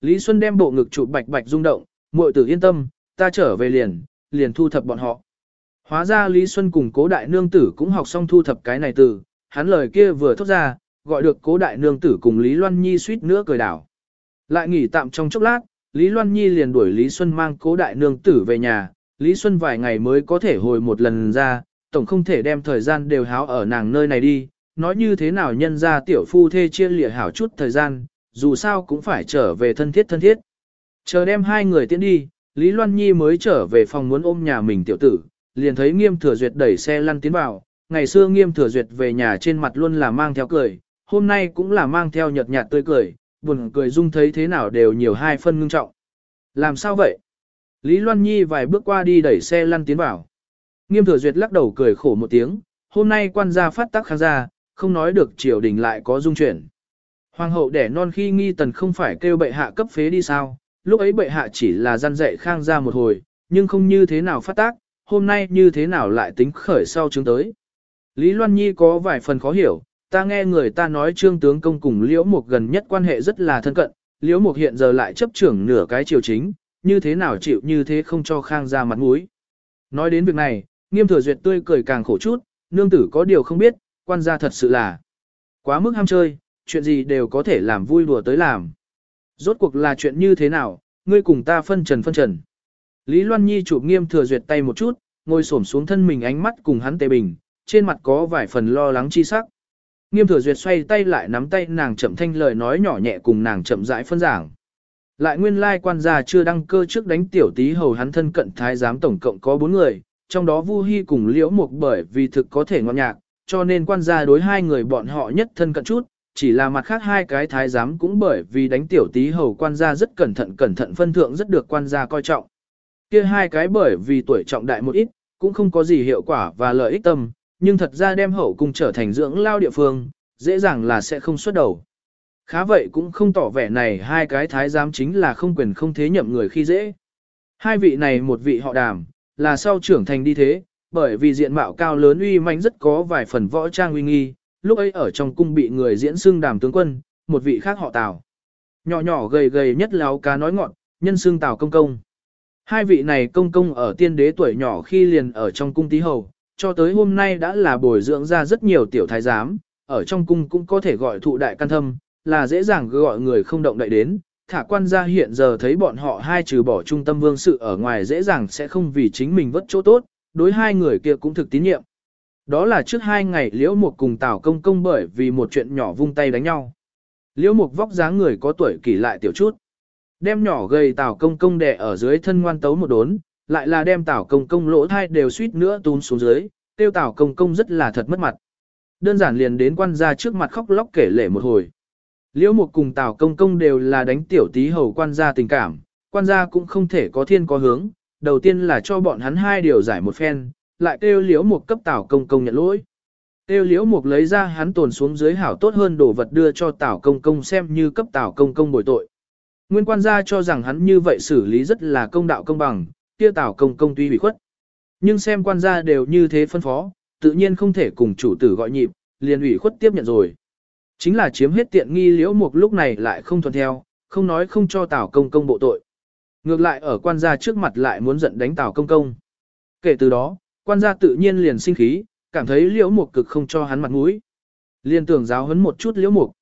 Lý Xuân đem bộ ngực chụp bạch bạch rung động, muội tử yên tâm, ta trở về liền, liền thu thập bọn họ. Hóa ra Lý Xuân cùng cố đại nương tử cũng học xong thu thập cái này từ, hắn lời kia vừa thốt ra, gọi được cố đại nương tử cùng Lý Loan Nhi suýt nữa cười đảo. Lại nghỉ tạm trong chốc lát, Lý Loan Nhi liền đuổi Lý Xuân mang cố đại nương tử về nhà, Lý Xuân vài ngày mới có thể hồi một lần ra, tổng không thể đem thời gian đều háo ở nàng nơi này đi, nói như thế nào nhân ra tiểu phu thê chia lịa hảo chút thời gian, dù sao cũng phải trở về thân thiết thân thiết. Chờ đem hai người tiến đi, Lý Loan Nhi mới trở về phòng muốn ôm nhà mình tiểu tử, liền thấy nghiêm thừa duyệt đẩy xe lăn tiến vào, ngày xưa nghiêm thừa duyệt về nhà trên mặt luôn là mang theo cười, hôm nay cũng là mang theo nhợt nhạt tươi cười, buồn cười dung thấy thế nào đều nhiều hai phân ngưng trọng. Làm sao vậy? Lý Loan Nhi vài bước qua đi đẩy xe lăn tiến vào. Nghiêm thừa duyệt lắc đầu cười khổ một tiếng, hôm nay quan gia phát tác kháng gia, không nói được triều đình lại có dung chuyển. Hoàng hậu đẻ non khi nghi tần không phải kêu bệ hạ cấp phế đi sao, lúc ấy bệ hạ chỉ là gian dạy khang gia một hồi, nhưng không như thế nào phát tác, hôm nay như thế nào lại tính khởi sau chứng tới. Lý Loan Nhi có vài phần khó hiểu, ta nghe người ta nói trương tướng công cùng Liễu Mục gần nhất quan hệ rất là thân cận, Liễu Mục hiện giờ lại chấp trưởng nửa cái triều chính, như thế nào chịu như thế không cho khang gia mặt mũi. Nói đến việc này, nghiêm thừa duyệt tươi cười càng khổ chút, nương tử có điều không biết, quan gia thật sự là quá mức ham chơi, chuyện gì đều có thể làm vui đùa tới làm. Rốt cuộc là chuyện như thế nào, ngươi cùng ta phân trần phân trần. Lý Loan Nhi chụp nghiêm thừa duyệt tay một chút, ngồi xổm xuống thân mình ánh mắt cùng hắn tề bình, trên mặt có vài phần lo lắng chi sắc. Nghiêm thừa duyệt xoay tay lại nắm tay nàng chậm thanh lời nói nhỏ nhẹ cùng nàng chậm rãi phân giảng. Lại nguyên lai quan gia chưa đăng cơ trước đánh tiểu tí hầu hắn thân cận thái giám tổng cộng có bốn người, trong đó Vu Hi cùng Liễu Mục bởi vì thực có thể ngọt nhạc, cho nên quan gia đối hai người bọn họ nhất thân cận chút, chỉ là mặt khác hai cái thái giám cũng bởi vì đánh tiểu tí hầu quan gia rất cẩn thận cẩn thận phân thượng rất được quan gia coi trọng. Kia hai cái bởi vì tuổi trọng đại một ít, cũng không có gì hiệu quả và lợi ích tâm, nhưng thật ra đem hậu cung trở thành dưỡng lao địa phương, dễ dàng là sẽ không xuất đầu. Khá vậy cũng không tỏ vẻ này hai cái thái giám chính là không quyền không thế nhậm người khi dễ. Hai vị này một vị họ đàm, là sau trưởng thành đi thế, bởi vì diện mạo cao lớn uy manh rất có vài phần võ trang uy nghi, lúc ấy ở trong cung bị người diễn xưng đàm tướng quân, một vị khác họ Tào. Nhỏ nhỏ gầy gầy nhất láo cá nói ngọn, nhân xưng Tào công công. Hai vị này công công ở tiên đế tuổi nhỏ khi liền ở trong cung tí hầu, cho tới hôm nay đã là bồi dưỡng ra rất nhiều tiểu thái giám, ở trong cung cũng có thể gọi thụ đại can thâm, là dễ dàng gọi người không động đậy đến. Thả quan gia hiện giờ thấy bọn họ hai trừ bỏ trung tâm vương sự ở ngoài dễ dàng sẽ không vì chính mình vất chỗ tốt, đối hai người kia cũng thực tín nhiệm. Đó là trước hai ngày Liễu Mục cùng Tào Công Công bởi vì một chuyện nhỏ vung tay đánh nhau. Liễu Mục vóc dáng người có tuổi kỳ lại tiểu chút. Đem nhỏ gầy Tào Công Công đè ở dưới thân ngoan tấu một đốn, lại là đem Tào Công Công lỗ thai đều suýt nữa tún xuống dưới, tiêu Tào Công Công rất là thật mất mặt. Đơn giản liền đến quan gia trước mặt khóc lóc kể lể một hồi. Liễu Mục cùng Tào Công Công đều là đánh tiểu tí hầu quan gia tình cảm, quan gia cũng không thể có thiên có hướng, đầu tiên là cho bọn hắn hai điều giải một phen, lại kêu liễu mục cấp tảo công công nhận lỗi. Kêu liễu mục lấy ra hắn tồn xuống dưới hảo tốt hơn đồ vật đưa cho tảo công công xem như cấp tảo công công bồi tội. Nguyên quan gia cho rằng hắn như vậy xử lý rất là công đạo công bằng, kia tảo công công tuy bị khuất. Nhưng xem quan gia đều như thế phân phó, tự nhiên không thể cùng chủ tử gọi nhịp, liền ủy khuất tiếp nhận rồi. Chính là chiếm hết tiện nghi liễu mục lúc này lại không thuận theo, không nói không cho tảo công công bộ tội. Ngược lại ở quan gia trước mặt lại muốn giận đánh tảo công công. Kể từ đó, Quan gia tự nhiên liền sinh khí, cảm thấy liễu mục cực không cho hắn mặt mũi. Liên tưởng giáo huấn một chút liễu mục.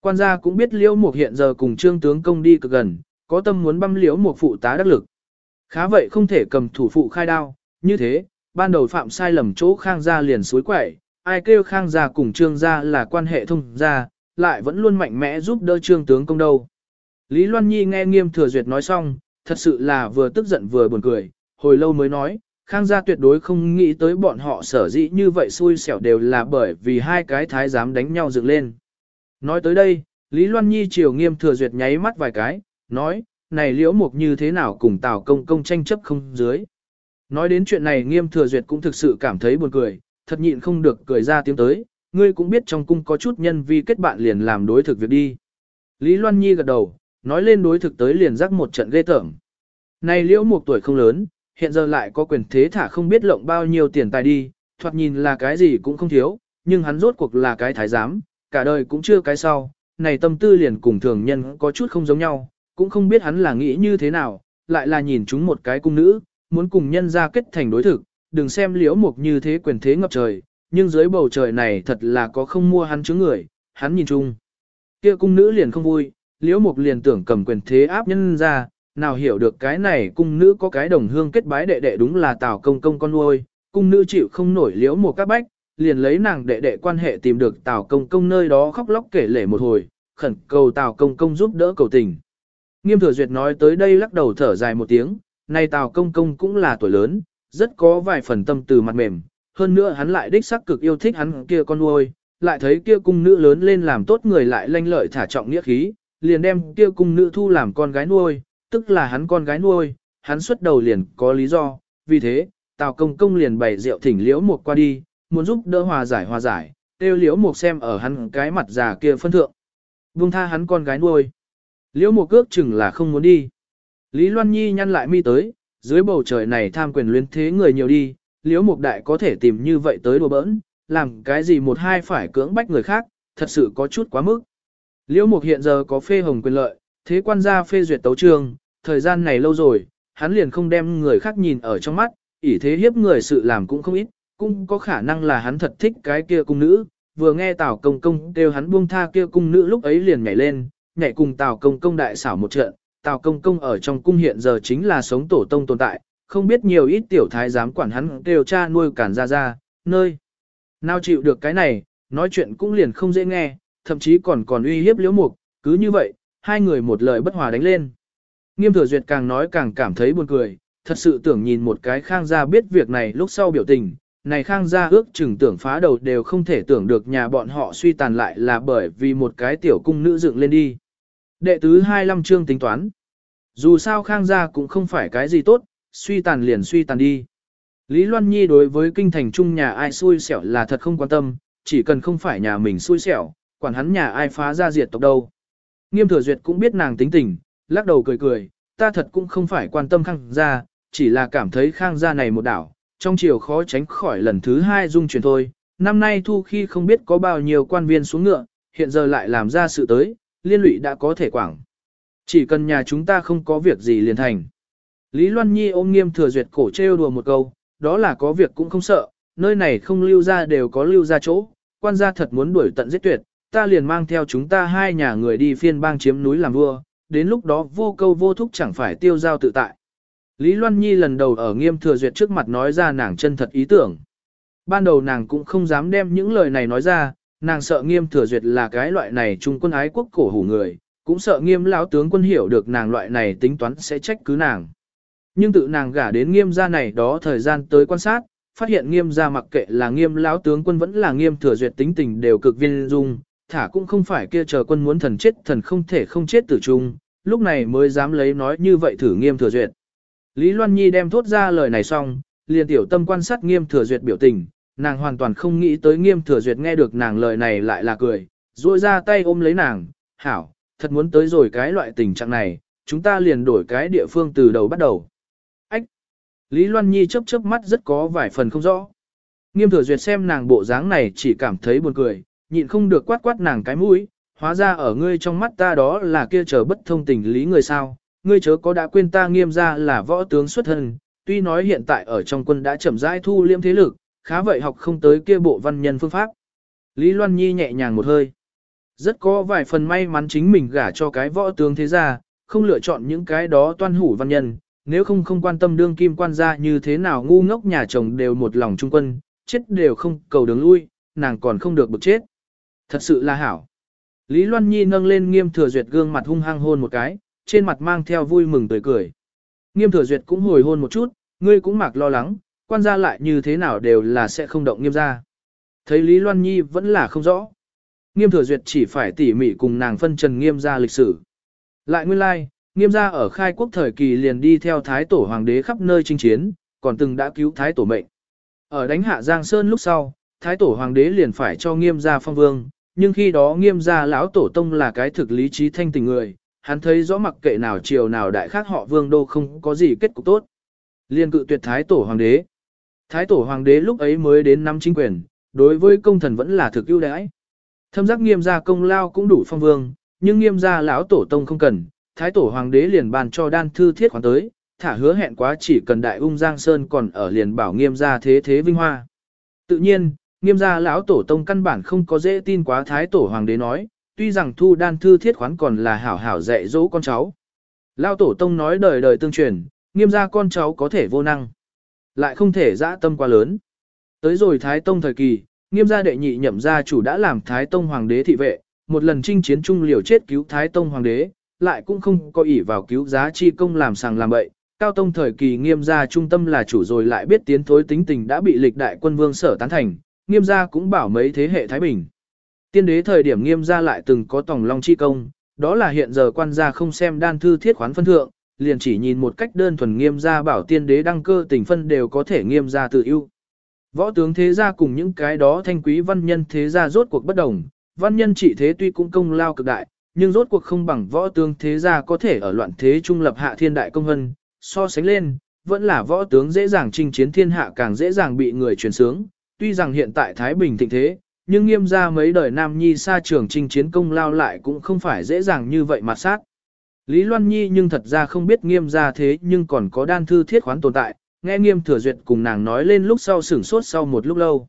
Quan gia cũng biết liễu mục hiện giờ cùng trương tướng công đi cực gần, có tâm muốn băm liễu mục phụ tá đắc lực. Khá vậy không thể cầm thủ phụ khai đao, như thế, ban đầu phạm sai lầm chỗ khang gia liền suối quẩy, ai kêu khang gia cùng trương gia là quan hệ thông gia, lại vẫn luôn mạnh mẽ giúp đỡ trương tướng công đâu. Lý Loan Nhi nghe nghiêm thừa duyệt nói xong, thật sự là vừa tức giận vừa buồn cười, hồi lâu mới nói, Khang gia tuyệt đối không nghĩ tới bọn họ sở dĩ như vậy xui xẻo đều là bởi vì hai cái thái giám đánh nhau dựng lên. Nói tới đây, Lý Loan Nhi chiều nghiêm thừa duyệt nháy mắt vài cái, nói, này liễu mục như thế nào cùng Tào công công tranh chấp không dưới. Nói đến chuyện này nghiêm thừa duyệt cũng thực sự cảm thấy buồn cười, thật nhịn không được cười ra tiếng tới, ngươi cũng biết trong cung có chút nhân vi kết bạn liền làm đối thực việc đi. Lý Loan Nhi gật đầu, nói lên đối thực tới liền rắc một trận ghê tởm. Này liễu mục tuổi không lớn, hiện giờ lại có quyền thế thả không biết lộng bao nhiêu tiền tài đi, thoạt nhìn là cái gì cũng không thiếu, nhưng hắn rốt cuộc là cái thái giám, cả đời cũng chưa cái sau, này tâm tư liền cùng thường nhân có chút không giống nhau, cũng không biết hắn là nghĩ như thế nào, lại là nhìn chúng một cái cung nữ, muốn cùng nhân ra kết thành đối thực, đừng xem liễu mục như thế quyền thế ngập trời, nhưng dưới bầu trời này thật là có không mua hắn chứng người, hắn nhìn chung. Kia cung nữ liền không vui, liễu mục liền tưởng cầm quyền thế áp nhân ra, nào hiểu được cái này cung nữ có cái đồng hương kết bái đệ đệ đúng là tào công công con nuôi, cung nữ chịu không nổi liễu một các bách, liền lấy nàng đệ đệ quan hệ tìm được tào công công nơi đó khóc lóc kể lể một hồi, khẩn cầu tào công công giúp đỡ cầu tình. Nghiêm thừa duyệt nói tới đây lắc đầu thở dài một tiếng, này tào công công cũng là tuổi lớn, rất có vài phần tâm từ mặt mềm, hơn nữa hắn lại đích sắc cực yêu thích hắn kia con nuôi, lại thấy kia cung nữ lớn lên làm tốt người lại lanh lợi thả trọng nghĩa khí, liền đem kia cung nữ thu làm con gái nuôi, tức là hắn con gái nuôi, hắn xuất đầu liền có lý do, vì thế, Tào Công Công liền bày rượu thỉnh Liễu Mục qua đi, muốn giúp đỡ hòa giải hòa giải, kêu Liễu Mục xem ở hắn cái mặt già kia phân thượng. Vương tha hắn con gái nuôi. Liễu Mục cước chừng là không muốn đi. Lý Loan Nhi nhăn lại mi tới, dưới bầu trời này tham quyền luyến thế người nhiều đi, Liễu Mục đại có thể tìm như vậy tới đùa bỡn, làm cái gì một hai phải cưỡng bách người khác, thật sự có chút quá mức. Liễu Mục hiện giờ có phê hồng quyền lợi, thế quan gia phê duyệt tấu trường, thời gian này lâu rồi, hắn liền không đem người khác nhìn ở trong mắt, ỷ thế hiếp người sự làm cũng không ít, cũng có khả năng là hắn thật thích cái kia cung nữ, vừa nghe Tào Công Công kêu hắn buông tha kia cung nữ lúc ấy liền nhảy lên, nhảy cùng Tào Công Công đại xảo một trận, Tào Công Công ở trong cung hiện giờ chính là sống tổ tông tồn tại, không biết nhiều ít tiểu thái dám quản hắn kêu cha nuôi cản ra ra, nơi. Nào chịu được cái này, nói chuyện cũng liền không dễ nghe, thậm chí còn còn uy hiếp liễu mục, cứ như vậy, hai người một lời bất hòa đánh lên. Nghiêm thừa duyệt càng nói càng cảm thấy buồn cười, thật sự tưởng nhìn một cái khang gia biết việc này lúc sau biểu tình, này khang gia ước chừng tưởng phá đầu đều không thể tưởng được nhà bọn họ suy tàn lại là bởi vì một cái tiểu cung nữ dựng lên đi. Đệ tứ 25 chương tính toán. Dù sao khang gia cũng không phải cái gì tốt, suy tàn liền suy tàn đi. Lý Loan Nhi đối với kinh thành trung nhà ai xui xẻo là thật không quan tâm, chỉ cần không phải nhà mình xui xẻo, quản hắn nhà ai phá ra diệt tộc đâu. Nghiêm thừa duyệt cũng biết nàng tính tình, lắc đầu cười cười, ta thật cũng không phải quan tâm khang gia, chỉ là cảm thấy khang gia này một đảo, trong chiều khó tránh khỏi lần thứ hai dung chuyển thôi. Năm nay thu khi không biết có bao nhiêu quan viên xuống ngựa, hiện giờ lại làm ra sự tới, liên lụy đã có thể quảng. Chỉ cần nhà chúng ta không có việc gì liền thành. Lý Loan Nhi ôm nghiêm thừa duyệt cổ trêu đùa một câu, đó là có việc cũng không sợ, nơi này không lưu ra đều có lưu ra chỗ, quan gia thật muốn đuổi tận giết tuyệt, ta liền mang theo chúng ta hai nhà người đi phiên bang chiếm núi làm vua, đến lúc đó vô câu vô thúc chẳng phải tiêu giao tự tại. Lý Loan Nhi lần đầu ở nghiêm thừa duyệt trước mặt nói ra nàng chân thật ý tưởng. Ban đầu nàng cũng không dám đem những lời này nói ra, nàng sợ nghiêm thừa duyệt là cái loại này trung quân ái quốc cổ hủ người, cũng sợ nghiêm lão tướng quân hiểu được nàng loại này tính toán sẽ trách cứ nàng. Nhưng tự nàng gả đến nghiêm gia này đó thời gian tới quan sát, phát hiện nghiêm gia mặc kệ là nghiêm lão tướng quân vẫn là nghiêm thừa duyệt tính tình đều cực viên dung, thả cũng không phải kia chờ quân muốn thần chết thần không thể không chết tử trung, lúc này mới dám lấy nói như vậy thử nghiêm thừa duyệt. Lý Loan Nhi đem thốt ra lời này xong, liền tiểu tâm quan sát nghiêm thừa duyệt biểu tình, nàng hoàn toàn không nghĩ tới nghiêm thừa duyệt nghe được nàng lời này lại là cười, duỗi ra tay ôm lấy nàng, hảo, thật muốn tới rồi cái loại tình trạng này, chúng ta liền đổi cái địa phương từ đầu bắt đầu. Ách! Lý Loan Nhi chớp chớp mắt rất có vài phần không rõ. Nghiêm thừa duyệt xem nàng bộ dáng này chỉ cảm thấy buồn cười, nhịn không được quát quát nàng cái mũi, hóa ra ở ngươi trong mắt ta đó là kia chờ bất thông tình lý người sao, ngươi chớ có đã quên ta nghiêm ra là võ tướng xuất thân, tuy nói hiện tại ở trong quân đã chậm rãi thu liêm thế lực, khá vậy học không tới kia bộ văn nhân phương pháp. Lý Loan Nhi nhẹ nhàng một hơi. Rất có vài phần may mắn chính mình gả cho cái võ tướng thế gia, không lựa chọn những cái đó toan hủ văn nhân, nếu không không quan tâm đương kim quan gia như thế nào ngu ngốc nhà chồng đều một lòng trung quân, chết đều không cầu đường lui, nàng còn không được bực chết. Thật sự là hảo. Lý Loan Nhi nâng lên nghiêm thừa duyệt gương mặt hung hăng hôn một cái, trên mặt mang theo vui mừng tươi cười. Nghiêm thừa duyệt cũng hồi hôn một chút, ngươi cũng mặc lo lắng, quan gia lại như thế nào đều là sẽ không động nghiêm gia. Thấy Lý Loan Nhi vẫn là không rõ. Nghiêm thừa duyệt chỉ phải tỉ mỉ cùng nàng phân trần nghiêm gia lịch sử. Lại nguyên lai, like, nghiêm gia ở khai quốc thời kỳ liền đi theo thái tổ hoàng đế khắp nơi chinh chiến, còn từng đã cứu thái tổ mệnh. Ở đánh hạ Giang Sơn lúc sau, thái tổ hoàng đế liền phải cho nghiêm gia phong vương, nhưng khi đó nghiêm gia lão tổ tông là cái thực lý trí thanh tình người, hắn thấy rõ mặc kệ nào triều nào đại khác họ vương đô không có gì kết cục tốt. Liên cự tuyệt thái tổ hoàng đế. Thái tổ hoàng đế lúc ấy mới đến năm chính quyền, đối với công thần vẫn là thực ưu đãi. Thâm giác nghiêm gia công lao cũng đủ phong vương, nhưng nghiêm gia lão tổ tông không cần, Thái tổ hoàng đế liền bàn cho đan thư thiết khoản tới, thả hứa hẹn quá chỉ cần đại ung giang sơn còn ở liền bảo nghiêm gia thế thế vinh hoa. Tự nhiên, nghiêm gia lão tổ tông căn bản không có dễ tin quá thái tổ hoàng đế nói, tuy rằng thu đan thư thiết khoán còn là hảo hảo dạy dỗ con cháu. Lão tổ tông nói đời đời tương truyền, nghiêm gia con cháu có thể vô năng, lại không thể dã tâm quá lớn. Tới rồi thái tông thời kỳ, nghiêm gia đệ nhị nhậm gia chủ đã làm thái tông hoàng đế thị vệ, một lần chinh chiến trung liều chết cứu thái tông hoàng đế, lại cũng không có ỷ vào cứu giá chi công làm sàng làm bậy, Cao Tông thời kỳ nghiêm gia trung tâm là chủ rồi lại biết tiến thối tính tình đã bị lịch đại quân vương sở tán thành, nghiêm gia cũng bảo mấy thế hệ Thái Bình. Tiên đế thời điểm nghiêm gia lại từng có tổng long chi công, đó là hiện giờ quan gia không xem đan thư thiết khoán phân thượng, liền chỉ nhìn một cách đơn thuần nghiêm gia bảo tiên đế đăng cơ tình phân đều có thể nghiêm gia tự ưu. Võ tướng thế gia cùng những cái đó thanh quý văn nhân thế gia rốt cuộc bất đồng, văn nhân trị thế tuy cũng công lao cực đại, nhưng rốt cuộc không bằng võ tướng thế gia có thể ở loạn thế trung lập hạ thiên đại công hân, so sánh lên, vẫn là võ tướng dễ dàng chinh chiến thiên hạ càng dễ dàng bị người truyền sướng. Tuy rằng hiện tại Thái Bình thịnh thế, nhưng nghiêm ra mấy đời Nam Nhi xa trường chinh chiến công lao lại cũng không phải dễ dàng như vậy mà sát. Lý Loan Nhi nhưng thật ra không biết nghiêm ra thế nhưng còn có đan thư thiết khoán tồn tại, nghe nghiêm thừa duyệt cùng nàng nói lên lúc sau sửng sốt sau một lúc lâu.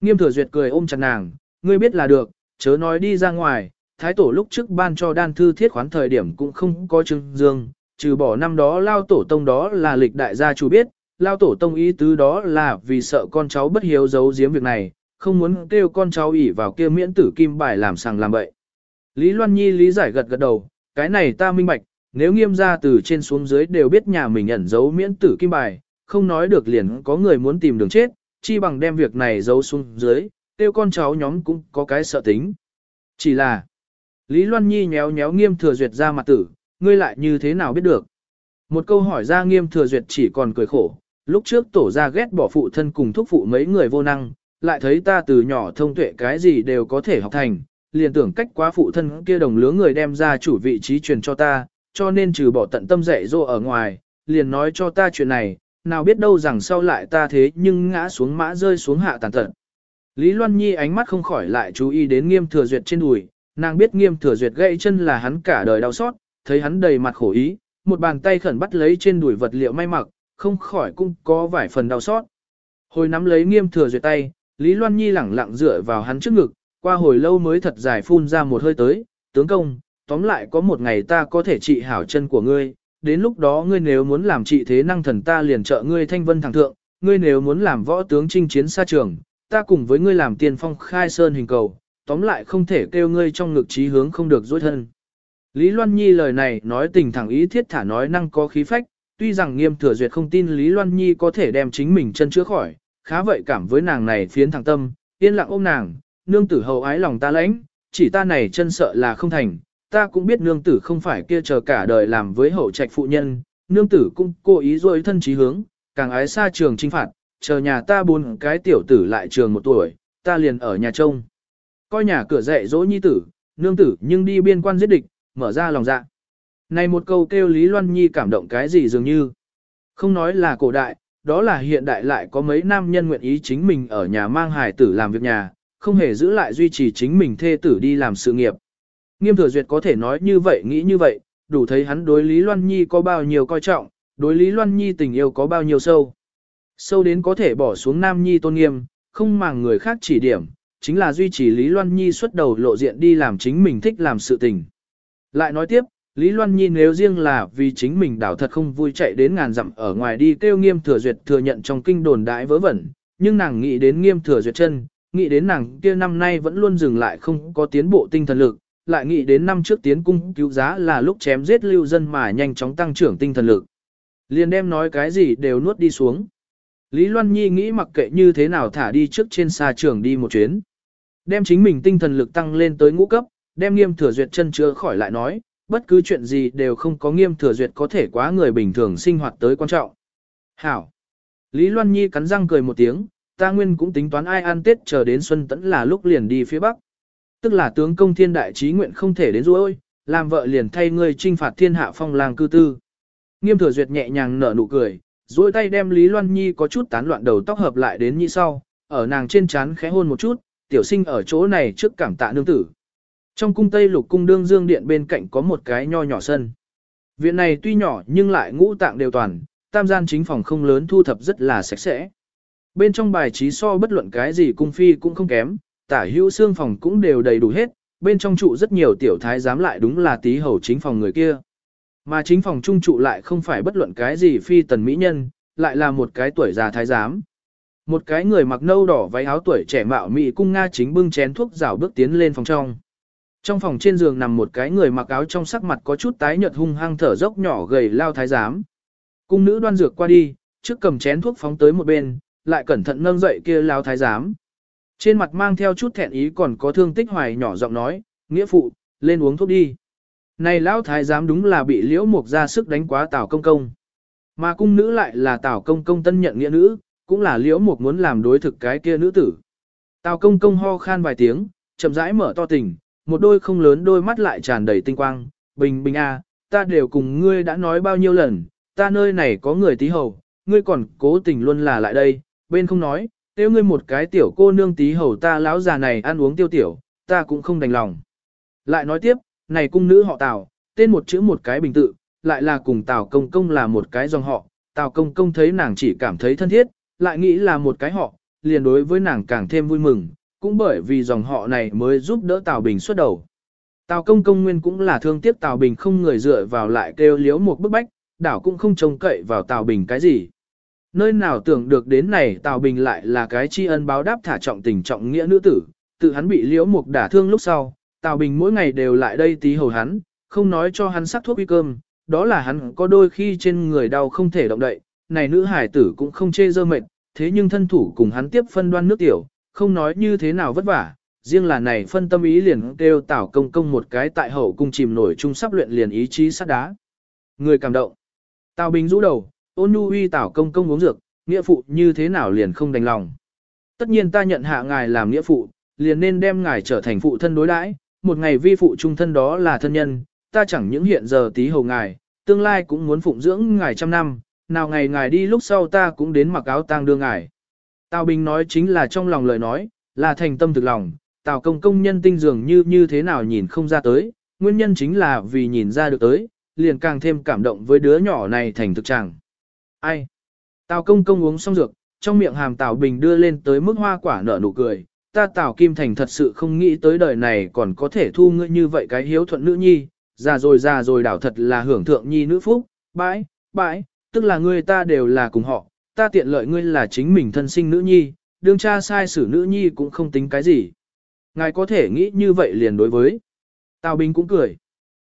Nghiêm thừa duyệt cười ôm chặt nàng, ngươi biết là được, chớ nói đi ra ngoài, thái tổ lúc trước ban cho đan thư thiết khoán thời điểm cũng không có chứng dương, trừ bỏ năm đó lao tổ tông đó là lịch đại gia chủ biết, lao tổ tông ý tứ đó là vì sợ con cháu bất hiếu giấu giếm việc này, không muốn kêu con cháu ỉ vào kia miễn tử kim bài làm sàng làm bậy. Lý Loan Nhi lý giải gật gật đầu, cái này ta minh bạch, nếu nghiêm ra từ trên xuống dưới đều biết nhà mình ẩn giấu miễn tử kim bài, không nói được liền có người muốn tìm đường chết, chi bằng đem việc này giấu xuống dưới, kêu con cháu nhóm cũng có cái sợ tính. Chỉ là, Lý Loan Nhi nhéo nhéo nghiêm thừa duyệt ra mặt tử, ngươi lại như thế nào biết được? Một câu hỏi ra nghiêm thừa duyệt chỉ còn cười khổ, lúc trước tổ ra ghét bỏ phụ thân cùng thúc phụ mấy người vô năng, lại thấy ta từ nhỏ thông tuệ cái gì đều có thể học thành, liền tưởng cách quá phụ thân kia đồng lứa người đem ra chủ vị trí truyền cho ta, cho nên trừ bỏ tận tâm dạy dỗ ở ngoài, liền nói cho ta chuyện này, nào biết đâu rằng sau lại ta thế nhưng ngã xuống mã rơi xuống hạ tàn tận. Lý Loan Nhi ánh mắt không khỏi lại chú ý đến nghiêm thừa duyệt trên đùi, nàng biết nghiêm thừa duyệt gãy chân là hắn cả đời đau xót, thấy hắn đầy mặt khổ ý, một bàn tay khẩn bắt lấy trên đùi vật liệu may mặc, không khỏi cũng có vài phần đau xót. Hồi nắm lấy nghiêm thừa duyệt tay, Lý Loan Nhi lẳng lặng dựa vào hắn trước ngực, qua hồi lâu mới thật dài phun ra một hơi tới, tướng công, tóm lại có một ngày ta có thể trị hảo chân của ngươi, đến lúc đó ngươi nếu muốn làm trị thế năng thần ta liền trợ ngươi thanh vân thẳng thượng, ngươi nếu muốn làm võ tướng chinh chiến xa trường, ta cùng với ngươi làm tiền phong khai sơn hình cầu, tóm lại không thể kêu ngươi trong ngực trí hướng không được dối thân. Lý Loan Nhi lời này nói tình thẳng ý thiết thả nói năng có khí phách, tuy rằng nghiêm thừa duyệt không tin Lý Loan Nhi có thể đem chính mình chân chữa khỏi, khá vậy cảm với nàng này phiến thẳng tâm, yên lặng ôm nàng, nương tử hầu ái lòng ta lãnh, chỉ ta này chân sợ là không thành, ta cũng biết nương tử không phải kia chờ cả đời làm với hậu trạch phụ nhân, nương tử cũng cố ý rồi thân trí hướng, càng ái xa trường trinh phạt, chờ nhà ta buồn cái tiểu tử lại trường một tuổi, ta liền ở nhà trông. Coi nhà cửa dạy dỗ nhi tử, nương tử nhưng đi biên quan giết địch, mở ra lòng dạ. Này một câu kêu Lý Loan Nhi cảm động cái gì dường như. Không nói là cổ đại, đó là hiện đại lại có mấy nam nhân nguyện ý chính mình ở nhà mang hài tử làm việc nhà, không hề giữ lại duy trì chính mình thê tử đi làm sự nghiệp. Nghiêm thừa duyệt có thể nói như vậy nghĩ như vậy, đủ thấy hắn đối Lý Loan Nhi có bao nhiêu coi trọng, đối Lý Loan Nhi tình yêu có bao nhiêu sâu. Sâu đến có thể bỏ xuống Nam Nhi tôn nghiêm, không màng người khác chỉ điểm, chính là duy trì Lý Loan Nhi xuất đầu lộ diện đi làm chính mình thích làm sự tình. Lại nói tiếp, Lý Loan Nhi nếu riêng là vì chính mình đảo thật không vui chạy đến ngàn dặm ở ngoài đi kêu nghiêm thừa duyệt thừa nhận trong kinh đồn đại vớ vẩn, nhưng nàng nghĩ đến nghiêm thừa duyệt chân, nghĩ đến nàng kia năm nay vẫn luôn dừng lại không có tiến bộ tinh thần lực, lại nghĩ đến năm trước tiến cung cứu giá là lúc chém giết lưu dân mà nhanh chóng tăng trưởng tinh thần lực. Liền đem nói cái gì đều nuốt đi xuống. Lý Loan Nhi nghĩ mặc kệ như thế nào thả đi trước trên xa trường đi một chuyến. Đem chính mình tinh thần lực tăng lên tới ngũ cấp, đem nghiêm thừa duyệt chân chữa khỏi lại nói, bất cứ chuyện gì đều không có nghiêm thừa duyệt có thể quá người bình thường sinh hoạt tới quan trọng. Hảo! Lý Loan Nhi cắn răng cười một tiếng, ta nguyên cũng tính toán ai ăn tết chờ đến xuân tẫn là lúc liền đi phía bắc. Tức là tướng công thiên đại trí nguyện không thể đến rồi, làm vợ liền thay ngươi trinh phạt thiên hạ phong làng cư tư. Nghiêm thừa duyệt nhẹ nhàng nở nụ cười, duỗi tay đem Lý Loan Nhi có chút tán loạn đầu tóc hợp lại đến như sau, ở nàng trên trán khẽ hôn một chút, tiểu sinh ở chỗ này trước cảm tạ nương tử. Trong cung Tây Lục cung đương dương điện bên cạnh có một cái nho nhỏ sân. Viện này tuy nhỏ nhưng lại ngũ tạng đều toàn, tam gian chính phòng không lớn thu thập rất là sạch sẽ. Bên trong bài trí so bất luận cái gì cung phi cũng không kém, tả hữu xương phòng cũng đều đầy đủ hết, bên trong trụ rất nhiều tiểu thái giám lại đúng là tí hầu chính phòng người kia. Mà chính phòng trung trụ lại không phải bất luận cái gì phi tần mỹ nhân, lại là một cái tuổi già thái giám. Một cái người mặc nâu đỏ váy áo tuổi trẻ mạo mị cung Nga chính bưng chén thuốc rào bước tiến lên phòng trong. Trong phòng trên giường nằm một cái người mặc áo trong sắc mặt có chút tái nhợt hung hăng thở dốc nhỏ gầy lao thái giám. Cung nữ đoan dược qua đi, trước cầm chén thuốc phóng tới một bên, lại cẩn thận nâng dậy kia lao thái giám. Trên mặt mang theo chút thẹn ý còn có thương tích hoài nhỏ giọng nói, nghĩa phụ, lên uống thuốc đi. Này lão thái giám đúng là bị liễu mục ra sức đánh quá tảo công công. Mà cung nữ lại là tảo công công tân nhận nghĩa nữ, cũng là liễu mục muốn làm đối thực cái kia nữ tử. Tào công công ho khan vài tiếng, chậm rãi mở to tình, một đôi không lớn đôi mắt lại tràn đầy tinh quang, bình bình a, ta đều cùng ngươi đã nói bao nhiêu lần, ta nơi này có người tí hầu, ngươi còn cố tình luôn là lại đây, bên không nói, tiêu ngươi một cái tiểu cô nương tí hầu ta lão già này ăn uống tiêu tiểu, ta cũng không đành lòng. Lại nói tiếp, này cung nữ họ Tào, tên một chữ một cái bình tự, lại là cùng Tào công công là một cái dòng họ, Tào công công thấy nàng chỉ cảm thấy thân thiết, lại nghĩ là một cái họ, liền đối với nàng càng thêm vui mừng, cũng bởi vì dòng họ này mới giúp đỡ Tào Bình xuất đầu. Tào công công nguyên cũng là thương tiếc Tào Bình không người dựa vào lại kêu liếu một bức bách, đảo cũng không trông cậy vào Tào Bình cái gì. Nơi nào tưởng được đến này Tào Bình lại là cái tri ân báo đáp thả trọng tình trọng nghĩa nữ tử, tự hắn bị liễu mục đả thương lúc sau, Tào Bình mỗi ngày đều lại đây tí hầu hắn, không nói cho hắn sắc thuốc uy cơm, đó là hắn có đôi khi trên người đau không thể động đậy, này nữ hải tử cũng không chê dơ mệt, thế nhưng thân thủ cùng hắn tiếp phân đoan nước tiểu, không nói như thế nào vất vả, riêng là này phân tâm ý liền kêu tảo công công một cái tại hậu cung chìm nổi chung sắp luyện liền ý chí sắt đá. Người cảm động. Tào Bình rũ đầu, ôn nhu uy tảo công công uống dược, nghĩa phụ như thế nào liền không đành lòng. Tất nhiên ta nhận hạ ngài làm nghĩa phụ, liền nên đem ngài trở thành phụ thân đối đãi, một ngày vi phụ trung thân đó là thân nhân, ta chẳng những hiện giờ tí hầu ngài, tương lai cũng muốn phụng dưỡng ngài trăm năm, nào ngày ngài đi lúc sau ta cũng đến mặc áo tang đưa ngài. Tào Bình nói chính là trong lòng lời nói, là thành tâm thực lòng, Tào công công nhân tinh dường như như thế nào nhìn không ra tới, nguyên nhân chính là vì nhìn ra được tới, liền càng thêm cảm động với đứa nhỏ này thành thực trạng. Ai? Tào công công uống xong dược, trong miệng hàm Tào Bình đưa lên tới mức hoa quả nở nụ cười, ta Tào Kim Thành thật sự không nghĩ tới đời này còn có thể thu ngươi như vậy cái hiếu thuận nữ nhi, già rồi già rồi đảo thật là hưởng thượng nhi nữ phúc, bãi, bãi, tức là ngươi ta đều là cùng họ, ta tiện lợi ngươi là chính mình thân sinh nữ nhi, đương cha sai xử nữ nhi cũng không tính cái gì. Ngài có thể nghĩ như vậy liền đối với. Tào Bình cũng cười.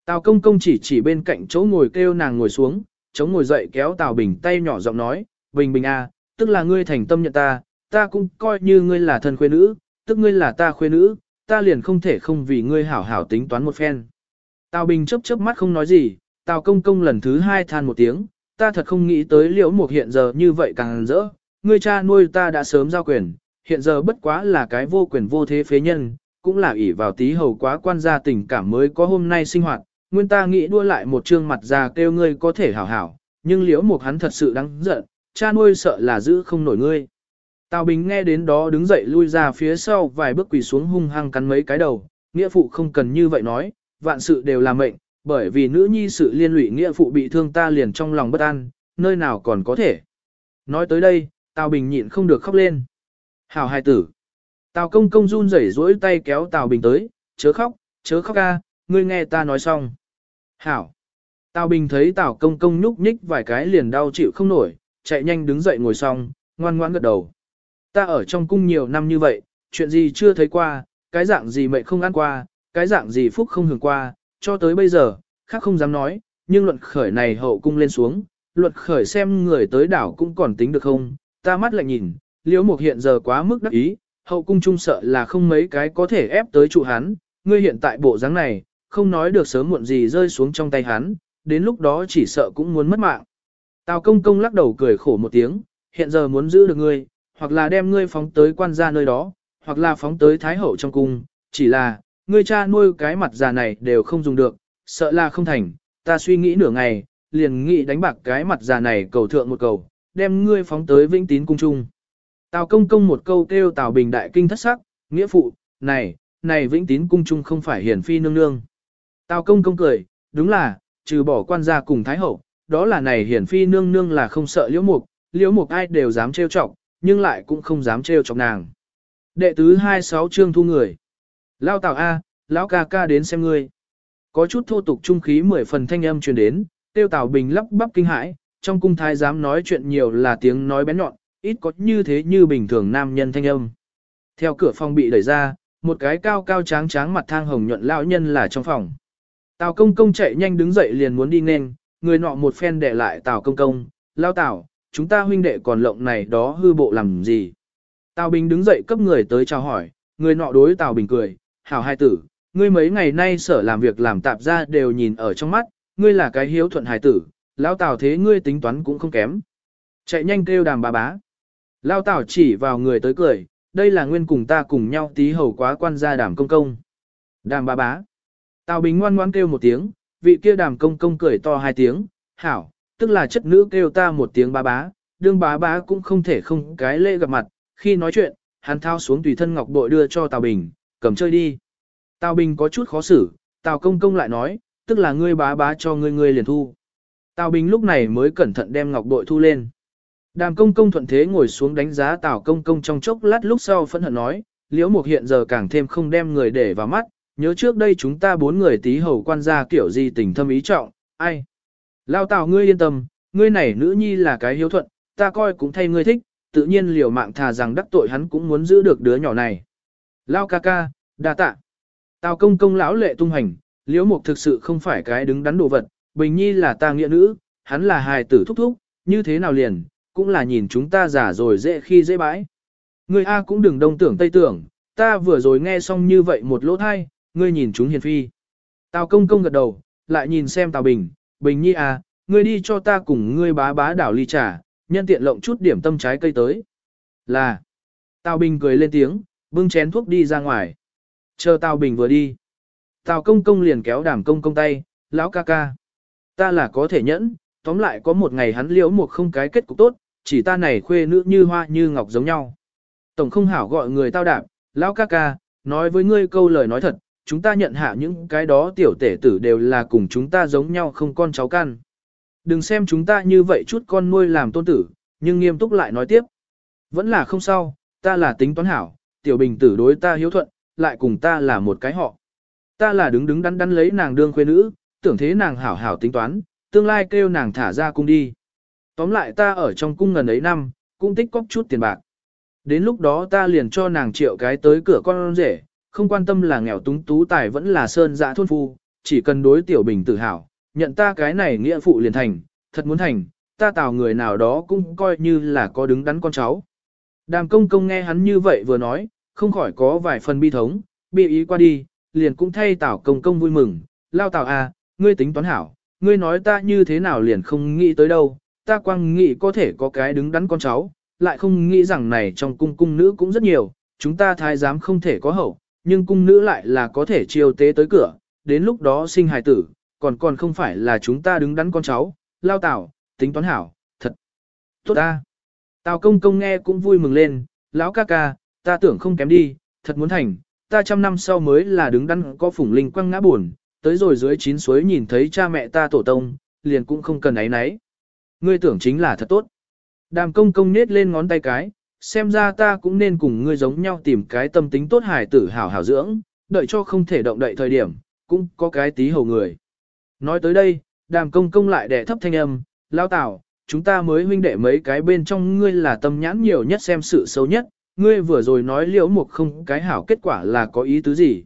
Tào công công chỉ chỉ bên cạnh chỗ ngồi kêu nàng ngồi xuống, chống ngồi dậy kéo Tào Bình tay nhỏ giọng nói, Bình Bình à, tức là ngươi thành tâm nhận ta, ta cũng coi như ngươi là thân khuê nữ, tức ngươi là ta khuê nữ, ta liền không thể không vì ngươi hảo hảo tính toán một phen. Tào Bình chớp chớp mắt không nói gì, Tào công công lần thứ hai than một tiếng, ta thật không nghĩ tới liễu mục hiện giờ như vậy càng rỡ, ngươi cha nuôi ta đã sớm giao quyền, hiện giờ bất quá là cái vô quyền vô thế phế nhân, cũng là ỷ vào tí hầu quá quan gia tình cảm mới có hôm nay sinh hoạt, nguyên ta nghĩ đua lại một trương mặt già kêu ngươi có thể hảo hảo, nhưng liễu mục hắn thật sự đáng giận, cha nuôi sợ là giữ không nổi ngươi. Tào Bình nghe đến đó đứng dậy lui ra phía sau vài bước quỳ xuống hung hăng cắn mấy cái đầu, nghĩa phụ không cần như vậy nói, vạn sự đều là mệnh, bởi vì nữ nhi sự liên lụy nghĩa phụ bị thương ta liền trong lòng bất an, nơi nào còn có thể. Nói tới đây, Tào Bình nhịn không được khóc lên. Hảo hài tử. Tào công công run rẩy rỗi tay kéo Tào Bình tới, chớ khóc, chớ khóc ca, ngươi nghe ta nói xong. Hảo. Tào Bình thấy Tào công công nhúc nhích vài cái liền đau chịu không nổi, chạy nhanh đứng dậy ngồi xong, ngoan ngoãn gật đầu. Ta ở trong cung nhiều năm như vậy, chuyện gì chưa thấy qua, cái dạng gì mệnh không ăn qua, cái dạng gì phúc không hưởng qua, cho tới bây giờ, khác không dám nói, nhưng luận khởi này hậu cung lên xuống, luận khởi xem người tới đảo cũng còn tính được không, ta mắt lại nhìn, liễu mục hiện giờ quá mức đắc ý, hậu cung trung sợ là không mấy cái có thể ép tới trụ hắn, ngươi hiện tại bộ dáng này, không nói được sớm muộn gì rơi xuống trong tay hắn, đến lúc đó chỉ sợ cũng muốn mất mạng. Tào công công lắc đầu cười khổ một tiếng, hiện giờ muốn giữ được ngươi, hoặc là đem ngươi phóng tới quan gia nơi đó, hoặc là phóng tới thái hậu trong cung, chỉ là, ngươi cha nuôi cái mặt già này đều không dùng được, sợ là không thành, ta suy nghĩ nửa ngày, liền nghĩ đánh bạc cái mặt già này cầu thượng một cầu, đem ngươi phóng tới vĩnh tín cung trung. Tào công công một câu kêu Tào Bình đại kinh thất sắc, nghĩa phụ, này, này vĩnh tín cung trung không phải hiển phi nương nương. Tào công công cười, đúng là, trừ bỏ quan gia cùng thái hậu, đó là này hiển phi nương nương là không sợ liễu mục, liễu mục ai đều dám trêu chọc, nhưng lại cũng không dám trêu chọc nàng. Đệ tứ 26 chương thu người. Lao tào A, lão ca ca đến xem ngươi. Có chút thô tục trung khí mười phần thanh âm truyền đến, tiêu tào bình lắp bắp kinh hãi, trong cung thái dám nói chuyện nhiều là tiếng nói bén nhọn, ít có như thế như bình thường nam nhân thanh âm. Theo cửa phòng bị đẩy ra, một cái cao cao tráng tráng mặt thang hồng nhuận lão nhân là trong phòng. Tào công công chạy nhanh đứng dậy liền muốn đi nên, người nọ một phen để lại Tào công công, lao Tào, chúng ta huynh đệ còn lộng này đó hư bộ làm gì. Tào Bình đứng dậy cấp người tới chào hỏi, người nọ đối Tào Bình cười, hảo hài tử, ngươi mấy ngày nay sở làm việc làm tạp ra đều nhìn ở trong mắt, ngươi là cái hiếu thuận hài tử, lão Tào thế ngươi tính toán cũng không kém. Chạy nhanh kêu đàm bà bá. Lao Tào chỉ vào người tới cười, đây là nguyên cùng ta cùng nhau tí hầu quá quan gia đàm công công. Đàm bà bá. Tào Bình ngoan ngoan kêu một tiếng, vị kia đàm công công cười to hai tiếng, hảo, tức là chất nữ kêu ta một tiếng bà bá, đương bà bá cũng không thể không cái lễ gặp mặt, khi nói chuyện, hắn thao xuống tùy thân ngọc bội đưa cho Tào Bình, cầm chơi đi. Tào Bình có chút khó xử, Tào công công lại nói, tức là ngươi bá bá cho ngươi ngươi liền thu. Tào Bình lúc này mới cẩn thận đem ngọc bội thu lên. Đàm công công thuận thế ngồi xuống đánh giá Tào công công trong chốc lát lúc sau phẫn hận nói, liễu mục hiện giờ càng thêm không đem người để vào mắt, nhớ trước đây chúng ta bốn người tí hầu quan gia kiểu gì tình thâm ý trọng, ai. Lao Tào ngươi yên tâm, ngươi này nữ nhi là cái hiếu thuận, ta coi cũng thay ngươi thích, tự nhiên liều mạng thà rằng đắc tội hắn cũng muốn giữ được đứa nhỏ này. Lao ca ca, đa tạ. Tào công công lão lệ tung hành, liễu mục thực sự không phải cái đứng đắn đồ vật, bình nhi là ta nghĩa nữ, hắn là hài tử thúc thúc, như thế nào liền, cũng là nhìn chúng ta giả rồi dễ khi dễ bãi. Người A cũng đừng đông tưởng tây tưởng, ta vừa rồi nghe xong như vậy một lỗ thai, ngươi nhìn chúng hiền phi. Tào công công gật đầu, lại nhìn xem Tào Bình, Bình nhi à, ngươi đi cho ta cùng ngươi bá bá đảo ly trà, nhân tiện lộng chút điểm tâm trái cây tới. Là. Tào Bình cười lên tiếng, bưng chén thuốc đi ra ngoài. Chờ Tào Bình vừa đi. Tào công công liền kéo đàm công công tay, lão ca ca. Ta là có thể nhẫn, tóm lại có một ngày hắn liễu một không cái kết cục tốt, chỉ ta này khuê nữ như hoa như ngọc giống nhau. Tổng không hảo gọi người tao đạp, lão ca ca, nói với ngươi câu lời nói thật, chúng ta nhận hạ những cái đó tiểu tể tử đều là cùng chúng ta giống nhau không con cháu căn. Đừng xem chúng ta như vậy chút con nuôi làm tôn tử, nhưng nghiêm túc lại nói tiếp. Vẫn là không sao, ta là tính toán hảo, tiểu bình tử đối ta hiếu thuận, lại cùng ta là một cái họ. Ta là đứng đứng đắn đắn lấy nàng đương khuê nữ, tưởng thế nàng hảo hảo tính toán, tương lai kêu nàng thả ra cung đi. Tóm lại ta ở trong cung ngần ấy năm, cũng tích cóp chút tiền bạc. Đến lúc đó ta liền cho nàng triệu cái tới cửa con rể, không quan tâm là nghèo túng tú tài vẫn là sơn dạ thôn phu, chỉ cần đối tiểu bình tự hảo, nhận ta cái này nghĩa phụ liền thành, thật muốn thành, ta tào người nào đó cũng coi như là có đứng đắn con cháu. Đàm công công nghe hắn như vậy vừa nói, không khỏi có vài phần bi thống, bi ý qua đi, liền cũng thay tảo công công vui mừng, lao tảo à, ngươi tính toán hảo, ngươi nói ta như thế nào liền không nghĩ tới đâu, ta quang nghĩ có thể có cái đứng đắn con cháu, lại không nghĩ rằng này trong cung cung nữ cũng rất nhiều, chúng ta thái giám không thể có hậu, nhưng cung nữ lại là có thể chiêu tế tới cửa, đến lúc đó sinh hài tử, còn còn không phải là chúng ta đứng đắn con cháu, lao tảo, tính toán hảo, thật tốt ta. Tào công công nghe cũng vui mừng lên, lão ca ca, ta tưởng không kém đi, thật muốn thành, ta trăm năm sau mới là đứng đắn có phủng linh quăng ngã buồn, tới rồi dưới chín suối nhìn thấy cha mẹ ta tổ tông, liền cũng không cần ấy nấy. Ngươi tưởng chính là thật tốt. Đàm công công nết lên ngón tay cái, xem ra ta cũng nên cùng ngươi giống nhau tìm cái tâm tính tốt hài tử hảo hảo dưỡng, đợi cho không thể động đậy thời điểm, cũng có cái tí hầu người. Nói tới đây, đàm công công lại đẻ thấp thanh âm, lao tảo, chúng ta mới huynh đệ mấy cái bên trong ngươi là tâm nhãn nhiều nhất xem sự xấu nhất, ngươi vừa rồi nói liễu mục không cái hảo kết quả là có ý tứ gì.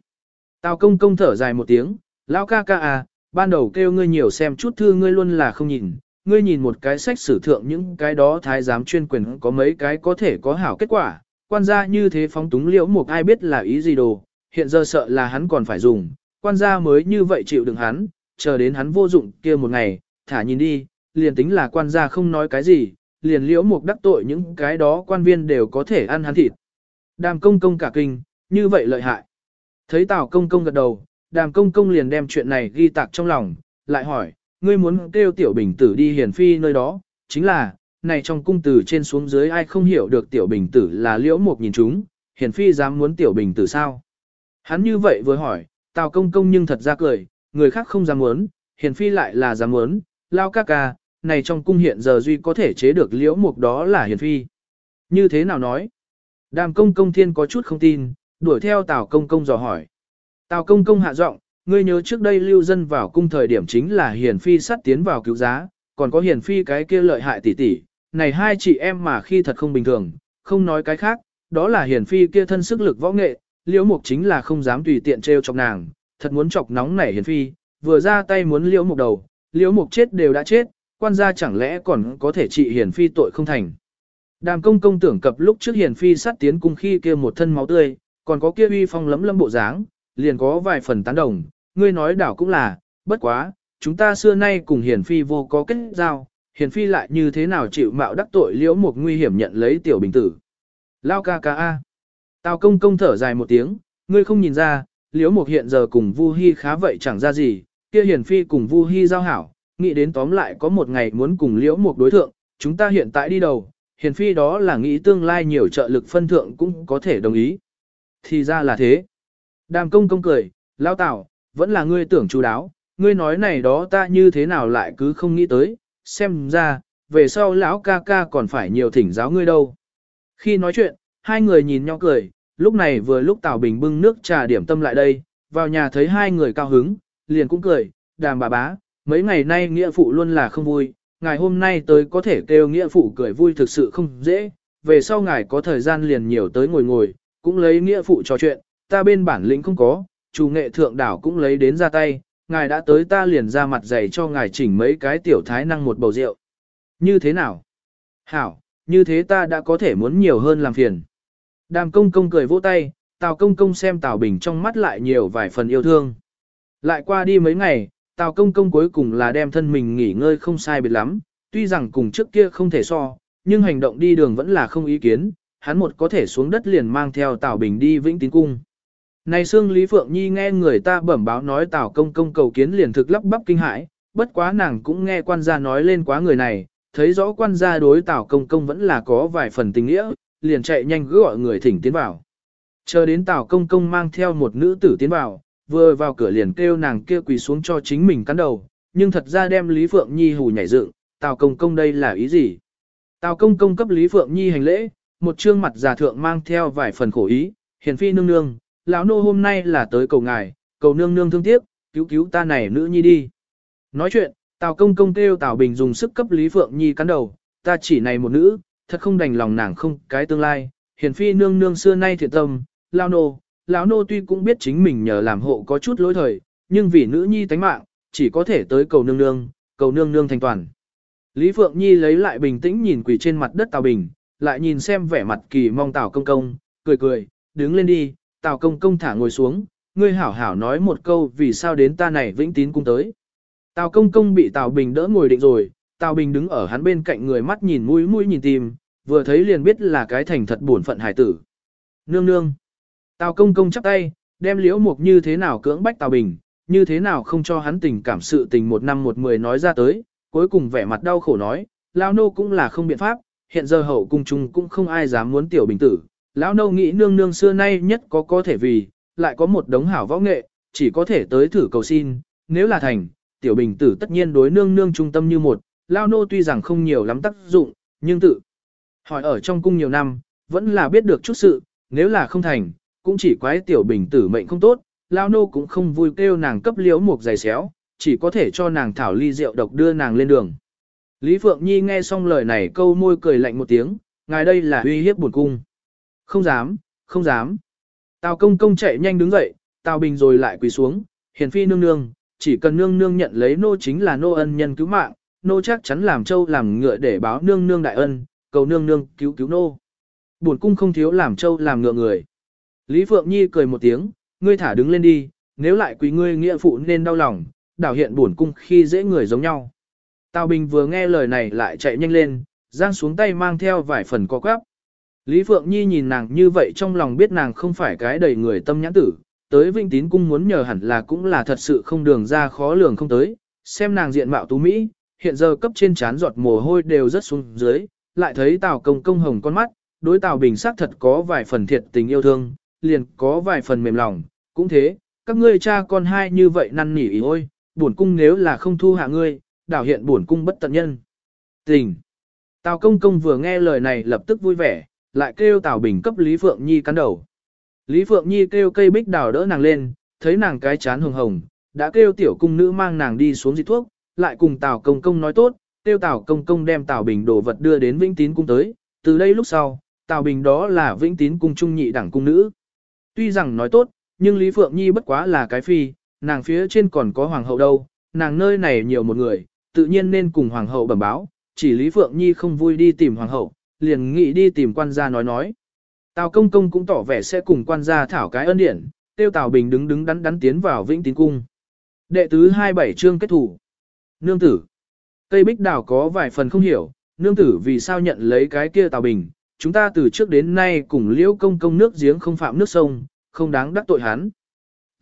Tào công công thở dài một tiếng, lão ca ca à, ban đầu kêu ngươi nhiều xem chút thư ngươi luôn là không nhìn, ngươi nhìn một cái sách sử thượng những cái đó thái giám chuyên quyền có mấy cái có thể có hảo kết quả, quan gia như thế phóng túng liễu mục ai biết là ý gì đồ, hiện giờ sợ là hắn còn phải dùng, quan gia mới như vậy chịu đựng hắn, chờ đến hắn vô dụng kia một ngày, thả nhìn đi, liền tính là quan gia không nói cái gì, liền liễu mục đắc tội những cái đó quan viên đều có thể ăn hắn thịt. Đàm công công cả kinh, như vậy lợi hại. Thấy Tào công công gật đầu, đàm công công liền đem chuyện này ghi tạc trong lòng, lại hỏi, ngươi muốn kêu tiểu bình tử đi hiển phi nơi đó, chính là, này trong cung tử trên xuống dưới ai không hiểu được tiểu bình tử là liễu mục nhìn chúng, hiển phi dám muốn tiểu bình tử sao. Hắn như vậy vừa hỏi, tào công công nhưng thật ra cười, người khác không dám muốn, hiển phi lại là dám muốn, lao ca ca, này trong cung hiện giờ duy có thể chế được liễu mục đó là hiền phi. Như thế nào nói? Đàm công công thiên có chút không tin, đuổi theo Tào công công dò hỏi. Tào công công hạ giọng, ngươi nhớ trước đây lưu dân vào cung thời điểm chính là hiền phi sát tiến vào cứu giá, còn có hiền phi cái kia lợi hại tỷ tỷ, này hai chị em mà khi thật không bình thường, không nói cái khác, đó là hiền phi kia thân sức lực võ nghệ, liễu mục chính là không dám tùy tiện trêu chọc nàng, thật muốn chọc nóng nảy hiền phi, vừa ra tay muốn liễu mục đầu, liễu mục chết đều đã chết, quan gia chẳng lẽ còn có thể trị hiền phi tội không thành. Đàm công công tưởng cập lúc trước hiền phi sát tiến cung khi kia một thân máu tươi, còn có kia uy phong lấm lâm bộ dáng, liền có vài phần tán đồng, ngươi nói đảo cũng là, bất quá, chúng ta xưa nay cùng hiền phi vô có kết giao, hiền phi lại như thế nào chịu mạo đắc tội liễu một nguy hiểm nhận lấy tiểu bình tử. Lao ca ca a. Tào công công thở dài một tiếng, ngươi không nhìn ra, liễu một hiện giờ cùng Vu Hi khá vậy chẳng ra gì, kia hiền phi cùng Vu Hi giao hảo, nghĩ đến tóm lại có một ngày muốn cùng liễu một đối thượng, chúng ta hiện tại đi đầu, hiền phi đó là nghĩ tương lai nhiều trợ lực phân thượng cũng có thể đồng ý. Thì ra là thế. Đàm công công cười, lao tảo, vẫn là ngươi tưởng chú đáo, ngươi nói này đó ta như thế nào lại cứ không nghĩ tới, xem ra, về sau lão ca ca còn phải nhiều thỉnh giáo ngươi đâu. Khi nói chuyện, hai người nhìn nhau cười, lúc này vừa lúc Tào Bình bưng nước trà điểm tâm lại đây, vào nhà thấy hai người cao hứng, liền cũng cười, đàm bà bá, mấy ngày nay nghĩa phụ luôn là không vui, ngài hôm nay tới có thể kêu nghĩa phụ cười vui thực sự không dễ, về sau ngài có thời gian liền nhiều tới ngồi ngồi, cũng lấy nghĩa phụ trò chuyện, ta bên bản lĩnh không có, chủ nghệ thượng đảo cũng lấy đến ra tay, ngài đã tới ta liền ra mặt dày cho ngài chỉnh mấy cái tiểu thái năng một bầu rượu. Như thế nào? Hảo, như thế ta đã có thể muốn nhiều hơn làm phiền. Đàm công công cười vỗ tay, Tào công công xem Tào Bình trong mắt lại nhiều vài phần yêu thương. Lại qua đi mấy ngày, Tào công công cuối cùng là đem thân mình nghỉ ngơi không sai biệt lắm, tuy rằng cùng trước kia không thể so, nhưng hành động đi đường vẫn là không ý kiến, hắn một có thể xuống đất liền mang theo Tào Bình đi Vĩnh Tín Cung. Này Sương Lý Phượng Nhi nghe người ta bẩm báo nói Tào công công cầu kiến liền thực lắp bắp kinh hãi, bất quá nàng cũng nghe quan gia nói lên quá người này, thấy rõ quan gia đối Tào công công vẫn là có vài phần tình nghĩa, liền chạy nhanh gọi người thỉnh tiến vào. Chờ đến Tào công công mang theo một nữ tử tiến vào, vừa vào cửa liền kêu nàng kia quỳ xuống cho chính mình cắn đầu, nhưng thật ra đem Lý Phượng Nhi hù nhảy dựng, Tào công công đây là ý gì? Tào công công cấp Lý Phượng Nhi hành lễ, một trương mặt giả thượng mang theo vài phần khổ ý, hiền phi nương nương, lão nô hôm nay là tới cầu ngài, cầu nương nương thương tiếc, cứu cứu ta này nữ nhi đi. Nói chuyện, Tào công công kêu Tào Bình dùng sức cấp Lý Phượng Nhi cắn đầu, ta chỉ này một nữ, thật không đành lòng nàng không cái tương lai, hiền phi nương nương xưa nay thiện tâm, lão nô, lão nô tuy cũng biết chính mình nhờ làm hộ có chút lỗi thời, nhưng vì nữ nhi tánh mạng, chỉ có thể tới cầu nương nương, cầu nương nương thành toàn. Lý Phượng Nhi lấy lại bình tĩnh nhìn quỳ trên mặt đất Tào Bình, lại nhìn xem vẻ mặt kỳ mong Tào công công, cười cười, đứng lên đi, Tào công công thả ngồi xuống, ngươi hảo hảo nói một câu vì sao đến ta này vĩnh tín cung tới. Tào công công bị Tào Bình đỡ ngồi định rồi, Tào Bình đứng ở hắn bên cạnh người mắt nhìn mũi mũi nhìn tìm, vừa thấy liền biết là cái thành thật buồn phận hải tử. Nương nương. Tào công công chắp tay, đem liễu mục như thế nào cưỡng bách Tào Bình, như thế nào không cho hắn tình cảm sự tình một năm một mười nói ra tới, cuối cùng vẻ mặt đau khổ nói, lao nô cũng là không biện pháp, hiện giờ hậu cung chung cũng không ai dám muốn tiểu bình tử, lão nô nghĩ nương nương xưa nay nhất có có thể vì, lại có một đống hảo võ nghệ, chỉ có thể tới thử cầu xin, nếu là thành, tiểu bình tử tất nhiên đối nương nương trung tâm như một, lao nô tuy rằng không nhiều lắm tác dụng, nhưng tự hỏi ở trong cung nhiều năm, vẫn là biết được chút sự, nếu là không thành, cũng chỉ quái tiểu bình tử mệnh không tốt, lao nô cũng không vui kêu nàng cấp liếu một giày xéo, chỉ có thể cho nàng thảo ly rượu độc đưa nàng lên đường. Lý Phượng Nhi nghe xong lời này câu môi cười lạnh một tiếng, ngài đây là uy hiếp buồn cung. Không dám, không dám. Tào công công chạy nhanh đứng dậy, Tào Bình rồi lại quỳ xuống, hiền phi nương nương, chỉ cần nương nương nhận lấy nô chính là nô ân nhân cứu mạng, nô chắc chắn làm châu làm ngựa để báo nương nương đại ân, cầu nương nương cứu cứu nô. Buồn cung không thiếu làm châu làm ngựa người. Lý Phượng Nhi cười một tiếng, ngươi thả đứng lên đi, nếu lại quý ngươi nghĩa phụ nên đau lòng, đảo hiện buồn cung khi dễ người giống nhau. Tào Bình vừa nghe lời này lại chạy nhanh lên, giang xuống tay mang theo vài phần co quắp. Lý Phượng Nhi nhìn nàng như vậy trong lòng biết nàng không phải cái đầy người tâm nhãn tử, tới Vinh Tín cung muốn nhờ hẳn là cũng là thật sự không đường ra khó lường không tới, xem nàng diện mạo tú Mỹ, hiện giờ cấp trên chán giọt mồ hôi đều rất xuống dưới, lại thấy Tào Công công hồng con mắt, đối Tào Bình sắc thật có vài phần thiệt tình yêu thương, liền có vài phần mềm lòng, cũng thế, các ngươi cha con hai như vậy năn nỉ ý ôi, bổn cung nếu là không thu hạ ngươi, đảo hiện bổn cung bất tận nhân. Tình. Tào công công vừa nghe lời này lập tức vui vẻ, lại kêu Tào Bình cấp Lý Phượng Nhi cắn đầu. Lý Phượng Nhi kêu cây bích đào đỡ nàng lên, thấy nàng cái chán hồng hồng, đã kêu tiểu cung nữ mang nàng đi xuống dịch thuốc, lại cùng Tào công công nói tốt, kêu Tào công công đem Tào Bình đồ vật đưa đến Vĩnh Tín cung tới, từ đây lúc sau, Tào Bình đó là Vĩnh Tín cung trung nhị đẳng cung nữ. Tuy rằng nói tốt, nhưng Lý Phượng Nhi bất quá là cái phi, nàng phía trên còn có hoàng hậu đâu, nàng nơi này nhiều một người, tự nhiên nên cùng hoàng hậu bẩm báo, chỉ Lý Phượng Nhi không vui đi tìm hoàng hậu, liền nghĩ đi tìm quan gia nói nói. Tào công công cũng tỏ vẻ sẽ cùng quan gia thảo cái ân điển, tiêu Tào Bình đứng đứng đắn đắn tiến vào Vĩnh Tín cung. Đệ tứ 27 chương kết thủ. Nương tử. tây bích đào có vài phần không hiểu, nương tử vì sao nhận lấy cái kia Tào Bình, chúng ta từ trước đến nay cùng liễu công công nước giếng không phạm nước sông, không đáng đắc tội hắn.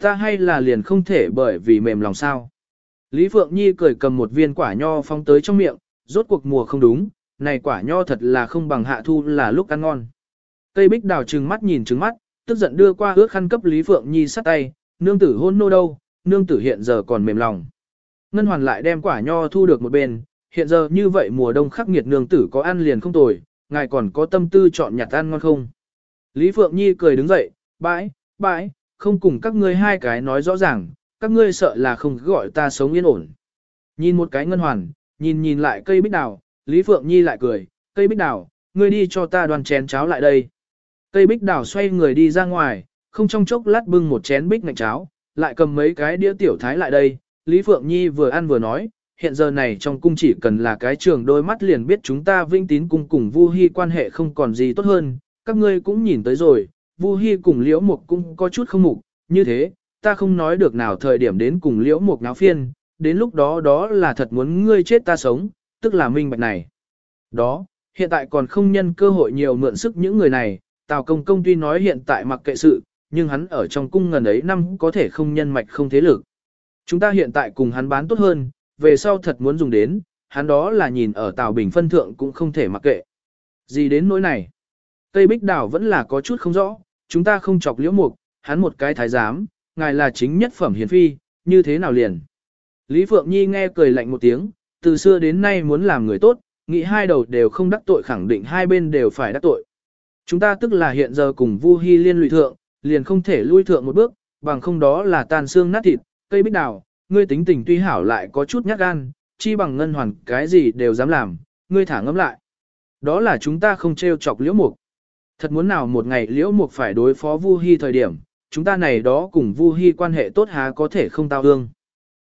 Ta hay là liền không thể bởi vì mềm lòng sao. Lý Phượng Nhi cười cầm một viên quả nho phong tới trong miệng, rốt cuộc mùa không đúng, này quả nho thật là không bằng hạ thu là lúc ăn ngon. Cây bích đào trừng mắt nhìn trừng mắt, tức giận đưa qua ước khăn cấp Lý Phượng Nhi sát tay, nương tử hôn nô đâu, nương tử hiện giờ còn mềm lòng. Ngân hoàn lại đem quả nho thu được một bên, hiện giờ như vậy mùa đông khắc nghiệt nương tử có ăn liền không tồi, ngài còn có tâm tư chọn nhặt ăn ngon không. Lý Phượng Nhi cười đứng dậy, bãi, bãi, không cùng các ngươi hai cái nói rõ ràng, các ngươi sợ là không gọi ta sống yên ổn. Nhìn một cái ngân hoàn, nhìn nhìn lại cây bích đào, Lý Phượng Nhi lại cười, cây bích đào, ngươi đi cho ta đoàn chén cháo lại đây. Cây bích đào xoay người đi ra ngoài, không trong chốc lát bưng một chén bích ngạch cháo, lại cầm mấy cái đĩa tiểu thái lại đây. Lý Phượng Nhi vừa ăn vừa nói, hiện giờ này trong cung chỉ cần là cái trường đôi mắt liền biết chúng ta vinh tín cung cùng Vu Hi quan hệ không còn gì tốt hơn, các ngươi cũng nhìn tới rồi, Vu Hi cùng Liễu Mục cũng có chút không mục, như thế, ta không nói được nào thời điểm đến cùng Liễu Mục náo phiên, đến lúc đó đó là thật muốn ngươi chết ta sống, tức là minh bạch này. Đó, hiện tại còn không nhân cơ hội nhiều mượn sức những người này, Tào Công Công tuy nói hiện tại mặc kệ sự, nhưng hắn ở trong cung ngần ấy năm có thể không nhân mạch không thế lực. Chúng ta hiện tại cùng hắn bán tốt hơn, về sau thật muốn dùng đến, hắn đó là nhìn ở Tào Bình phân thượng cũng không thể mặc kệ. Gì đến nỗi này? Tây bích đảo vẫn là có chút không rõ, chúng ta không chọc liễu mục, hắn một cái thái giám, ngài là chính nhất phẩm hiền phi, như thế nào liền? Lý Phượng Nhi nghe cười lạnh một tiếng, từ xưa đến nay muốn làm người tốt, nghĩ hai đầu đều không đắc tội khẳng định hai bên đều phải đắc tội. Chúng ta tức là hiện giờ cùng Vu Hi liên lụy thượng, liền không thể lui thượng một bước, bằng không đó là tàn xương nát thịt, cây bích đào, ngươi tính tình tuy hảo lại có chút nhát gan, chi bằng ngân hoàn cái gì đều dám làm, ngươi thả ngấm lại. Đó là chúng ta không trêu chọc liễu mục. Thật muốn nào một ngày liễu mục phải đối phó Vu Hi thời điểm, chúng ta này đó cùng Vu Hi quan hệ tốt há có thể không tao ương.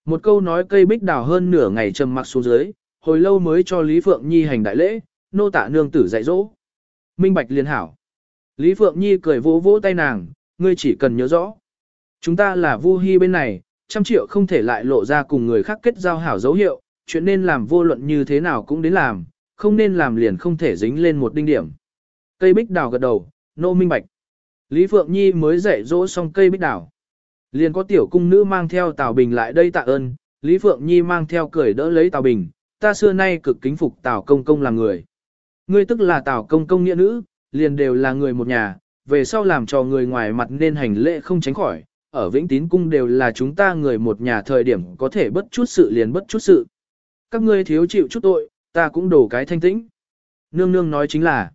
Một câu nói cây bích đào hơn nửa ngày trầm mặc xuống dưới, hồi lâu mới cho Lý Phượng Nhi hành đại lễ, nô tạ nương tử dạy dỗ. Minh bạch liên hảo. Lý Phượng Nhi cười vỗ vỗ tay nàng, ngươi chỉ cần nhớ rõ. Chúng ta là Vu Hi bên này, trăm triệu không thể lại lộ ra cùng người khác kết giao hảo dấu hiệu, chuyện nên làm vô luận như thế nào cũng đến làm, không nên làm liền không thể dính lên một đinh điểm. Cây bích đào gật đầu, nô minh bạch. Lý Phượng Nhi mới dạy dỗ xong cây bích đào. Liền có tiểu cung nữ mang theo Tào Bình lại đây tạ ơn, Lý Phượng Nhi mang theo cười đỡ lấy Tào Bình, ta xưa nay cực kính phục Tào Công Công làm người. Ngươi tức là Tào Công Công nghĩa nữ, liền đều là người một nhà, về sau làm cho người ngoài mặt nên hành lễ không tránh khỏi, ở Vĩnh Tín Cung đều là chúng ta người một nhà thời điểm có thể bất chút sự liền bất chút sự. Các ngươi thiếu chịu chút tội, ta cũng đổ cái thanh tĩnh. Nương nương nói chính là,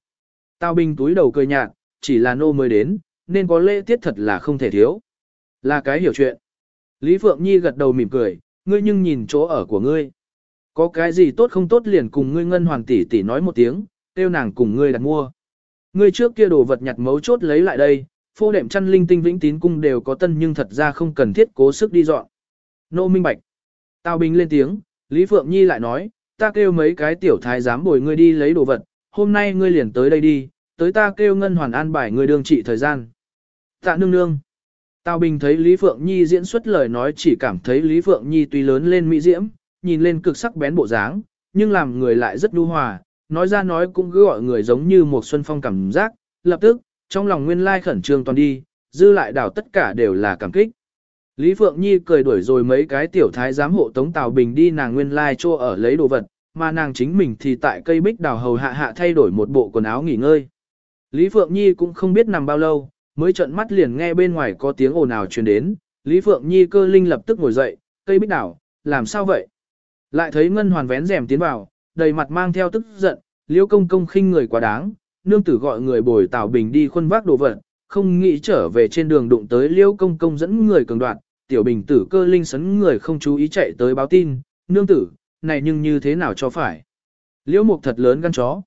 Tào Bình túi đầu cười nhạt, chỉ là nô mới đến, nên có lễ tiết thật là không thể thiếu. Là cái hiểu chuyện. Lý Phượng Nhi gật đầu mỉm cười, ngươi nhưng nhìn chỗ ở của ngươi. Có cái gì tốt không tốt liền cùng ngươi ngân hoàng tỷ tỷ nói một tiếng, tiêu nàng cùng ngươi đặt mua. Ngươi trước kia đồ vật nhặt mấu chốt lấy lại đây, phô đệm chăn linh tinh vĩnh tín cung đều có tân nhưng thật ra không cần thiết cố sức đi dọn. Nô minh bạch. Tào Bình lên tiếng, Lý Phượng Nhi lại nói, ta kêu mấy cái tiểu thái dám bồi ngươi đi lấy đồ vật, hôm nay ngươi liền tới đây đi, tới ta kêu ngân hoàn an bài ngươi đương trị thời gian. Tạ nương nương. Tào Bình thấy Lý Phượng Nhi diễn xuất lời nói chỉ cảm thấy Lý Phượng Nhi tuy lớn lên mỹ diễm, nhìn lên cực sắc bén bộ dáng, nhưng làm người lại rất nhu hòa, nói ra nói cũng cứ gọi người giống như một xuân phong cảm giác, lập tức, trong lòng nguyên lai khẩn trương toàn đi, dư lại đảo tất cả đều là cảm kích. Lý Phượng Nhi cười đuổi rồi mấy cái tiểu thái giám hộ tống Tào Bình đi nàng nguyên lai cho ở lấy đồ vật, mà nàng chính mình thì tại cây bích đào hầu hạ hạ thay đổi một bộ quần áo nghỉ ngơi. Lý Phượng Nhi cũng không biết nằm bao lâu, mới trận mắt liền nghe bên ngoài có tiếng ồn ào truyền đến, Lý Phượng Nhi cơ linh lập tức ngồi dậy, cây bích đảo, làm sao vậy? Lại thấy Ngân Hoàn vén rèm tiến vào, đầy mặt mang theo tức giận, liễu công công khinh người quá đáng, nương tử gọi người bồi Tào Bình đi khuân vác đồ vật, không nghĩ trở về trên đường đụng tới liễu công công dẫn người cường đoạt, tiểu bình tử cơ linh sấn người không chú ý chạy tới báo tin, nương tử, này nhưng như thế nào cho phải. Liễu mục thật lớn gan chó.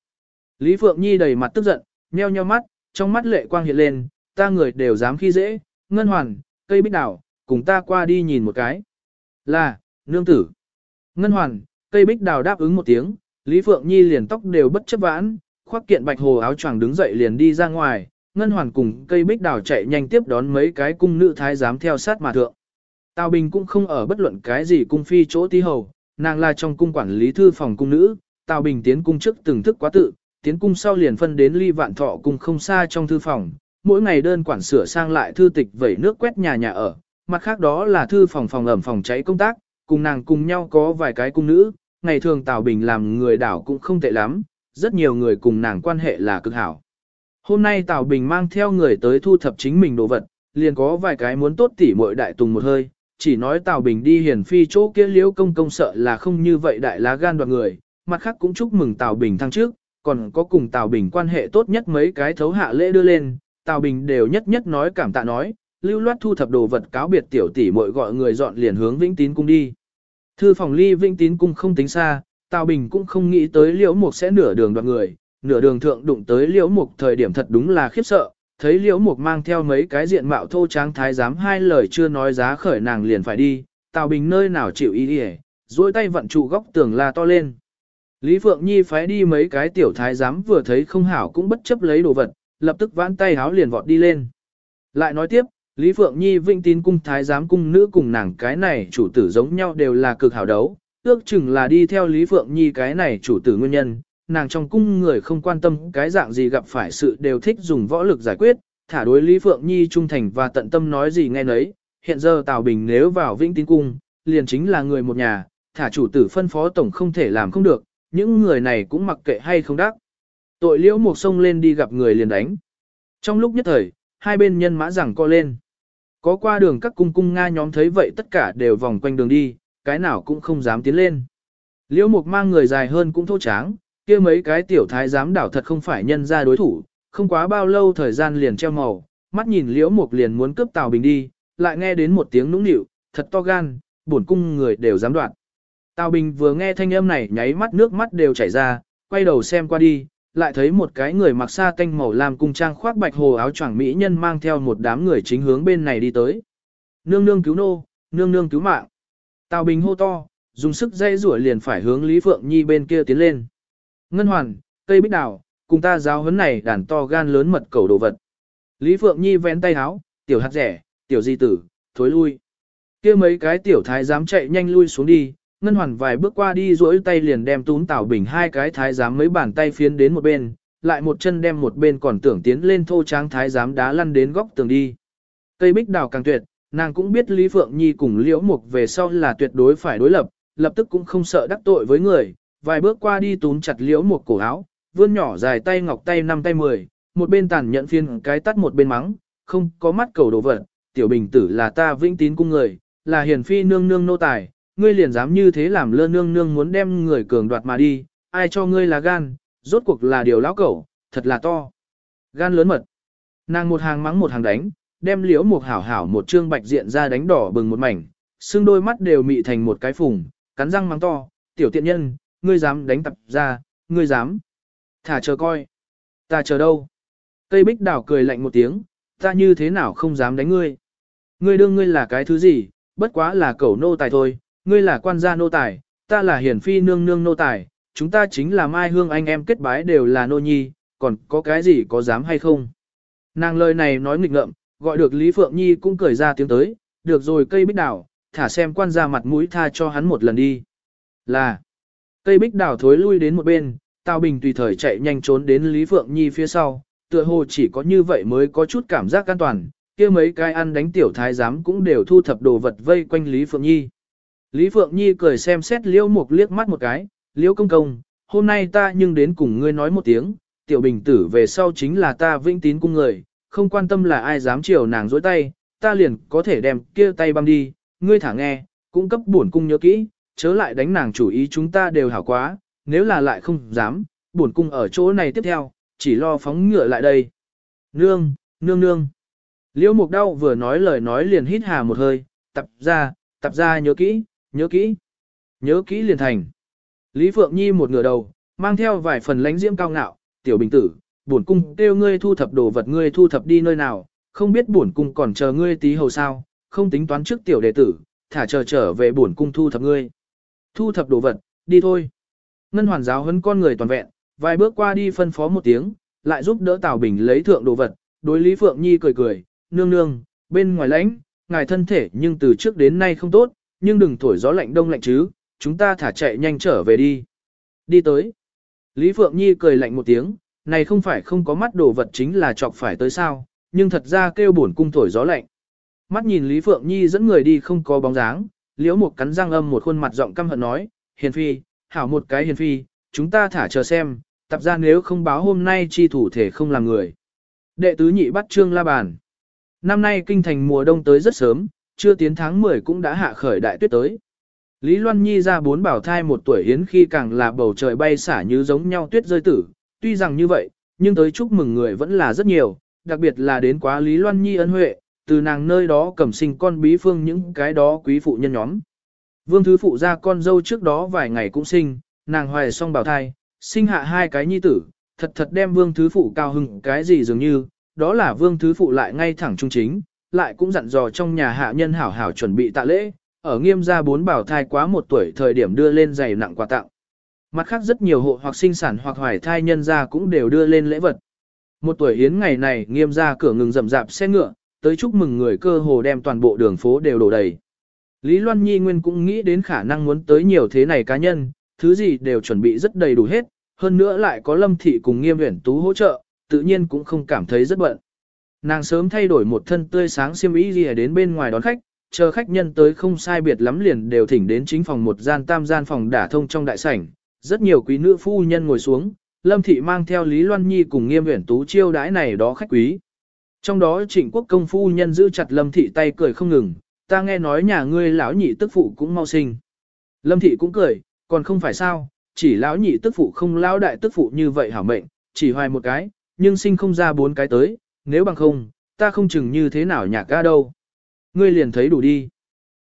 Lý Phượng Nhi đầy mặt tức giận, nheo nheo mắt, trong mắt lệ quang hiện lên, ta người đều dám khi dễ, ngân hoàn, cây bích Đào, cùng ta qua đi nhìn một cái. Là, nương tử. Ngân hoàn, cây bích đào đáp ứng một tiếng, Lý Phượng Nhi liền tóc đều bất chấp vãn, khoác kiện bạch hồ áo choàng đứng dậy liền đi ra ngoài, Ngân hoàn cùng cây bích đào chạy nhanh tiếp đón mấy cái cung nữ thái giám theo sát mà thượng. Tào Bình cũng không ở bất luận cái gì cung phi chỗ tí hầu, nàng là trong cung quản lý thư phòng cung nữ, Tào Bình tiến cung trước từng thức quá tự, tiến cung sau liền phân đến ly vạn thọ cung không xa trong thư phòng, mỗi ngày đơn quản sửa sang lại thư tịch vẩy nước quét nhà nhà ở, mặt khác đó là thư phòng phòng ẩm phòng cháy công tác, cùng nàng cùng nhau có vài cái cung nữ, ngày thường Tào Bình làm người đảo cũng không tệ lắm, rất nhiều người cùng nàng quan hệ là cực hảo. Hôm nay Tào Bình mang theo người tới thu thập chính mình đồ vật, liền có vài cái muốn tốt tỉ muội đại tùng một hơi, chỉ nói Tào Bình đi hiển phi chỗ kia liễu công công sợ là không như vậy đại lá gan đoạt người, mặt khác cũng chúc mừng Tào Bình thăng trước, còn có cùng Tào Bình quan hệ tốt nhất mấy cái thấu hạ lễ đưa lên, Tào Bình đều nhất nhất nói cảm tạ nói, lưu loát thu thập đồ vật cáo biệt tiểu tỷ muội gọi người dọn liền hướng Vĩnh Tín cung đi. Thư phòng ly Vĩnh Tín cung không tính xa, Tào Bình cũng không nghĩ tới Liễu Mục sẽ nửa đường đoạt người, nửa đường thượng đụng tới Liễu Mục thời điểm thật đúng là khiếp sợ, thấy Liễu Mục mang theo mấy cái diện mạo thô tráng thái giám hai lời chưa nói giá khởi nàng liền phải đi, Tào Bình nơi nào chịu ý đi, duỗi tay vận trụ góc tường la to lên. Lý Phượng Nhi phái đi mấy cái tiểu thái giám vừa thấy không hảo cũng bất chấp lấy đồ vật, lập tức vãn tay háo liền vọt đi lên. Lại nói tiếp, Lý Phượng Nhi vinh tín cung thái giám cung nữ cùng nàng cái này chủ tử giống nhau đều là cực hảo đấu, ước chừng là đi theo Lý Phượng Nhi cái này chủ tử nguyên nhân, nàng trong cung người không quan tâm cái dạng gì gặp phải sự đều thích dùng võ lực giải quyết, thả đối Lý Phượng Nhi trung thành và tận tâm nói gì nghe nấy, hiện giờ Tào Bình nếu vào vinh tín cung, liền chính là người một nhà, thả chủ tử phân phó tổng không thể làm không được, những người này cũng mặc kệ hay không đắc. Tội liễu một sông lên đi gặp người liền đánh. Trong lúc nhất thời, hai bên nhân mã rằng co lên. Có qua đường các cung cung Nga nhóm thấy vậy tất cả đều vòng quanh đường đi, cái nào cũng không dám tiến lên. Liễu mục mang người dài hơn cũng thô tráng, kia mấy cái tiểu thái giám đảo thật không phải nhân ra đối thủ, không quá bao lâu thời gian liền treo màu, mắt nhìn liễu mục liền muốn cướp Tào Bình đi, lại nghe đến một tiếng nũng nịu, thật to gan, bổn cung người đều dám đoạn. Tào Bình vừa nghe thanh âm này nháy mắt nước mắt đều chảy ra, quay đầu xem qua đi, lại thấy một cái người mặc sa tanh màu làm cung trang khoác bạch hồ áo choàng mỹ nhân mang theo một đám người chính hướng bên này đi tới. Nương nương cứu nô, nương nương cứu mạng. Tào Bình hô to, dùng sức dây rủa liền phải hướng Lý Phượng Nhi bên kia tiến lên. Ngân hoàn, cây bích đào, cùng ta giáo huấn này đàn to gan lớn mật cầu đồ vật. Lý Phượng Nhi vén tay áo, tiểu hạt rẻ, tiểu di tử, thối lui. kia mấy cái tiểu thái dám chạy nhanh lui xuống đi, Ngân Hoàn vài bước qua đi duỗi tay liền đem túm Tào Bình hai cái thái giám mấy bàn tay phiến đến một bên, lại một chân đem một bên còn tưởng tiến lên thô tráng thái giám đá lăn đến góc tường đi. Cây bích đào càng tuyệt, nàng cũng biết Lý Phượng Nhi cùng Liễu Mục về sau là tuyệt đối phải đối lập, lập tức cũng không sợ đắc tội với người, vài bước qua đi túm chặt Liễu Mục cổ áo, vươn nhỏ dài tay ngọc tay năm tay mười, một bên tàn nhận phiên cái tắt một bên mắng, không có mắt cầu đồ vật, tiểu bình tử là ta vĩnh tín cung người, là hiền phi nương nương nô tài, ngươi liền dám như thế làm lơ nương nương muốn đem người cường đoạt mà đi, ai cho ngươi là gan, rốt cuộc là điều lão cẩu, thật là to. Gan lớn mật. Nàng một hàng mắng một hàng đánh, đem liễu một hảo hảo một trương bạch diện ra đánh đỏ bừng một mảnh, xương đôi mắt đều mị thành một cái phùng, cắn răng mắng to, tiểu tiện nhân, ngươi dám đánh tập ra, ngươi dám. Thả chờ coi. Ta chờ đâu? Cây bích đảo cười lạnh một tiếng, ta như thế nào không dám đánh ngươi. Ngươi đương ngươi là cái thứ gì, bất quá là cẩu nô tài thôi, ngươi là quan gia nô tài, ta là hiển phi nương nương nô tài, chúng ta chính là mai hương anh em kết bái đều là nô nhi, còn có cái gì có dám hay không. Nàng lời này nói nghịch ngợm, gọi được Lý Phượng Nhi cũng cười ra tiếng tới, được rồi cây bích đảo, thả xem quan ra mặt mũi tha cho hắn một lần đi. Là, cây bích đảo thối lui đến một bên, Tào Bình tùy thời chạy nhanh trốn đến Lý Phượng Nhi phía sau, tựa hồ chỉ có như vậy mới có chút cảm giác an toàn, kia mấy cái ăn đánh tiểu thái giám cũng đều thu thập đồ vật vây quanh Lý Phượng Nhi. Lý Phượng Nhi cười xem xét Liễu Mục liếc mắt một cái, Liễu công công, hôm nay ta nhưng đến cùng ngươi nói một tiếng, tiểu bình tử về sau chính là ta vĩnh tín cung người, không quan tâm là ai dám chiều nàng dối tay, ta liền có thể đem kia tay băm đi, ngươi thả nghe, cũng cấp bổn cung nhớ kỹ, chớ lại đánh nàng chủ ý chúng ta đều hảo quá, nếu là lại không dám, bổn cung ở chỗ này tiếp theo, chỉ lo phóng ngựa lại đây. Nương, nương nương. Liễu mục đau vừa nói lời nói liền hít hà một hơi, tập ra, tập ra nhớ kỹ, nhớ kỹ. Nhớ kỹ liền thành. Lý Phượng Nhi một ngửa đầu, mang theo vài phần lánh diễm cao ngạo, tiểu bình tử, bổn cung kêu ngươi thu thập đồ vật ngươi thu thập đi nơi nào, không biết bổn cung còn chờ ngươi tí hầu sao, không tính toán trước tiểu đệ tử, thả chờ trở về bổn cung thu thập ngươi. Thu thập đồ vật, đi thôi. Ngân hoàn giáo hấn con người toàn vẹn, vài bước qua đi phân phó một tiếng, lại giúp đỡ Tào Bình lấy thượng đồ vật, đối Lý Phượng Nhi cười cười, nương nương, bên ngoài lãnh, ngài thân thể nhưng từ trước đến nay không tốt, nhưng đừng thổi gió lạnh đông lạnh chứ, chúng ta thả chạy nhanh trở về đi. Đi tới. Lý Phượng Nhi cười lạnh một tiếng, này không phải không có mắt đồ vật chính là chọc phải tới sao, nhưng thật ra kêu buồn cung thổi gió lạnh. Mắt nhìn Lý Phượng Nhi dẫn người đi không có bóng dáng, liễu một cắn răng âm một khuôn mặt giọng căm hận nói, hiền phi, hảo một cái hiền phi, chúng ta thả chờ xem, tập ra nếu không báo hôm nay chi thủ thể không làm người. Đệ tứ nhị bắt trương la bàn. Năm nay kinh thành mùa đông tới rất sớm, chưa tiến tháng 10 cũng đã hạ khởi đại tuyết tới. Lý Loan Nhi ra bốn bảo thai một tuổi hiến khi càng là bầu trời bay xả như giống nhau tuyết rơi tử, tuy rằng như vậy, nhưng tới chúc mừng người vẫn là rất nhiều, đặc biệt là đến quá Lý Loan Nhi ân huệ, từ nàng nơi đó cầm sinh con bí phương những cái đó quý phụ nhân nhóm. Vương Thứ Phụ ra con dâu trước đó vài ngày cũng sinh, nàng hoài xong bảo thai, sinh hạ hai cái nhi tử, thật thật đem Vương Thứ Phụ cao hưng cái gì dường như, đó là Vương Thứ Phụ lại ngay thẳng trung chính, lại cũng dặn dò trong nhà hạ nhân hảo hảo chuẩn bị tạ lễ, ở nghiêm gia bốn bảo thai quá một tuổi thời điểm đưa lên giày nặng quà tặng. Mặt khác rất nhiều hộ hoặc sinh sản hoặc hoài thai nhân gia cũng đều đưa lên lễ vật. Một tuổi hiến ngày này nghiêm gia cửa ngừng rậm rạp xe ngựa, tới chúc mừng người cơ hồ đem toàn bộ đường phố đều đổ đầy. Lý Loan Nhi Nguyên cũng nghĩ đến khả năng muốn tới nhiều thế này cá nhân, thứ gì đều chuẩn bị rất đầy đủ hết, hơn nữa lại có Lâm Thị cùng Nghiêm Uyển Tú hỗ trợ, tự nhiên cũng không cảm thấy rất bận. Nàng sớm thay đổi một thân tươi sáng xiêm y gì đến bên ngoài đón khách, chờ khách nhân tới không sai biệt lắm liền đều thỉnh đến chính phòng một gian tam gian phòng đả thông trong đại sảnh, rất nhiều quý nữ phu nhân ngồi xuống, Lâm Thị mang theo Lý Loan Nhi cùng Nghiêm Uyển Tú chiêu đãi này đó khách quý. Trong đó Trịnh Quốc công phu nhân giữ chặt Lâm Thị tay cười không ngừng, ta nghe nói nhà ngươi lão nhị tức phụ cũng mau sinh. Lâm Thị cũng cười, còn không phải sao, chỉ lão nhị tức phụ không lão đại tức phụ như vậy hảo mệnh, chỉ hoài một cái, nhưng sinh không ra bốn cái tới, nếu bằng không, ta không chừng như thế nào nhạc ca đâu. Ngươi liền thấy đủ đi.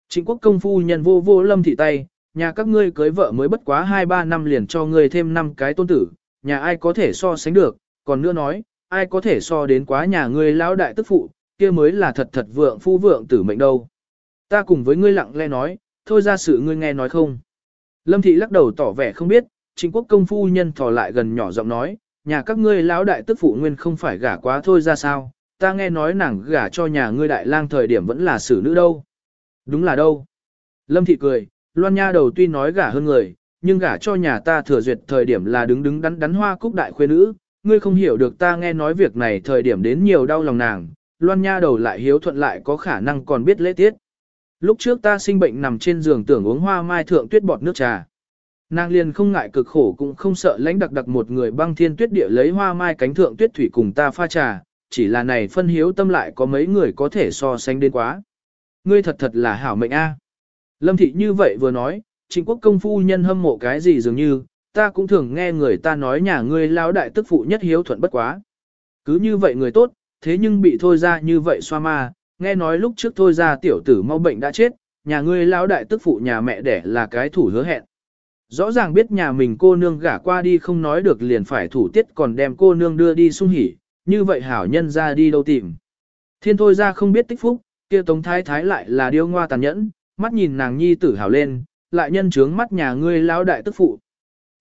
Trịnh quốc công phu nhân vô vô lâm thị tay, nhà các ngươi cưới vợ mới bất quá 2-3 năm liền cho ngươi thêm 5 cái tôn tử, nhà ai có thể so sánh được, còn nữa nói, ai có thể so đến quá nhà ngươi lão đại tức phụ, kia mới là thật thật vượng phu vượng tử mệnh đâu. Ta cùng với ngươi lặng lẽ nói, thôi ra sự ngươi nghe nói không. Lâm thị lắc đầu tỏ vẻ không biết, chính quốc công phu nhân thò lại gần nhỏ giọng nói, nhà các ngươi lão đại tức phụ nguyên không phải gả quá thôi ra sao, ta nghe nói nàng gả cho nhà ngươi đại lang thời điểm vẫn là xử nữ đâu. Đúng là đâu. Lâm thị cười, loan nha đầu tuy nói gả hơn người, nhưng gả cho nhà ta thừa duyệt thời điểm là đứng đứng đắn đắn hoa cúc đại khuê nữ, ngươi không hiểu được ta nghe nói việc này thời điểm đến nhiều đau lòng nàng, loan nha đầu lại hiếu thuận lại có khả năng còn biết lễ tiết. Lúc trước ta sinh bệnh nằm trên giường tưởng uống hoa mai thượng tuyết bọt nước trà. Nàng liền không ngại cực khổ cũng không sợ lãnh đặc đặc một người băng thiên tuyết địa lấy hoa mai cánh thượng tuyết thủy cùng ta pha trà, chỉ là này phân hiếu tâm lại có mấy người có thể so sánh đến quá. Ngươi thật thật là hảo mệnh a. Lâm thị như vậy vừa nói, trịnh quốc công phu nhân hâm mộ cái gì dường như, ta cũng thường nghe người ta nói nhà ngươi lão đại tức phụ nhất hiếu thuận bất quá. Cứ như vậy người tốt, thế nhưng bị thôi ra như vậy xoa ma, nghe nói lúc trước thôi ra tiểu tử mau bệnh đã chết, nhà ngươi lão đại tức phụ nhà mẹ đẻ là cái thủ hứa hẹn. Rõ ràng biết nhà mình cô nương gả qua đi không nói được liền phải thủ tiết còn đem cô nương đưa đi sung hỉ, như vậy hảo nhân ra đi đâu tìm. Thiên thôi ra không biết tích phúc, kia tống thái thái lại là điêu ngoa tàn nhẫn, mắt nhìn nàng nhi tử hảo lên, lại nhân trướng mắt nhà ngươi lão đại tức phụ.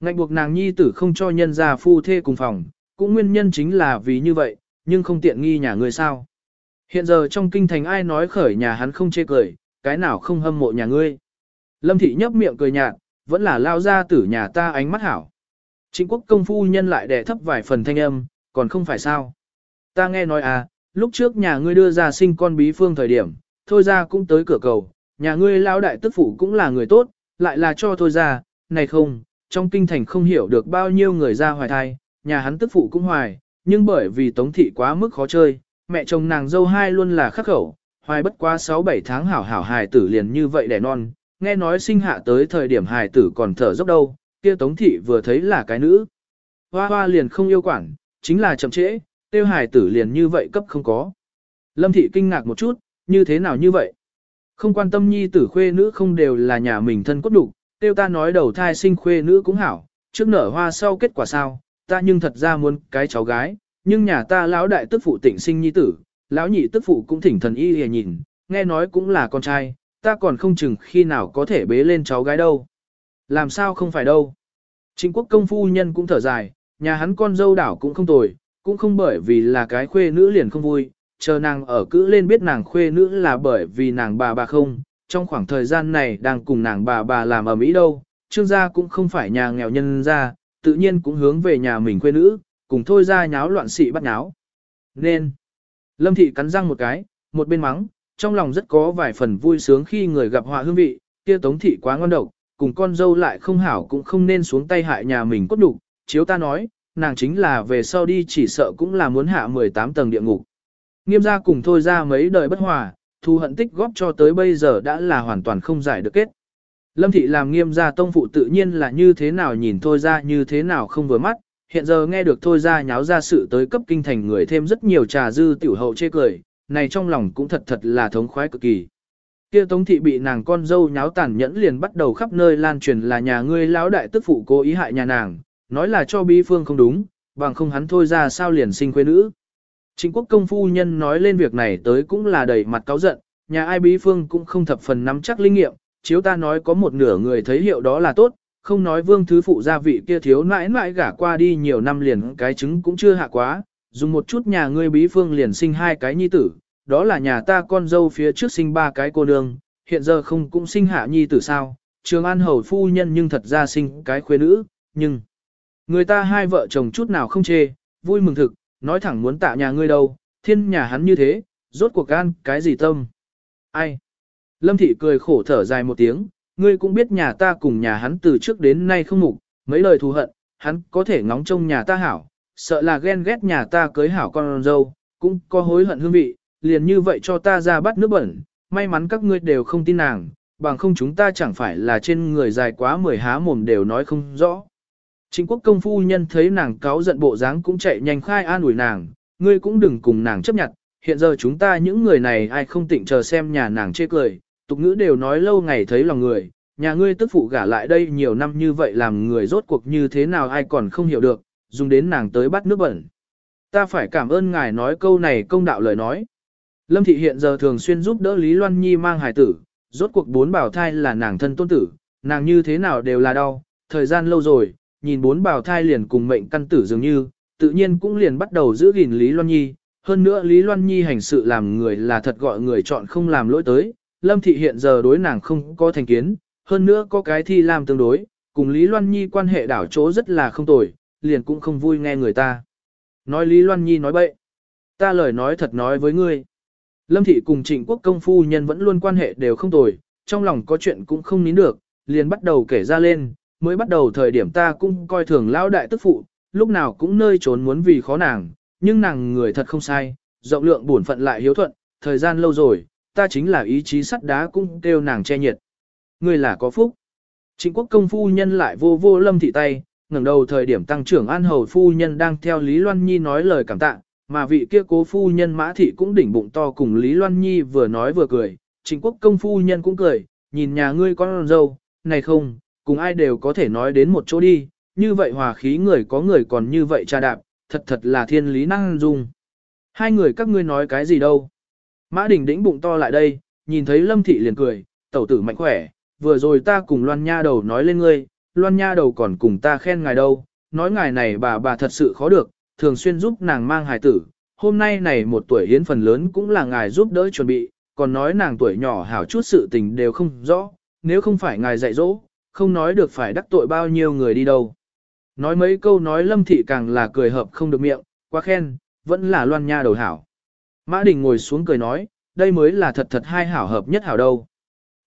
Ngạnh buộc nàng nhi tử không cho nhân ra phu thê cùng phòng, cũng nguyên nhân chính là vì như vậy, nhưng không tiện nghi nhà ngươi sao. Hiện giờ trong kinh thành ai nói khởi nhà hắn không chê cười, cái nào không hâm mộ nhà ngươi. Lâm thị nhấp miệng cười nhạt, vẫn là lao ra tử nhà ta ánh mắt hảo. Trịnh quốc công phu nhân lại đè thấp vài phần thanh âm, còn không phải sao. Ta nghe nói à, lúc trước nhà ngươi đưa ra sinh con bí phương thời điểm, thôi ra cũng tới cửa cầu, nhà ngươi lao đại tức phụ cũng là người tốt, lại là cho thôi ra, này không, trong kinh thành không hiểu được bao nhiêu người ra hoài thai, nhà hắn tức phụ cũng hoài, nhưng bởi vì tống thị quá mức khó chơi, mẹ chồng nàng dâu hai luôn là khắc khẩu, hoài bất quá 6-7 tháng hảo hảo hài tử liền như vậy đẻ non, nghe nói sinh hạ tới thời điểm hài tử còn thở dốc đâu, kia tống thị vừa thấy là cái nữ. Hoa hoa liền không yêu quản, chính là chậm trễ, tiêu hài tử liền như vậy cấp không có. Lâm thị kinh ngạc một chút, như thế nào như vậy? Không quan tâm nhi tử khuê nữ không đều là nhà mình thân cốt đủ, tiêu ta nói đầu thai sinh khuê nữ cũng hảo, trước nở hoa sau kết quả sao, ta nhưng thật ra muốn cái cháu gái, nhưng nhà ta lão đại tức phụ tỉnh sinh nhi tử, lão nhị tức phụ cũng thỉnh thần y hề nhìn, nghe nói cũng là con trai, ta còn không chừng khi nào có thể bế lên cháu gái đâu. Làm sao không phải đâu. Chính quốc công phu nhân cũng thở dài, nhà hắn con dâu đảo cũng không tồi, cũng không bởi vì là cái khuê nữ liền không vui, chờ nàng ở cữ lên biết nàng khuê nữ là bởi vì nàng bà bà không, trong khoảng thời gian này đang cùng nàng bà bà làm ở Mỹ đâu, trương gia cũng không phải nhà nghèo nhân gia, tự nhiên cũng hướng về nhà mình khuê nữ, cùng thôi ra nháo loạn xị bắt nháo. Nên, Lâm Thị cắn răng một cái, một bên mắng, trong lòng rất có vài phần vui sướng khi người gặp họa hương vị, kia Tống Thị quá ngon độc, cùng con dâu lại không hảo cũng không nên xuống tay hại nhà mình cốt đủ, chiếu ta nói, nàng chính là về sau đi chỉ sợ cũng là muốn hạ 18 tầng địa ngục. Nghiêm gia cùng thôi ra mấy đời bất hòa, thù hận tích góp cho tới bây giờ đã là hoàn toàn không giải được kết. Lâm thị làm nghiêm gia tông phụ tự nhiên là như thế nào nhìn thôi ra như thế nào không vừa mắt, hiện giờ nghe được thôi ra nháo ra sự tới cấp kinh thành người thêm rất nhiều trà dư tiểu hậu chê cười, này trong lòng cũng thật thật là thống khoái cực kỳ. Kia tống thị bị nàng con dâu nháo tàn nhẫn liền bắt đầu khắp nơi lan truyền là nhà ngươi lão đại tức phụ cố ý hại nhà nàng, nói là cho bí phương không đúng, bằng không hắn thôi ra sao liền sinh quê nữ. Trịnh quốc công phu nhân nói lên việc này tới cũng là đầy mặt cáo giận, nhà ai bí phương cũng không thập phần nắm chắc linh nghiệm, chiếu ta nói có một nửa người thấy hiệu đó là tốt, không nói vương thứ phụ gia vị kia thiếu nãi nãi gả qua đi nhiều năm liền cái trứng cũng chưa hạ quá, dùng một chút nhà ngươi bí phương liền sinh hai cái nhi tử, đó là nhà ta con dâu phía trước sinh ba cái cô nương, hiện giờ không cũng sinh hạ nhi tử sao, trường an hầu phu nhân nhưng thật ra sinh cái khuê nữ, nhưng người ta hai vợ chồng chút nào không chê, vui mừng thực, nói thẳng muốn tạ nhà ngươi đâu, thiên nhà hắn như thế, rốt cuộc gan cái gì tâm. Ai? Lâm thị cười khổ thở dài một tiếng, ngươi cũng biết nhà ta cùng nhà hắn từ trước đến nay không mục, mấy lời thù hận, hắn có thể ngóng trông nhà ta hảo, sợ là ghen ghét nhà ta cưới hảo con dâu, cũng có hối hận hương vị, liền như vậy cho ta ra bắt nước bẩn, may mắn các ngươi đều không tin nàng, bằng không chúng ta chẳng phải là trên người dài quá mười há mồm đều nói không rõ. Trịnh quốc công phu nhân thấy nàng cáo giận bộ dáng cũng chạy nhanh khai an ủi nàng, ngươi cũng đừng cùng nàng chấp nhận, hiện giờ chúng ta những người này ai không tịnh chờ xem nhà nàng chê cười, tục ngữ đều nói lâu ngày thấy lòng người, nhà ngươi tức phụ gả lại đây nhiều năm như vậy làm người rốt cuộc như thế nào ai còn không hiểu được, dùng đến nàng tới bắt nước bẩn. Ta phải cảm ơn ngài nói câu này công đạo lời nói. Lâm thị hiện giờ thường xuyên giúp đỡ Lý Loan Nhi mang hài tử, rốt cuộc bốn bảo thai là nàng thân tôn tử, nàng như thế nào đều là đau, thời gian lâu rồi, nhìn bốn bào thai liền cùng mệnh căn tử dường như, tự nhiên cũng liền bắt đầu giữ gìn Lý Loan Nhi. Hơn nữa Lý Loan Nhi hành sự làm người là thật gọi người chọn không làm lỗi tới, Lâm Thị hiện giờ đối nàng không có thành kiến, hơn nữa có cái thi làm tương đối, cùng Lý Loan Nhi quan hệ đảo chỗ rất là không tồi, liền cũng không vui nghe người ta. Nói Lý Loan Nhi nói bậy, ta lời nói thật nói với ngươi. Lâm Thị cùng trịnh quốc công phu nhân vẫn luôn quan hệ đều không tồi, trong lòng có chuyện cũng không nín được, liền bắt đầu kể ra lên, mới bắt đầu thời điểm ta cũng coi thường lão đại tức phụ, lúc nào cũng nơi trốn muốn vì khó nàng, nhưng nàng người thật không sai, rộng lượng bổn phận lại hiếu thuận, thời gian lâu rồi, ta chính là ý chí sắt đá cũng kêu nàng che nhiệt. Người là có phúc. Trịnh quốc công phu nhân lại vô vô lâm thị tay, ngẩng đầu thời điểm tăng trưởng an hầu phu nhân đang theo Lý Loan Nhi nói lời cảm tạ, mà vị kia cố phu nhân mã thị cũng đỉnh bụng to cùng Lý Loan Nhi vừa nói vừa cười, trịnh quốc công phu nhân cũng cười, nhìn nhà ngươi con dâu, này không, cùng ai đều có thể nói đến một chỗ đi, như vậy hòa khí người có người còn như vậy cha đạp, thật thật là thiên lý năng dung. Hai người các ngươi nói cái gì đâu. Mã Đình đĩnh bụng to lại đây, nhìn thấy Lâm Thị liền cười, tẩu tử mạnh khỏe, vừa rồi ta cùng Loan Nha đầu nói lên ngươi, Loan Nha đầu còn cùng ta khen ngài đâu, nói ngài này bà bà thật sự khó được, thường xuyên giúp nàng mang hài tử, hôm nay này một tuổi hiến phần lớn cũng là ngài giúp đỡ chuẩn bị, còn nói nàng tuổi nhỏ hảo chút sự tình đều không rõ, nếu không phải ngài dạy dỗ, không nói được phải đắc tội bao nhiêu người đi đâu. Nói mấy câu nói lâm thị càng là cười hợp không được miệng, quá khen, vẫn là loan nha đầu hảo. Mã Đình ngồi xuống cười nói, đây mới là thật thật hai hảo hợp nhất hảo đâu.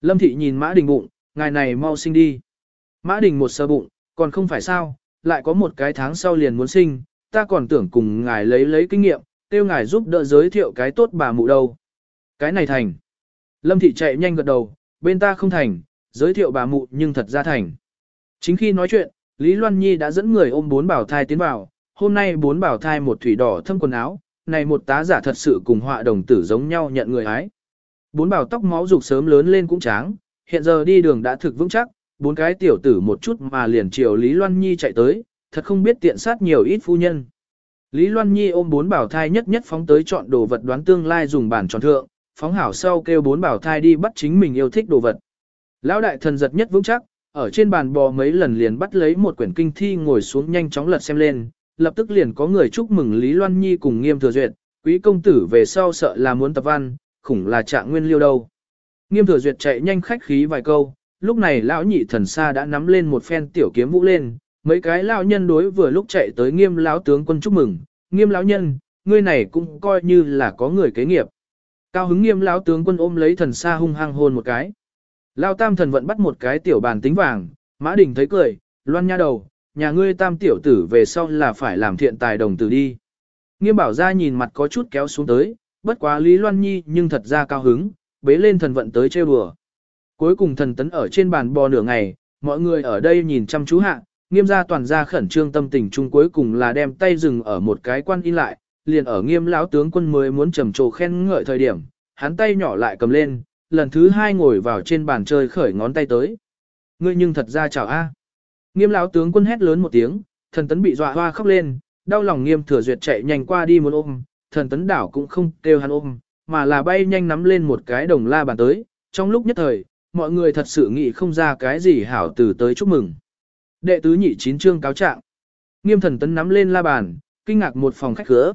Lâm thị nhìn Mã Đình bụng, ngài này mau sinh đi. Mã Đình một sơ bụng, còn không phải sao, lại có một cái tháng sau liền muốn sinh, ta còn tưởng cùng ngài lấy lấy kinh nghiệm, tiêu ngài giúp đỡ giới thiệu cái tốt bà mụ đâu. Cái này thành. Lâm thị chạy nhanh gật đầu, bên ta không thành, Giới thiệu bà mụ nhưng thật ra thành. Chính khi nói chuyện, Lý Loan Nhi đã dẫn người ôm bốn bảo thai tiến vào, hôm nay bốn bảo thai một thủy đỏ thâm quần áo, này một tá giả thật sự cùng họa đồng tử giống nhau nhận người ái. Bốn bảo tóc máu dục sớm lớn lên cũng tráng, hiện giờ đi đường đã thực vững chắc, bốn cái tiểu tử một chút mà liền chiều Lý Loan Nhi chạy tới, thật không biết tiện sát nhiều ít phu nhân. Lý Loan Nhi ôm bốn bảo thai nhất nhất phóng tới chọn đồ vật đoán tương lai dùng bản tròn thượng, phóng hảo sau kêu bốn bảo thai đi bắt chính mình yêu thích đồ vật. Lão đại thần giật nhất vững chắc, ở trên bàn bò mấy lần liền bắt lấy một quyển kinh thi ngồi xuống nhanh chóng lật xem lên, lập tức liền có người chúc mừng Lý Loan Nhi cùng nghiêm thừa duyệt, quý công tử về sau sợ là muốn tập văn, khủng là trạng nguyên liêu đâu. Nghiêm thừa duyệt chạy nhanh khách khí vài câu, lúc này lão nhị thần xa đã nắm lên một phen tiểu kiếm vũ lên, mấy cái lão nhân đối vừa lúc chạy tới nghiêm lão tướng quân chúc mừng, nghiêm lão nhân, ngươi này cũng coi như là có người kế nghiệp. Cao hứng nghiêm lão tướng quân ôm lấy thần xa hung hăng hôn một cái. Lao tam thần vận bắt một cái tiểu bàn tính vàng, mã đình thấy cười, loan nha đầu, nhà ngươi tam tiểu tử về sau là phải làm thiện tài đồng tử đi. Nghiêm bảo ra nhìn mặt có chút kéo xuống tới, bất quá Lý Loan Nhi nhưng thật ra cao hứng, bế lên thần vận tới trêu đùa. Cuối cùng thần tấn ở trên bàn bò nửa ngày, mọi người ở đây nhìn chăm chú hạ, nghiêm gia toàn gia khẩn trương tâm tình chung cuối cùng là đem tay dừng ở một cái quan in lại, liền ở nghiêm lão tướng quân mới muốn trầm trồ khen ngợi thời điểm, hắn tay nhỏ lại cầm lên, lần thứ hai ngồi vào trên bàn chơi khởi ngón tay tới. Ngươi nhưng thật ra chào a. Nghiêm lão tướng quân hét lớn một tiếng, thần tấn bị dọa hoa khóc lên, đau lòng nghiêm thừa duyệt chạy nhanh qua đi muốn ôm, thần tấn đảo cũng không kêu hắn ôm, mà là bay nhanh nắm lên một cái đồng la bàn tới, trong lúc nhất thời, mọi người thật sự nghĩ không ra cái gì hảo từ tới chúc mừng. Đệ tứ nhị chín chương cáo trạng. Nghiêm thần tấn nắm lên la bàn, kinh ngạc một phòng khách khứa.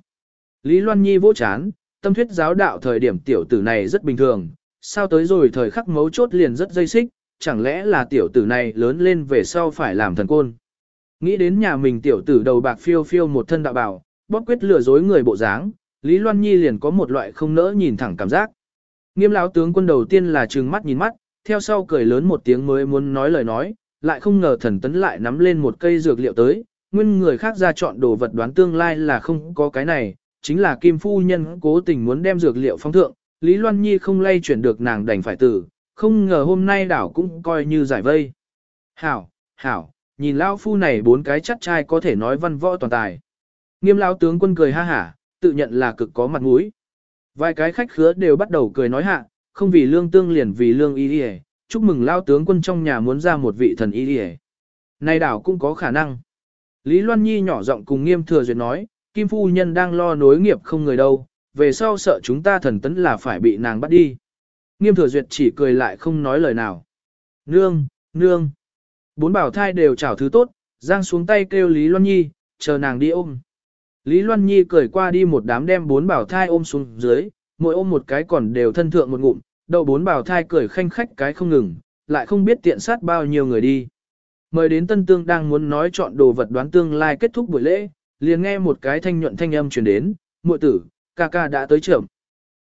Lý Loan Nhi vỗ chán, tâm thuyết giáo đạo thời điểm tiểu tử này rất bình thường, sao tới rồi thời khắc mấu chốt liền rất dây xích, chẳng lẽ là tiểu tử này lớn lên về sau phải làm thần côn. Nghĩ đến nhà mình tiểu tử đầu bạc phiêu phiêu một thân đạo bảo, bóp quyết lừa dối người bộ dáng, Lý Loan Nhi liền có một loại không nỡ nhìn thẳng cảm giác. Nghiêm lão tướng quân đầu tiên là trừng mắt nhìn mắt, theo sau cười lớn một tiếng mới muốn nói lời nói, lại không ngờ thần tấn lại nắm lên một cây dược liệu tới, nguyên người khác ra chọn đồ vật đoán tương lai là không có cái này, chính là Kim Phu Nhân cố tình muốn đem dược liệu phong thượng, Lý Loan Nhi không lay chuyển được nàng đành phải tử, không ngờ hôm nay đảo cũng coi như giải vây. Hảo, hảo, nhìn lão phu này bốn cái chắc trai có thể nói văn võ toàn tài. Nghiêm lão tướng quân cười ha hả, tự nhận là cực có mặt mũi. Vài cái khách khứa đều bắt đầu cười nói hạ, không vì lương tương liền vì lương y đi chúc mừng lão tướng quân trong nhà muốn ra một vị thần y đi Này đảo cũng có khả năng. Lý Loan Nhi nhỏ giọng cùng nghiêm thừa duyệt nói, Kim Phu Nhân đang lo nối nghiệp không người đâu, về sau sợ chúng ta thần tấn là phải bị nàng bắt đi. Nghiêm thừa duyệt chỉ cười lại không nói lời nào. Nương, nương. Bốn bảo thai đều chào thứ tốt, giang xuống tay kêu Lý Loan Nhi, chờ nàng đi ôm. Lý Loan Nhi cười qua đi một đám đem bốn bảo thai ôm xuống dưới, mỗi ôm một cái còn đều thân thượng một ngụm, đậu bốn bảo thai cười khanh khách cái không ngừng, lại không biết tiện sát bao nhiêu người đi. Mời đến Tân Tương đang muốn nói chọn đồ vật đoán tương lai kết thúc buổi lễ, liền nghe một cái thanh nhuận thanh âm truyền đến, muội tử, ca ca đã tới trưởng.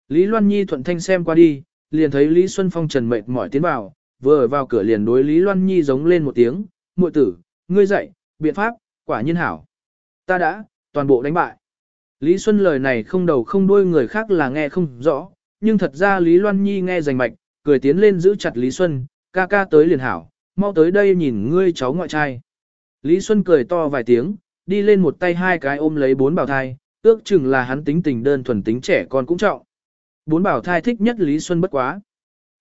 Lý Loan Nhi thuận thanh xem qua đi, liền thấy Lý Xuân Phong trần mệt mỏi tiến vào, vừa ở vào cửa liền đối Lý Loan Nhi giống lên một tiếng, muội tử, ngươi dậy, biện pháp, quả nhiên hảo. Ta đã, toàn bộ đánh bại. Lý Xuân lời này không đầu không đuôi người khác là nghe không rõ, nhưng thật ra Lý Loan Nhi nghe rành mạch, cười tiến lên giữ chặt Lý Xuân, ca ca tới liền hảo, mau tới đây nhìn ngươi cháu ngoại trai. Lý Xuân cười to vài tiếng, đi lên một tay hai cái ôm lấy bốn bảo thai, ước chừng là hắn tính tình đơn thuần tính trẻ con cũng trọng. Bốn bảo thai thích nhất Lý Xuân bất quá.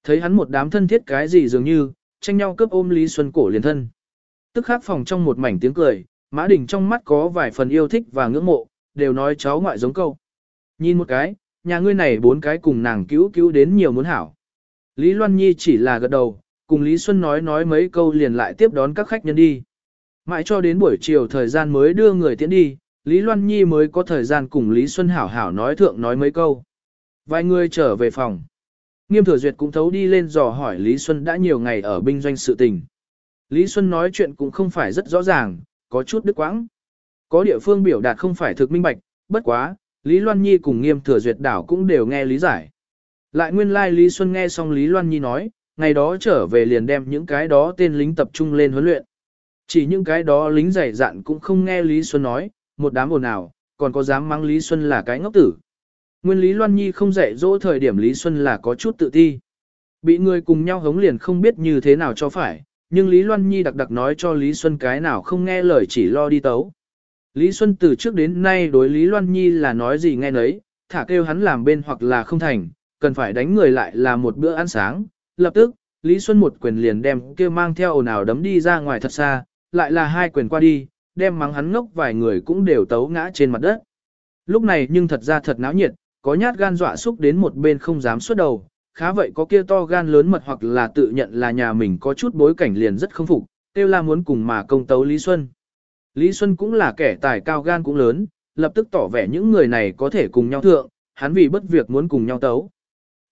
Thấy hắn một đám thân thiết cái gì dường như, tranh nhau cướp ôm Lý Xuân cổ liền thân. Tức khắc phòng trong một mảnh tiếng cười, Mã Đình trong mắt có vài phần yêu thích và ngưỡng mộ, đều nói cháu ngoại giống câu. Nhìn một cái, nhà ngươi này bốn cái cùng nàng cứu cứu đến nhiều muốn hảo. Lý Loan Nhi chỉ là gật đầu, cùng Lý Xuân nói nói mấy câu liền lại tiếp đón các khách nhân đi. Mãi cho đến buổi chiều thời gian mới đưa người tiễn đi, Lý Loan Nhi mới có thời gian cùng Lý Xuân hảo hảo nói thượng nói mấy câu. Vài người trở về phòng. Nghiêm thừa duyệt cũng thấu đi lên dò hỏi Lý Xuân đã nhiều ngày ở binh doanh sự tình. Lý Xuân nói chuyện cũng không phải rất rõ ràng, có chút đứt quãng. Có địa phương biểu đạt không phải thực minh bạch, bất quá, Lý Loan Nhi cùng nghiêm thừa duyệt đảo cũng đều nghe lý giải. Lại nguyên lai like Lý Xuân nghe xong Lý Loan Nhi nói, ngày đó trở về liền đem những cái đó tên lính tập trung lên huấn luyện. Chỉ những cái đó lính dày dạn cũng không nghe Lý Xuân nói, một đám ồn ào, còn có dám mang Lý Xuân là cái ngốc tử. Nguyên Lý Loan Nhi không dạy dỗ thời điểm Lý Xuân là có chút tự ti. Bị người cùng nhau hống liền không biết như thế nào cho phải, nhưng Lý Loan Nhi đặc đặc nói cho Lý Xuân cái nào không nghe lời chỉ lo đi tấu. Lý Xuân từ trước đến nay đối Lý Loan Nhi là nói gì nghe nấy, thả kêu hắn làm bên hoặc là không thành, cần phải đánh người lại là một bữa ăn sáng. Lập tức, Lý Xuân một quyền liền đem kêu mang theo ồn ào đấm đi ra ngoài thật xa, lại là hai quyền qua đi, đem mắng hắn ngốc vài người cũng đều tấu ngã trên mặt đất. Lúc này nhưng thật ra thật náo nhiệt, có nhát gan dọa xúc đến một bên không dám xuất đầu, khá vậy có kia to gan lớn mật hoặc là tự nhận là nhà mình có chút bối cảnh liền rất không phục, kêu La muốn cùng mà công tấu Lý Xuân. Lý Xuân cũng là kẻ tài cao gan cũng lớn, lập tức tỏ vẻ những người này có thể cùng nhau thượng, hắn vì bất việc muốn cùng nhau tấu.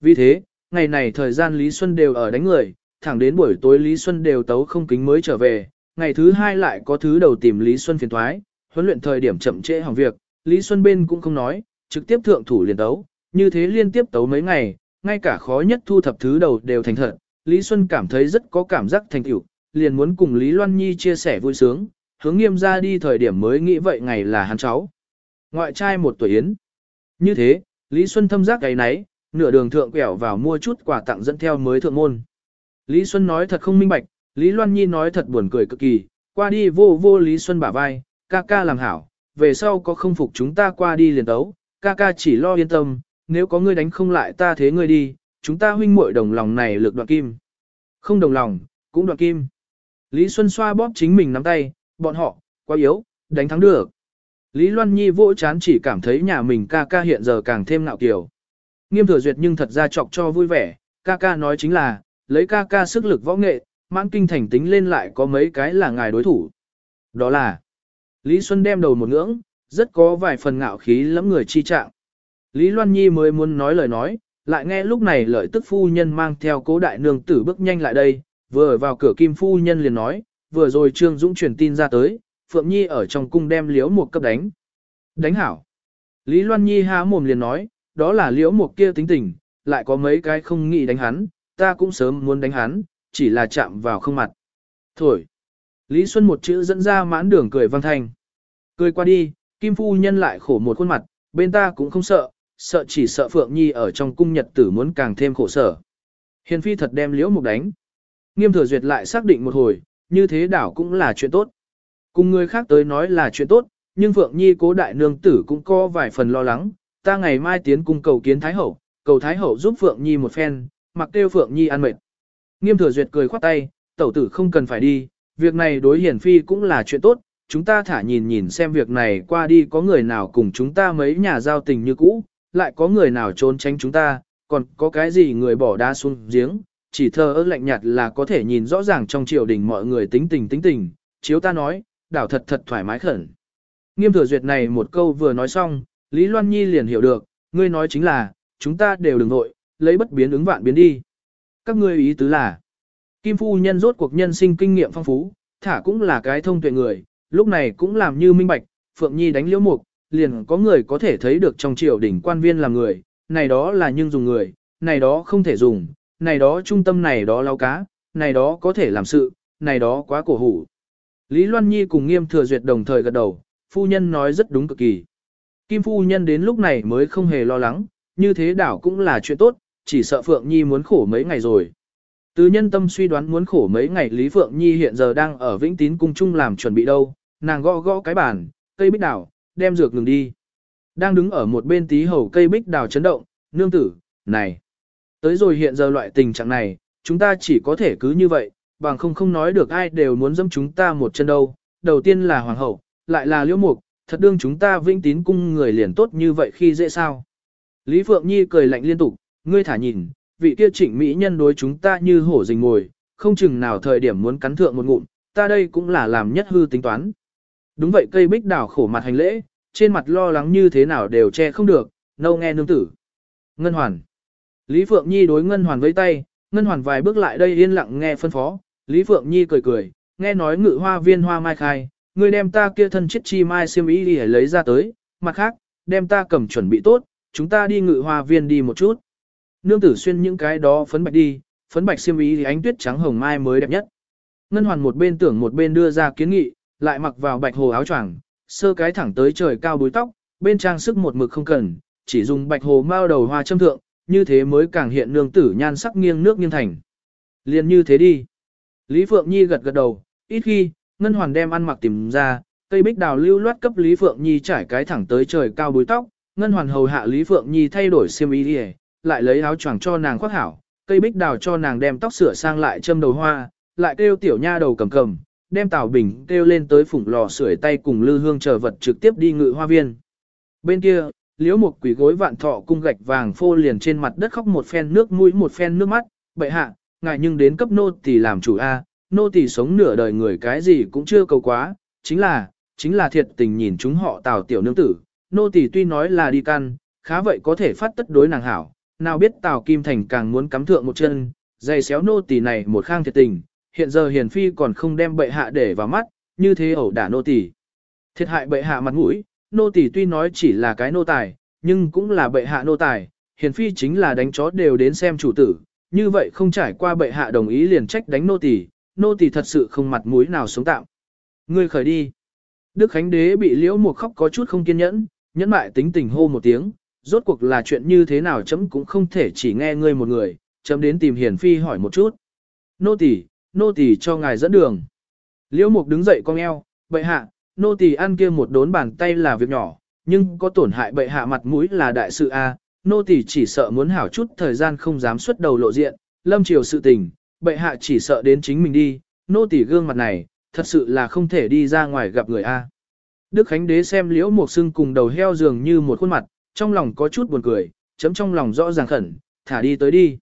Vì thế, ngày này thời gian Lý Xuân đều ở đánh người, thẳng đến buổi tối Lý Xuân đều tấu không kính mới trở về, ngày thứ hai lại có thứ đầu tìm Lý Xuân phiền thoái, huấn luyện thời điểm chậm trễ hỏng việc, Lý Xuân bên cũng không nói, trực tiếp thượng thủ liền tấu, như thế liên tiếp tấu mấy ngày, ngay cả khó nhất thu thập thứ đầu đều thành thật, Lý Xuân cảm thấy rất có cảm giác thành tựu, liền muốn cùng Lý Loan Nhi chia sẻ vui sướng, hướng nghiêm ra đi thời điểm mới nghĩ vậy ngày là hắn cháu. Ngoại trai một tuổi yến. Như thế, Lý Xuân thâm giác cái nấy, nửa đường thượng quẹo vào mua chút quà tặng dẫn theo mới thượng môn. Lý Xuân nói thật không minh bạch, Lý Loan Nhi nói thật buồn cười cực kỳ, qua đi vô vô Lý Xuân bả vai, ca ca làm hảo, về sau có không phục chúng ta qua đi liền tấu, ca ca chỉ lo yên tâm, nếu có ngươi đánh không lại ta thế ngươi đi, chúng ta huynh muội đồng lòng này lực đoạn kim. Không đồng lòng, cũng đoạn kim. Lý Xuân xoa bóp chính mình nắm tay, bọn họ, quá yếu, đánh thắng được. Lý Loan Nhi vỗ chán chỉ cảm thấy nhà mình ca ca hiện giờ càng thêm ngạo kiều. Nghiêm thừa duyệt nhưng thật ra chọc cho vui vẻ, ca ca nói chính là, lấy ca ca sức lực võ nghệ, mãn kinh thành tính lên lại có mấy cái là ngài đối thủ. Đó là, Lý Xuân đem đầu một ngưỡng, rất có vài phần ngạo khí lẫm người chi trạng. Lý Loan Nhi mới muốn nói lời nói, lại nghe lúc này lợi tức phu nhân mang theo cố đại nương tử bước nhanh lại đây, vừa vào cửa kim phu nhân liền nói, vừa rồi Trương Dũng truyền tin ra tới, Phượng Nhi ở trong cung đem liễu một cấp đánh. Đánh hảo. Lý Loan Nhi há mồm liền nói, đó là liễu một kia tính tình, lại có mấy cái không nghĩ đánh hắn, ta cũng sớm muốn đánh hắn, chỉ là chạm vào không mặt. Thổi. Lý Xuân một chữ dẫn ra mãn đường cười vang thanh. Cười qua đi, Kim Phu Nhân lại khổ một khuôn mặt, bên ta cũng không sợ, sợ chỉ sợ Phượng Nhi ở trong cung nhật tử muốn càng thêm khổ sở. Hiền Phi thật đem liễu mục đánh. Nghiêm thừa duyệt lại xác định một hồi, như thế đảo cũng là chuyện tốt. Cùng người khác tới nói là chuyện tốt, nhưng Phượng Nhi cố đại nương tử cũng có vài phần lo lắng, ta ngày mai tiến cung cầu kiến Thái Hậu, cầu Thái Hậu giúp Phượng Nhi một phen, mặc kêu Phượng Nhi ăn mệt. Nghiêm thừa duyệt cười khoát tay, tẩu tử không cần phải đi, việc này đối hiển phi cũng là chuyện tốt, chúng ta thả nhìn nhìn xem việc này qua đi có người nào cùng chúng ta mấy nhà giao tình như cũ, lại có người nào trốn tránh chúng ta, còn có cái gì người bỏ đá xuống giếng, chỉ thơ ơ lạnh nhạt là có thể nhìn rõ ràng trong triều đình mọi người tính tình tính tình, chiếu ta nói, đảo thật thật thoải mái khẩn. Nghiêm thừa duyệt này một câu vừa nói xong, Lý Loan Nhi liền hiểu được, ngươi nói chính là, chúng ta đều đừng nội, lấy bất biến ứng vạn biến đi. Các ngươi ý tứ là, Kim Phu Nhân rốt cuộc nhân sinh kinh nghiệm phong phú, thả cũng là cái thông tuệ người, lúc này cũng làm như minh bạch, Phượng Nhi đánh liễu mục, liền có người có thể thấy được trong triều đỉnh quan viên làm người, này đó là nhưng dùng người, này đó không thể dùng, này đó trung tâm này đó lao cá, này đó có thể làm sự, này đó quá cổ hủ. Lý Loan Nhi cùng nghiêm thừa duyệt đồng thời gật đầu, phu nhân nói rất đúng cực kỳ. Kim phu nhân đến lúc này mới không hề lo lắng, như thế đảo cũng là chuyện tốt, chỉ sợ Phượng Nhi muốn khổ mấy ngày rồi. Từ nhân tâm suy đoán muốn khổ mấy ngày Lý Phượng Nhi hiện giờ đang ở Vĩnh Tín Cung Trung làm chuẩn bị đâu, nàng gõ gõ cái bàn, cây bích đào đem dược ngừng đi. Đang đứng ở một bên tí hầu cây bích đào chấn động, nương tử, này. Tới rồi hiện giờ loại tình trạng này, chúng ta chỉ có thể cứ như vậy, bằng không không nói được ai đều muốn dâm chúng ta một chân đâu. Đầu tiên là hoàng hậu, lại là liễu mục, thật đương chúng ta vĩnh tín cung người liền tốt như vậy khi dễ sao. Lý Phượng Nhi cười lạnh liên tục, ngươi thả nhìn, vị kia trịnh mỹ nhân đối chúng ta như hổ rình ngồi, không chừng nào thời điểm muốn cắn thượng một ngụm, ta đây cũng là làm nhất hư tính toán. Đúng vậy cây bích đào khổ mặt hành lễ, trên mặt lo lắng như thế nào đều che không được, nâu nghe nương tử. Ngân Hoàn. Lý Phượng Nhi đối Ngân Hoàn với tay, Ngân Hoàn vài bước lại đây yên lặng nghe phân phó, Lý Phượng Nhi cười cười, nghe nói ngự hoa viên hoa mai khai, người đem ta kia thân chết chi mai xiêm y đi lấy ra tới, mặt khác, đem ta cầm chuẩn bị tốt, chúng ta đi ngự hoa viên đi một chút. Nương tử xuyên những cái đó phấn bạch đi, phấn bạch xiêm y thì ánh tuyết trắng hồng mai mới đẹp nhất. Ngân Hoàn một bên tưởng một bên đưa ra kiến nghị, lại mặc vào bạch hồ áo choàng, sơ cái thẳng tới trời cao búi tóc, bên trang sức một mực không cần, chỉ dùng bạch hồ mao đầu hoa châm thượng, như thế mới càng hiện nương tử nhan sắc nghiêng nước nghiêng thành. Liền như thế đi. Lý Phượng Nhi gật gật đầu, ít khi, Ngân Hoàn đem ăn mặc tìm ra, cây bích đào lưu loát cấp Lý Phượng Nhi trải cái thẳng tới trời cao búi tóc, Ngân Hoàn hầu hạ Lý Phượng Nhi thay đổi xiêm y đi lại lấy áo choàng cho nàng khoác hảo, cây bích đào cho nàng đem tóc sửa sang lại châm đầu hoa, lại kêu tiểu nha đầu cầm cầm, đem Tào Bình kêu lên tới phủng lò sưởi tay cùng lư hương chờ vật trực tiếp đi ngự hoa viên. Bên kia, liễu một quỷ gối vạn thọ cung gạch vàng phô liền trên mặt đất khóc một phen nước mũi một phen nước mắt, bệ hạ, ngài nhưng đến cấp nô tỳ làm chủ A, nô tỳ sống nửa đời người cái gì cũng chưa cầu quá, chính là, chính là thiệt tình nhìn chúng họ tào tiểu nương tử, nô tỳ tuy nói là đi căn, khá vậy có thể phát tất đối nàng hảo, nào biết tào kim thành càng muốn cắm thượng một chân, dày xéo nô tỳ này một khang thiệt tình, hiện giờ hiền phi còn không đem bệ hạ để vào mắt, như thế ẩu đả nô tỳ. Thiệt hại bệ hạ mặt mũi, nô tỳ tuy nói chỉ là cái nô tài, nhưng cũng là bệ hạ nô tài, hiền phi chính là đánh chó đều đến xem chủ tử, như vậy không trải qua bệ hạ đồng ý liền trách đánh nô tỳ, nô tỳ thật sự không mặt mũi nào sống tạm. Ngươi khởi đi. Đức Khánh Đế bị liễu một khóc có chút không kiên nhẫn, nhẫn mại tính tình hô một tiếng, rốt cuộc là chuyện như thế nào chấm cũng không thể chỉ nghe ngươi một người, chấm đến tìm hiền phi hỏi một chút. Nô tỳ, nô tỳ cho ngài dẫn đường. Liễu mục đứng dậy cong eo, bệ hạ, nô tỳ ăn kia một đốn bàn tay là việc nhỏ, nhưng có tổn hại bệ hạ mặt mũi là đại sự a. nô tỳ chỉ sợ muốn hảo chút thời gian không dám xuất đầu lộ diện, lâm triều sự tình, bệ hạ chỉ sợ đến chính mình đi, nô tỳ gương mặt này, thật sự là không thể đi ra ngoài gặp người a. Đức Khánh Đế xem liễu mục sưng cùng đầu heo dường như một khuôn mặt, trong lòng có chút buồn cười, chấm trong lòng rõ ràng khẩn, thả đi tới đi.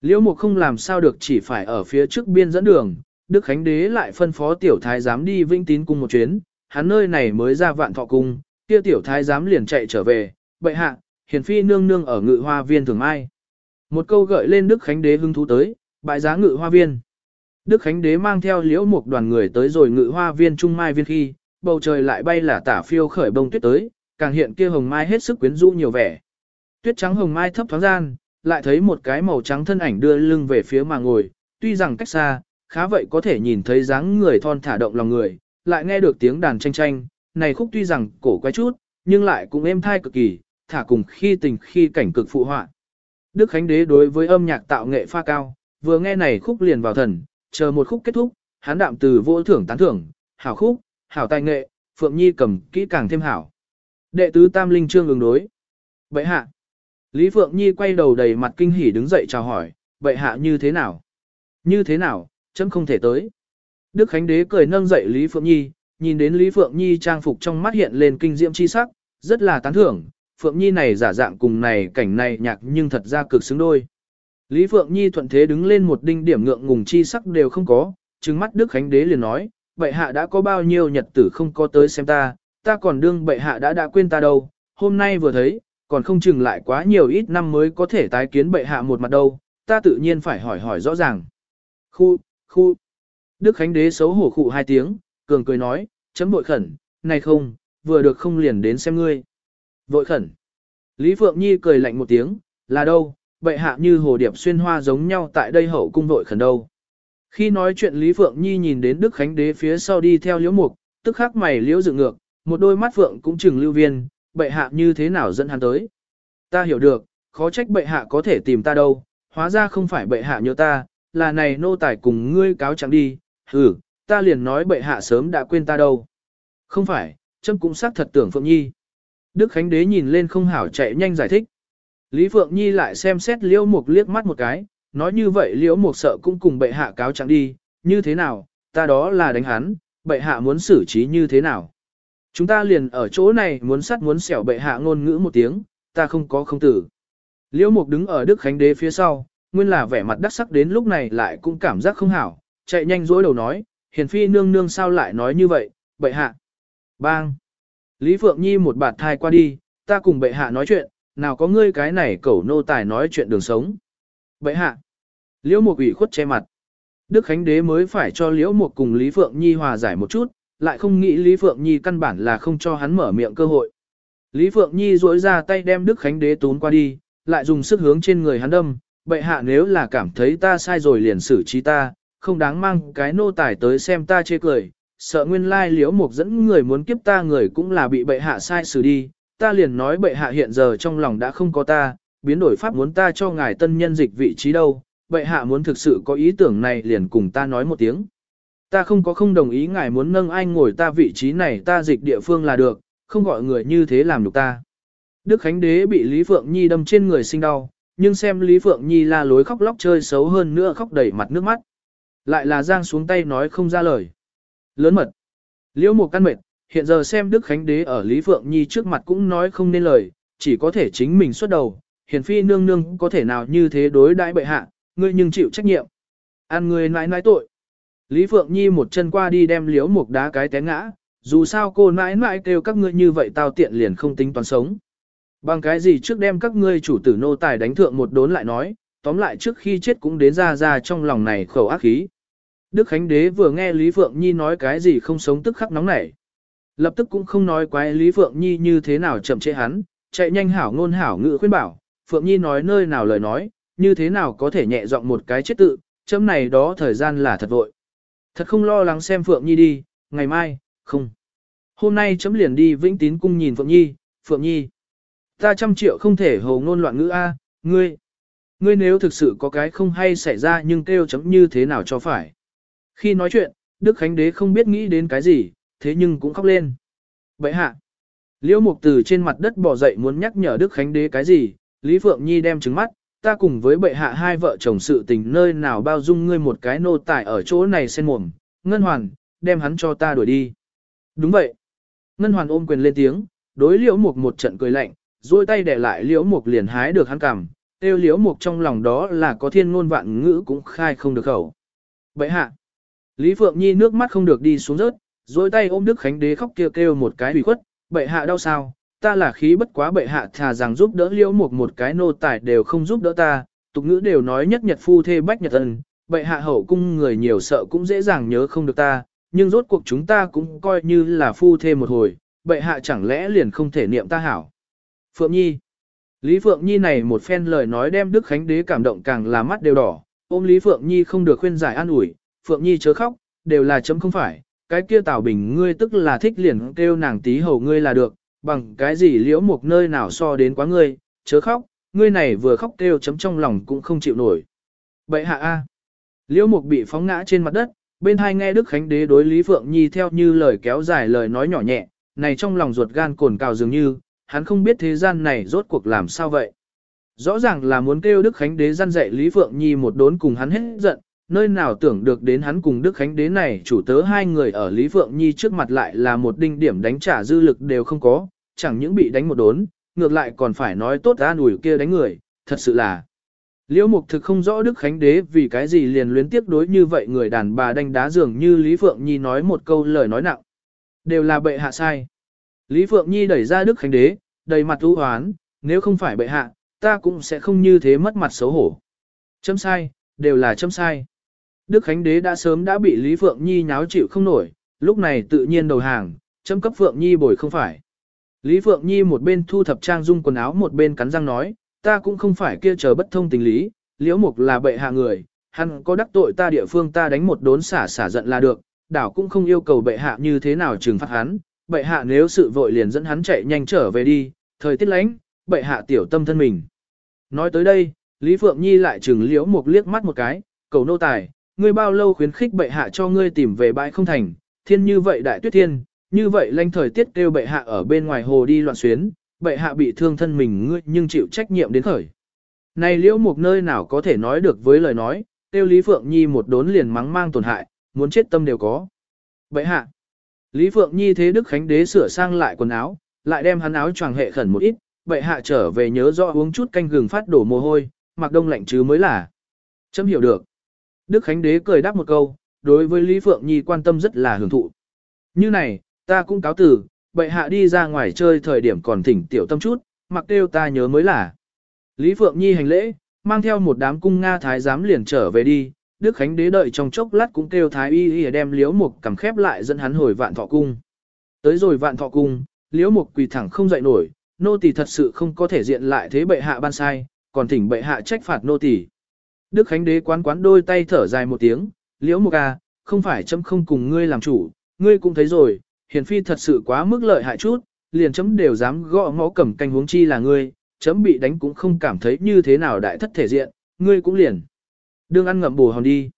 Liễu mục không làm sao được chỉ phải ở phía trước biên dẫn đường, Đức Khánh Đế lại phân phó tiểu thái giám đi vinh tín cung một chuyến, hắn nơi này mới ra vạn thọ cung, kia tiểu thái giám liền chạy trở về, bệ hạ, hiền phi nương nương ở ngự hoa viên thường ai. Một câu gợi lên Đức Khánh Đế hứng thú tới, bại giá ngự hoa viên. Đức Khánh Đế mang theo liễu một đoàn người tới rồi ngự hoa viên trung mai viên khi, bầu trời lại bay là tả phiêu khởi bông tuyết tới, càng hiện kia hồng mai hết sức quyến rũ nhiều vẻ. Tuyết trắng hồng mai thấp thoáng gian, lại thấy một cái màu trắng thân ảnh đưa lưng về phía mà ngồi, tuy rằng cách xa, khá vậy có thể nhìn thấy dáng người thon thả động lòng người, lại nghe được tiếng đàn tranh tranh, này khúc tuy rằng cổ quái chút, nhưng lại cũng êm thai cực kỳ, thả cùng khi tình khi cảnh cực phụ họa. Đức Khánh Đế đối với âm nhạc tạo nghệ pha cao, vừa nghe này khúc liền vào thần, chờ một khúc kết thúc, hắn đạm từ vô thưởng tán thưởng, hảo khúc, hảo tài nghệ, Phượng Nhi cầm kỹ càng thêm hảo. Đệ tứ Tam Linh Trương ứng đối. Bệ hạ. Lý Phượng Nhi quay đầu đầy mặt kinh hỉ đứng dậy chào hỏi, bệ hạ như thế nào? Như thế nào, chấm không thể tới. Đức Khánh Đế cười nâng dậy Lý Phượng Nhi, nhìn đến Lý Phượng Nhi trang phục trong mắt hiện lên kinh diễm chi sắc, rất là tán thưởng, Phượng Nhi này giả dạng cùng này cảnh này nhạc nhưng thật ra cực xứng đôi. Lý Phượng Nhi thuận thế đứng lên một đinh điểm ngượng ngùng chi sắc đều không có, trừng mắt Đức Khánh Đế liền nói, vậy hạ đã có bao nhiêu nhật tử không có tới xem ta, ta còn đương bệ hạ đã đã quên ta đâu, hôm nay vừa thấy, còn không chừng lại quá nhiều ít năm mới có thể tái kiến bệ hạ một mặt đâu, ta tự nhiên phải hỏi hỏi rõ ràng. Khu, khu. Đức Khánh Đế xấu hổ khụ hai tiếng, cường cười nói, chấm vội khẩn, này không, vừa được không liền đến xem ngươi. Vội khẩn. Lý Phượng Nhi cười lạnh một tiếng, là đâu, bệ hạ như hồ điệp xuyên hoa giống nhau tại đây hậu cung vội khẩn đâu. Khi nói chuyện Lý Phượng Nhi nhìn đến Đức Khánh Đế phía sau đi theo liễu mục, tức khắc mày liễu dựng ngược, một đôi mắt Phượng cũng chừng lưu viên, bệ hạ như thế nào dẫn hắn tới. Ta hiểu được, khó trách bệ hạ có thể tìm ta đâu, hóa ra không phải bệ hạ nhớ ta, là này nô tài cùng ngươi cáo chẳng đi, hừ, ta liền nói bệ hạ sớm đã quên ta đâu. Không phải, châm cũng xác thật tưởng Phượng Nhi. Đức Khánh Đế nhìn lên không hảo chạy nhanh giải thích. Lý Phượng Nhi lại xem xét liễu mục liếc mắt một cái, nói như vậy liễu mục sợ cũng cùng bệ hạ cáo chẳng đi, như thế nào, ta đó là đánh hắn, bệ hạ muốn xử trí như thế nào. Chúng ta liền ở chỗ này muốn sắt muốn xẻo bệ hạ ngôn ngữ một tiếng, ta không có không tử. Liễu mục đứng ở Đức Khánh Đế phía sau, nguyên là vẻ mặt đắc sắc đến lúc này lại cũng cảm giác không hảo, chạy nhanh dối đầu nói, hiền phi nương nương sao lại nói như vậy, bệ hạ. Bang! Lý Phượng Nhi một bạt thai qua đi, ta cùng bệ hạ nói chuyện, nào có ngươi cái này cẩu nô tài nói chuyện đường sống. Bệ hạ! Liễu Mục ủy khuất che mặt. Đức Khánh Đế mới phải cho Liễu Mục cùng Lý Phượng Nhi hòa giải một chút, lại không nghĩ Lý Phượng Nhi căn bản là không cho hắn mở miệng cơ hội. Lý Phượng Nhi duỗi ra tay đem Đức Khánh Đế tún qua đi, lại dùng sức hướng trên người hắn đâm, bệ hạ nếu là cảm thấy ta sai rồi liền xử trí ta, không đáng mang cái nô tài tới xem ta chê cười, sợ nguyên lai liễu mục dẫn người muốn kiếp ta người cũng là bị bệ hạ sai xử đi, ta liền nói bệ hạ hiện giờ trong lòng đã không có ta, biến đổi pháp muốn ta cho ngài tân nhân dịch vị trí đâu, bệ hạ muốn thực sự có ý tưởng này liền cùng ta nói một tiếng. Ta không có không đồng ý ngài muốn nâng anh ngồi ta vị trí này ta dịch địa phương là được, không gọi người như thế làm được ta. Đức Khánh Đế bị Lý Phượng Nhi đâm trên người sinh đau, nhưng xem Lý Phượng Nhi la lối khóc lóc chơi xấu hơn nữa khóc đầy mặt nước mắt. Lại là giang xuống tay nói không ra lời. Lớn mật. Liễu một căn mệt, hiện giờ xem Đức Khánh Đế ở Lý Phượng Nhi trước mặt cũng nói không nên lời, chỉ có thể chính mình xuất đầu. Hiền phi nương nương có thể nào như thế đối đãi bệ hạ, ngươi nhưng chịu trách nhiệm. Ăn người nãi nãi tội. Lý Phượng Nhi một chân qua đi đem liễu một đá cái té ngã, dù sao cô nãi nãi kêu các ngươi như vậy tao tiện liền không tính toán sống. Bằng cái gì trước đem các ngươi chủ tử nô tài đánh thượng một đốn lại nói, tóm lại trước khi chết cũng đến ra ra trong lòng này khẩu ác khí. Đức Khánh Đế vừa nghe Lý Phượng Nhi nói cái gì không sống tức khắc nóng nảy. Lập tức cũng không nói quái Lý Phượng Nhi như thế nào chậm chế hắn, chạy nhanh hảo ngôn hảo ngữ khuyên bảo, Phượng Nhi nói nơi nào lời nói, như thế nào có thể nhẹ giọng một cái chết tự, chấm này đó thời gian là thật vội. Thật không lo lắng xem Phượng Nhi đi, ngày mai, không. Hôm nay chấm liền đi Vĩnh Tín cung nhìn Phượng Nhi, Phượng Nhi. Ta trăm triệu không thể hồ ngôn loạn ngữ A, ngươi. Ngươi nếu thực sự có cái không hay xảy ra nhưng kêu chấm như thế nào cho phải. Khi nói chuyện, Đức Khánh Đế không biết nghĩ đến cái gì, thế nhưng cũng khóc lên. Vậy hạ. Liễu Mục từ trên mặt đất bỏ dậy muốn nhắc nhở Đức Khánh Đế cái gì, Lý Phượng Nhi đem trứng mắt, ta cùng với bệ hạ hai vợ chồng sự tình nơi nào bao dung ngươi một cái nô tài ở chỗ này sen mồm, Ngân Hoàn, đem hắn cho ta đuổi đi. Đúng vậy. Ngân Hoàn ôm quyền lên tiếng, đối Liễu Mục một trận cười lạnh, duỗi tay để lại Liễu Mục liền hái được hắn cằm, tiêu Liễu Mục trong lòng đó là có thiên ngôn vạn ngữ cũng khai không được khẩu. Bệ hạ. Lý Phượng Nhi nước mắt không được đi xuống rớt, duỗi tay ôm Đức Khánh Đế khóc kêu kêu một cái ủy khuất, bệ hạ đau sao, ta là khí bất quá bệ hạ thà rằng giúp đỡ liễu một một cái nô tài đều không giúp đỡ ta, tục ngữ đều nói nhất nhật phu thê bách nhật ân, bệ hạ hậu cung người nhiều sợ cũng dễ dàng nhớ không được ta, nhưng rốt cuộc chúng ta cũng coi như là phu thê một hồi, bệ hạ chẳng lẽ liền không thể niệm ta hảo. Phượng Nhi Lý Phượng Nhi này một phen lời nói đem Đức Khánh Đế cảm động càng là mắt đều đỏ, ôm Lý Phượng Nhi không được khuyên giải an ủi, Phượng Nhi chớ khóc, đều là chấm không phải, cái kia Tào Bình ngươi tức là thích liền kêu nàng tí hầu ngươi là được, bằng cái gì liễu một nơi nào so đến quá ngươi, chớ khóc, ngươi này vừa khóc kêu chấm trong lòng cũng không chịu nổi. Bậy hạ A. Liễu mục bị phóng ngã trên mặt đất, bên hai nghe Đức Khánh Đế đối Lý Phượng Nhi theo như lời kéo dài lời nói nhỏ nhẹ, này trong lòng ruột gan cồn cào dường như, hắn không biết thế gian này rốt cuộc làm sao vậy. Rõ ràng là muốn kêu Đức Khánh Đế gian dạy Lý Phượng Nhi một đốn cùng hắn hết giận, nơi nào tưởng được đến hắn cùng Đức Khánh Đế này chủ tớ hai người ở Lý Phượng Nhi trước mặt lại là một đinh điểm đánh trả dư lực đều không có, chẳng những bị đánh một đốn, ngược lại còn phải nói tốt an ủi kia đánh người, thật sự là. Liễu Mục thực không rõ Đức Khánh Đế vì cái gì liền luyến tiếp đối như vậy người đàn bà đánh đá dường như Lý Phượng Nhi nói một câu lời nói nặng. Đều là bệ hạ sai. Lý Phượng Nhi đẩy ra Đức Khánh Đế, đầy mặt u hoán, nếu không phải bệ hạ, ta cũng sẽ không như thế mất mặt xấu hổ. Châm sai, đều là châm sai. Đức Khánh Đế đã sớm đã bị Lý Phượng Nhi nháo chịu không nổi, lúc này tự nhiên đầu hàng, châm cấp Phượng Nhi bồi không phải. Lý Phượng Nhi một bên thu thập trang dung quần áo một bên cắn răng nói, ta cũng không phải kia chờ bất thông tình lý, liễu mục là bệ hạ người, hắn có đắc tội ta địa phương ta đánh một đốn xả xả giận là được, đảo cũng không yêu cầu bệ hạ như thế nào trừng phạt hắn, bệ hạ nếu sự vội liền dẫn hắn chạy nhanh trở về đi, thời tiết lánh, bệ hạ tiểu tâm thân mình. Nói tới đây, Lý Phượng Nhi lại trừng liễu mục liếc mắt một cái, cầu nô tài, ngươi bao lâu khuyến khích bệ hạ cho ngươi tìm về bãi không thành, thiên như vậy đại tuyết thiên, như vậy lãnh thời tiết kêu bệ hạ ở bên ngoài hồ đi loạn xuyến, bệ hạ bị thương thân mình ngươi nhưng chịu trách nhiệm đến khởi. Này liễu một nơi nào có thể nói được với lời nói, tiêu Lý Phượng Nhi một đốn liền mắng mang tổn hại, muốn chết tâm đều có. Bệ hạ, Lý Phượng Nhi thế Đức Khánh Đế sửa sang lại quần áo, lại đem hắn áo choàng hệ khẩn một ít, bệ hạ trở về nhớ rõ uống chút canh gừng phát đổ mồ hôi, mặc đông lạnh chứ mới là. Chấm hiểu được. Đức Khánh Đế cười đáp một câu, đối với Lý Phượng Nhi quan tâm rất là hưởng thụ. Như này, ta cũng cáo tử, bệ hạ đi ra ngoài chơi thời điểm còn thỉnh tiểu tâm chút, mặc kêu ta nhớ mới là. Lý Phượng Nhi hành lễ, mang theo một đám cung Nga thái giám liền trở về đi, Đức Khánh Đế đợi trong chốc lát cũng kêu thái y y đem liễu mục cầm khép lại dẫn hắn hồi vạn thọ cung. Tới rồi vạn thọ cung, liễu mục quỳ thẳng không dậy nổi, nô tỳ thật sự không có thể diện lại thế bệ hạ ban sai, còn thỉnh bệ hạ trách phạt nô tỳ. Đức Khánh Đế quán quán đôi tay thở dài một tiếng, liễu mục à, không phải chấm không cùng ngươi làm chủ, ngươi cũng thấy rồi, hiền phi thật sự quá mức lợi hại chút, liền chấm đều dám gõ ngõ cầm canh huống chi là ngươi, chấm bị đánh cũng không cảm thấy như thế nào đại thất thể diện, ngươi cũng liền. Đương ăn ngậm bù hòn đi.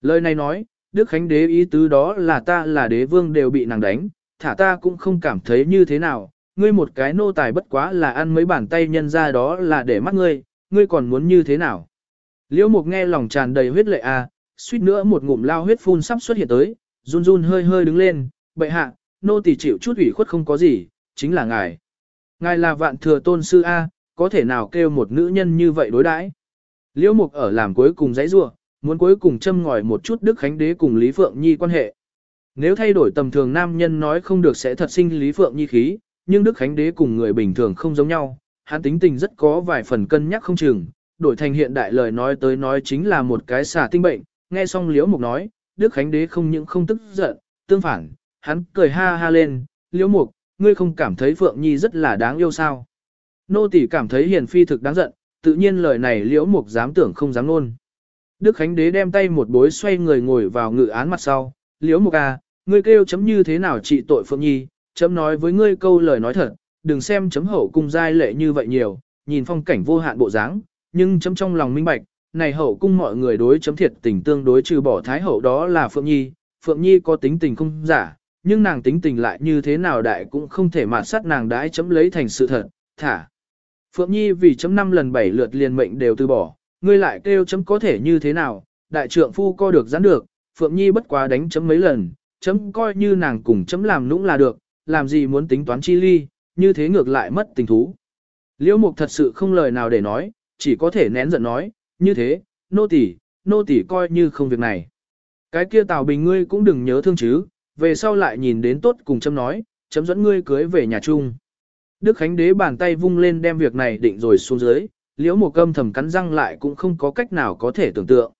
Lời này nói, Đức Khánh đế ý tứ đó là ta là đế vương đều bị nàng đánh, thả ta cũng không cảm thấy như thế nào, ngươi một cái nô tài bất quá là ăn mấy bàn tay nhân ra đó là để mắt ngươi, ngươi còn muốn như thế nào. Liễu mục nghe lòng tràn đầy huyết lệ a, à, suýt nữa một ngụm lao huyết phun sắp xuất hiện tới, run run hơi hơi đứng lên, bệ hạ, nô tỳ chịu chút ủy khuất không có gì, chính là ngài. Ngài là vạn thừa tôn sư A, có thể nào kêu một nữ nhân như vậy đối đãi? Liễu mục ở làm cuối cùng dãy rua, muốn cuối cùng châm ngòi một chút Đức Khánh Đế cùng Lý Phượng Nhi quan hệ. Nếu thay đổi tầm thường nam nhân nói không được sẽ thật sinh Lý Phượng Nhi khí, nhưng Đức Khánh Đế cùng người bình thường không giống nhau, hắn tính tình rất có vài phần cân nhắc không chừng, đổi thành hiện đại lời nói tới nói chính là một cái xả tinh bệnh, nghe xong Liễu Mục nói, Đức Khánh Đế không những không tức giận, tương phản, hắn cười ha ha lên, Liễu Mục, ngươi không cảm thấy Phượng Nhi rất là đáng yêu sao? Nô tỳ cảm thấy hiền phi thực đáng giận, tự nhiên lời này Liễu Mục dám tưởng không dám nôn. Đức Khánh Đế đem tay một bối xoay người ngồi vào ngự án mặt sau, Liễu Mục à, ngươi kêu chấm như thế nào trị tội Phượng Nhi, chấm nói với ngươi câu lời nói thật, đừng xem chấm hậu cung giai lệ như vậy nhiều, nhìn phong cảnh vô hạn bộ dáng, nhưng chấm trong lòng minh bạch, này hậu cung mọi người đối chấm thiệt tình tương đối trừ bỏ thái hậu đó là Phượng Nhi, Phượng Nhi có tính tình không giả, nhưng nàng tính tình lại như thế nào đại cũng không thể mạt sát nàng đãi chấm lấy thành sự thật, thả. Phượng Nhi vì chấm năm lần bảy lượt liền mệnh đều từ bỏ, ngươi lại kêu chấm có thể như thế nào, đại trượng phu co được giãn được, Phượng Nhi bất quá đánh chấm mấy lần, chấm coi như nàng cùng chấm làm nũng là được, làm gì muốn tính toán chi ly, như thế ngược lại mất tình thú. Liễu Mục thật sự không lời nào để nói, chỉ có thể nén giận nói, như thế, nô tỳ, nô tỳ coi như không việc này. Cái kia Tào Bình ngươi cũng đừng nhớ thương chứ, về sau lại nhìn đến tốt cùng chấm nói, chấm dẫn ngươi cưới về nhà chung. Đức Khánh Đế bàn tay vung lên đem việc này định rồi xuống dưới, liễu một câm thầm cắn răng lại cũng không có cách nào có thể tưởng tượng.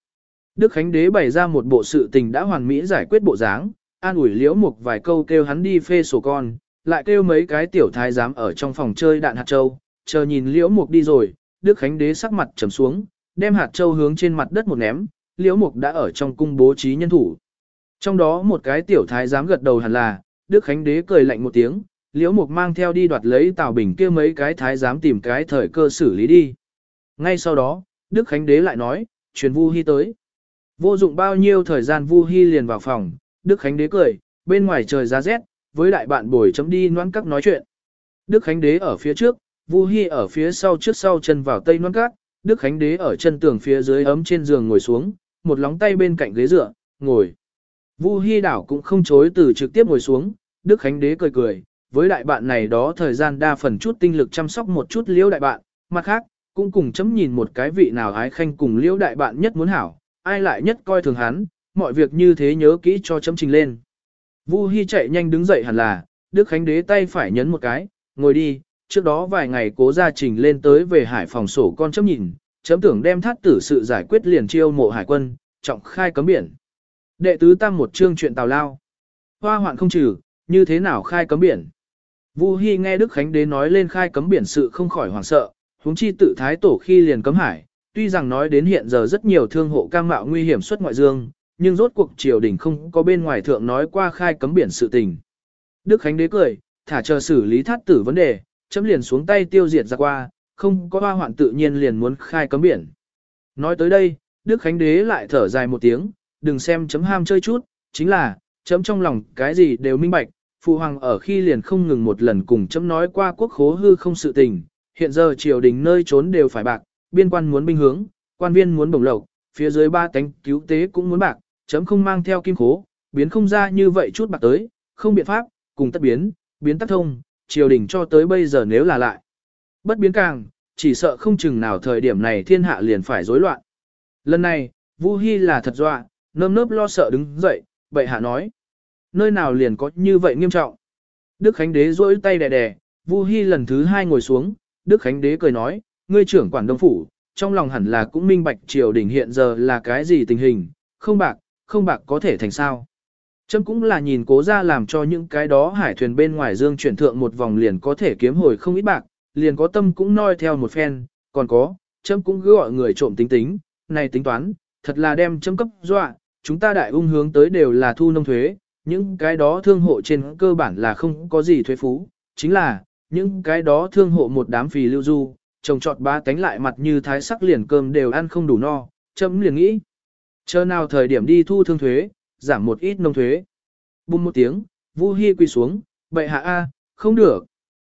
Đức Khánh Đế bày ra một bộ sự tình đã hoàn mỹ giải quyết bộ dáng, an ủi liễu một vài câu kêu hắn đi phê sổ con, lại kêu mấy cái tiểu thái giám ở trong phòng chơi đạn hạt châu, chờ nhìn liễu mục đi rồi, Đức Khánh Đế sắc mặt trầm xuống, đem hạt châu hướng trên mặt đất một ném, liễu mục đã ở trong cung bố trí nhân thủ. Trong đó một cái tiểu thái giám gật đầu hẳn là, Đức Khánh Đế cười lạnh một tiếng, liễu mục mang theo đi đoạt lấy Tào Bình kia mấy cái thái giám tìm cái thời cơ xử lý đi. Ngay sau đó, Đức Khánh Đế lại nói, truyền Vu Hi tới. Vô dụng bao nhiêu thời gian Vu Hi liền vào phòng, Đức Khánh Đế cười, bên ngoài trời giá rét, với đại bạn bồi chấm đi noan các nói chuyện. Đức Khánh Đế ở phía trước, Vu Hi ở phía sau trước sau chân vào tây noan các, Đức Khánh Đế ở chân tường phía dưới ấm trên giường ngồi xuống, một lóng tay bên cạnh ghế dựa, ngồi. Vu Hi đảo cũng không chối từ trực tiếp ngồi xuống, Đức Khánh Đế cười cười, với đại bạn này đó thời gian đa phần chút tinh lực chăm sóc một chút liễu đại bạn, mặt khác, cũng cùng chấm nhìn một cái vị nào ái khanh cùng liễu đại bạn nhất muốn hảo, ai lại nhất coi thường hắn, mọi việc như thế nhớ kỹ cho chấm trình lên. Vu Hi chạy nhanh đứng dậy hẳn là, Đức Khánh Đế tay phải nhấn một cái, ngồi đi, trước đó vài ngày cố gia trình lên tới về hải phòng sổ con chấm nhìn, chấm tưởng đem thắt tử sự giải quyết liền chiêu mộ hải quân, trọng khai cấm biển. Đệ tứ tam một chương chuyện tào lao. Hoa hoạn không trừ, như thế nào khai cấm biển. Vu Hi nghe Đức Khánh Đế nói lên khai cấm biển sự không khỏi hoảng sợ, huống chi tự thái tổ khi liền cấm hải, tuy rằng nói đến hiện giờ rất nhiều thương hộ cam mạo nguy hiểm xuất ngoại dương, nhưng rốt cuộc triều đình không có bên ngoài thượng nói qua khai cấm biển sự tình. Đức Khánh Đế cười, thả chờ xử lý thát tử vấn đề, chấm liền xuống tay tiêu diệt ra qua, không có hoa hoạn tự nhiên liền muốn khai cấm biển. Nói tới đây, Đức Khánh Đế lại thở dài một tiếng, đừng xem chấm ham chơi chút, chính là, chấm trong lòng cái gì đều minh bạch, phụ hoàng ở khi liền không ngừng một lần cùng chấm nói qua quốc khố hư không sự tình, hiện giờ triều đình nơi trốn đều phải bạc, biên quan muốn binh hướng, quan viên muốn bổng lộc, phía dưới ba tánh cứu tế cũng muốn bạc, chấm không mang theo kim khố, biến không ra như vậy chút bạc tới, không biện pháp, cùng tất biến, biến tắc thông, triều đình cho tới bây giờ nếu là lại. Bất biến càng, chỉ sợ không chừng nào thời điểm này thiên hạ liền phải rối loạn. Lần này, Vu Hi là thật dọa, nơm nớp lo sợ đứng dậy, bệ hạ nói. Nơi nào liền có như vậy nghiêm trọng. Đức Khánh Đế rỗi tay đè đè, Vu Hi lần thứ hai ngồi xuống, Đức Khánh Đế cười nói, ngươi trưởng quản đông phủ, trong lòng hẳn là cũng minh bạch triều đình hiện giờ là cái gì tình hình, không bạc, không bạc có thể thành sao. Chấm cũng là nhìn cố ra làm cho những cái đó hải thuyền bên ngoài dương chuyển thượng một vòng liền có thể kiếm hồi không ít bạc, liền có tâm cũng noi theo một phen, còn có, chấm cũng cứ gọi người trộm tính tính, này tính toán, thật là đem chấm cấp dọa, chúng ta đại ung hướng tới đều là thu nông thuế, những cái đó thương hộ trên cơ bản là không có gì thuế phú, chính là, những cái đó thương hộ một đám phì lưu du, trồng trọt ba tánh lại mặt như thái sắc liền cơm đều ăn không đủ no, chấm liền nghĩ. Chờ nào thời điểm đi thu thương thuế, giảm một ít nông thuế. Bùm một tiếng, Vu Hi quỳ xuống, bệ hạ A, không được.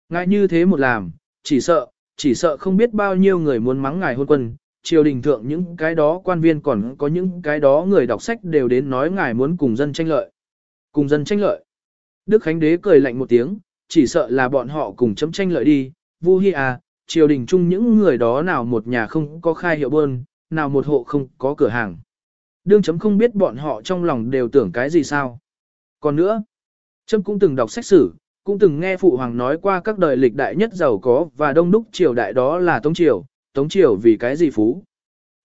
Ngài như thế một làm, chỉ sợ, chỉ sợ không biết bao nhiêu người muốn mắng ngài hôn quân, triều đình thượng những cái đó quan viên còn có những cái đó người đọc sách đều đến nói ngài muốn cùng dân tranh lợi. Cùng dân tranh lợi. Đức Khánh Đế cười lạnh một tiếng, chỉ sợ là bọn họ cùng chấm tranh lợi đi, Vu Hi à, triều đình chung những người đó nào một nhà không có khai hiệu bơn, nào một hộ không có cửa hàng. Đương chấm không biết bọn họ trong lòng đều tưởng cái gì sao. Còn nữa, chấm cũng từng đọc sách sử, cũng từng nghe phụ hoàng nói qua các đời lịch đại nhất giàu có và đông đúc triều đại đó là Tống Triều, Tống Triều vì cái gì phú.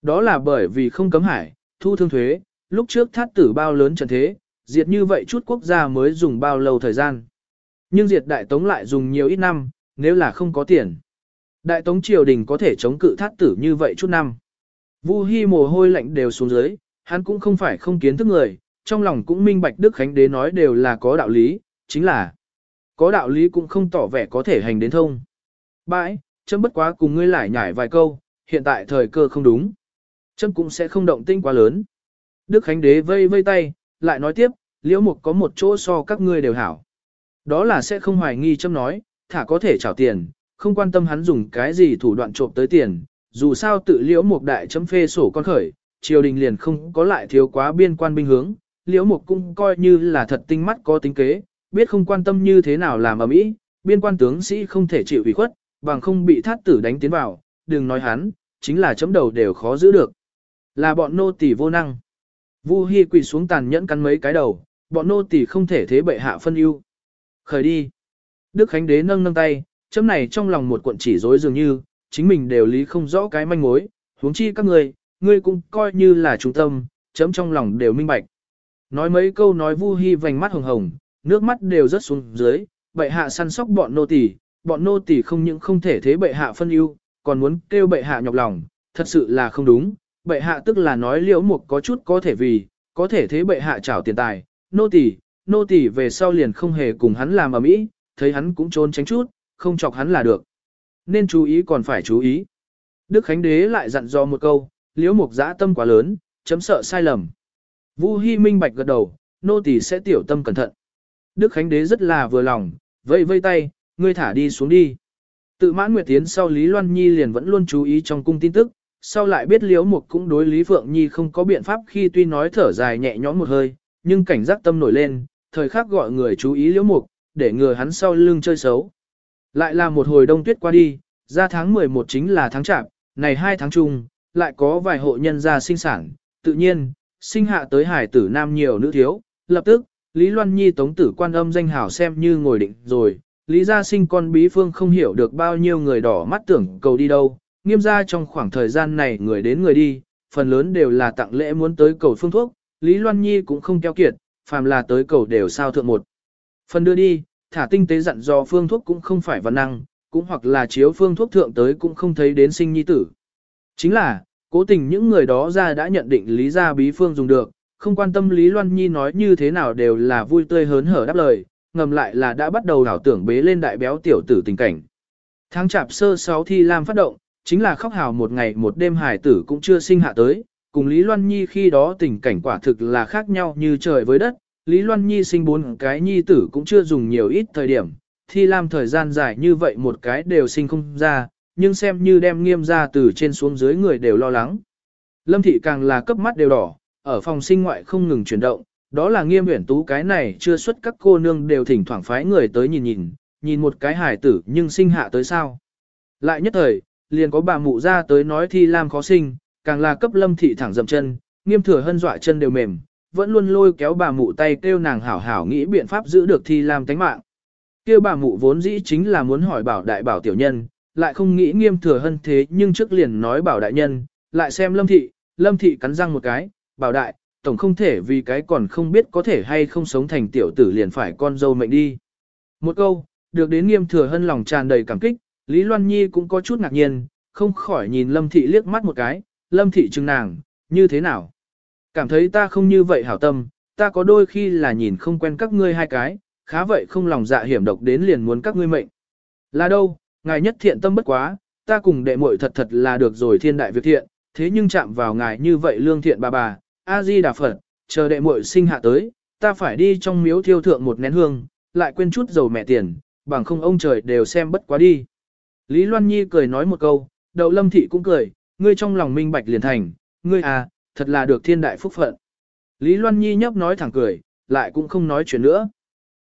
Đó là bởi vì không cấm hải, thu thương thuế, lúc trước thát tử bao lớn trận thế, diệt như vậy chút quốc gia mới dùng bao lâu thời gian. Nhưng diệt đại tống lại dùng nhiều ít năm, nếu là không có tiền. Đại tống triều đình có thể chống cự thát tử như vậy chút năm. Vu Hi mồ hôi lạnh đều xuống dưới, hắn cũng không phải không kiến thức người, trong lòng cũng minh bạch Đức Khánh Đế nói đều là có đạo lý, chính là có đạo lý cũng không tỏ vẻ có thể hành đến thông. Bãi, chấm bất quá cùng ngươi lại nhải vài câu, hiện tại thời cơ không đúng. Chấm cũng sẽ không động tinh quá lớn. Đức Khánh Đế vây vây tay, lại nói tiếp, liễu mục có một chỗ so các ngươi đều hảo. Đó là sẽ không hoài nghi chấm nói, thả có thể trả tiền, không quan tâm hắn dùng cái gì thủ đoạn trộm tới tiền, dù sao tự liễu mục đại chấm phê sổ con khởi, triều đình liền không có lại thiếu quá biên quan binh hướng, liễu mục cũng coi như là thật tinh mắt có tính kế, biết không quan tâm như thế nào làm ở mỹ, biên quan tướng sĩ không thể chịu ủy khuất, bằng không bị thát tử đánh tiến vào, đừng nói hắn, chính là chấm đầu đều khó giữ được. Là bọn nô tỳ vô năng. Vu Hi quỳ xuống tàn nhẫn cắn mấy cái đầu, bọn nô tỳ không thể thế bệ hạ phân ưu. Khởi đi. Đức Khánh Đế nâng nâng tay, chấm này trong lòng một cuộn chỉ rối dường như, chính mình đều lý không rõ cái manh mối, huống chi các người, ngươi cũng coi như là trung tâm, chấm trong lòng đều minh bạch. Nói mấy câu nói Vu Hi vành mắt hồng hồng, nước mắt đều rớt xuống dưới, bệ hạ săn sóc bọn nô tỳ, bọn nô tỳ không những không thể thế bệ hạ phân ưu, còn muốn kêu bệ hạ nhọc lòng, thật sự là không đúng. Bệ hạ tức là nói liễu mục có chút có thể vì, có thể thế bệ hạ trảo tiền tài, nô tỳ, nô tỳ về sau liền không hề cùng hắn làm ở mỹ, thấy hắn cũng trốn tránh chút, không chọc hắn là được. Nên chú ý còn phải chú ý. Đức Khánh Đế lại dặn dò một câu, liễu mục dã tâm quá lớn, chấm sợ sai lầm. Vu Hi minh bạch gật đầu, nô tỳ sẽ tiểu tâm cẩn thận. Đức Khánh Đế rất là vừa lòng, vây vây tay, ngươi thả đi xuống đi. Tự mãn nguyệt tiến sau Lý Loan Nhi liền vẫn luôn chú ý trong cung tin tức, sau lại biết Liễu Mục cũng đối Lý Phượng Nhi không có biện pháp khi tuy nói thở dài nhẹ nhõm một hơi, nhưng cảnh giác tâm nổi lên, thời khắc gọi người chú ý Liễu Mục, để ngừa hắn sau lưng chơi xấu. Lại là một hồi đông tuyết qua đi, ra tháng 11 chính là tháng chạp, này hai tháng chung, lại có vài hộ nhân gia sinh sản, tự nhiên, sinh hạ tới hải tử nam nhiều nữ thiếu, lập tức, Lý Loan Nhi tống tử quan âm danh hảo xem như ngồi định rồi, Lý gia sinh con bí phương không hiểu được bao nhiêu người đỏ mắt tưởng cầu đi đâu, nghiêm gia trong khoảng thời gian này người đến người đi, phần lớn đều là tặng lễ muốn tới cầu phương thuốc, Lý Loan Nhi cũng không keo kiệt, phàm là tới cầu đều sao thượng một. Phần đưa đi, thả tinh tế dặn do phương thuốc cũng không phải văn năng, cũng hoặc là chiếu phương thuốc thượng tới cũng không thấy đến sinh nhi tử. Chính là, cố tình những người đó ra đã nhận định Lý gia bí phương dùng được, không quan tâm Lý Loan Nhi nói như thế nào đều là vui tươi hớn hở đáp lời, ngầm lại là đã bắt đầu đảo tưởng bế lên đại béo tiểu tử tình cảnh. Tháng chạp sơ sáu thi lam phát động, chính là khóc hào một ngày một đêm hải tử cũng chưa sinh hạ tới, cùng Lý Loan Nhi khi đó tình cảnh quả thực là khác nhau như trời với đất, Lý Loan Nhi sinh bốn cái nhi tử cũng chưa dùng nhiều ít thời điểm, thi lam thời gian dài như vậy một cái đều sinh không ra, nhưng xem như đem nghiêm ra từ trên xuống dưới người đều lo lắng. Lâm thị càng là cấp mắt đều đỏ, ở phòng sinh ngoại không ngừng chuyển động, đó là nghiêm uyển tú cái này chưa xuất các cô nương đều thỉnh thoảng phái người tới nhìn nhìn, nhìn một cái hài tử nhưng sinh hạ tới sao. Lại nhất thời, liền có bà mụ ra tới nói thi lam khó sinh, càng là cấp lâm thị thẳng dậm chân, nghiêm thừa hân dọa chân đều mềm, vẫn luôn lôi kéo bà mụ tay kêu nàng hảo hảo nghĩ biện pháp giữ được thi lam tánh mạng. Kêu bà mụ vốn dĩ chính là muốn hỏi bảo đại bảo tiểu nhân, lại không nghĩ nghiêm thừa hân thế nhưng trước liền nói bảo đại nhân, lại xem lâm thị, lâm thị cắn răng một cái, bảo đại, tổng không thể vì cái còn không biết có thể hay không sống thành tiểu tử liền phải con dâu mệnh đi. Một câu, được đến nghiêm thừa hân lòng tràn đầy cảm kích, Lý Loan Nhi cũng có chút ngạc nhiên, không khỏi nhìn Lâm Thị liếc mắt một cái, Lâm Thị chừng nàng, như thế nào? Cảm thấy ta không như vậy hảo tâm, ta có đôi khi là nhìn không quen các ngươi hai cái, khá vậy không lòng dạ hiểm độc đến liền muốn các ngươi mệnh. Là đâu, ngài nhất thiện tâm bất quá, ta cùng đệ muội thật thật là được rồi thiên đại việc thiện, thế nhưng chạm vào ngài như vậy lương thiện bà bà, A-di Đà Phật, chờ đệ muội sinh hạ tới, ta phải đi trong miếu thiêu thượng một nén hương, lại quên chút dầu mẹ tiền, bằng không ông trời đều xem bất quá đi. Lý Loan Nhi cười nói một câu, đậu lâm thị cũng cười, ngươi trong lòng minh bạch liền thành, ngươi à, thật là được thiên đại phúc phận. Lý Loan Nhi nhấp nói thẳng cười, lại cũng không nói chuyện nữa.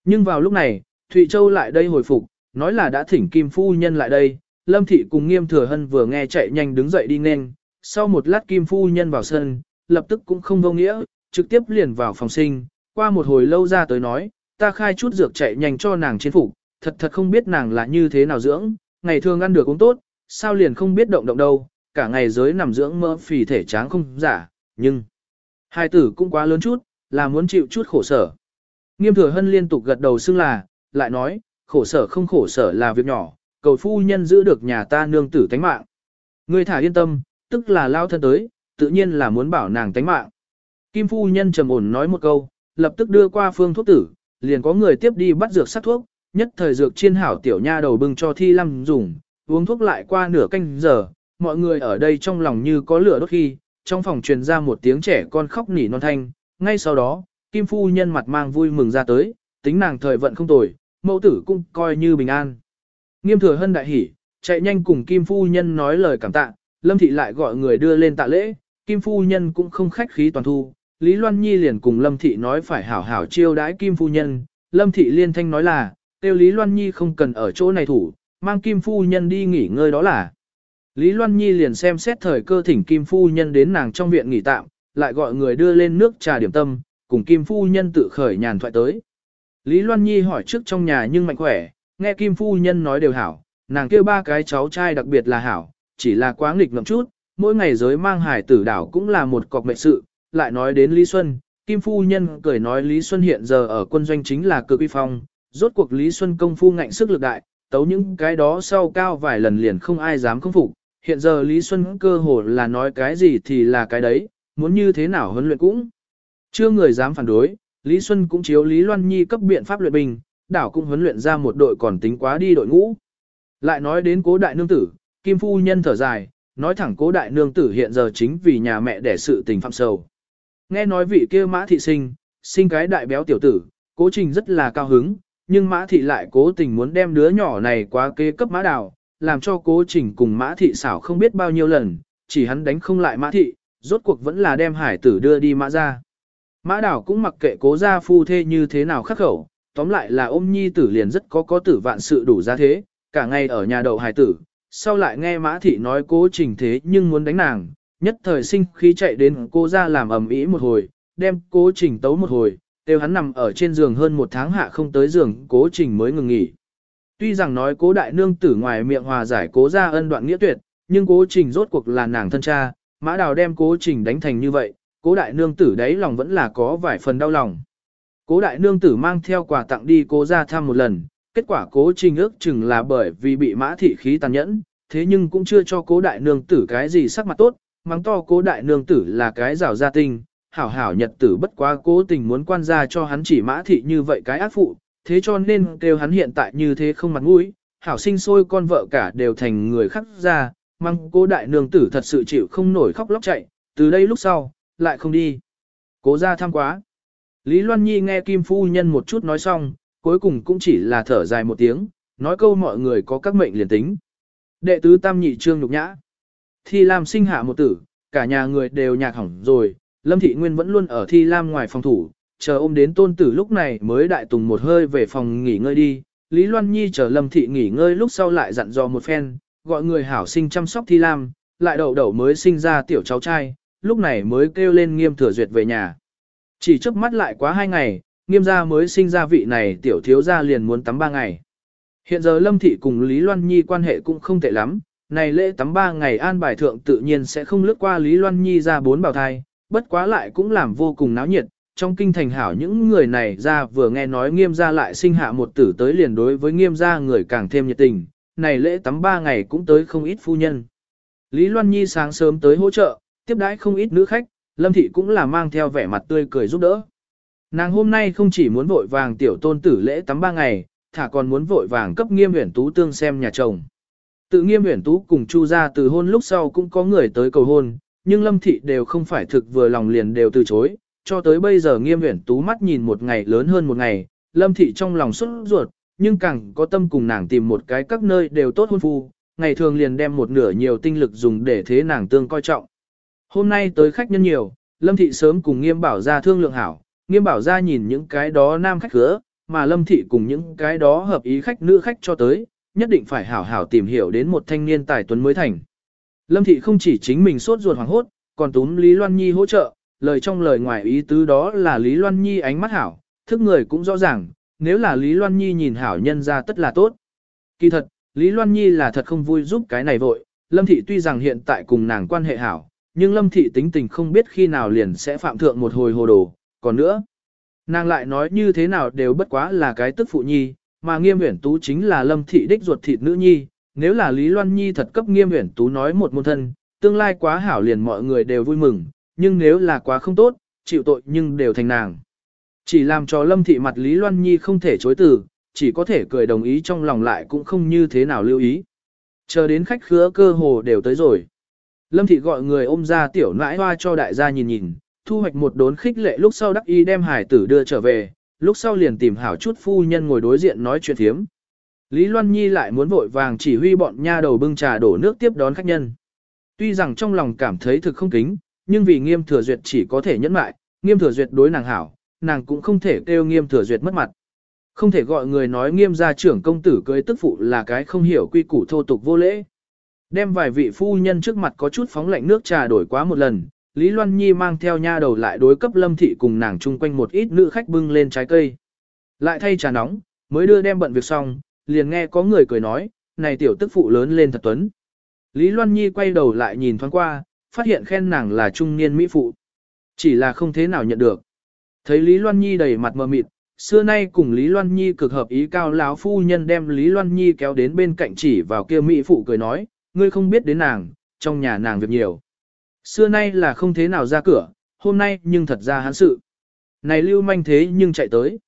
Nhưng vào lúc này, Thụy Châu lại đây hồi phục, nói là đã thỉnh Kim Phu Nhân lại đây, Lâm Thị cùng Nghiêm Thừa Hân vừa nghe chạy nhanh đứng dậy đi nên, sau một lát Kim Phu Nhân vào sân, lập tức cũng không vô nghĩa, trực tiếp liền vào phòng sinh, qua một hồi lâu ra tới nói, ta khai chút dược chạy nhanh cho nàng chiến phục, thật thật không biết nàng là như thế nào dưỡng, ngày thường ăn được cũng tốt, sao liền không biết động động đâu, cả ngày giới nằm dưỡng mỡ phì thể tráng không giả, nhưng hai tử cũng quá lớn chút, là muốn chịu chút khổ sở. Nghiêm thừa hân liên tục gật đầu xưng là, lại nói, khổ sở không khổ sở là việc nhỏ, cầu phu nhân giữ được nhà ta nương tử tánh mạng. Ngươi thả yên tâm, tức là lao thân tới, tự nhiên là muốn bảo nàng tánh mạng. Kim phu nhân trầm ổn nói một câu, lập tức đưa qua phương thuốc tử, liền có người tiếp đi bắt dược sắc thuốc, nhất thời dược chiên hảo tiểu nha đầu bưng cho thi lâm dùng, uống thuốc lại qua nửa canh giờ, mọi người ở đây trong lòng như có lửa đốt khi, trong phòng truyền ra một tiếng trẻ con khóc nỉ non thanh, ngay sau đó, Kim phu nhân mặt mang vui mừng ra tới, tính nàng thời vận không tồi, mẫu tử cũng coi như bình an. Nghiêm thừa hân đại hỉ, chạy nhanh cùng Kim phu nhân nói lời cảm tạ, Lâm thị lại gọi người đưa lên tạ lễ, Kim phu nhân cũng không khách khí toàn thu, Lý Loan Nhi liền cùng Lâm thị nói phải hảo hảo chiêu đãi Kim phu nhân, Lâm thị liên thanh nói là, tiêu Lý Loan Nhi không cần ở chỗ này thủ, mang Kim phu nhân đi nghỉ ngơi đó là. Lý Loan Nhi liền xem xét thời cơ thỉnh Kim phu nhân đến nàng trong viện nghỉ tạm, lại gọi người đưa lên nước trà điểm tâm, cùng Kim phu nhân tự khởi nhàn thoại tới. Lý Loan Nhi hỏi trước trong nhà nhưng mạnh khỏe, nghe Kim phu nhân nói đều hảo, nàng kêu ba cái cháu trai đặc biệt là hảo, chỉ là quá nghịch ngợm chút, mỗi ngày giới mang hải tử đảo cũng là một cọc mệnh sự, lại nói đến Lý Xuân, Kim phu nhân cười nói Lý Xuân hiện giờ ở quân doanh chính là cực uy phong, rốt cuộc Lý Xuân công phu ngạnh sức lực đại, tấu những cái đó sau cao vài lần liền không ai dám công phục, hiện giờ Lý Xuân cơ hồ là nói cái gì thì là cái đấy, muốn như thế nào huấn luyện cũng. Chưa người dám phản đối, Lý Xuân cũng chiếu Lý Loan Nhi cấp biện pháp luyện bình, đảo cũng huấn luyện ra một đội còn tính quá đi đội ngũ. Lại nói đến cố đại nương tử, Kim Phu Nhân thở dài, nói thẳng cố đại nương tử hiện giờ chính vì nhà mẹ đẻ sự tình phạm sầu. Nghe nói vị kia mã thị sinh, sinh cái đại béo tiểu tử, cố trình rất là cao hứng, nhưng mã thị lại cố tình muốn đem đứa nhỏ này quá kế cấp mã đào, làm cho cố trình cùng mã thị xảo không biết bao nhiêu lần, chỉ hắn đánh không lại mã thị, rốt cuộc vẫn là đem hải tử đưa đi mã ra. Mã đảo cũng mặc kệ cố gia phu thê như thế nào khắc khẩu, tóm lại là ôm nhi tử liền rất có có tử vạn sự đủ ra thế, cả ngày ở nhà đậu hải tử, sau lại nghe mã thị nói cố trình thế nhưng muốn đánh nàng, nhất thời sinh khí chạy đến cô ra làm ầm ĩ một hồi, đem cố trình tấu một hồi, đều hắn nằm ở trên giường hơn một tháng hạ không tới giường cố trình mới ngừng nghỉ. Tuy rằng nói cố đại nương tử ngoài miệng hòa giải cố ra ân đoạn nghĩa tuyệt, nhưng cố trình rốt cuộc là nàng thân cha, mã đào đem cố trình đánh thành như vậy, cố đại nương tử đấy lòng vẫn là có vài phần đau lòng. Cố đại nương tử mang theo quà tặng đi cố ra thăm một lần, kết quả cố trình ước chừng là bởi vì bị mã thị khí tàn nhẫn, thế nhưng cũng chưa cho cố đại nương tử cái gì sắc mặt tốt, mắng to cố đại nương tử là cái rào gia tinh, hảo hảo nhật tử bất quá cố tình muốn quan gia cho hắn chỉ mã thị như vậy cái ác phụ, thế cho nên kêu hắn hiện tại như thế không mặt mũi, hảo sinh sôi con vợ cả đều thành người khác ra, mắng cố đại nương tử thật sự chịu không nổi khóc lóc chạy, từ đây lúc sau, lại không đi. Cố ra thăm quá. Lý Loan Nhi nghe Kim Phu Nhân một chút nói xong, cuối cùng cũng chỉ là thở dài một tiếng, nói câu mọi người có các mệnh liền tính. Đệ tứ tam nhị trương nhục nhã. Thi Lam sinh hạ một tử, cả nhà người đều nhạc hỏng rồi, Lâm Thị Nguyên vẫn luôn ở Thi Lam ngoài phòng thủ, chờ ôm đến tôn tử lúc này mới đại tùng một hơi về phòng nghỉ ngơi đi. Lý Loan Nhi chờ Lâm Thị nghỉ ngơi lúc sau lại dặn dò một phen, gọi người hảo sinh chăm sóc Thi Lam, lại đầu đầu mới sinh ra tiểu cháu trai, lúc này mới kêu lên nghiêm thừa duyệt về nhà. Chỉ trước mắt lại quá hai ngày, nghiêm gia mới sinh ra vị này tiểu thiếu gia liền muốn tắm ba ngày. Hiện giờ Lâm Thị cùng Lý Loan Nhi quan hệ cũng không tệ lắm, này lễ tắm ba ngày an bài thượng tự nhiên sẽ không lướt qua Lý Loan Nhi ra bốn bào thai, bất quá lại cũng làm vô cùng náo nhiệt. Trong kinh thành hảo những người này ra vừa nghe nói nghiêm gia lại sinh hạ một tử tới liền đối với nghiêm gia người càng thêm nhiệt tình, này lễ tắm ba ngày cũng tới không ít phu nhân. Lý Loan Nhi sáng sớm tới hỗ trợ, tiếp đãi không ít nữ khách, Lâm Thị cũng là mang theo vẻ mặt tươi cười giúp đỡ. Nàng hôm nay không chỉ muốn vội vàng tiểu tôn tử lễ tắm ba ngày, thả còn muốn vội vàng cấp nghiêm huyển tú tương xem nhà chồng. Tự nghiêm huyển tú cùng Chu gia từ hôn lúc sau cũng có người tới cầu hôn, nhưng Lâm Thị đều không phải thực vừa lòng liền đều từ chối, cho tới bây giờ nghiêm huyển tú mắt nhìn một ngày lớn hơn một ngày, Lâm Thị trong lòng xuất ruột, nhưng càng có tâm cùng nàng tìm một cái các nơi đều tốt hôn phu, ngày thường liền đem một nửa nhiều tinh lực dùng để thế nàng tương coi trọng. Hôm nay tới khách nhân nhiều, Lâm Thị sớm cùng nghiêm bảo ra thương lượng hảo, nghiêm bảo ra nhìn những cái đó nam khách khứa, mà Lâm Thị cùng những cái đó hợp ý khách nữ khách cho tới, nhất định phải hảo hảo tìm hiểu đến một thanh niên tài tuấn mới thành. Lâm Thị không chỉ chính mình sốt ruột hoảng hốt, còn túm Lý Loan Nhi hỗ trợ, lời trong lời ngoài ý tứ đó là Lý Loan Nhi ánh mắt hảo, thức người cũng rõ ràng, nếu là Lý Loan Nhi nhìn hảo nhân ra tất là tốt. Kỳ thật, Lý Loan Nhi là thật không vui giúp cái này vội, Lâm Thị tuy rằng hiện tại cùng nàng quan hệ hảo, nhưng Lâm Thị tính tình không biết khi nào liền sẽ phạm thượng một hồi hồ đồ, còn nữa. Nàng lại nói như thế nào đều bất quá là cái tức phụ nhi, mà nghiêm uyển tú chính là Lâm Thị đích ruột thịt nữ nhi, nếu là Lý Loan Nhi thật cấp nghiêm uyển tú nói một môn thân, tương lai quá hảo liền mọi người đều vui mừng, nhưng nếu là quá không tốt, chịu tội nhưng đều thành nàng. Chỉ làm cho Lâm Thị mặt Lý Loan Nhi không thể chối từ, chỉ có thể cười đồng ý trong lòng lại cũng không như thế nào lưu ý. Chờ đến khách khứa cơ hồ đều tới rồi. Lâm Thị gọi người ôm ra tiểu nãi hoa cho đại gia nhìn nhìn, thu hoạch một đốn khích lệ lúc sau đắc y đem hải tử đưa trở về, lúc sau liền tìm hảo chút phu nhân ngồi đối diện nói chuyện thiếm. Lý Loan Nhi lại muốn vội vàng chỉ huy bọn nha đầu bưng trà đổ nước tiếp đón khách nhân. Tuy rằng trong lòng cảm thấy thực không kính, nhưng vì nghiêm thừa duyệt chỉ có thể nhẫn mại, nghiêm thừa duyệt đối nàng hảo, nàng cũng không thể kêu nghiêm thừa duyệt mất mặt. Không thể gọi người nói nghiêm gia trưởng công tử cưới tức phụ là cái không hiểu quy củ thô tục vô lễ. Đem vài vị phu nhân trước mặt có chút phóng lạnh nước trà đổi quá một lần, Lý Loan Nhi mang theo nha đầu lại đối cấp lâm thị cùng nàng chung quanh một ít nữ khách bưng lên trái cây. Lại thay trà nóng, mới đưa đem bận việc xong, liền nghe có người cười nói, này tiểu tức phụ lớn lên thật tuấn. Lý Loan Nhi quay đầu lại nhìn thoáng qua, phát hiện khen nàng là trung niên mỹ phụ. Chỉ là không thế nào nhận được. Thấy Lý Loan Nhi đầy mặt mờ mịt, xưa nay cùng Lý Loan Nhi cực hợp ý cao lão phu nhân đem Lý Loan Nhi kéo đến bên cạnh chỉ vào kia mỹ phụ cười nói, ngươi không biết đến nàng, trong nhà nàng việc nhiều. Xưa nay là không thế nào ra cửa, hôm nay nhưng thật ra hắn sự. Này lưu manh thế nhưng chạy tới.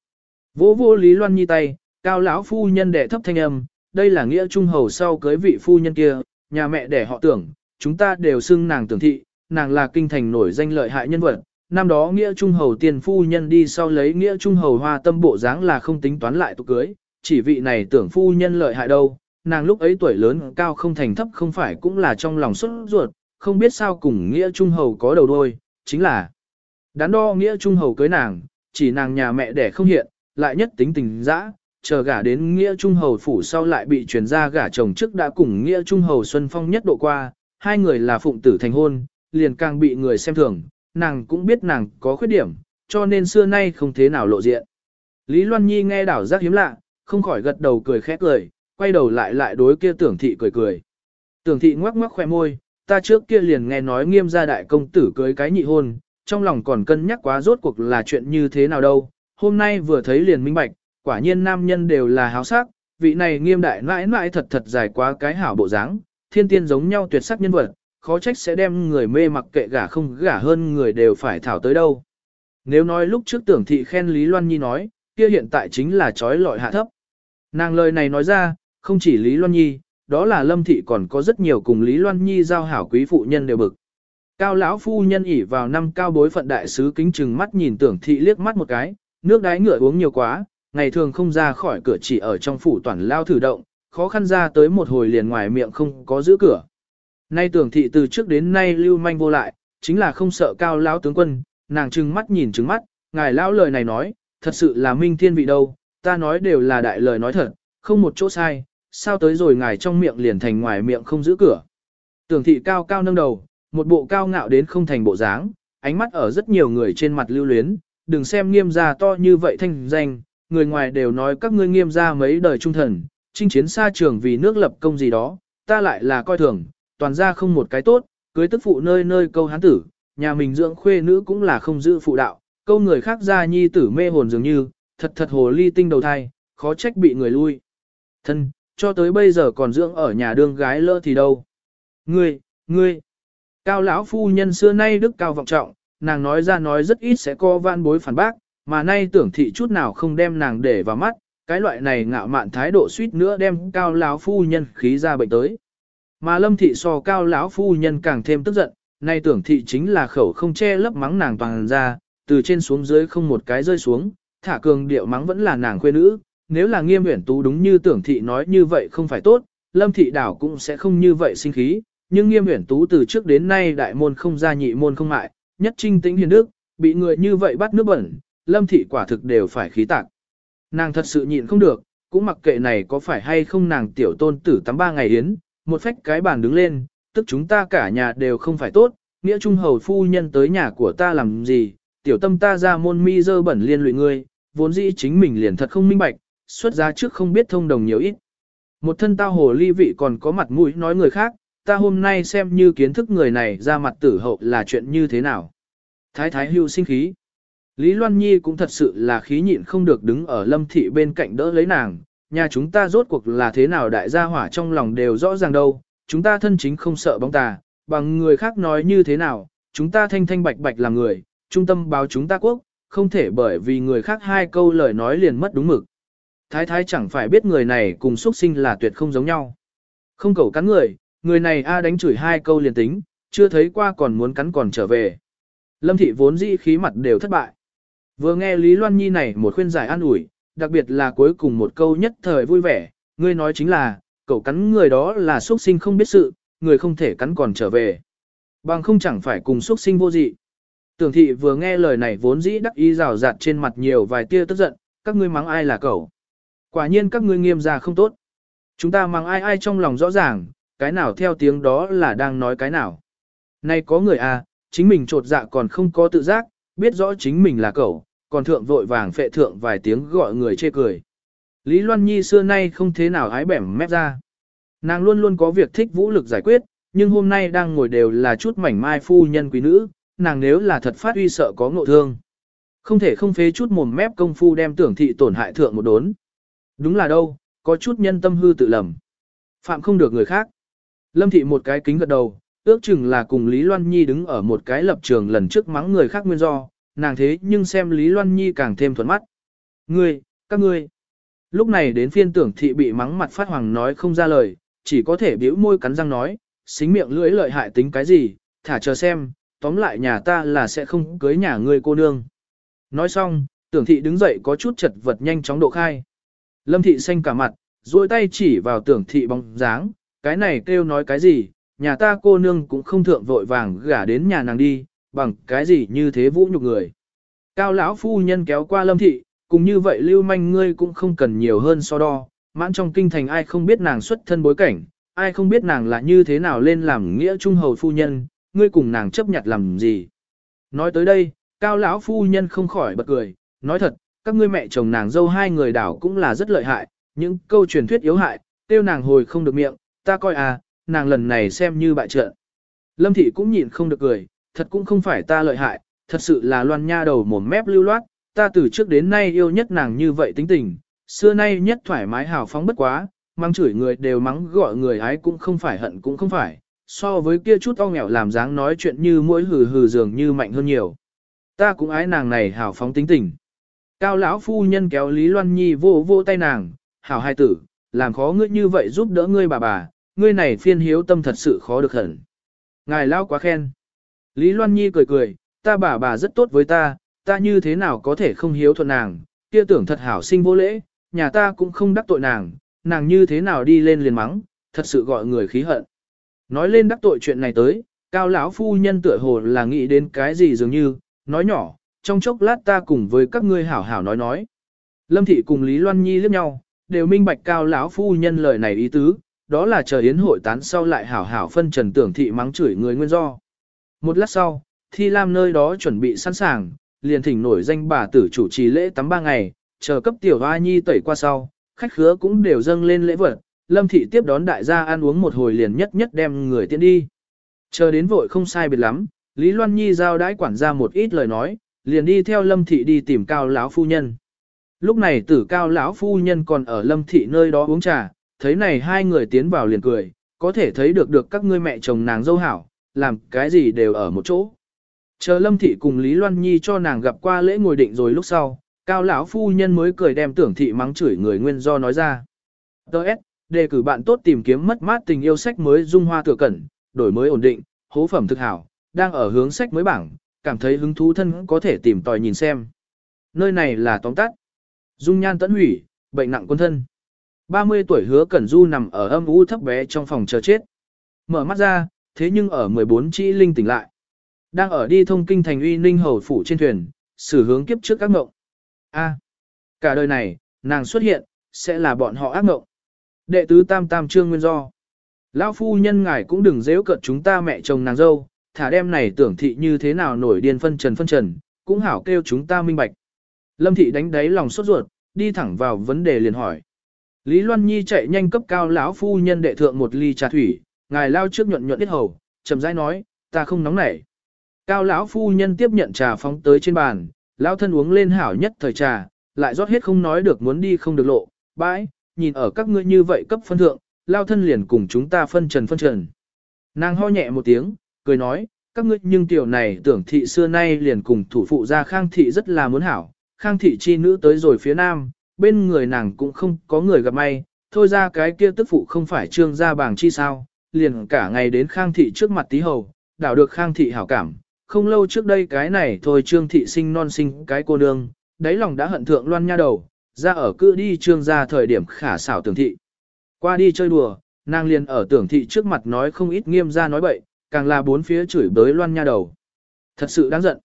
Vỗ vô Lý Loan Nhi tay, cao lão phu nhân đẻ thấp thanh âm, đây là nghĩa trung hầu sau cưới vị phu nhân kia, nhà mẹ đẻ họ tưởng, chúng ta đều xưng nàng tưởng thị, nàng là kinh thành nổi danh lợi hại nhân vật. Năm đó nghĩa trung hầu tiền phu nhân đi sau lấy nghĩa trung hầu hoa tâm bộ dáng là không tính toán lại tục cưới, chỉ vị này tưởng phu nhân lợi hại đâu, nàng lúc ấy tuổi lớn cao không thành thấp không phải cũng là trong lòng xuất ruột, không biết sao cùng nghĩa trung hầu có đầu đôi, chính là đắn đo nghĩa trung hầu cưới nàng, chỉ nàng nhà mẹ đẻ không hiện, lại nhất tính tình dã, chờ gả đến nghĩa trung hầu phủ sau lại bị truyền ra gả chồng trước đã cùng nghĩa trung hầu Xuân Phong nhất độ qua, hai người là phụng tử thành hôn, liền càng bị người xem thường, nàng cũng biết nàng có khuyết điểm, cho nên xưa nay không thế nào lộ diện. Lý Loan Nhi nghe đảo giác hiếm lạ, không khỏi gật đầu cười khẽ cười, quay đầu lại lại đối kia tưởng thị cười cười. Tưởng thị ngoắc ngoắc khoe môi, ta trước kia liền nghe nói nghiêm gia đại công tử cưới cái nhị hôn, trong lòng còn cân nhắc quá rốt cuộc là chuyện như thế nào đâu, hôm nay vừa thấy liền minh bạch, quả nhiên nam nhân đều là háo sắc, vị này nghiêm đại mãi mãi thật thật dài quá cái hảo bộ dáng, thiên tiên giống nhau tuyệt sắc nhân vật, khó trách sẽ đem người mê mặc kệ gả không gả hơn người đều phải thảo tới đâu. Nếu nói lúc trước tưởng thị khen Lý Loan Nhi nói, kia hiện tại chính là trói lọi hạ thấp. Nàng lời này nói ra, không chỉ Lý Loan Nhi, đó là Lâm Thị còn có rất nhiều cùng Lý Loan Nhi giao hảo quý phụ nhân đều bực. Cao lão phu nhân ỉ vào năm cao bối phận đại sứ kính chừng mắt nhìn tưởng thị liếc mắt một cái, nước đáy ngựa uống nhiều quá, ngày thường không ra khỏi cửa chỉ ở trong phủ toàn lao thử động, khó khăn ra tới một hồi liền ngoài miệng không có giữ cửa. Nay tưởng thị từ trước đến nay lưu manh vô lại, chính là không sợ cao lão tướng quân, nàng trừng mắt nhìn trừng mắt, ngài lão lời này nói, thật sự là minh thiên vị đâu, ta nói đều là đại lời nói thật, không một chỗ sai, sao tới rồi ngài trong miệng liền thành ngoài miệng không giữ cửa. Tưởng thị cao cao nâng đầu, một bộ cao ngạo đến không thành bộ dáng, ánh mắt ở rất nhiều người trên mặt lưu luyến, đừng xem nghiêm gia to như vậy thanh danh, người ngoài đều nói các ngươi nghiêm gia mấy đời trung thần, chinh chiến xa trường vì nước lập công gì đó, ta lại là coi thường, toàn ra không một cái tốt, cưới tức phụ nơi nơi câu hán tử, nhà mình dưỡng khuê nữ cũng là không giữ phụ đạo, câu người khác ra nhi tử mê hồn dường như, thật thật hồ ly tinh đầu thai, khó trách bị người lui. Thân, cho tới bây giờ còn dưỡng ở nhà đương gái lỡ thì đâu. Ngươi, ngươi, cao lão phu nhân xưa nay đức cao vọng trọng, nàng nói ra nói rất ít sẽ có van bối phản bác, mà nay tưởng thị chút nào không đem nàng để vào mắt, cái loại này ngạo mạn thái độ suýt nữa đem cao lão phu nhân khí ra bệnh tới. Mà lâm thị so cao lão phu nhân càng thêm tức giận, nay tưởng thị chính là khẩu không che lấp mắng nàng toàn ra, từ trên xuống dưới không một cái rơi xuống, thả cường điệu mắng vẫn là nàng khuê nữ, nếu là nghiêm uyển tú đúng như tưởng thị nói như vậy không phải tốt, lâm thị đảo cũng sẽ không như vậy sinh khí, nhưng nghiêm uyển tú từ trước đến nay đại môn không ra nhị môn không mại, nhất trinh tĩnh hiền đức, bị người như vậy bắt nước bẩn, lâm thị quả thực đều phải khí tạc. Nàng thật sự nhịn không được, cũng mặc kệ này có phải hay không nàng tiểu tôn tử tắm ba ngày yến, một phách cái bàn đứng lên, tức chúng ta cả nhà đều không phải tốt, nghĩa trung hầu phu nhân tới nhà của ta làm gì, tiểu tâm ta ra môn mi dơ bẩn liên lụy ngươi, vốn dĩ chính mình liền thật không minh bạch, xuất giá trước không biết thông đồng nhiều ít. Một thân tao hồ ly vị còn có mặt mũi nói người khác, ta hôm nay xem như kiến thức người này ra mặt tử hậu là chuyện như thế nào. Thái thái hưu sinh khí. Lý Loan Nhi cũng thật sự là khí nhịn không được đứng ở lâm thị bên cạnh đỡ lấy nàng, nhà chúng ta rốt cuộc là thế nào đại gia hỏa trong lòng đều rõ ràng đâu, chúng ta thân chính không sợ bóng tà, bằng người khác nói như thế nào, chúng ta thanh thanh bạch bạch là người, trung tâm báo chúng ta quốc, không thể bởi vì người khác hai câu lời nói liền mất đúng mực. Thái thái chẳng phải biết người này cùng xuất sinh là tuyệt không giống nhau. Không cầu cắn người, người này A đánh chửi hai câu liền tính, chưa thấy qua còn muốn cắn còn trở về. Lâm thị vốn dĩ khí mặt đều thất bại. Vừa nghe Lý Loan Nhi này một khuyên giải an ủi, đặc biệt là cuối cùng một câu nhất thời vui vẻ, ngươi nói chính là, cậu cắn người đó là xuất sinh không biết sự, người không thể cắn còn trở về. Bằng không chẳng phải cùng xuất sinh vô dị. Tưởng thị vừa nghe lời này vốn dĩ đắc ý rào rạt trên mặt nhiều vài tia tức giận, các ngươi mắng ai là cậu. Quả nhiên các ngươi nghiêm ra không tốt. Chúng ta mang ai ai trong lòng rõ ràng, cái nào theo tiếng đó là đang nói cái nào. Nay có người à, chính mình trột dạ còn không có tự giác, biết rõ chính mình là cậu, còn thượng vội vàng phệ thượng vài tiếng gọi người chê cười. Lý Loan Nhi xưa nay không thế nào ái bẻm mép ra. Nàng luôn luôn có việc thích vũ lực giải quyết, nhưng hôm nay đang ngồi đều là chút mảnh mai phu nhân quý nữ, nàng nếu là thật phát uy sợ có ngộ thương. Không thể không phế chút mồm mép công phu đem tưởng thị tổn hại thượng một đốn. Đúng là đâu, có chút nhân tâm hư tự lầm. Phạm không được người khác. Lâm thị một cái kính gật đầu, ước chừng là cùng Lý Loan Nhi đứng ở một cái lập trường lần trước mắng người khác nguyên do, nàng thế nhưng xem Lý Loan Nhi càng thêm thuận mắt. Ngươi, các ngươi. Lúc này đến phiên tưởng thị bị mắng mặt phát hoàng nói không ra lời, chỉ có thể biểu môi cắn răng nói, xính miệng lưỡi lợi hại tính cái gì, thả chờ xem, tóm lại nhà ta là sẽ không cưới nhà ngươi cô nương. Nói xong, tưởng thị đứng dậy có chút chật vật nhanh chóng độ khai. Lâm thị xanh cả mặt, duỗi tay chỉ vào tưởng thị bóng dáng, cái này kêu nói cái gì, nhà ta cô nương cũng không thượng vội vàng gả đến nhà nàng đi, bằng cái gì như thế vũ nhục người. Cao lão phu nhân kéo qua lâm thị, cùng như vậy lưu manh ngươi cũng không cần nhiều hơn so đo, mãn trong kinh thành ai không biết nàng xuất thân bối cảnh, ai không biết nàng là như thế nào lên làm nghĩa trung hầu phu nhân, ngươi cùng nàng chấp nhận làm gì. Nói tới đây, cao lão phu nhân không khỏi bật cười, nói thật, các ngươi mẹ chồng nàng dâu hai người đảo cũng là rất lợi hại, những câu truyền thuyết yếu hại, tiêu nàng hồi không được miệng, ta coi à, nàng lần này xem như bại trận. Lâm thị cũng nhịn không được cười, thật cũng không phải ta lợi hại, thật sự là loan nha đầu mồm mép lưu loát, ta từ trước đến nay yêu nhất nàng như vậy tính tình, xưa nay nhất thoải mái hào phóng bất quá, mắng chửi người đều mắng gọi người ái cũng không phải hận cũng không phải, so với kia chút o nghèo làm dáng nói chuyện như mỗi hừ hừ dường như mạnh hơn nhiều. Ta cũng ái nàng này hào phóng tính tình. Cao lão phu nhân kéo Lý Loan Nhi vô vô tay nàng, hảo hai tử, làm khó ngươi như vậy giúp đỡ ngươi bà bà, ngươi này phiên hiếu tâm thật sự khó được hẳn. Ngài lão quá khen. Lý Loan Nhi cười cười, ta bà bà rất tốt với ta, ta như thế nào có thể không hiếu thuận nàng, kia tưởng thật hảo sinh vô lễ, nhà ta cũng không đắc tội nàng, nàng như thế nào đi lên liền mắng, thật sự gọi người khí hận. Nói lên đắc tội chuyện này tới, cao lão phu nhân tựa hồ là nghĩ đến cái gì dường như, nói nhỏ, trong chốc lát ta cùng với các ngươi hảo hảo nói nói. Lâm thị cùng Lý Loan Nhi liếc nhau, đều minh bạch cao lão phu nhân lời này ý tứ, đó là chờ yến hội tán sau lại hảo hảo phân trần tưởng thị mắng chửi người nguyên do. Một lát sau, Thi Lam nơi đó chuẩn bị sẵn sàng, liền thỉnh nổi danh bà tử chủ trì lễ tắm ba ngày, chờ cấp tiểu hoa nhi tẩy qua sau, khách khứa cũng đều dâng lên lễ vật, Lâm thị tiếp đón đại gia ăn uống một hồi liền nhất nhất đem người tiễn đi. Chờ đến vội không sai biệt lắm, Lý Loan Nhi giao đãi quản gia một ít lời nói, liền đi theo Lâm thị đi tìm cao lão phu nhân. Lúc này tử cao lão phu nhân còn ở Lâm thị nơi đó uống trà, thấy này hai người tiến vào liền cười, có thể thấy được được các ngươi mẹ chồng nàng dâu hảo, làm cái gì đều ở một chỗ. Chờ Lâm thị cùng Lý Loan Nhi cho nàng gặp qua lễ ngồi định rồi lúc sau, cao lão phu nhân mới cười đem tưởng thị mắng chửi người nguyên do nói ra. Đợt, đề cử bạn tốt tìm kiếm mất mát tình yêu sách mới dung hoa tựa cẩn, đổi mới ổn định, hố phẩm thực hảo, đang ở hướng sách mới bảng, cảm thấy hứng thú thân có thể tìm tòi nhìn xem. Nơi này là tóm tắt. Dung nhan tẫn hủy, bệnh nặng quân thân. 30 tuổi hứa cẩn du nằm ở âm u thấp bé trong phòng chờ chết. Mở mắt ra, thế nhưng ở 14 chỉ linh tỉnh lại. Đang ở đi thông kinh thành uy ninh hầu phủ trên thuyền, xử hướng kiếp trước các ngộng. A, cả đời này, nàng xuất hiện, sẽ là bọn họ ác ngộng. Đệ tứ tam tam trương nguyên do. Lão phu nhân ngài cũng đừng dễ cận chúng ta mẹ chồng nàng dâu, thả đem này tưởng thị như thế nào nổi điên phân trần phân trần, cũng hảo kêu chúng ta minh bạch. Lâm thị đánh đáy lòng sốt ruột, đi thẳng vào vấn đề liền hỏi. Lý Loan Nhi chạy nhanh cấp cao lão phu nhân đệ thượng một ly trà thủy, ngài lao trước nhuận nhuận biết hầu, chậm rãi nói, ta không nóng nảy. Cao lão phu nhân tiếp nhận trà phóng tới trên bàn, lão thân uống lên hảo nhất thời trà, lại rót hết không nói được muốn đi không được lộ, bãi, nhìn ở các ngươi như vậy cấp phân thượng, lao thân liền cùng chúng ta phân trần phân trần. Nàng ho nhẹ một tiếng, cười nói, các ngươi nhưng tiểu này tưởng thị xưa nay liền cùng thủ phụ ra khang thị rất là muốn hảo, khang thị chi nữ tới rồi phía nam, bên người nàng cũng không có người gặp may, thôi ra cái kia tức phụ không phải trương gia bảng chi sao, liền cả ngày đến khang thị trước mặt tí hầu, đảo được khang thị hảo cảm, không lâu trước đây cái này thôi trương thị sinh non sinh cái cô nương, đáy lòng đã hận thượng loan nha đầu, ra ở cứ đi trương gia thời điểm khả xảo tưởng thị. Qua đi chơi đùa, nàng liền ở tưởng thị trước mặt nói không ít nghiêm ra nói bậy, càng là bốn phía chửi bới loan nha đầu. Thật sự đáng giận.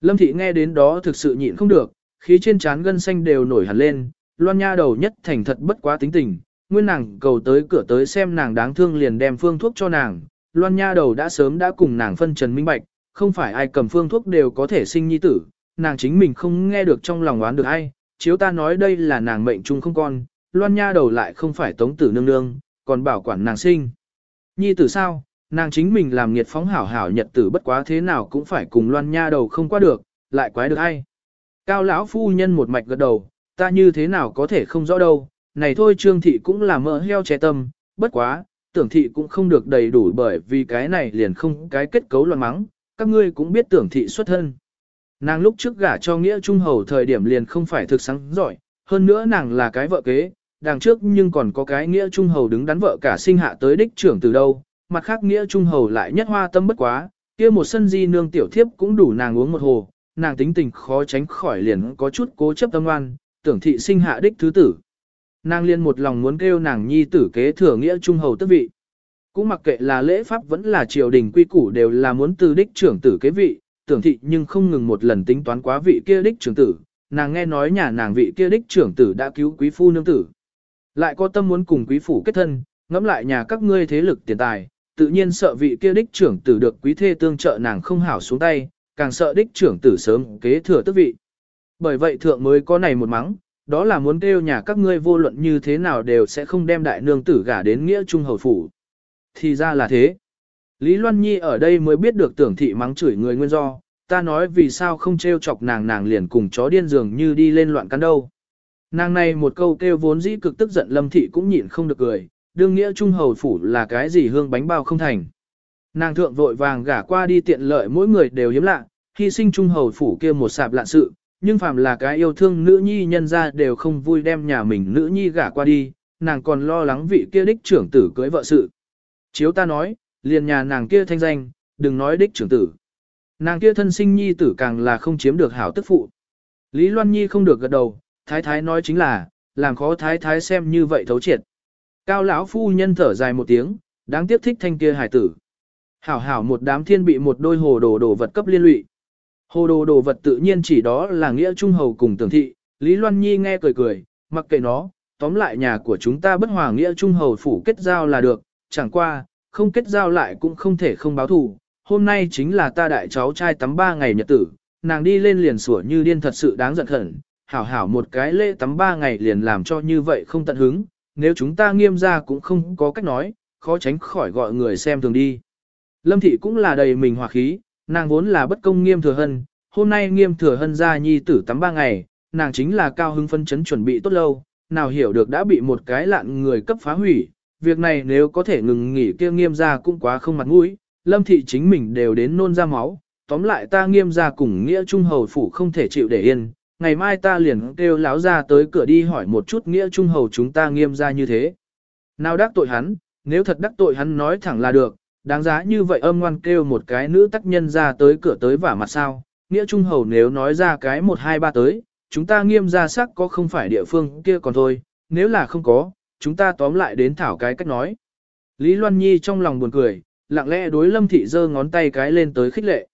Lâm thị nghe đến đó thực sự nhịn không được, khí trên trán gân xanh đều nổi hẳn lên, loan nha đầu nhất thành thật bất quá tính tình, nguyên nàng cầu tới cửa tới xem nàng đáng thương liền đem phương thuốc cho nàng, loan nha đầu đã sớm đã cùng nàng phân trần minh bạch, không phải ai cầm phương thuốc đều có thể sinh nhi tử, nàng chính mình không nghe được trong lòng oán được ai, chiếu ta nói đây là nàng mệnh chung không con, loan nha đầu lại không phải tống tử nương nương, còn bảo quản nàng sinh. Nhi tử sao, nàng chính mình làm nghiệt phóng hảo hảo nhật tử bất quá thế nào cũng phải cùng loan nha đầu không qua được, lại quái được ai. Cao lão phu nhân một mạch gật đầu, ta như thế nào có thể không rõ đâu, này thôi trương thị cũng là mỡ heo trẻ tâm, bất quá, tưởng thị cũng không được đầy đủ bởi vì cái này liền không cái kết cấu loạn mắng, các ngươi cũng biết tưởng thị xuất thân. Nàng lúc trước gả cho nghĩa trung hầu thời điểm liền không phải thực sáng giỏi, hơn nữa nàng là cái vợ kế, đằng trước nhưng còn có cái nghĩa trung hầu đứng đắn vợ cả sinh hạ tới đích trưởng từ đâu, mặt khác nghĩa trung hầu lại nhất hoa tâm bất quá, kia một sân di nương tiểu thiếp cũng đủ nàng uống một hồ, nàng tính tình khó tránh khỏi liền có chút cố chấp tâm ngoan, tưởng thị sinh hạ đích thứ tử. Nàng liên một lòng muốn kêu nàng nhi tử kế thừa nghĩa trung hầu tức vị. Cũng mặc kệ là lễ pháp vẫn là triều đình quy củ đều là muốn từ đích trưởng tử kế vị, tưởng thị nhưng không ngừng một lần tính toán quá vị kia đích trưởng tử, nàng nghe nói nhà nàng vị kia đích trưởng tử đã cứu quý phu nương tử. Lại có tâm muốn cùng quý phủ kết thân, ngẫm lại nhà các ngươi thế lực tiền tài, tự nhiên sợ vị kia đích trưởng tử được quý thê tương trợ nàng không hảo xuống tay, càng sợ đích trưởng tử sớm kế thừa tước vị. Bởi vậy thượng mới có này một mắng, đó là muốn kêu nhà các ngươi vô luận như thế nào đều sẽ không đem đại nương tử gả đến nghĩa trung hầu phủ. Thì ra là thế. Lý Loan Nhi ở đây mới biết được tưởng thị mắng chửi người nguyên do, ta nói vì sao không trêu chọc nàng nàng liền cùng chó điên dường như đi lên loạn cắn đâu. Nàng này một câu kêu vốn dĩ cực tức giận lâm thị cũng nhịn không được cười, đương nghĩa trung hầu phủ là cái gì hương bánh bao không thành. Nàng thượng vội vàng gả qua đi tiện lợi mỗi người đều hiếm lạ, hy sinh trung hầu phủ kia một sạp lạ sự, nhưng phàm là cái yêu thương nữ nhi nhân ra đều không vui đem nhà mình nữ nhi gả qua đi, nàng còn lo lắng vị kia đích trưởng tử cưới vợ sự. Chiếu ta nói, liền nhà nàng kia thanh danh, đừng nói đích trưởng tử. Nàng kia thân sinh nhi tử càng là không chiếm được hảo tức phụ. Lý Loan Nhi không được gật đầu, thái thái nói chính là, làm khó thái thái xem như vậy thấu triệt. Cao lão phu nhân thở dài một tiếng, đáng tiếc thích thanh kia hài tử. Hảo hảo một đám thiên bị một đôi hồ đồ đồ vật cấp liên lụy. Hồ đồ đồ vật tự nhiên chỉ đó là nghĩa trung hầu cùng tưởng thị, Lý Loan Nhi nghe cười cười, mặc kệ nó, tóm lại nhà của chúng ta bất hòa nghĩa trung hầu phủ kết giao là được, chẳng qua, không kết giao lại cũng không thể không báo thù. Hôm nay chính là ta đại cháu trai tắm ba ngày nhật tử, nàng đi lên liền sủa như điên thật sự đáng giận khẩn, hảo hảo một cái lễ tắm ba ngày liền làm cho như vậy không tận hứng, nếu chúng ta nghiêm ra cũng không có cách nói, khó tránh khỏi gọi người xem thường đi. Lâm thị cũng là đầy mình hòa khí, nàng vốn là bất công nghiêm thừa hân, hôm nay nghiêm thừa hân ra nhi tử tắm ba ngày, nàng chính là cao hưng phân chấn chuẩn bị tốt lâu, nào hiểu được đã bị một cái lạn người cấp phá hủy, việc này nếu có thể ngừng nghỉ kia nghiêm ra cũng quá không mặt mũi, lâm thị chính mình đều đến nôn ra máu, tóm lại ta nghiêm ra cùng nghĩa trung hầu phủ không thể chịu để yên, ngày mai ta liền kêu láo ra tới cửa đi hỏi một chút nghĩa trung hầu chúng ta nghiêm ra như thế. Nào đắc tội hắn, nếu thật đắc tội hắn nói thẳng là được, đáng giá như vậy âm ngoan kêu một cái nữ tác nhân ra tới cửa tới vả mặt sao, nghĩa trung hầu nếu nói ra cái một hai ba tới, chúng ta nghiêm ra sắc có không phải địa phương kia còn thôi, nếu là không có, chúng ta tóm lại đến thảo cái cách nói. Lý Loan Nhi trong lòng buồn cười, lặng lẽ đối Lâm Thị giơ ngón tay cái lên tới khích lệ.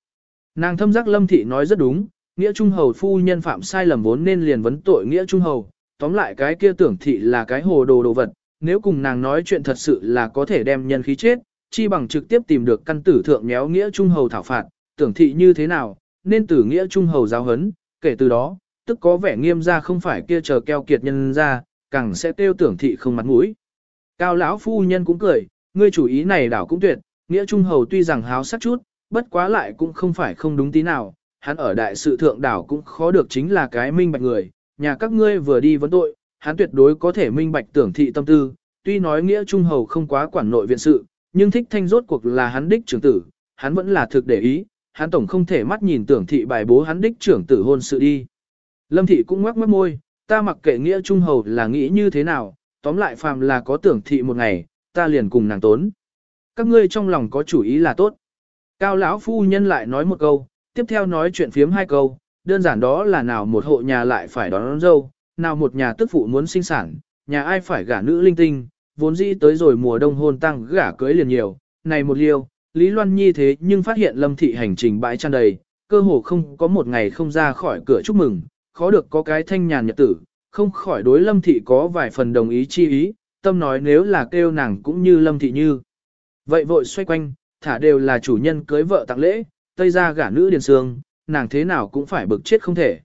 Nàng thâm giác Lâm Thị nói rất đúng, nghĩa trung hầu phu nhân phạm sai lầm vốn nên liền vấn tội nghĩa trung hầu, tóm lại cái kia tưởng thị là cái hồ đồ đồ vật, nếu cùng nàng nói chuyện thật sự là có thể đem nhân khí chết, chi bằng trực tiếp tìm được căn tử thượng méo nghĩa trung hầu thảo phạt, tưởng thị như thế nào, nên tử nghĩa trung hầu giáo hấn, kể từ đó, tức có vẻ nghiêm ra không phải kia chờ keo kiệt nhân ra, càng sẽ tiêu tưởng thị không mặt mũi. Cao lão phu nhân cũng cười, ngươi chủ ý này đảo cũng tuyệt, nghĩa trung hầu tuy rằng háo sắc chút, bất quá lại cũng không phải không đúng tí nào, hắn ở đại sự thượng đảo cũng khó được chính là cái minh bạch người, nhà các ngươi vừa đi vấn tội, hắn tuyệt đối có thể minh bạch tưởng thị tâm tư, tuy nói nghĩa trung hầu không quá quản nội viện sự, nhưng thích thanh rốt cuộc là hắn đích trưởng tử, hắn vẫn là thực để ý, hắn tổng không thể mắt nhìn tưởng thị bài bố hắn đích trưởng tử hôn sự đi. Lâm thị cũng ngoắc mất môi, ta mặc kệ nghĩa trung hầu là nghĩ như thế nào, tóm lại phàm là có tưởng thị một ngày, ta liền cùng nàng tốn. Các ngươi trong lòng có chủ ý là tốt. Cao lão phu nhân lại nói một câu, tiếp theo nói chuyện phiếm hai câu, đơn giản đó là nào một hộ nhà lại phải đón, đón dâu, nào một nhà tức phụ muốn sinh sản, nhà ai phải gả nữ linh tinh, vốn dĩ tới rồi mùa đông hôn tăng gả cưới liền nhiều, này một liêu, Lý Loan Nhi thế nhưng phát hiện lâm thị hành trình bãi tràn đầy, cơ hồ không có một ngày không ra khỏi cửa chúc mừng, khó được có cái thanh nhàn nhật tử, không khỏi đối lâm thị có vài phần đồng ý chi ý, tâm nói nếu là kêu nàng cũng như lâm thị như. Vậy vội xoay quanh, thả đều là chủ nhân cưới vợ tặng lễ, tây ra gả nữ điền sương, nàng thế nào cũng phải bực chết không thể.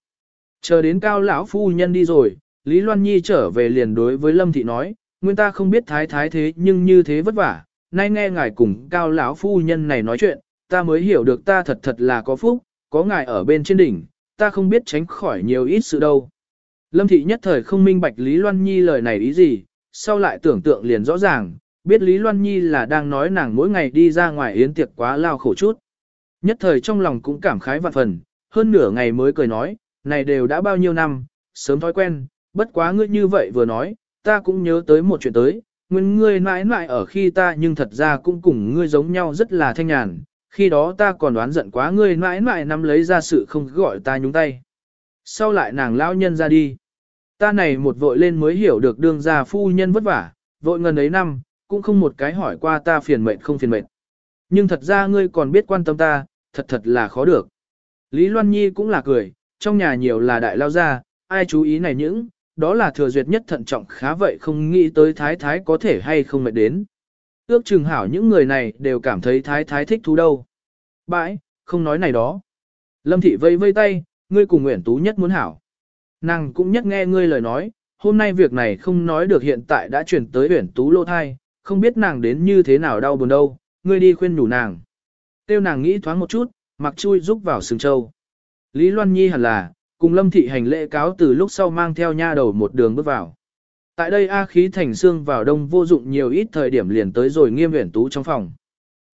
Chờ đến cao lão phu nhân đi rồi, Lý Loan Nhi trở về liền đối với Lâm Thị nói, nguyên ta không biết thái thái thế nhưng như thế vất vả, nay nghe ngài cùng cao lão phu nhân này nói chuyện, ta mới hiểu được ta thật thật là có phúc, có ngài ở bên trên đỉnh, ta không biết tránh khỏi nhiều ít sự đâu. Lâm Thị nhất thời không minh bạch Lý Loan Nhi lời này ý gì, sau lại tưởng tượng liền rõ ràng, biết Lý Loan Nhi là đang nói nàng mỗi ngày đi ra ngoài yến tiệc quá lao khổ chút. Nhất thời trong lòng cũng cảm khái vạn phần, hơn nửa ngày mới cười nói, này đều đã bao nhiêu năm, sớm thói quen, bất quá ngươi như vậy vừa nói, ta cũng nhớ tới một chuyện tới, nguyên ngươi mãi mãi ở khi ta nhưng thật ra cũng cùng ngươi giống nhau rất là thanh nhàn, khi đó ta còn đoán giận quá ngươi mãi mãi nắm lấy ra sự không gọi ta nhúng tay. Sau lại nàng lão nhân ra đi. Ta này một vội lên mới hiểu được đương gia phu nhân vất vả, vội ngần ấy năm, cũng không một cái hỏi qua ta phiền mệnh không phiền mệnh. Nhưng thật ra ngươi còn biết quan tâm ta, thật thật là khó được. Lý Loan Nhi cũng là cười, trong nhà nhiều là đại lao gia, ai chú ý này những, đó là thừa duyệt nhất thận trọng khá vậy không nghĩ tới thái thái có thể hay không mệt đến. Ước chừng hảo những người này đều cảm thấy thái thái thích thú đâu. Bãi, không nói này đó. Lâm thị vây vây tay, ngươi cùng Nguyễn Tú nhất muốn hảo. Nàng cũng nhất nghe ngươi lời nói, hôm nay việc này không nói được hiện tại đã chuyển tới Nguyễn Tú lô thai, không biết nàng đến như thế nào đau buồn đâu, ngươi đi khuyên nhủ nàng. Tiêu nàng nghĩ thoáng một chút, mặc chui rúc vào sừng châu. Lý Loan Nhi hẳn là, cùng lâm thị hành lễ cáo từ lúc sau mang theo nha đầu một đường bước vào. Tại đây A khí thành xương vào đông vô dụng nhiều ít thời điểm liền tới rồi nghiêm huyển tú trong phòng.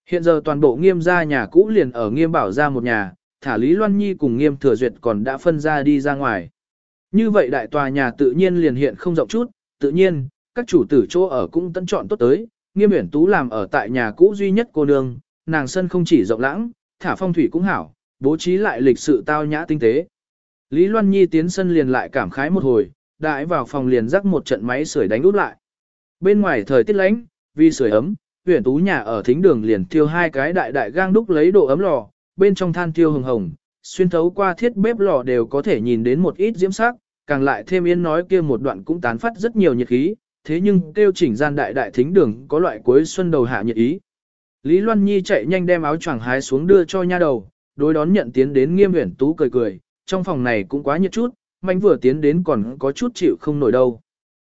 Hiện giờ toàn bộ nghiêm gia nhà cũ liền ở nghiêm bảo ra một nhà, thả Lý Loan Nhi cùng nghiêm thừa duyệt còn đã phân ra đi ra ngoài. Như vậy đại tòa nhà tự nhiên liền hiện không rộng chút, tự nhiên, các chủ tử chỗ ở cũng tận chọn tốt tới, nghiêm huyển tú làm ở tại nhà cũ duy nhất cô nương, nàng sân không chỉ rộng lãng, thả phong thủy cũng hảo, bố trí lại lịch sự tao nhã tinh tế. Lý Loan Nhi tiến sân liền lại cảm khái một hồi, đại vào phòng liền rắc một trận máy sưởi đánh út lại. Bên ngoài thời tiết lạnh, vì sưởi ấm, huyền tú nhà ở thính đường liền thiêu hai cái đại đại gang đúc lấy độ ấm lò, bên trong than thiêu hồng hồng, xuyên thấu qua thiết bếp lò đều có thể nhìn đến một ít diễm sắc, càng lại thêm yên nói kia một đoạn cũng tán phát rất nhiều nhiệt khí, thế nhưng kêu chỉnh gian đại đại thính đường có loại cuối xuân đầu hạ nhiệt ý. Lý Loan Nhi chạy nhanh đem áo choàng hái xuống đưa cho nha đầu, đối đón nhận tiến đến nghiêm huyển tú cười cười, trong phòng này cũng quá nhiệt chút, mạnh vừa tiến đến còn có chút chịu không nổi đâu.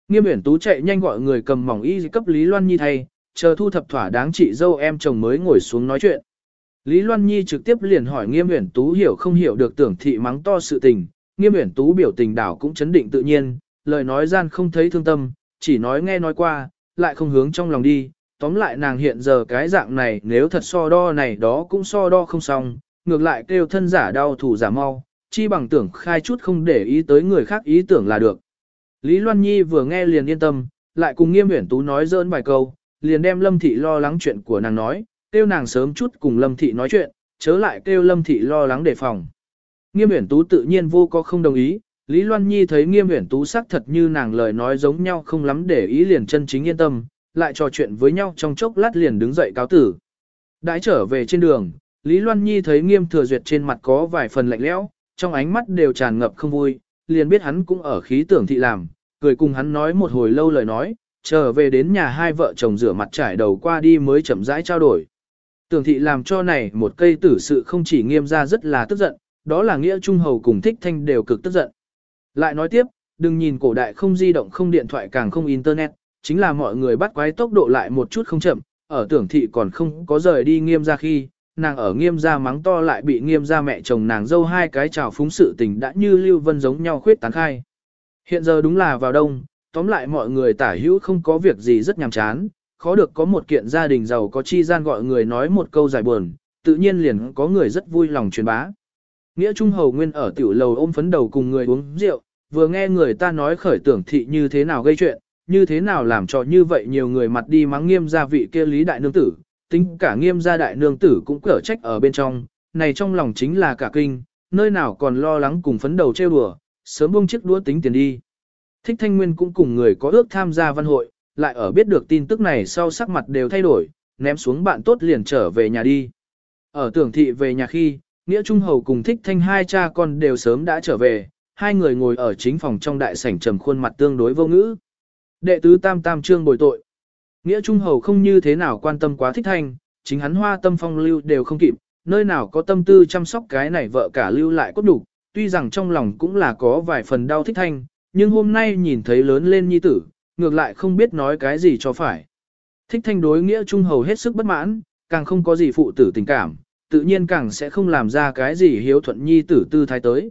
Nghiêm huyển tú chạy nhanh gọi người cầm mỏng y cấp Lý Loan Nhi thay, chờ thu thập thỏa đáng chị dâu em chồng mới ngồi xuống nói chuyện. Lý Loan Nhi trực tiếp liền hỏi Nghiêm Uyển Tú hiểu không hiểu được tưởng thị mắng to sự tình, Nghiêm Uyển Tú biểu tình đảo cũng chấn định tự nhiên, lời nói gian không thấy thương tâm, chỉ nói nghe nói qua, lại không hướng trong lòng đi, tóm lại nàng hiện giờ cái dạng này nếu thật so đo này đó cũng so đo không xong, ngược lại kêu thân giả đau thủ giả mau, chi bằng tưởng khai chút không để ý tới người khác ý tưởng là được. Lý Loan Nhi vừa nghe liền yên tâm, lại cùng nghiêm huyển tú nói dỡn vài câu, liền đem lâm thị lo lắng chuyện của nàng nói, kêu nàng sớm chút cùng lâm thị nói chuyện, chớ lại kêu lâm thị lo lắng đề phòng. Nghiêm huyển tú tự nhiên vô có không đồng ý, Lý Loan Nhi thấy nghiêm huyển tú sắc thật như nàng lời nói giống nhau không lắm để ý liền chân chính yên tâm, lại trò chuyện với nhau trong chốc lát liền đứng dậy cáo tử. Đãi trở về trên đường, Lý Loan Nhi thấy nghiêm thừa duyệt trên mặt có vài phần lạnh lẽo, trong ánh mắt đều tràn ngập không vui, liền biết hắn cũng ở khí tưởng thị làm, cười cùng hắn nói một hồi lâu lời nói, trở về đến nhà hai vợ chồng rửa mặt trải đầu qua đi mới chậm rãi trao đổi. Tưởng thị làm cho này một cây tử sự không chỉ nghiêm ra rất là tức giận, đó là nghĩa trung hầu cùng thích thanh đều cực tức giận. Lại nói tiếp, đừng nhìn cổ đại không di động không điện thoại càng không internet, chính là mọi người bắt quái tốc độ lại một chút không chậm, ở tưởng thị còn không có rời đi nghiêm ra khi, nàng ở nghiêm ra mắng to lại bị nghiêm ra mẹ chồng nàng dâu hai cái trào phúng sự tình đã như lưu vân giống nhau khuyết tán khai. Hiện giờ đúng là vào đông, tóm lại mọi người tả hữu không có việc gì rất nhàm chán, khó được có một kiện gia đình giàu có chi gian gọi người nói một câu giải buồn, tự nhiên liền có người rất vui lòng truyền bá. Nghĩa Trung Hầu Nguyên ở tiểu lầu ôm phấn đầu cùng người uống rượu, vừa nghe người ta nói khởi tưởng thị như thế nào gây chuyện, như thế nào làm cho như vậy nhiều người mặt đi mắng nghiêm gia vị kia lý đại nương tử, tính cả nghiêm gia đại nương tử cũng cở trách ở bên trong, này trong lòng chính là cả kinh, nơi nào còn lo lắng cùng phấn đầu trêu đùa, sớm buông chiếc đũa tính tiền đi. Thích Thanh Nguyên cũng cùng người có ước tham gia văn hội, lại ở biết được tin tức này sau sắc mặt đều thay đổi, ném xuống bạn tốt liền trở về nhà đi. Ở tưởng thị về nhà khi, Nghĩa Trung Hầu cùng Thích Thanh hai cha con đều sớm đã trở về, hai người ngồi ở chính phòng trong đại sảnh trầm khuôn mặt tương đối vô ngữ. Đệ tứ tam tam trương bồi tội. Nghĩa Trung Hầu không như thế nào quan tâm quá Thích Thanh, chính hắn hoa tâm phong lưu đều không kịp, nơi nào có tâm tư chăm sóc cái này vợ cả lưu lại cốt đủ, tuy rằng trong lòng cũng là có vài phần đau Thích Thanh, nhưng hôm nay nhìn thấy lớn lên nhi tử, ngược lại không biết nói cái gì cho phải. Thích thanh đối nghĩa trung hầu hết sức bất mãn, càng không có gì phụ tử tình cảm, tự nhiên càng sẽ không làm ra cái gì hiếu thuận nhi tử tư thái tới.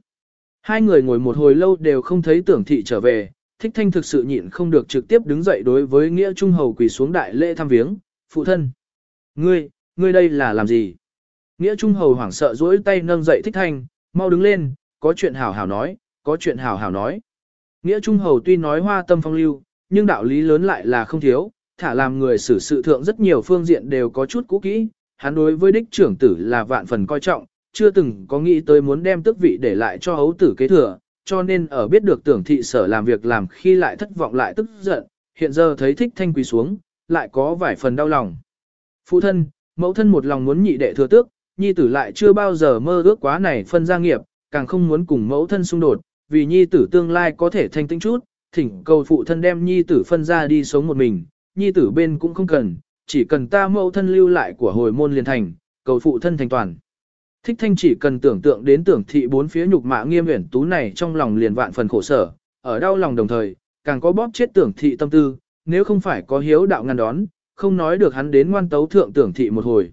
Hai người ngồi một hồi lâu đều không thấy tưởng thị trở về, thích thanh thực sự nhịn không được trực tiếp đứng dậy đối với nghĩa trung hầu quỳ xuống đại lễ thăm viếng, phụ thân. Ngươi, ngươi đây là làm gì? Nghĩa trung hầu hoảng sợ duỗi tay nâng dậy thích thanh, mau đứng lên, có chuyện hảo hảo nói, có chuyện hảo hảo nói. Nghĩa trung hầu tuy nói hoa tâm phong lưu, nhưng đạo lý lớn lại là không thiếu, thả làm người xử sự thượng rất nhiều phương diện đều có chút cũ kỹ, hắn đối với đích trưởng tử là vạn phần coi trọng, chưa từng có nghĩ tới muốn đem tước vị để lại cho hấu tử kế thừa, cho nên ở biết được tưởng thị sở làm việc làm khi lại thất vọng lại tức giận, hiện giờ thấy thích thanh quỳ xuống, lại có vài phần đau lòng. Phụ thân, mẫu thân một lòng muốn nhị đệ thừa tước, nhi tử lại chưa bao giờ mơ ước quá này phân gia nghiệp, càng không muốn cùng mẫu thân xung đột, vì nhi tử tương lai có thể thanh tĩnh chút, thỉnh cầu phụ thân đem nhi tử phân ra đi sống một mình, nhi tử bên cũng không cần, chỉ cần ta mẫu thân lưu lại của hồi môn liền thành, cầu phụ thân thành toàn. Thích thanh chỉ cần tưởng tượng đến tưởng thị bốn phía nhục mạ nghiêm uyển tú này trong lòng liền vạn phần khổ sở, ở đau lòng đồng thời, càng có bóp chết tưởng thị tâm tư, nếu không phải có hiếu đạo ngăn đón, không nói được hắn đến ngoan tấu thượng tưởng thị một hồi.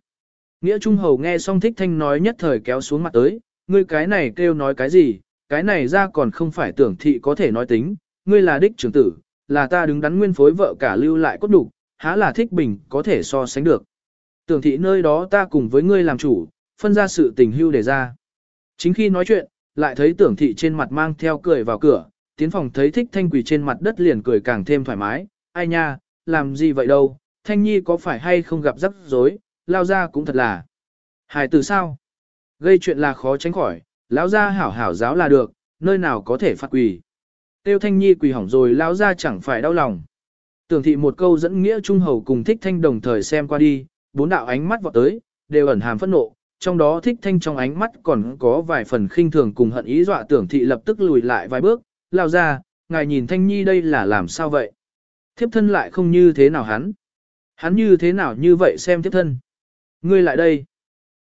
Nghĩa Trung Hầu nghe xong thích thanh nói nhất thời kéo xuống mặt tới, ngươi cái này kêu nói cái gì, cái này ra còn không phải tưởng thị có thể nói tính, ngươi là đích trưởng tử, là ta đứng đắn nguyên phối vợ cả lưu lại cốt đủ, há là thích bình có thể so sánh được. Tưởng thị nơi đó ta cùng với ngươi làm chủ, phân ra sự tình hưu để ra. Chính khi nói chuyện, lại thấy tưởng thị trên mặt mang theo cười vào cửa, tiến phòng thấy thích thanh quỳ trên mặt đất liền cười càng thêm thoải mái, ai nha, làm gì vậy đâu, thanh nhi có phải hay không gặp rắc rối, lao ra cũng thật là. Hài từ sao? Gây chuyện là khó tránh khỏi, lão ra hảo hảo giáo là được, nơi nào có thể phạt quỳ. Tiêu Thanh Nhi quỳ hỏng rồi lão ra chẳng phải đau lòng. Tưởng thị một câu dẫn nghĩa trung hầu cùng thích thanh đồng thời xem qua đi, bốn đạo ánh mắt vọt tới, đều ẩn hàm phẫn nộ, trong đó thích thanh trong ánh mắt còn có vài phần khinh thường cùng hận ý dọa tưởng thị lập tức lùi lại vài bước, lao ra, ngài nhìn thanh nhi đây là làm sao vậy? Thiếp thân lại không như thế nào hắn? Hắn như thế nào như vậy xem thiếp thân? Ngươi lại đây.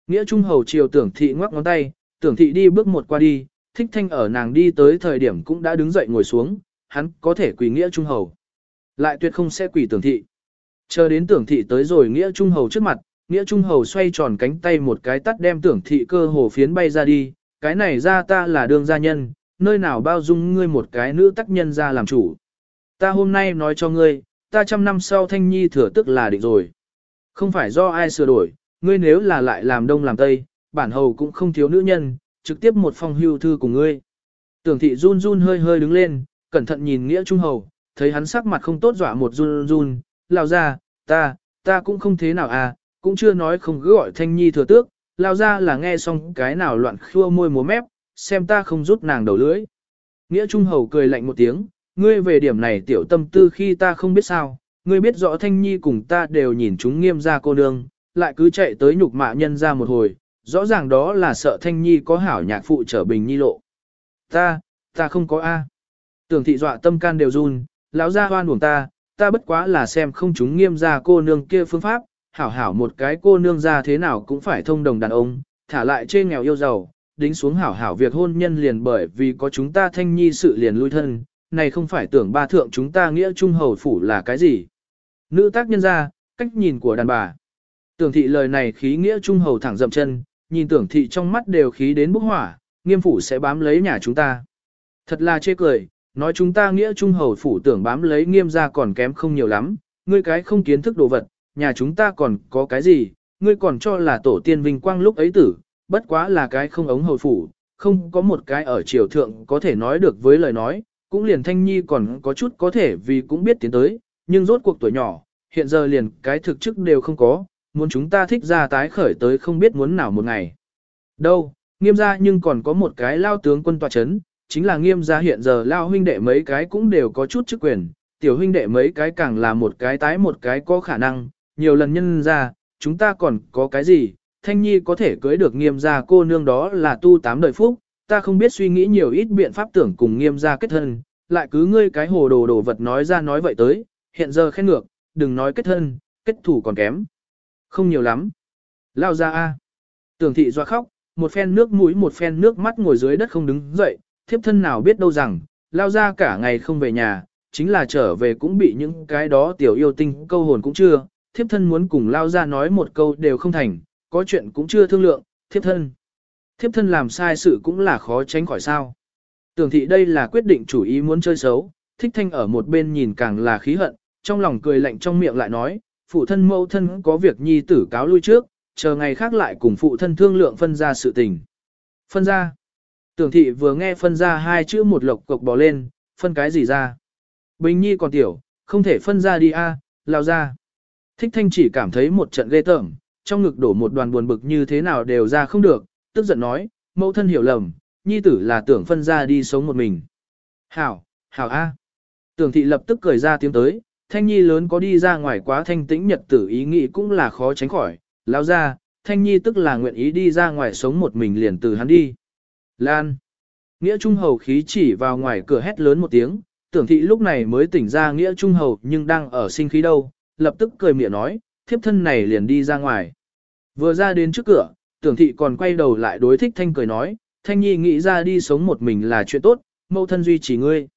Nghĩa trung hầu chiều tưởng thị ngoắc ngón tay, tưởng thị đi bước một qua đi, thích thanh ở nàng đi tới thời điểm cũng đã đứng dậy ngồi xuống, hắn có thể quỳ nghĩa trung hầu. Lại tuyệt không sẽ quỳ tưởng thị. Chờ đến tưởng thị tới rồi nghĩa trung hầu trước mặt, nghĩa trung hầu xoay tròn cánh tay một cái tắt đem tưởng thị cơ hồ phiến bay ra đi, cái này ra ta là đương gia nhân, nơi nào bao dung ngươi một cái nữ tác nhân ra làm chủ. Ta hôm nay nói cho ngươi, ta trăm năm sau thanh nhi thừa tức là định rồi. Không phải do ai sửa đổi, ngươi nếu là lại làm đông làm tây, bản hầu cũng không thiếu nữ nhân, trực tiếp một phong hưu thư cùng ngươi. Tưởng thị run run hơi hơi đứng lên, cẩn thận nhìn nghĩa trung hầu, thấy hắn sắc mặt không tốt dọa một run run, lao ra, ta, ta cũng không thế nào à, cũng chưa nói không cứ gọi thanh nhi thừa tước, lao ra là nghe xong cái nào loạn khua môi múa mép, xem ta không rút nàng đầu lưỡi. Nghĩa Trung Hầu cười lạnh một tiếng, ngươi về điểm này tiểu tâm tư khi ta không biết sao, ngươi biết rõ Thanh Nhi cùng ta đều nhìn chúng nghiêm ra cô nương, lại cứ chạy tới nhục mạ nhân ra một hồi, rõ ràng đó là sợ Thanh Nhi có hảo nhạc phụ trở bình nhi lộ. Ta, ta không có A. Tưởng thị dọa tâm can đều run, lão ra hoan buồn ta, ta bất quá là xem không chúng nghiêm ra cô nương kia phương pháp, hảo hảo một cái cô nương ra thế nào cũng phải thông đồng đàn ông, thả lại chê nghèo yêu giàu, đính xuống hảo hảo việc hôn nhân liền bởi vì có chúng ta thanh nhi sự liền lui thân, này không phải tưởng ba thượng chúng ta nghĩa trung hầu phủ là cái gì. Nữ tác nhân ra, cách nhìn của đàn bà. Tưởng thị lời này khí nghĩa trung hầu thẳng dậm chân, nhìn tưởng thị trong mắt đều khí đến bốc hỏa, nghiêm phủ sẽ bám lấy nhà chúng ta. Thật là chê cười, nói chúng ta nghĩa trung hầu phủ tưởng bám lấy nghiêm ra còn kém không nhiều lắm, ngươi cái không kiến thức đồ vật, nhà chúng ta còn có cái gì, ngươi còn cho là tổ tiên vinh quang lúc ấy tử, bất quá là cái không ống hồi phủ, không có một cái ở triều thượng có thể nói được với lời nói, cũng liền thanh nhi còn có chút có thể vì cũng biết tiến tới, nhưng rốt cuộc tuổi nhỏ, hiện giờ liền cái thực chức đều không có, muốn chúng ta thích ra tái khởi tới không biết muốn nào một ngày. Đâu, nghiêm gia nhưng còn có một cái lao tướng quân tòa chấn, chính là nghiêm gia hiện giờ lao huynh đệ mấy cái cũng đều có chút chức quyền, tiểu huynh đệ mấy cái càng là một cái tái một cái có khả năng, nhiều lần nhân ra, chúng ta còn có cái gì, thanh nhi có thể cưới được nghiêm gia cô nương đó là tu tám đời phúc, ta không biết suy nghĩ nhiều ít biện pháp tưởng cùng nghiêm gia kết thân, lại cứ ngươi cái hồ đồ đồ vật nói ra nói vậy tới, hiện giờ khen ngược, đừng nói kết thân, kết thủ còn kém. Không nhiều lắm. Lao ra a. Tưởng thị doa khóc, một phen nước mũi một phen nước mắt ngồi dưới đất không đứng dậy, thiếp thân nào biết đâu rằng, lao ra cả ngày không về nhà, chính là trở về cũng bị những cái đó tiểu yêu tinh câu hồn cũng chưa, thiếp thân muốn cùng lao ra nói một câu đều không thành, có chuyện cũng chưa thương lượng, thiếp thân. Thiếp thân làm sai sự cũng là khó tránh khỏi sao. Tưởng thị đây là quyết định chủ ý muốn chơi xấu, thích thanh ở một bên nhìn càng là khí hận, trong lòng cười lạnh trong miệng lại nói, phụ thân mẫu thân có việc nhi tử cáo lui trước, chờ ngày khác lại cùng phụ thân thương lượng phân ra sự tình. Phân ra. Tưởng thị vừa nghe phân ra hai chữ một lộc cộc bò lên, phân cái gì ra. Bình nhi còn tiểu, không thể phân ra đi a, lao ra. Thích thanh chỉ cảm thấy một trận ghê tởm, trong ngực đổ một đoàn buồn bực như thế nào đều ra không được, tức giận nói, mẫu thân hiểu lầm, nhi tử là tưởng phân ra đi sống một mình. Hảo, hảo A. Tưởng thị lập tức cười ra tiếng tới, thanh nhi lớn có đi ra ngoài quá thanh tĩnh nhật tử ý nghĩ cũng là khó tránh khỏi, lao ra, thanh nhi tức là nguyện ý đi ra ngoài sống một mình liền từ hắn đi. Lan. Nghĩa Trung Hầu khí chỉ vào ngoài cửa hét lớn một tiếng, tưởng thị lúc này mới tỉnh ra Nghĩa Trung Hầu nhưng đang ở sinh khí đâu, lập tức cười miệng nói, thiếp thân này liền đi ra ngoài. Vừa ra đến trước cửa, tưởng thị còn quay đầu lại đối thích thanh cười nói, thanh nhi nghĩ ra đi sống một mình là chuyện tốt, mẫu thân duy trì ngươi.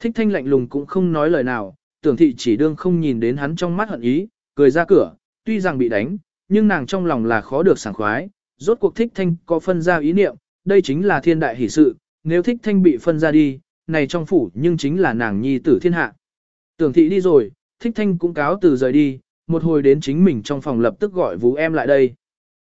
Thích thanh lạnh lùng cũng không nói lời nào, tưởng thị chỉ đương không nhìn đến hắn trong mắt hận ý, cười ra cửa, tuy rằng bị đánh, nhưng nàng trong lòng là khó được sảng khoái, rốt cuộc thích thanh có phân ra ý niệm, đây chính là thiên đại hỷ sự, nếu thích thanh bị phân ra đi, này trong phủ nhưng chính là nàng nhi tử thiên hạ. Tưởng thị đi rồi, thích thanh cũng cáo từ rời đi, một hồi đến chính mình trong phòng lập tức gọi vũ em lại đây.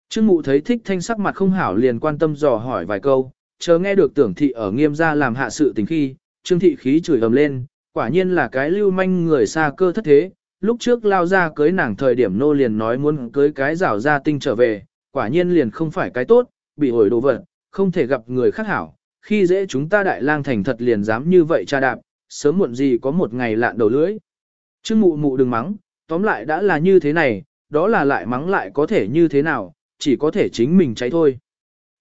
Trương mụ thấy thích thanh sắc mặt không hảo liền quan tâm dò hỏi vài câu, chờ nghe được tưởng thị ở nghiêm gia làm hạ sự tình khi, trương thị khí chửi ầm lên, quả nhiên là cái lưu manh người xa cơ thất thế, lúc trước lao ra cưới nàng thời điểm nô liền nói muốn cưới cái rảo ra tinh trở về, quả nhiên liền không phải cái tốt, bị ổi đồ vật, không thể gặp người khác hảo, khi dễ chúng ta đại lang thành thật liền dám như vậy cha đạp, sớm muộn gì có một ngày lạn đầu lưỡi. Trương mụ mụ đừng mắng, tóm lại đã là như thế này, đó là lại mắng lại có thể như thế nào, chỉ có thể chính mình cháy thôi.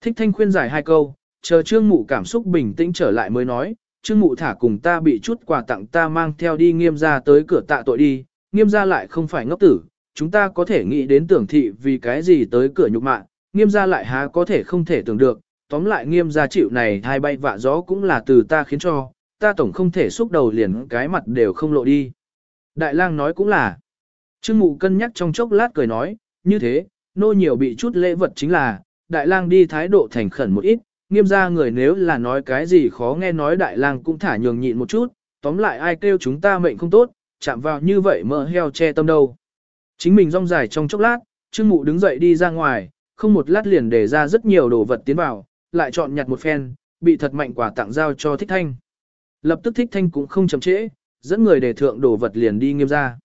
Thích thanh khuyên giải hai câu, chờ trương mụ cảm xúc bình tĩnh trở lại mới nói, trương mụ thả cùng ta bị chút quà tặng ta mang theo đi nghiêm ra tới cửa tạ tội đi, nghiêm ra lại không phải ngốc tử, chúng ta có thể nghĩ đến tưởng thị vì cái gì tới cửa nhục mạng, nghiêm ra lại há có thể không thể tưởng được, tóm lại nghiêm ra chịu này hai bay vạ gió cũng là từ ta khiến cho, ta tổng không thể xúc đầu liền cái mặt đều không lộ đi. Đại lang nói cũng là, Trương mụ cân nhắc trong chốc lát cười nói, như thế, nô nhiều bị chút lễ vật chính là, đại lang đi thái độ thành khẩn một ít, nghiêm ra người nếu là nói cái gì khó nghe nói đại lang cũng thả nhường nhịn một chút, tóm lại ai kêu chúng ta mệnh không tốt, chạm vào như vậy mỡ heo che tâm đâu. Chính mình rong dài trong chốc lát, trương mụ đứng dậy đi ra ngoài, không một lát liền để ra rất nhiều đồ vật tiến vào, lại chọn nhặt một phen, bị thật mạnh quả tặng giao cho thích thanh. Lập tức thích thanh cũng không chậm trễ, dẫn người để thượng đồ vật liền đi nghiêm ra.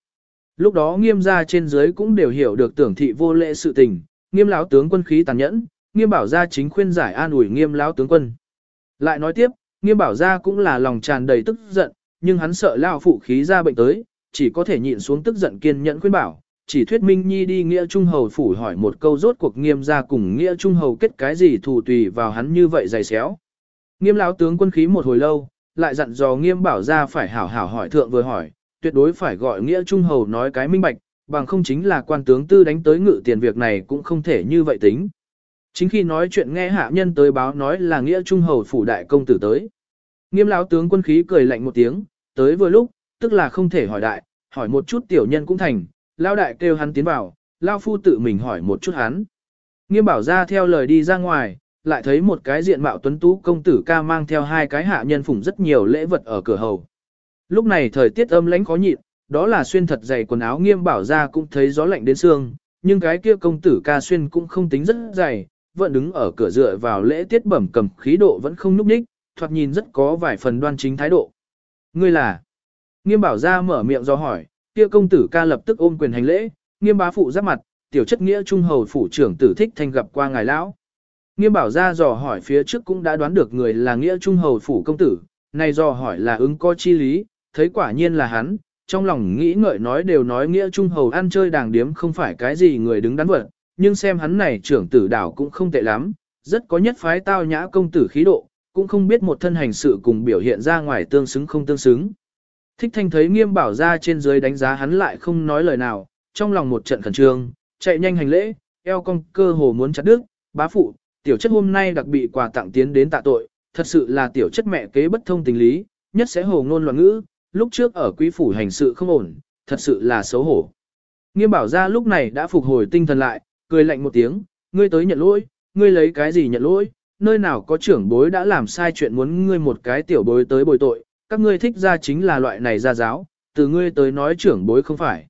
Lúc đó nghiêm ra trên dưới cũng đều hiểu được tưởng thị vô lễ sự tình, nghiêm lão tướng quân khí tàn nhẫn, nghiêm bảo gia chính khuyên giải an ủi nghiêm lão tướng quân. Lại nói tiếp, nghiêm bảo gia cũng là lòng tràn đầy tức giận, nhưng hắn sợ lão phụ khí ra bệnh tới, chỉ có thể nhịn xuống tức giận kiên nhẫn khuyên bảo, chỉ thuyết minh nhi đi nghĩa trung hầu phủ hỏi một câu rốt cuộc nghiêm ra cùng nghĩa trung hầu kết cái gì thù tùy vào hắn như vậy dày xéo. Nghiêm lão tướng quân khí một hồi lâu, lại dặn dò nghiêm bảo ra phải hảo hảo hỏi thượng vừa hỏi, tuyệt đối phải gọi nghĩa trung hầu nói cái minh bạch, bằng không chính là quan tướng tư đánh tới ngự tiền việc này cũng không thể như vậy tính. Chính khi nói chuyện nghe hạ nhân tới báo nói là nghĩa trung hầu phủ đại công tử tới. Nghiêm lão tướng quân khí cười lạnh một tiếng, tới vừa lúc, tức là không thể hỏi đại, hỏi một chút tiểu nhân cũng thành, lao đại kêu hắn tiến vào, lao phu tự mình hỏi một chút hắn. Nghiêm bảo ra theo lời đi ra ngoài, lại thấy một cái diện mạo tuấn tú công tử ca mang theo hai cái hạ nhân phủng rất nhiều lễ vật ở cửa hầu. Lúc này thời tiết âm lãnh khó nhịn, đó là xuyên thật dày quần áo nghiêm bảo ra cũng thấy gió lạnh đến xương, nhưng cái kia công tử ca xuyên cũng không tính rất dày, vẫn đứng ở cửa dựa vào lễ tiết bẩm cầm khí độ vẫn không núp ních, thoạt nhìn rất có vài phần đoan chính thái độ. Ngươi là? Nghiêm bảo ra mở miệng do hỏi, kia công tử ca lập tức ôm quyền hành lễ, nghiêm bá phụ giáp mặt, tiểu chất nghĩa trung hầu phủ trưởng tử thích thanh gặp qua ngài lão. Nghiêm bảo ra dò hỏi phía trước cũng đã đoán được người là nghĩa trung hầu phủ công tử, này dò hỏi là ứng có chi lý, thấy quả nhiên là hắn, trong lòng nghĩ ngợi nói đều nói nghĩa trung hầu ăn chơi đàng điếm không phải cái gì người đứng đắn vật, nhưng xem hắn này trưởng tử đảo cũng không tệ lắm, rất có nhất phái tao nhã công tử khí độ, cũng không biết một thân hành sự cùng biểu hiện ra ngoài tương xứng không tương xứng. Thích thanh thấy nghiêm bảo ra trên dưới đánh giá hắn lại không nói lời nào, trong lòng một trận khẩn trương, chạy nhanh hành lễ, eo cong cơ hồ muốn chặt đứt, bá phụ, tiểu chất hôm nay đặc bị quà tặng tiến đến tạ tội, thật sự là tiểu chất mẹ kế bất thông tình lý, nhất sẽ hồ ngôn loạn ngữ, lúc trước ở quý phủ hành sự không ổn, thật sự là xấu hổ. Nghiêm bảo ra lúc này đã phục hồi tinh thần lại, cười lạnh một tiếng, ngươi tới nhận lỗi, ngươi lấy cái gì nhận lỗi, nơi nào có trưởng bối đã làm sai chuyện muốn ngươi một cái tiểu bối tới bồi tội, các ngươi thích ra chính là loại này ra giáo, từ ngươi tới nói trưởng bối không phải.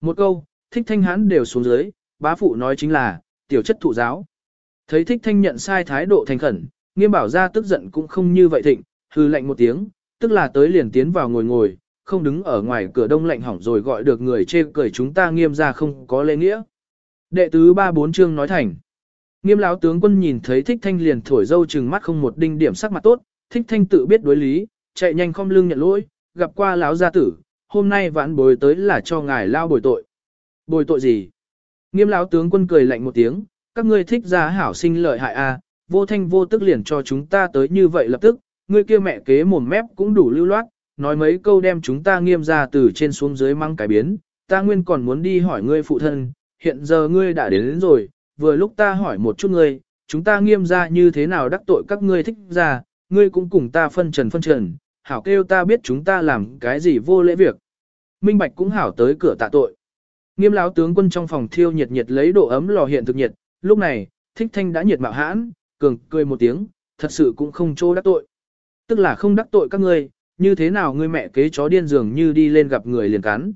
Một câu, thích thanh hán đều xuống dưới, bá phụ nói chính là, tiểu chất thụ giáo. Thấy thích thanh nhận sai thái độ thành khẩn, nghiêm bảo ra tức giận cũng không như vậy thịnh, hư lạnh một tiếng, tức là tới liền tiến vào ngồi ngồi, không đứng ở ngoài cửa đông lạnh hỏng rồi gọi được người chê cười chúng ta nghiêm ra không có lễ nghĩa. Đệ tứ ba bốn chương nói thành. Nghiêm lão tướng quân nhìn thấy thích thanh liền thổi dâu chừng mắt không một đinh điểm sắc mặt tốt, thích thanh tự biết đối lý, chạy nhanh không lưng nhận lỗi, gặp qua lão gia tử, hôm nay vãn bồi tới là cho ngài lao bồi tội. Bồi tội gì? Nghiêm lão tướng quân cười lạnh một tiếng, các ngươi thích ra hảo sinh lợi hại a, vô thanh vô tức liền cho chúng ta tới như vậy lập tức, ngươi kia mẹ kế mồm mép cũng đủ lưu loát, nói mấy câu đem chúng ta nghiêm ra từ trên xuống dưới mang cái biến, ta nguyên còn muốn đi hỏi ngươi phụ thân, hiện giờ ngươi đã đến, đến rồi, vừa lúc ta hỏi một chút ngươi, chúng ta nghiêm ra như thế nào đắc tội các ngươi thích ra, ngươi cũng cùng ta phân trần phân trần, hảo kêu ta biết chúng ta làm cái gì vô lễ việc. Minh Bạch cũng hảo tới cửa tạ tội. Nghiêm lão tướng quân trong phòng thiêu nhiệt nhiệt lấy độ ấm lò hiện thực nhiệt, lúc này, thích thanh đã nhiệt mạo hãn, cường cười một tiếng, thật sự cũng không chỗ đắc tội. Tức là không đắc tội các ngươi, như thế nào ngươi mẹ kế chó điên dường như đi lên gặp người liền cắn.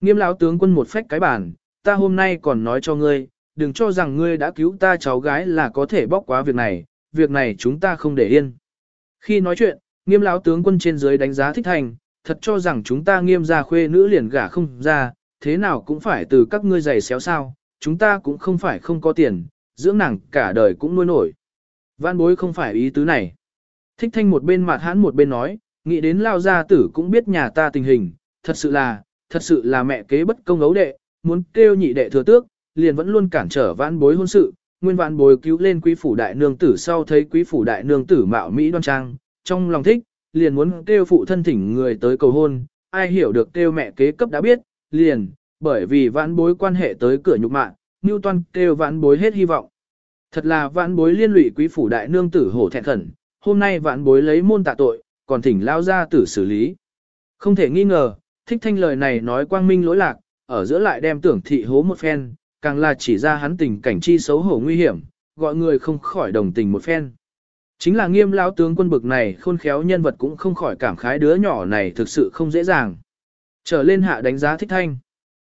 Nghiêm lão tướng quân một phách cái bản, ta hôm nay còn nói cho ngươi, đừng cho rằng ngươi đã cứu ta cháu gái là có thể bóc quá việc này, việc này chúng ta không để yên. Khi nói chuyện, nghiêm lão tướng quân trên dưới đánh giá thích thành, thật cho rằng chúng ta nghiêm ra khuê nữ liền gả không ra, thế nào cũng phải từ các ngươi giày xéo sao, chúng ta cũng không phải không có tiền, dưỡng nàng cả đời cũng nuôi nổi. Văn bối không phải ý tứ này. Thích thanh một bên mặt hãn một bên nói, nghĩ đến lao gia tử cũng biết nhà ta tình hình, thật sự là, thật sự là mẹ kế bất công ấu đệ, muốn kêu nhị đệ thừa tước, liền vẫn luôn cản trở vãn bối hôn sự, nguyên vãn bối cứu lên quý phủ đại nương tử sau thấy quý phủ đại nương tử mạo mỹ đoan trang, trong lòng thích, liền muốn kêu phụ thân thỉnh người tới cầu hôn, ai hiểu được kêu mẹ kế cấp đã biết, liền, bởi vì vãn bối quan hệ tới cửa nhục mạng, Newton kêu vãn bối hết hy vọng. Thật là vãn bối liên lụy quý phủ đại nương tử hổ thẹn khẩn, hôm nay vãn bối lấy môn tạ tội, còn thỉnh lao ra tử xử lý. Không thể nghi ngờ, thích thanh lời này nói quang minh lỗi lạc, ở giữa lại đem tưởng thị hố một phen, càng là chỉ ra hắn tình cảnh chi xấu hổ nguy hiểm, gọi người không khỏi đồng tình một phen. Chính là nghiêm lão tướng quân bực này khôn khéo nhân vật cũng không khỏi cảm khái đứa nhỏ này thực sự không dễ dàng. Trở lên hạ đánh giá thích thanh.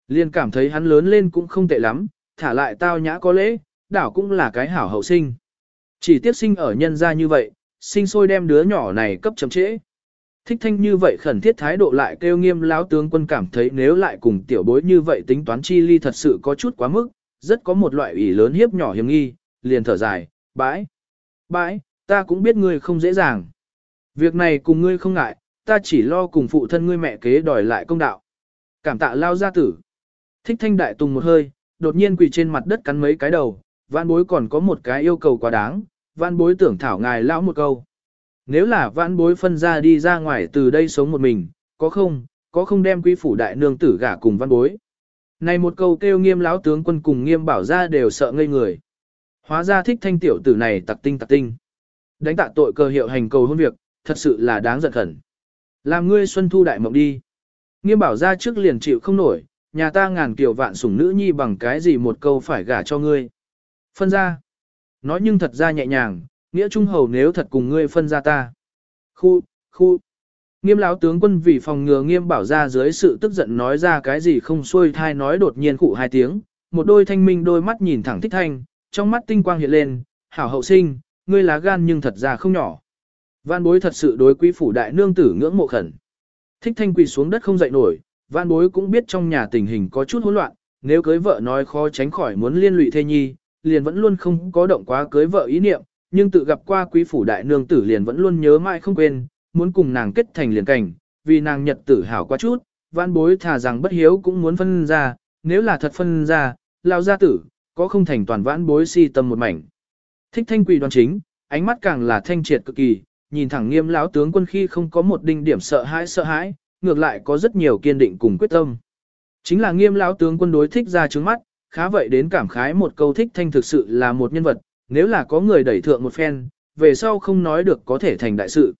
Liên cảm thấy hắn lớn lên cũng không tệ lắm, thả lại tao nhã có lễ, đảo cũng là cái hảo hậu sinh. Chỉ tiếc sinh ở nhân gia như vậy, sinh sôi đem đứa nhỏ này cấp chậm trễ. Thích thanh như vậy khẩn thiết thái độ lại kêu nghiêm lão tướng quân cảm thấy nếu lại cùng tiểu bối như vậy tính toán chi ly thật sự có chút quá mức, rất có một loại ủy lớn hiếp nhỏ hiểm nghi, liền thở dài, bãi, bãi, ta cũng biết ngươi không dễ dàng. Việc này cùng ngươi không ngại, ta chỉ lo cùng phụ thân ngươi mẹ kế đòi lại công đạo. Cảm tạ lao gia tử. Thích thanh đại tùng một hơi, đột nhiên quỳ trên mặt đất cắn mấy cái đầu, vạn bối còn có một cái yêu cầu quá đáng, vạn bối tưởng thảo ngài lão một câu. Nếu là vạn bối phân ra đi ra ngoài từ đây sống một mình, có không, có không đem quý phủ đại nương tử gả cùng vạn bối. Này một câu kêu nghiêm lão tướng quân cùng nghiêm bảo ra đều sợ ngây người. Hóa ra thích thanh tiểu tử này tặc tinh tặc tinh. Đánh tạ tội cơ hiệu hành cầu hôn việc, thật sự là đáng giận khẩn. Làm ngươi xuân thu đại mộng đi. Nghiêm bảo ra trước liền chịu không nổi, nhà ta ngàn kiểu vạn sủng nữ nhi bằng cái gì một câu phải gả cho ngươi. Phân ra. Nói nhưng thật ra nhẹ nhàng, nghĩa trung hầu nếu thật cùng ngươi phân ra ta. Khu, khu. Nghiêm lão tướng quân vì phòng ngừa nghiêm bảo ra dưới sự tức giận nói ra cái gì không xuôi thai nói đột nhiên cụ hai tiếng, một đôi thanh minh đôi mắt nhìn thẳng thích thanh, trong mắt tinh quang hiện lên, hảo hậu sinh, ngươi lá gan nhưng thật ra không nhỏ. Văn bối thật sự đối quý phủ đại nương tử ngưỡng mộ khẩn. Thích thanh quỳ xuống đất không dậy nổi, văn bối cũng biết trong nhà tình hình có chút hỗn loạn, nếu cưới vợ nói khó tránh khỏi muốn liên lụy thê nhi, liền vẫn luôn không có động quá cưới vợ ý niệm, nhưng tự gặp qua quý phủ đại nương tử liền vẫn luôn nhớ mãi không quên, muốn cùng nàng kết thành liền cảnh, vì nàng nhật tử hảo quá chút, văn bối thà rằng bất hiếu cũng muốn phân ra, nếu là thật phân ra, lao gia tử, có không thành toàn vãn bối si tâm một mảnh. Thích thanh quỳ đoan chính, ánh mắt càng là thanh triệt cực kỳ, nhìn thẳng nghiêm lão tướng quân khi không có một đinh điểm sợ hãi sợ hãi, ngược lại có rất nhiều kiên định cùng quyết tâm. Chính là nghiêm lão tướng quân đối thích ra trứng mắt, khá vậy đến cảm khái một câu thích thanh thực sự là một nhân vật, nếu là có người đẩy thượng một phen, về sau không nói được có thể thành đại sự.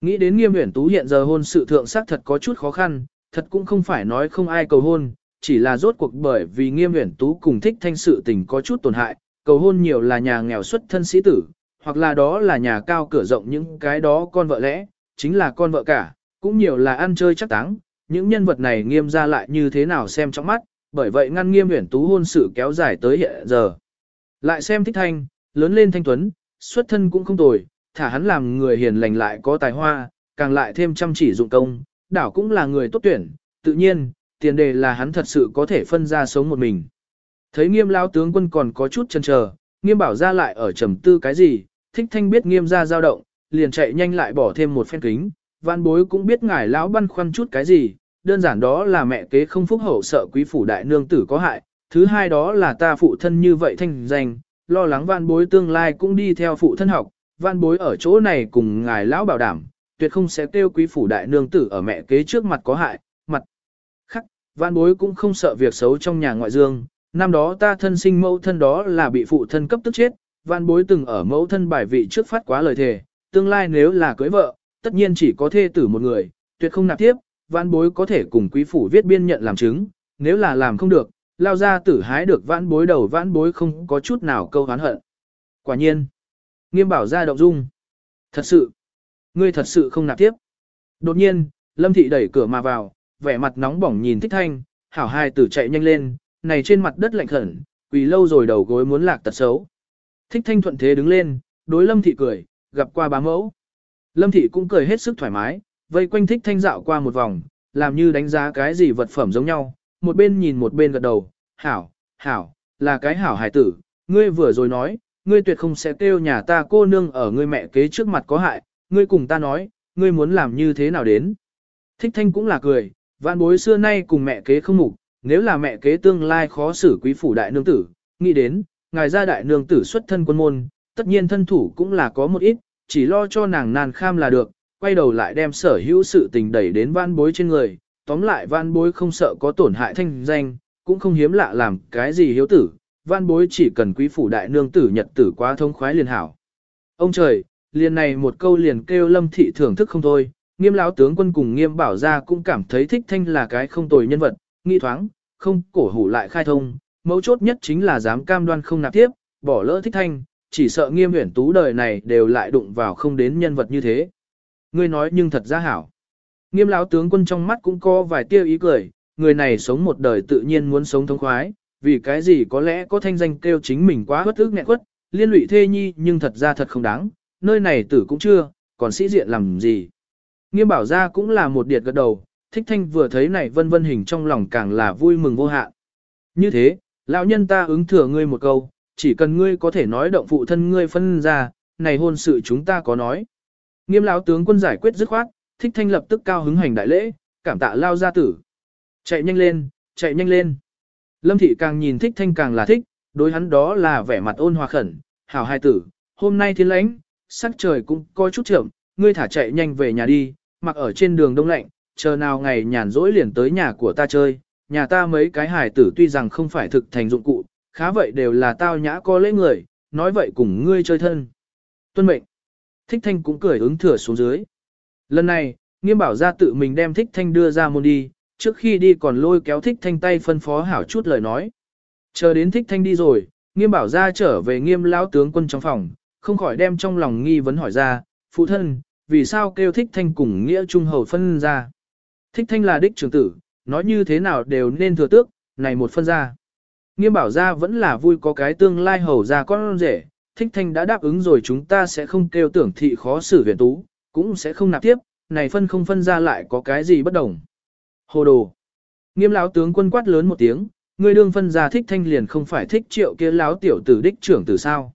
Nghĩ đến nghiêm huyển tú hiện giờ hôn sự thượng sắc thật có chút khó khăn, thật cũng không phải nói không ai cầu hôn, chỉ là rốt cuộc bởi vì nghiêm huyển tú cùng thích thanh sự tình có chút tổn hại, cầu hôn nhiều là nhà nghèo xuất thân sĩ tử, hoặc là đó là nhà cao cửa rộng những cái đó con vợ lẽ, chính là con vợ cả, cũng nhiều là ăn chơi chắc táng, những nhân vật này nghiêm ra lại như thế nào xem trong mắt, bởi vậy ngăn nghiêm huyển tú hôn sự kéo dài tới hiện giờ. Lại xem thích thanh, lớn lên thanh tuấn, xuất thân cũng không tồi, thả hắn làm người hiền lành lại có tài hoa, càng lại thêm chăm chỉ dụng công, đảo cũng là người tốt tuyển, tự nhiên, tiền đề là hắn thật sự có thể phân ra sống một mình. Thấy nghiêm lao tướng quân còn có chút chần chờ, nghiêm bảo ra lại ở trầm tư cái gì, thích thanh biết nghiêm ra dao động, liền chạy nhanh lại bỏ thêm một phen kính, văn bối cũng biết ngài lão băn khoăn chút cái gì, đơn giản đó là mẹ kế không phúc hậu sợ quý phủ đại nương tử có hại, thứ hai đó là ta phụ thân như vậy thanh danh, lo lắng văn bối tương lai cũng đi theo phụ thân học, văn bối ở chỗ này cùng ngài lão bảo đảm, tuyệt không sẽ kêu quý phủ đại nương tử ở mẹ kế trước mặt có hại, mặt khắc, văn bối cũng không sợ việc xấu trong nhà ngoại dương, năm đó ta thân sinh mẫu thân đó là bị phụ thân cấp tức chết, văn bối từng ở mẫu thân bài vị trước phát quá lời thề, tương lai nếu là cưới vợ, tất nhiên chỉ có thê tử một người, tuyệt không nạp tiếp, vãn bối có thể cùng quý phủ viết biên nhận làm chứng, nếu là làm không được, lao ra tử hái được vãn bối đầu vãn bối không có chút nào câu hán hận. Quả nhiên, nghiêm bảo ra động dung. Thật sự, ngươi thật sự không nạp tiếp. Đột nhiên, lâm thị đẩy cửa mà vào, vẻ mặt nóng bỏng nhìn thích thanh, hảo hai tử chạy nhanh lên, này trên mặt đất lạnh khẩn, quỳ lâu rồi đầu gối muốn lạc tật xấu. Thích thanh thuận thế đứng lên, đối lâm thị cười, gặp qua bá mẫu. Lâm thị cũng cười hết sức thoải mái, vây quanh thích thanh dạo qua một vòng, làm như đánh giá cái gì vật phẩm giống nhau, một bên nhìn một bên gật đầu, hảo, hảo, là cái hảo hải tử, ngươi vừa rồi nói, ngươi tuyệt không sẽ kêu nhà ta cô nương ở ngươi mẹ kế trước mặt có hại, ngươi cùng ta nói, ngươi muốn làm như thế nào đến. Thích thanh cũng là cười, vạn bối xưa nay cùng mẹ kế không mục, nếu là mẹ kế tương lai khó xử quý phủ đại nương tử, nghĩ đến, ngài gia đại nương tử xuất thân quân môn, tất nhiên thân thủ cũng là có một ít, chỉ lo cho nàng nàn kham là được, quay đầu lại đem sở hữu sự tình đẩy đến van bối trên người, tóm lại van bối không sợ có tổn hại thanh danh, cũng không hiếm lạ làm cái gì hiếu tử, van bối chỉ cần quý phủ đại nương tử nhật tử quá thông khoái liền hảo. Ông trời, liền này một câu liền kêu lâm thị thưởng thức không thôi, nghiêm lão tướng quân cùng nghiêm bảo ra cũng cảm thấy thích thanh là cái không tồi nhân vật, nghi thoáng, không cổ hủ lại khai thông, mấu chốt nhất chính là dám cam đoan không nạp tiếp, bỏ lỡ thích thanh, chỉ sợ nghiêm huyển tú đời này đều lại đụng vào không đến nhân vật như thế. Ngươi nói nhưng thật ra hảo. Nghiêm lão tướng quân trong mắt cũng có vài tia ý cười, người này sống một đời tự nhiên muốn sống thông khoái, vì cái gì có lẽ có thanh danh kêu chính mình quá bất ức nghẹn quất, liên lụy thê nhi nhưng thật ra thật không đáng, nơi này tử cũng chưa, còn sĩ diện làm gì. Nghiêm bảo ra cũng là một điệt gật đầu, thích thanh vừa thấy này vân vân hình trong lòng càng là vui mừng vô hạn. Như thế, lão nhân ta ứng thừa ngươi một câu, chỉ cần ngươi có thể nói động phụ thân ngươi phân ra, này hôn sự chúng ta có nói. Nghiêm lão tướng quân giải quyết dứt khoát, thích thanh lập tức cao hứng hành đại lễ, cảm tạ lao gia tử. Chạy nhanh lên, chạy nhanh lên. Lâm thị càng nhìn thích thanh càng là thích, đối hắn đó là vẻ mặt ôn hòa khẩn, hảo hai tử, hôm nay thiên lãnh, sắc trời cũng có chút chậm, ngươi thả chạy nhanh về nhà đi, mặc ở trên đường đông lạnh, chờ nào ngày nhàn rỗi liền tới nhà của ta chơi, nhà ta mấy cái hài tử tuy rằng không phải thực thành dụng cụ, khá vậy đều là tao nhã có lễ người, nói vậy cùng ngươi chơi thân. Tuân mệnh. Thích thanh cũng cười ứng thừa xuống dưới. Lần này, nghiêm bảo ra tự mình đem thích thanh đưa ra môn đi, trước khi đi còn lôi kéo thích thanh tay phân phó hảo chút lời nói. Chờ đến thích thanh đi rồi, nghiêm bảo ra trở về nghiêm lão tướng quân trong phòng, không khỏi đem trong lòng nghi vấn hỏi ra, phụ thân, vì sao kêu thích thanh cùng nghĩa trung hầu phân ra. Thích thanh là đích trưởng tử, nói như thế nào đều nên thừa tước, này một phân ra. Nghiêm bảo ra vẫn là vui có cái tương lai hầu ra con rể, thích thanh đã đáp ứng rồi chúng ta sẽ không kêu tưởng thị khó xử huyền tú, cũng sẽ không nạp tiếp, này phân không phân ra lại có cái gì bất đồng. Hồ đồ. Nghiêm lão tướng quân quát lớn một tiếng, người đương phân ra thích thanh liền không phải thích triệu kia lão tiểu tử đích trưởng tử sao.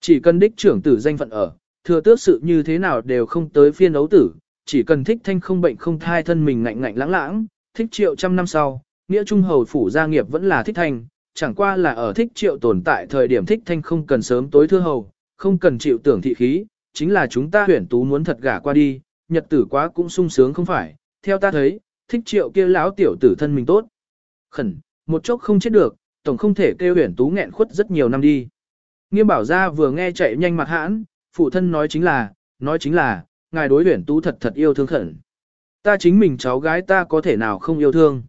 Chỉ cần đích trưởng tử danh phận ở, thừa tước sự như thế nào đều không tới phiên đấu tử, chỉ cần thích thanh không bệnh không thai thân mình ngạnh ngạnh lãng lãng, thích triệu trăm năm sau, nghĩa trung hầu phủ gia nghiệp vẫn là thích thanh, chẳng qua là ở thích triệu tồn tại thời điểm thích thanh không cần sớm tối thưa hầu, không cần chịu tưởng thị khí, chính là chúng ta huyển tú muốn thật gả qua đi, nhật tử quá cũng sung sướng không phải, theo ta thấy, thích triệu kia lão tiểu tử thân mình tốt. Khẩn, một chốc không chết được, tổng không thể kêu huyển tú nghẹn khuất rất nhiều năm đi. Nghiêm bảo gia vừa nghe chạy nhanh mặt hãn, phụ thân nói chính là, nói chính là, ngài đối huyển tú thật thật yêu thương khẩn. Ta chính mình cháu gái ta có thể nào không yêu thương.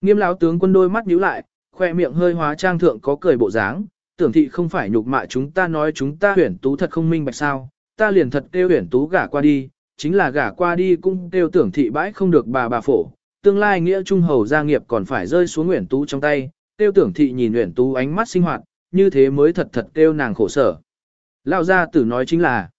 Nghiêm lão tướng quân đôi mắt nhíu lại, khoe miệng hơi hóa trang thượng có cười bộ dáng, tưởng thị không phải nhục mạ chúng ta nói chúng ta huyển tú thật không minh bạch sao, ta liền thật kêu huyển tú gả qua đi, chính là gả qua đi cũng kêu tưởng thị bãi không được bà bà phổ, tương lai nghĩa trung hầu gia nghiệp còn phải rơi xuống huyển tú trong tay, kêu tưởng thị nhìn huyển tú ánh mắt sinh hoạt, như thế mới thật thật kêu nàng khổ sở. Lão gia tử nói chính là,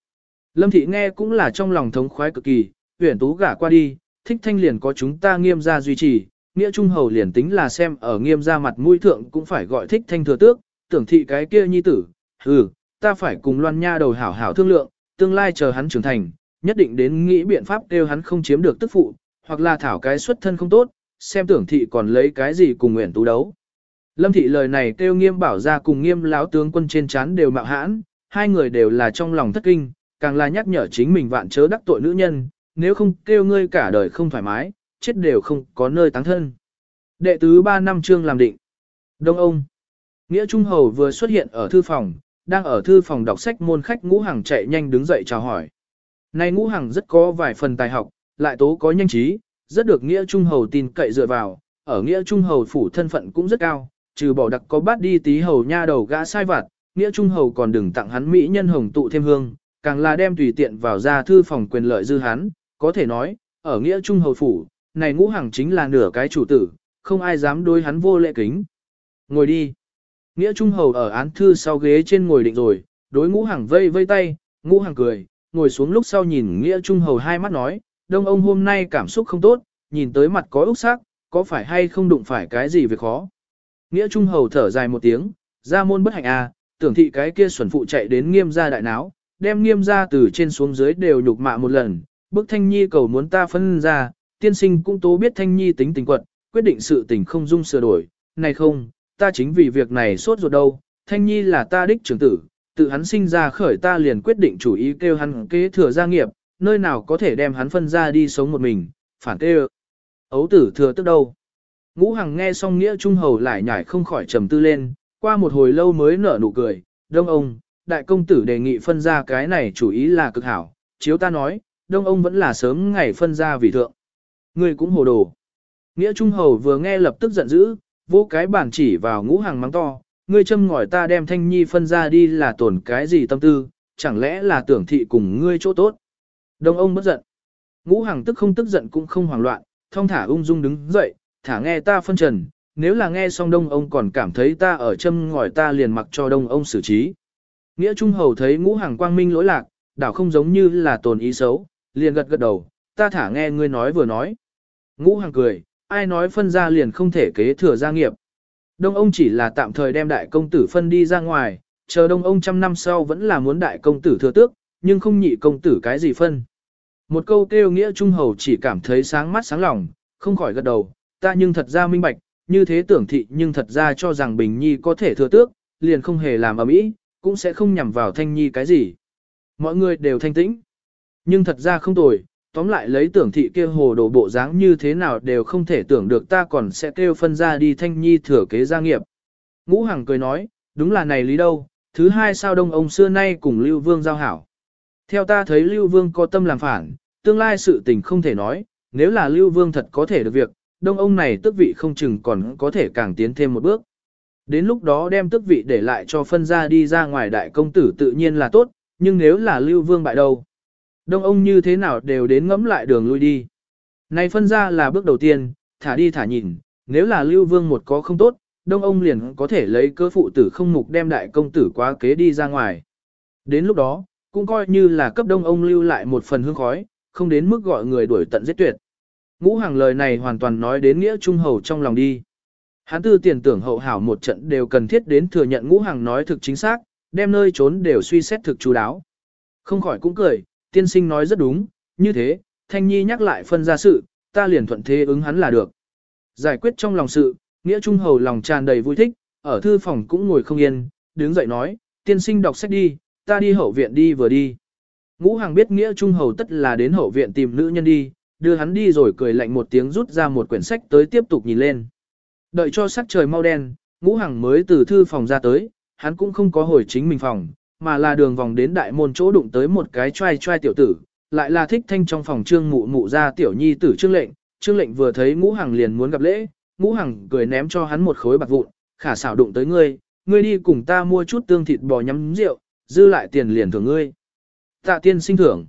lâm thị nghe cũng là trong lòng thống khoái cực kỳ, huyển tú gả qua đi, thích thanh liền có chúng ta nghiêm gia duy trì, nghĩa trung hầu liền tính là xem ở nghiêm ra mặt mũi thượng cũng phải gọi thích thanh thừa tước, tưởng thị cái kia nhi tử, ừ, ta phải cùng loan nha đầu hảo hảo thương lượng, tương lai chờ hắn trưởng thành, nhất định đến nghĩ biện pháp kêu hắn không chiếm được tức phụ, hoặc là thảo cái xuất thân không tốt, xem tưởng thị còn lấy cái gì cùng nguyện tú đấu. Lâm thị lời này kêu nghiêm bảo ra cùng nghiêm láo tướng quân trên chán đều mạo hãn, hai người đều là trong lòng thất kinh, càng là nhắc nhở chính mình vạn chớ đắc tội nữ nhân, nếu không kêu ngươi cả đời không thoải mái, chết đều không có nơi táng thân. Đệ tứ ba năm chương làm định. Đông ông. Nghĩa Trung Hầu vừa xuất hiện ở thư phòng, đang ở thư phòng đọc sách môn khách ngũ hàng chạy nhanh đứng dậy chào hỏi. Này ngũ hàng rất có vài phần tài học, lại tố có nhanh trí, rất được Nghĩa Trung Hầu tin cậy dựa vào, ở Nghĩa Trung Hầu phủ thân phận cũng rất cao, trừ bỏ đặc có bát đi tí hầu nha đầu gã sai vặt, Nghĩa Trung Hầu còn đừng tặng hắn mỹ nhân hồng tụ thêm hương, càng là đem tùy tiện vào ra thư phòng quyền lợi dư hắn, có thể nói, ở Nghĩa Trung Hầu phủ, này ngũ hàng chính là nửa cái chủ tử, không ai dám đối hắn vô lệ kính. Ngồi đi. Nghĩa Trung Hầu ở án thư sau ghế trên ngồi định rồi, đối ngũ hàng vây vây tay, ngũ hàng cười, ngồi xuống lúc sau nhìn Nghĩa Trung Hầu hai mắt nói, đông ông hôm nay cảm xúc không tốt, nhìn tới mặt có úc sắc, có phải hay không đụng phải cái gì việc khó. Nghĩa Trung Hầu thở dài một tiếng, ra môn bất hạnh à, tưởng thị cái kia xuẩn phụ chạy đến nghiêm gia đại náo, đem nghiêm gia từ trên xuống dưới đều nhục mạ một lần, bức thanh nhi cầu muốn ta phân ra, tiên sinh cũng tố biết thanh nhi tính tình quật, quyết định sự tình không dung sửa đổi, này không, ta chính vì việc này sốt ruột đâu, thanh nhi là ta đích trưởng tử, tự hắn sinh ra khởi ta liền quyết định chủ ý kêu hắn kế thừa gia nghiệp, nơi nào có thể đem hắn phân ra đi sống một mình, phản kêu. Ấu tử thừa tức đâu. Ngũ Hằng nghe xong nghĩa trung hầu lại nhảy không khỏi trầm tư lên, qua một hồi lâu mới nở nụ cười, đông ông, đại công tử đề nghị phân ra cái này chủ ý là cực hảo, chiếu ta nói, đông ông vẫn là sớm ngày phân ra vì thượng. Ngươi cũng hồ đồ. Nghĩa Trung Hầu vừa nghe lập tức giận dữ, vỗ cái bản chỉ vào ngũ hàng mắng to, ngươi châm ngòi ta đem thanh nhi phân ra đi là tổn cái gì tâm tư, chẳng lẽ là tưởng thị cùng ngươi chỗ tốt. Đông ông bất giận. Ngũ hàng tức không tức giận cũng không hoảng loạn, thong thả ung dung đứng dậy, thả nghe ta phân trần, nếu là nghe xong đông ông còn cảm thấy ta ở châm ngòi ta liền mặc cho đông ông xử trí. Nghĩa Trung Hầu thấy ngũ hàng quang minh lỗi lạc, đảo không giống như là tồn ý xấu, liền gật gật đầu, ta thả nghe ngươi nói vừa nói. Ngũ hàng cười, ai nói phân ra liền không thể kế thừa gia nghiệp. Đông ông chỉ là tạm thời đem đại công tử phân đi ra ngoài, chờ đông ông trăm năm sau vẫn là muốn đại công tử thừa tước, nhưng không nhị công tử cái gì phân. Một câu kêu nghĩa trung hầu chỉ cảm thấy sáng mắt sáng lòng, không khỏi gật đầu, ta nhưng thật ra minh bạch, như thế tưởng thị nhưng thật ra cho rằng Bình Nhi có thể thừa tước, liền không hề làm ầm mỹ, cũng sẽ không nhằm vào Thanh Nhi cái gì. Mọi người đều thanh tĩnh. Nhưng thật ra không tồi, tóm lại lấy tưởng thị kia hồ đồ bộ dáng như thế nào đều không thể tưởng được ta còn sẽ kêu phân ra đi Thanh Nhi thừa kế gia nghiệp. Ngũ Hằng cười nói, đúng là này lý đâu, thứ hai sao đông ông xưa nay cùng Lưu Vương giao hảo. Theo ta thấy Lưu Vương có tâm làm phản, tương lai sự tình không thể nói, nếu là Lưu Vương thật có thể được việc, đông ông này tức vị không chừng còn có thể càng tiến thêm một bước. Đến lúc đó đem tức vị để lại cho phân ra đi ra ngoài đại công tử tự nhiên là tốt, nhưng nếu là Lưu Vương bại đâu? Đông ông như thế nào đều đến ngẫm lại đường lui đi. Này phân ra là bước đầu tiên, thả đi thả nhìn, nếu là Lưu Vương một có không tốt, Đông ông liền có thể lấy cơ phụ tử không mục đem đại công tử quá kế đi ra ngoài. Đến lúc đó, cũng coi như là cấp Đông ông lưu lại một phần hương khói, không đến mức gọi người đuổi tận giết tuyệt. Ngũ hàng lời này hoàn toàn nói đến nghĩa trung hầu trong lòng đi. Hán tư tiền tưởng hậu hảo một trận đều cần thiết đến thừa nhận ngũ hàng nói thực chính xác, đem nơi trốn đều suy xét thực chú đáo. Không khỏi cũng cười, tiên sinh nói rất đúng, như thế, Thanh Nhi nhắc lại phân ra sự, ta liền thuận thế ứng hắn là được. Giải quyết trong lòng sự, nghĩa trung hầu lòng tràn đầy vui thích, ở thư phòng cũng ngồi không yên, đứng dậy nói, tiên sinh đọc sách đi, ta đi hậu viện đi vừa đi. Ngũ hàng biết nghĩa trung hầu tất là đến hậu viện tìm nữ nhân đi, đưa hắn đi rồi cười lạnh một tiếng rút ra một quyển sách tới tiếp tục nhìn lên. Đợi cho sắc trời mau đen, ngũ hàng mới từ thư phòng ra tới, hắn cũng không có hồi chính mình phòng, mà là đường vòng đến đại môn chỗ đụng tới một cái trai trai tiểu tử, lại là thích thanh trong phòng trương mụ mụ ra tiểu nhi tử trương lệnh, trương lệnh vừa thấy ngũ hàng liền muốn gặp lễ, ngũ hàng cười ném cho hắn một khối bạc vụn, khả xảo đụng tới ngươi, ngươi đi cùng ta mua chút tương thịt bò nhắm rượu, dư lại tiền liền thưởng ngươi. Tạ tiên sinh thưởng.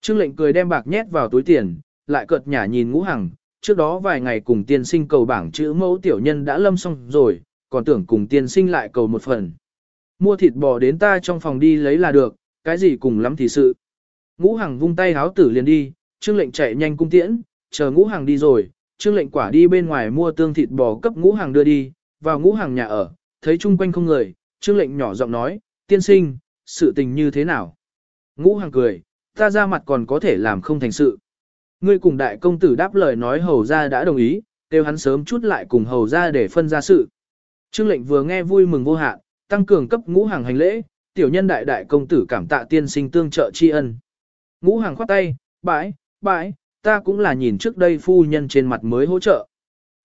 Trương lệnh cười đem bạc nhét vào túi tiền, lại cợt nhả nhìn ngũ hằng, trước đó vài ngày cùng tiên sinh cầu bảng chữ mẫu tiểu nhân đã lâm xong rồi, còn tưởng cùng tiên sinh lại cầu một phần. Mua thịt bò đến ta trong phòng đi lấy là được, cái gì cùng lắm thì sự. Ngũ hằng vung tay háo tử liền đi, trương lệnh chạy nhanh cung tiễn, chờ ngũ hằng đi rồi, trương lệnh quả đi bên ngoài mua tương thịt bò cấp ngũ hằng đưa đi, vào ngũ hằng nhà ở, thấy chung quanh không người, trương lệnh nhỏ giọng nói, tiên sinh, sự tình như thế nào? Ngũ hằng cười, ta ra mặt còn có thể làm không thành sự. Ngươi cùng đại công tử đáp lời nói hầu ra đã đồng ý, kêu hắn sớm chút lại cùng hầu ra để phân ra sự. Trương lệnh vừa nghe vui mừng vô hạn, tăng cường cấp ngũ hàng hành lễ, tiểu nhân đại đại công tử cảm tạ tiên sinh tương trợ tri ân. Ngũ hàng khoát tay, bãi, bãi, ta cũng là nhìn trước đây phu nhân trên mặt mới hỗ trợ.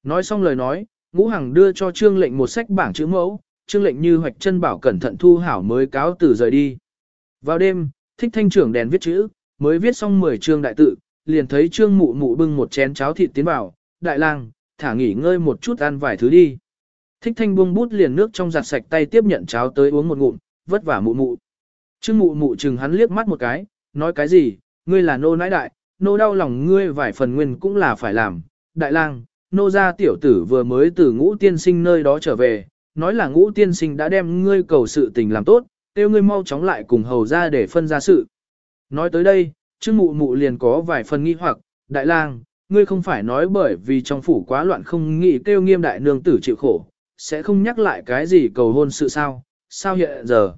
Nói xong lời nói, ngũ hàng đưa cho trương lệnh một sách bảng chữ mẫu, trương lệnh như hoạch chân bảo cẩn thận thu hảo mới cáo từ rời đi. Vào đêm, thích thanh trưởng đèn viết chữ, mới viết xong 10 chương đại tự, liền thấy trương mụ mụ bưng một chén cháo thịt tiến vào, đại lang, thả nghỉ ngơi một chút ăn vài thứ đi. Thích thanh buông bút liền nước trong giặt sạch tay tiếp nhận cháo tới uống một ngụm, vất vả mụ mụ. Trương mụ mụ chừng hắn liếc mắt một cái, nói cái gì, ngươi là nô nãi đại, nô đau lòng ngươi vài phần nguyên cũng là phải làm. Đại lang, nô gia tiểu tử vừa mới từ ngũ tiên sinh nơi đó trở về, nói là ngũ tiên sinh đã đem ngươi cầu sự tình làm tốt, kêu ngươi mau chóng lại cùng hầu ra để phân ra sự. Nói tới đây, Trương mụ mụ liền có vài phần nghi hoặc, đại lang, ngươi không phải nói bởi vì trong phủ quá loạn không nghĩ kêu nghiêm đại nương tử chịu khổ, sẽ không nhắc lại cái gì cầu hôn sự sao, sao hiện giờ.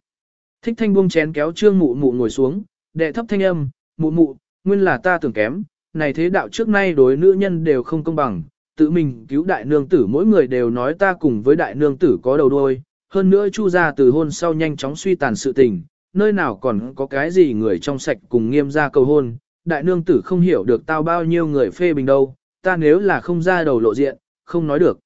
Thích thanh buông chén kéo trương mụ mụ ngồi xuống, đệ thấp thanh âm, mụ mụ, nguyên là ta tưởng kém, này thế đạo trước nay đối nữ nhân đều không công bằng, tự mình cứu đại nương tử mỗi người đều nói ta cùng với đại nương tử có đầu đôi, hơn nữa chu ra từ hôn sau nhanh chóng suy tàn sự tình, nơi nào còn có cái gì người trong sạch cùng nghiêm ra cầu hôn, đại nương tử không hiểu được tao bao nhiêu người phê bình đâu, ta nếu là không ra đầu lộ diện, không nói được.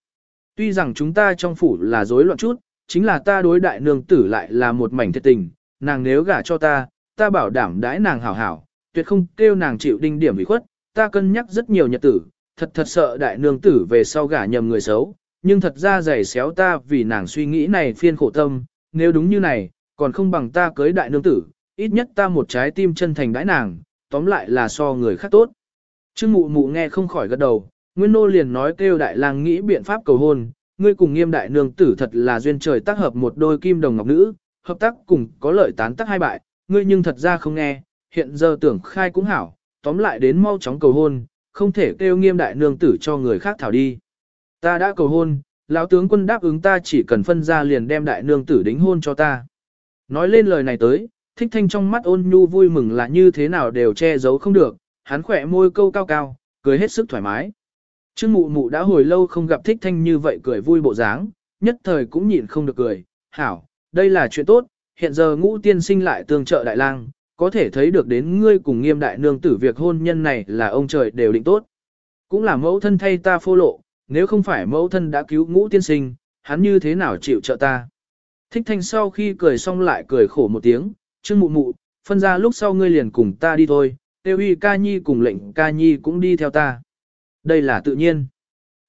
Tuy rằng chúng ta trong phủ là rối loạn chút, chính là ta đối đại nương tử lại là một mảnh thiệt tình, nàng nếu gả cho ta, ta bảo đảm đãi nàng hảo hảo, tuyệt không kêu nàng chịu đinh điểm ủy khuất, ta cân nhắc rất nhiều nhật tử, thật thật sợ đại nương tử về sau gả nhầm người xấu, nhưng thật ra giày xéo ta vì nàng suy nghĩ này phiên khổ tâm, nếu đúng như này, còn không bằng ta cưới đại nương tử, ít nhất ta một trái tim chân thành đãi nàng, tóm lại là so người khác tốt. Trương mụ mụ nghe không khỏi gật đầu, Nguyên Nô liền nói kêu đại lang nghĩ biện pháp cầu hôn, ngươi cùng nghiêm đại nương tử thật là duyên trời tác hợp một đôi kim đồng ngọc nữ, hợp tác cùng có lợi tán tác hai bại, ngươi nhưng thật ra không nghe, hiện giờ tưởng khai cũng hảo, tóm lại đến mau chóng cầu hôn, không thể kêu nghiêm đại nương tử cho người khác thảo đi. Ta đã cầu hôn, lão tướng quân đáp ứng ta chỉ cần phân ra liền đem đại nương tử đính hôn cho ta. Nói lên lời này tới, thích thanh trong mắt ôn nhu vui mừng là như thế nào đều che giấu không được, hắn khỏe môi câu cao cao, cười hết sức thoải mái. Trương mụ mụ đã hồi lâu không gặp thích thanh như vậy cười vui bộ dáng, nhất thời cũng nhịn không được cười, hảo, đây là chuyện tốt, hiện giờ ngũ tiên sinh lại tương trợ đại lang, có thể thấy được đến ngươi cùng nghiêm đại nương tử việc hôn nhân này là ông trời đều định tốt. Cũng là mẫu thân thay ta phô lộ, nếu không phải mẫu thân đã cứu ngũ tiên sinh, hắn như thế nào chịu trợ ta. Thích thanh sau khi cười xong lại cười khổ một tiếng, trương mụ mụ, phân ra lúc sau ngươi liền cùng ta đi thôi, tiêu y ca nhi cùng lệnh ca nhi cũng đi theo ta. Đây là tự nhiên.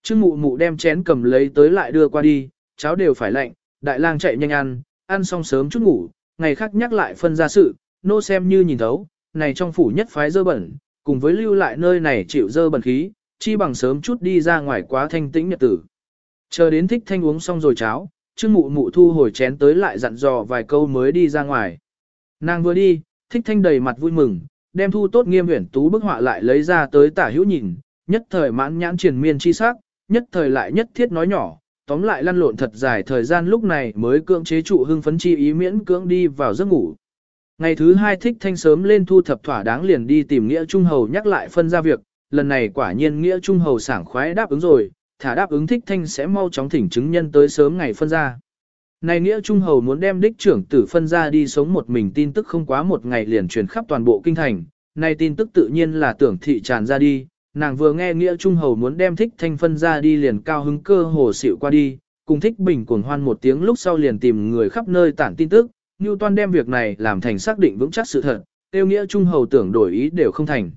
Trương mụ mụ đem chén cầm lấy tới lại đưa qua đi, cháo đều phải lạnh, đại lang chạy nhanh ăn, ăn xong sớm chút ngủ, ngày khác nhắc lại phân ra sự, nô xem như nhìn thấu, này trong phủ nhất phái dơ bẩn, cùng với lưu lại nơi này chịu dơ bẩn khí, chi bằng sớm chút đi ra ngoài quá thanh tĩnh nhật tử. Chờ đến thích thanh uống xong rồi cháo, Trương mụ mụ thu hồi chén tới lại dặn dò vài câu mới đi ra ngoài. Nàng vừa đi, thích thanh đầy mặt vui mừng, đem thu tốt nghiêm huyển tú bức họa lại lấy ra tới tả hữu nhìn, nhất thời mãn nhãn triền miên chi sắc, nhất thời lại nhất thiết nói nhỏ, tóm lại lăn lộn thật dài thời gian lúc này mới cưỡng chế trụ hưng phấn chi ý miễn cưỡng đi vào giấc ngủ. Ngày thứ hai thích thanh sớm lên thu thập thỏa đáng liền đi tìm Nghĩa Trung Hầu nhắc lại phân ra việc, lần này quả nhiên Nghĩa Trung Hầu sảng khoái đáp ứng rồi, thả đáp ứng thích thanh sẽ mau chóng thỉnh chứng nhân tới sớm ngày phân ra. Này Nghĩa Trung Hầu muốn đem đích trưởng tử phân ra đi sống một mình tin tức không quá một ngày liền truyền khắp toàn bộ kinh thành, này tin tức tự nhiên là tưởng thị tràn ra đi, nàng vừa nghe Nghĩa Trung Hầu muốn đem thích thanh phân ra đi liền cao hứng cơ hồ xịu qua đi, cùng thích bình cuồng hoan một tiếng lúc sau liền tìm người khắp nơi tản tin tức, Như Toan đem việc này làm thành xác định vững chắc sự thật, tiêu Nghĩa Trung Hầu tưởng đổi ý đều không thành.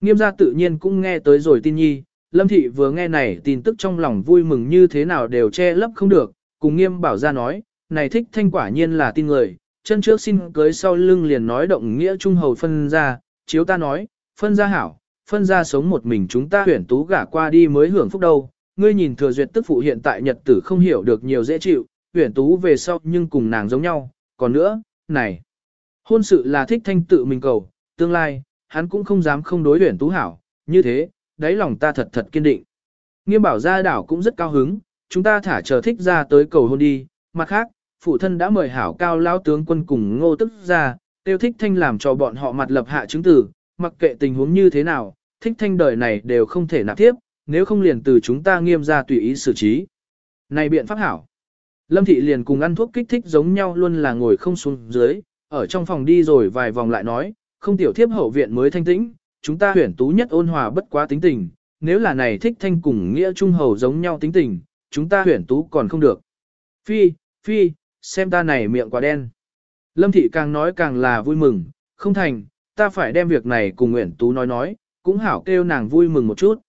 Nghiêm gia tự nhiên cũng nghe tới rồi tin nhi, Lâm Thị vừa nghe này tin tức trong lòng vui mừng như thế nào đều che lấp không được, cùng nghiêm bảo ra nói, này thích thanh quả nhiên là tin người, chân trước xin cưới sau lưng liền nói động nghĩa trung hầu phân ra, chiếu ta nói, phân ra hảo, phân ra sống một mình chúng ta huyển tú gả qua đi mới hưởng phúc đâu, ngươi nhìn thừa duyệt tức phụ hiện tại nhật tử không hiểu được nhiều dễ chịu, huyển tú về sau nhưng cùng nàng giống nhau, còn nữa, này, hôn sự là thích thanh tự mình cầu, tương lai, hắn cũng không dám không đối huyển tú hảo, như thế, đáy lòng ta thật thật kiên định. Nghiêm bảo gia đảo cũng rất cao hứng, chúng ta thả chờ thích ra tới cầu hôn đi, mặt khác, phụ thân đã mời hảo cao lao tướng quân cùng ngô tức ra, tiêu thích thanh làm cho bọn họ mặt lập hạ chứng tử, mặc kệ tình huống như thế nào, thích thanh đời này đều không thể nạp tiếp, nếu không liền từ chúng ta nghiêm ra tùy ý xử trí. Này biện pháp hảo. Lâm thị liền cùng ăn thuốc kích thích giống nhau luôn là ngồi không xuống dưới, ở trong phòng đi rồi vài vòng lại nói, không tiểu thiếp hậu viện mới thanh tĩnh, chúng ta huyển tú nhất ôn hòa bất quá tính tình, nếu là này thích thanh cùng nghĩa trung hầu giống nhau tính tình, chúng ta huyển tú còn không được. Phi, phi, xem ta này miệng quá đen. Lâm thị càng nói càng là vui mừng, không thành, ta phải đem việc này cùng Nguyễn Tú nói nói, cũng hảo kêu nàng vui mừng một chút.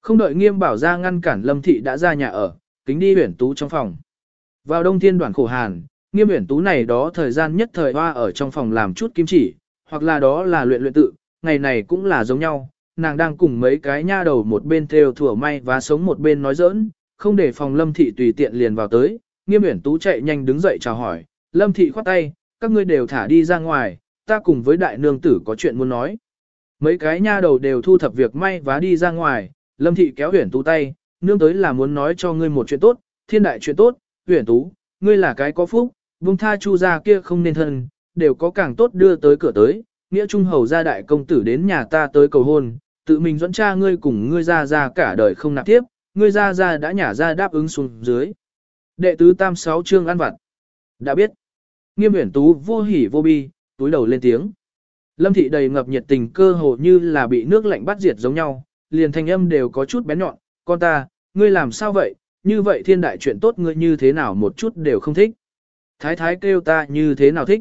Không đợi nghiêm bảo ra ngăn cản Lâm thị đã ra nhà ở, kính đi huyển Tú trong phòng. Vào đông thiên đoàn khổ hàn, nghiêm huyển Tú này đó thời gian nhất thời hoa ở trong phòng làm chút kim chỉ, hoặc là đó là luyện luyện tự, ngày này cũng là giống nhau, nàng đang cùng mấy cái nha đầu một bên theo thủa may và sống một bên nói giỡn, không để phòng Lâm Thị tùy tiện liền vào tới, nghiêm uyển tú chạy nhanh đứng dậy chào hỏi, Lâm Thị khoát tay, các ngươi đều thả đi ra ngoài, ta cùng với đại nương tử có chuyện muốn nói. Mấy cái nha đầu đều thu thập việc may vá đi ra ngoài, Lâm Thị kéo uyển tú tay, nương tới là muốn nói cho ngươi một chuyện tốt, thiên đại chuyện tốt, uyển tú, ngươi là cái có phúc, vung tha chu gia kia không nên thân, đều có càng tốt đưa tới cửa tới, nghĩa trung hầu gia đại công tử đến nhà ta tới cầu hôn, tự mình dẫn cha ngươi cùng ngươi ra ra cả đời không nạp tiếp, ngươi ra ra đã nhả ra đáp ứng xuống dưới. Đệ tứ tam sáu chương ăn vặt. Đã biết. Nghiêm uyển tú vô hỉ vô bi, túi đầu lên tiếng. Lâm thị đầy ngập nhiệt tình cơ hồ như là bị nước lạnh bắt diệt giống nhau, liền thanh âm đều có chút bén nhọn, con ta, ngươi làm sao vậy, như vậy thiên đại chuyện tốt ngươi như thế nào một chút đều không thích. Thái thái kêu ta như thế nào thích.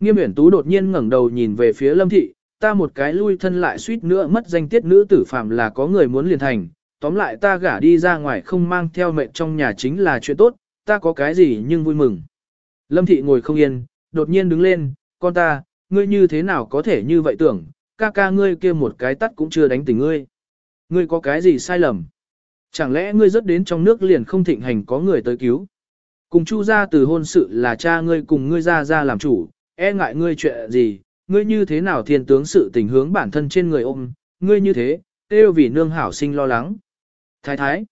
Nghiêm uyển tú đột nhiên ngẩng đầu nhìn về phía lâm thị, ta một cái lui thân lại suýt nữa mất danh tiết nữ tử phạm là có người muốn liền thành, tóm lại ta gả đi ra ngoài không mang theo mệnh trong nhà chính là chuyện tốt, ta có cái gì nhưng vui mừng. Lâm thị ngồi không yên, đột nhiên đứng lên, con ta, ngươi như thế nào có thể như vậy tưởng, ca ca ngươi kia một cái tắt cũng chưa đánh tỉnh ngươi. Ngươi có cái gì sai lầm? Chẳng lẽ ngươi rớt đến trong nước liền không thịnh hành có người tới cứu? Cùng chu ra từ hôn sự là cha ngươi cùng ngươi ra ra làm chủ, e ngại ngươi chuyện gì, ngươi như thế nào thiên tướng sự tình hướng bản thân trên người ôm, ngươi như thế, đều vì nương hảo sinh lo lắng. Thái thái,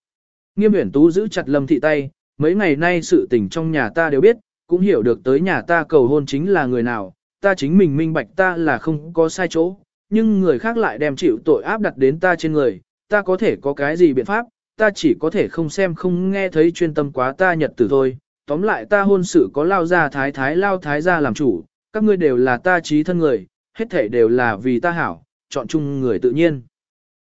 nghiêm uyển tú giữ chặt lâm thị tay, mấy ngày nay sự tình trong nhà ta đều biết, cũng hiểu được tới nhà ta cầu hôn chính là người nào, ta chính mình minh bạch ta là không có sai chỗ, nhưng người khác lại đem chịu tội áp đặt đến ta trên người, ta có thể có cái gì biện pháp, ta chỉ có thể không xem không nghe thấy chuyên tâm quá ta nhật tử thôi. Tóm lại ta hôn sự có lao ra thái thái lao thái ra làm chủ, các ngươi đều là ta trí thân người, hết thể đều là vì ta hảo, chọn chung người tự nhiên.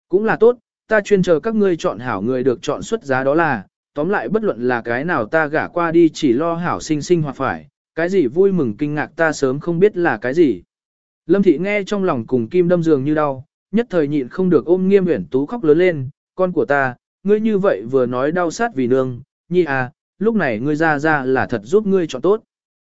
Cũng là tốt, ta chuyên chờ các ngươi chọn hảo người được chọn xuất giá đó là, tóm lại bất luận là cái nào ta gả qua đi chỉ lo hảo sinh sinh hoặc phải, cái gì vui mừng kinh ngạc ta sớm không biết là cái gì. Lâm thị nghe trong lòng cùng kim đâm dường như đau, nhất thời nhịn không được ôm nghiêm uyển tú khóc lớn lên, con của ta, ngươi như vậy vừa nói đau sát vì nương, nhi à, lúc này ngươi ra ra là thật giúp ngươi chọn tốt.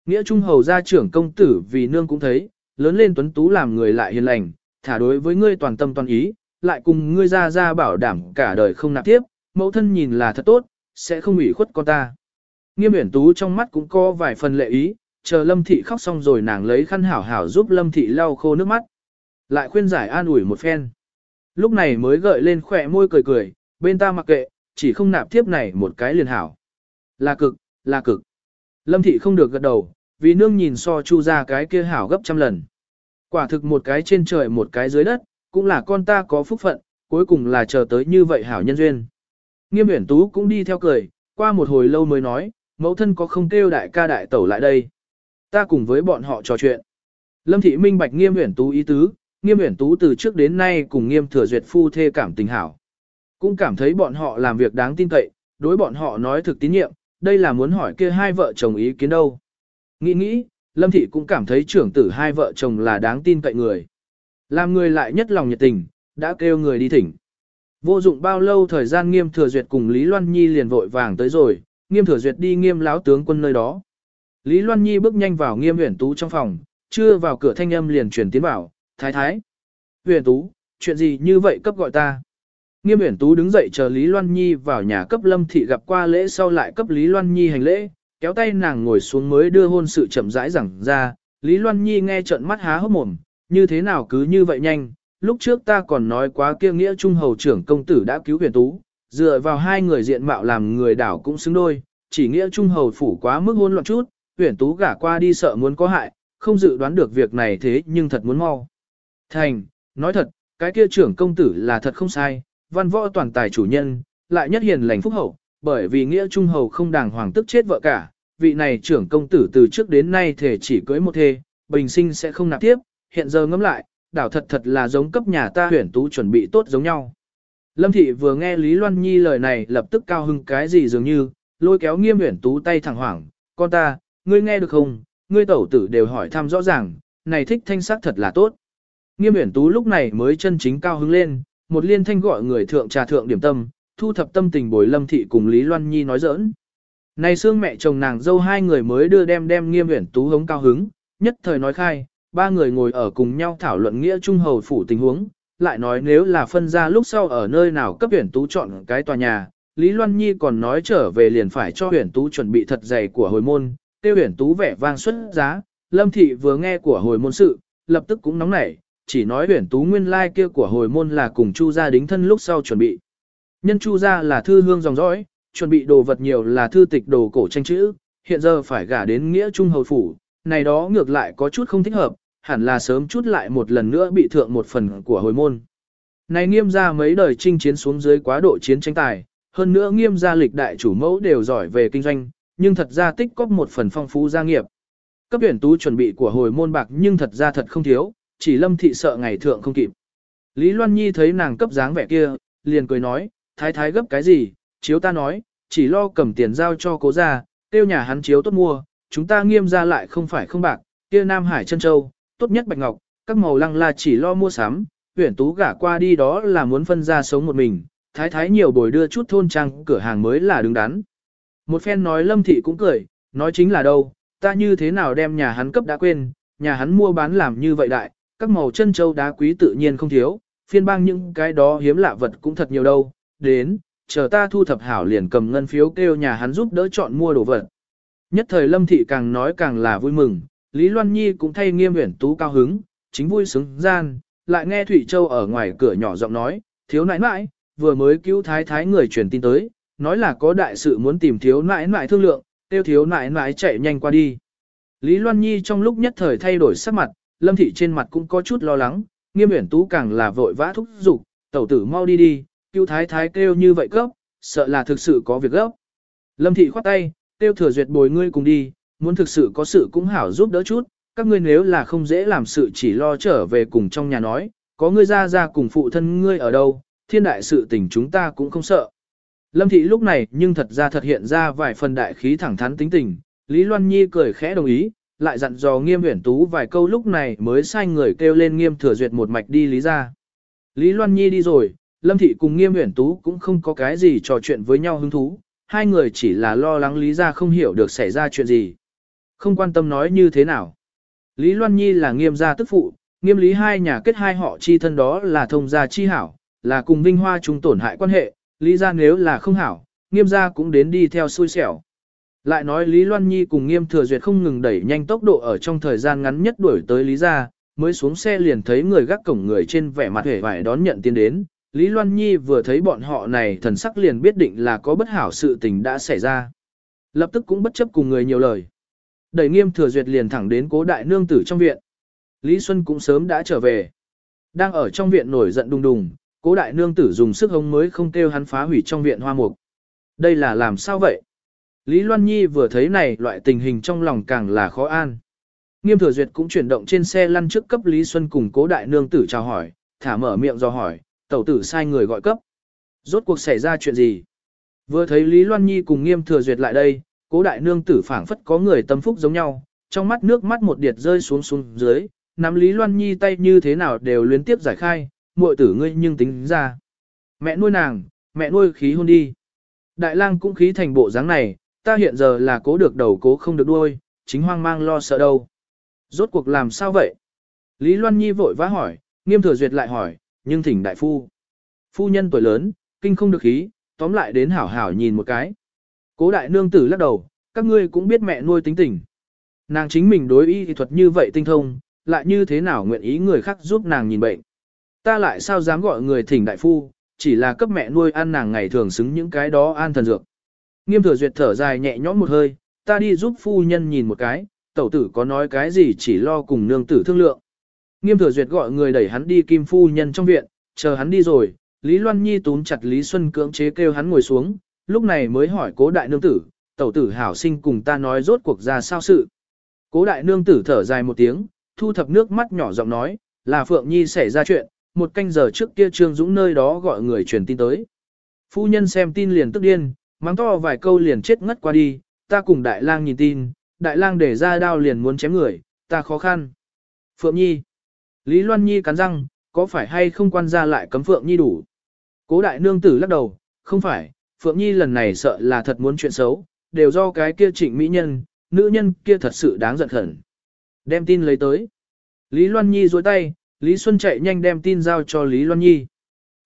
Nghĩa trung hầu gia trưởng công tử vì nương cũng thấy, lớn lên tuấn tú làm người lại hiền lành, thả đối với ngươi toàn tâm toàn ý, lại cùng ngươi ra ra bảo đảm cả đời không nạp tiếp, mẫu thân nhìn là thật tốt, sẽ không ủy khuất con ta. Nghiêm uyển tú trong mắt cũng có vài phần lệ ý, chờ lâm thị khóc xong rồi nàng lấy khăn hảo hảo giúp lâm thị lau khô nước mắt. Lại khuyên giải an ủi một phen. Lúc này mới gợi lên khỏe môi cười cười, bên ta mặc kệ, chỉ không nạp tiếp này một cái liền hảo. Là cực, là cực. Lâm thị không được gật đầu, vì nương nhìn so chu ra cái kia hảo gấp trăm lần. Quả thực một cái trên trời một cái dưới đất, cũng là con ta có phúc phận, cuối cùng là chờ tới như vậy hảo nhân duyên. Nghiêm uyển tú cũng đi theo cười, qua một hồi lâu mới nói, mẫu thân có không kêu đại ca đại tẩu lại đây. Ta cùng với bọn họ trò chuyện. Lâm thị minh bạch nghiêm uyển tú ý tứ, nghiêm uyển tú từ trước đến nay cùng nghiêm thừa duyệt phu thê cảm tình hảo. Cũng cảm thấy bọn họ làm việc đáng tin cậy, đối bọn họ nói thực tín nhiệm, đây là muốn hỏi kia hai vợ chồng ý kiến đâu. Nghĩ nghĩ, Lâm thị cũng cảm thấy trưởng tử hai vợ chồng là đáng tin cậy người. Làm người lại nhất lòng nhiệt tình, đã kêu người đi thỉnh. Vô dụng bao lâu thời gian nghiêm thừa duyệt cùng Lý Loan Nhi liền vội vàng tới rồi, nghiêm thừa duyệt đi nghiêm láo tướng quân nơi đó. Lý Loan Nhi bước nhanh vào nghiêm huyền tú trong phòng, chưa vào cửa thanh âm liền truyền tiến vào, thái thái. Huyền tú, chuyện gì như vậy cấp gọi ta? Nghiêm huyền tú đứng dậy chờ Lý Loan Nhi vào nhà cấp lâm thị gặp qua lễ sau lại cấp Lý Loan Nhi hành lễ, kéo tay nàng ngồi xuống mới đưa hôn sự chậm rãi rằng ra. Lý Loan Nhi nghe trợn mắt há hốc mồm, như thế nào cứ như vậy nhanh, lúc trước ta còn nói quá kia nghĩa trung hầu trưởng công tử đã cứu huyền tú, dựa vào hai người diện mạo làm người đảo cũng xứng đôi, chỉ nghĩa trung hầu phủ quá mức hôn loạn chút, tuyển tú gả qua đi sợ muốn có hại, không dự đoán được việc này thế nhưng thật muốn mau. Thành, nói thật, cái kia trưởng công tử là thật không sai, văn võ toàn tài chủ nhân, lại nhất hiền lành phúc hậu, bởi vì nghĩa trung hầu không đàng hoàng tức chết vợ cả, vị này trưởng công tử từ trước đến nay thể chỉ cưới một thê, bình sinh sẽ không nạp tiếp, hiện giờ ngẫm lại, đảo thật thật là giống cấp nhà ta huyển tú chuẩn bị tốt giống nhau. Lâm thị vừa nghe Lý Loan Nhi lời này lập tức cao hưng cái gì dường như, lôi kéo nghiêm huyển tú tay thẳng hoảng, con ta, ngươi nghe được không, ngươi tẩu tử đều hỏi thăm rõ ràng, này thích thanh sắc thật là tốt. Nghiêm huyển tú lúc này mới chân chính cao hứng lên, một liên thanh gọi người thượng trà thượng điểm tâm, thu thập tâm tình bồi lâm thị cùng Lý Loan Nhi nói giỡn. Này xương mẹ chồng nàng dâu hai người mới đưa đem đem nghiêm huyển tú hống cao hứng, nhất thời nói khai, ba người ngồi ở cùng nhau thảo luận nghĩa trung hầu phủ tình huống, lại nói nếu là phân ra lúc sau ở nơi nào cấp huyển tú chọn cái tòa nhà, Lý Loan Nhi còn nói trở về liền phải cho huyển tú chuẩn bị thật dày của hồi môn, tiêu huyển tú vẻ vang xuất giá, lâm thị vừa nghe của hồi môn sự, lập tức cũng nóng nảy, chỉ nói huyển tú nguyên lai like kia của hồi môn là cùng chu gia đính thân lúc sau chuẩn bị. Nhân chu gia là thư hương dòng dõi, chuẩn bị đồ vật nhiều là thư tịch đồ cổ tranh chữ, hiện giờ phải gả đến nghĩa trung hầu phủ, này đó ngược lại có chút không thích hợp, hẳn là sớm chút lại một lần nữa bị thượng một phần của hồi môn. Này nghiêm ra mấy đời chinh chiến xuống dưới quá độ chiến tranh tài, hơn nữa nghiêm gia lịch đại chủ mẫu đều giỏi về kinh doanh, nhưng thật ra tích có một phần phong phú gia nghiệp. Cấp tuyển tú chuẩn bị của hồi môn bạc nhưng thật ra thật không thiếu, chỉ lâm thị sợ ngày thượng không kịp. Lý Loan Nhi thấy nàng cấp dáng vẻ kia, liền cười nói, thái thái gấp cái gì, chiếu ta nói, chỉ lo cầm tiền giao cho cố gia, tiêu nhà hắn chiếu tốt mua, chúng ta nghiêm ra lại không phải không bạc, kia Nam Hải chân châu, tốt nhất bạch ngọc, các màu lăng là chỉ lo mua sắm, huyển tú gả qua đi đó là muốn phân ra sống một mình, thái thái nhiều bồi đưa chút thôn trang cửa hàng mới là đứng đắn. Một phen nói lâm thị cũng cười, nói chính là đâu, ta như thế nào đem nhà hắn cấp đã quên, nhà hắn mua bán làm như vậy đại, các màu chân châu đá quý tự nhiên không thiếu, phiên bang những cái đó hiếm lạ vật cũng thật nhiều đâu, đến, chờ ta thu thập hảo liền cầm ngân phiếu kêu nhà hắn giúp đỡ chọn mua đồ vật. Nhất thời lâm thị càng nói càng là vui mừng, Lý Loan Nhi cũng thay nghiêm uyển tú cao hứng, chính vui sướng gian, lại nghe Thủy Châu ở ngoài cửa nhỏ giọng nói, thiếu nãi nãi, vừa mới cứu thái thái người truyền tin tới, nói là có đại sự muốn tìm thiếu nãi nãi thương lượng, tiêu thiếu nãi nãi chạy nhanh qua đi. Lý Loan Nhi trong lúc nhất thời thay đổi sắc mặt, Lâm Thị trên mặt cũng có chút lo lắng, nghiêm uyển tú càng là vội vã thúc giục, tẩu tử mau đi đi, cứu thái thái kêu như vậy cấp, sợ là thực sự có việc gấp. Lâm Thị khoát tay, tiêu thừa duyệt bồi ngươi cùng đi, muốn thực sự có sự cũng hảo giúp đỡ chút, các ngươi nếu là không dễ làm sự chỉ lo trở về cùng trong nhà nói, có ngươi ra ra cùng phụ thân ngươi ở đâu, thiên đại sự tình chúng ta cũng không sợ. Lâm Thị lúc này nhưng thật ra thật hiện ra vài phần đại khí thẳng thắn tính tình, Lý Loan Nhi cười khẽ đồng ý, lại dặn dò nghiêm huyển tú vài câu lúc này mới sai người kêu lên nghiêm thừa duyệt một mạch đi Lý ra. Lý Loan Nhi đi rồi, Lâm Thị cùng nghiêm huyển tú cũng không có cái gì trò chuyện với nhau hứng thú, hai người chỉ là lo lắng Lý ra không hiểu được xảy ra chuyện gì. Không quan tâm nói như thế nào. Lý Loan Nhi là nghiêm gia tức phụ, nghiêm lý hai nhà kết hai họ chi thân đó là thông gia chi hảo, là cùng vinh hoa chúng tổn hại quan hệ, lý gia nếu là không hảo, nghiêm gia cũng đến đi theo xui xẻo. Lại nói Lý Loan Nhi cùng nghiêm thừa duyệt không ngừng đẩy nhanh tốc độ ở trong thời gian ngắn nhất đuổi tới Lý gia, mới xuống xe liền thấy người gác cổng người trên vẻ mặt hề vải đón nhận tiền đến. Lý Loan Nhi vừa thấy bọn họ này thần sắc liền biết định là có bất hảo sự tình đã xảy ra. Lập tức cũng bất chấp cùng người nhiều lời. Đẩy nghiêm thừa duyệt liền thẳng đến cố đại nương tử trong viện. Lý Xuân cũng sớm đã trở về. Đang ở trong viện nổi giận đùng đùng, cố đại nương tử dùng sức hống mới không kêu hắn phá hủy trong viện hoa mục. Đây là làm sao vậy? Lý Loan Nhi vừa thấy này loại tình hình trong lòng càng là khó an. Nghiêm thừa duyệt cũng chuyển động trên xe lăn trước cấp Lý Xuân cùng cố đại nương tử chào hỏi, thả mở miệng do hỏi, tẩu tử sai người gọi cấp. Rốt cuộc xảy ra chuyện gì? Vừa thấy Lý Loan Nhi cùng nghiêm thừa duyệt lại đây, cố đại nương tử phảng phất có người tâm phúc giống nhau, trong mắt nước mắt một điệt rơi xuống xuống dưới, nắm Lý Loan Nhi tay như thế nào đều liên tiếp giải khai, muội tử ngươi nhưng tính ra. Mẹ nuôi nàng, mẹ nuôi khí hôn đi. Đại lang cũng khí thành bộ dáng này, ta hiện giờ là cố được đầu cố không được đuôi, chính hoang mang lo sợ đâu. Rốt cuộc làm sao vậy? Lý Loan Nhi vội vã hỏi, nghiêm thừa duyệt lại hỏi, nhưng thỉnh đại phu. Phu nhân tuổi lớn, kinh không được khí, tóm lại đến hảo hảo nhìn một cái. Cố đại nương tử lắc đầu, các ngươi cũng biết mẹ nuôi tính tình. Nàng chính mình đối y thuật như vậy tinh thông, lại như thế nào nguyện ý người khác giúp nàng nhìn bệnh. Ta lại sao dám gọi người thỉnh đại phu, chỉ là cấp mẹ nuôi ăn nàng ngày thường xứng những cái đó an thần dược. Nghiêm thừa duyệt thở dài nhẹ nhõm một hơi, ta đi giúp phu nhân nhìn một cái, tẩu tử có nói cái gì chỉ lo cùng nương tử thương lượng. Nghiêm thừa duyệt gọi người đẩy hắn đi kim phu nhân trong viện, chờ hắn đi rồi, Lý Loan Nhi túm chặt Lý Xuân cưỡng chế kêu hắn ngồi xuống, lúc này mới hỏi cố đại nương tử, tẩu tử hảo sinh cùng ta nói rốt cuộc ra sao sự. Cố đại nương tử thở dài một tiếng, thu thập nước mắt nhỏ giọng nói, là Phượng Nhi xảy ra chuyện, một canh giờ trước kia Trương Dũng nơi đó gọi người truyền tin tới. Phu nhân xem tin liền tức điên, mắng to vài câu liền chết ngất qua đi, ta cùng đại lang nhìn tin, đại lang để ra đao liền muốn chém người, ta khó khăn. Phượng Nhi. Lý Loan Nhi cắn răng, có phải hay không quan ra lại cấm Phượng Nhi đủ? Cố đại nương tử lắc đầu, không phải, Phượng Nhi lần này sợ là thật muốn chuyện xấu, đều do cái kia trịnh mỹ nhân, nữ nhân kia thật sự đáng giận khẩn. Đem tin lấy tới. Lý Loan Nhi dối tay, Lý Xuân chạy nhanh đem tin giao cho Lý Loan Nhi.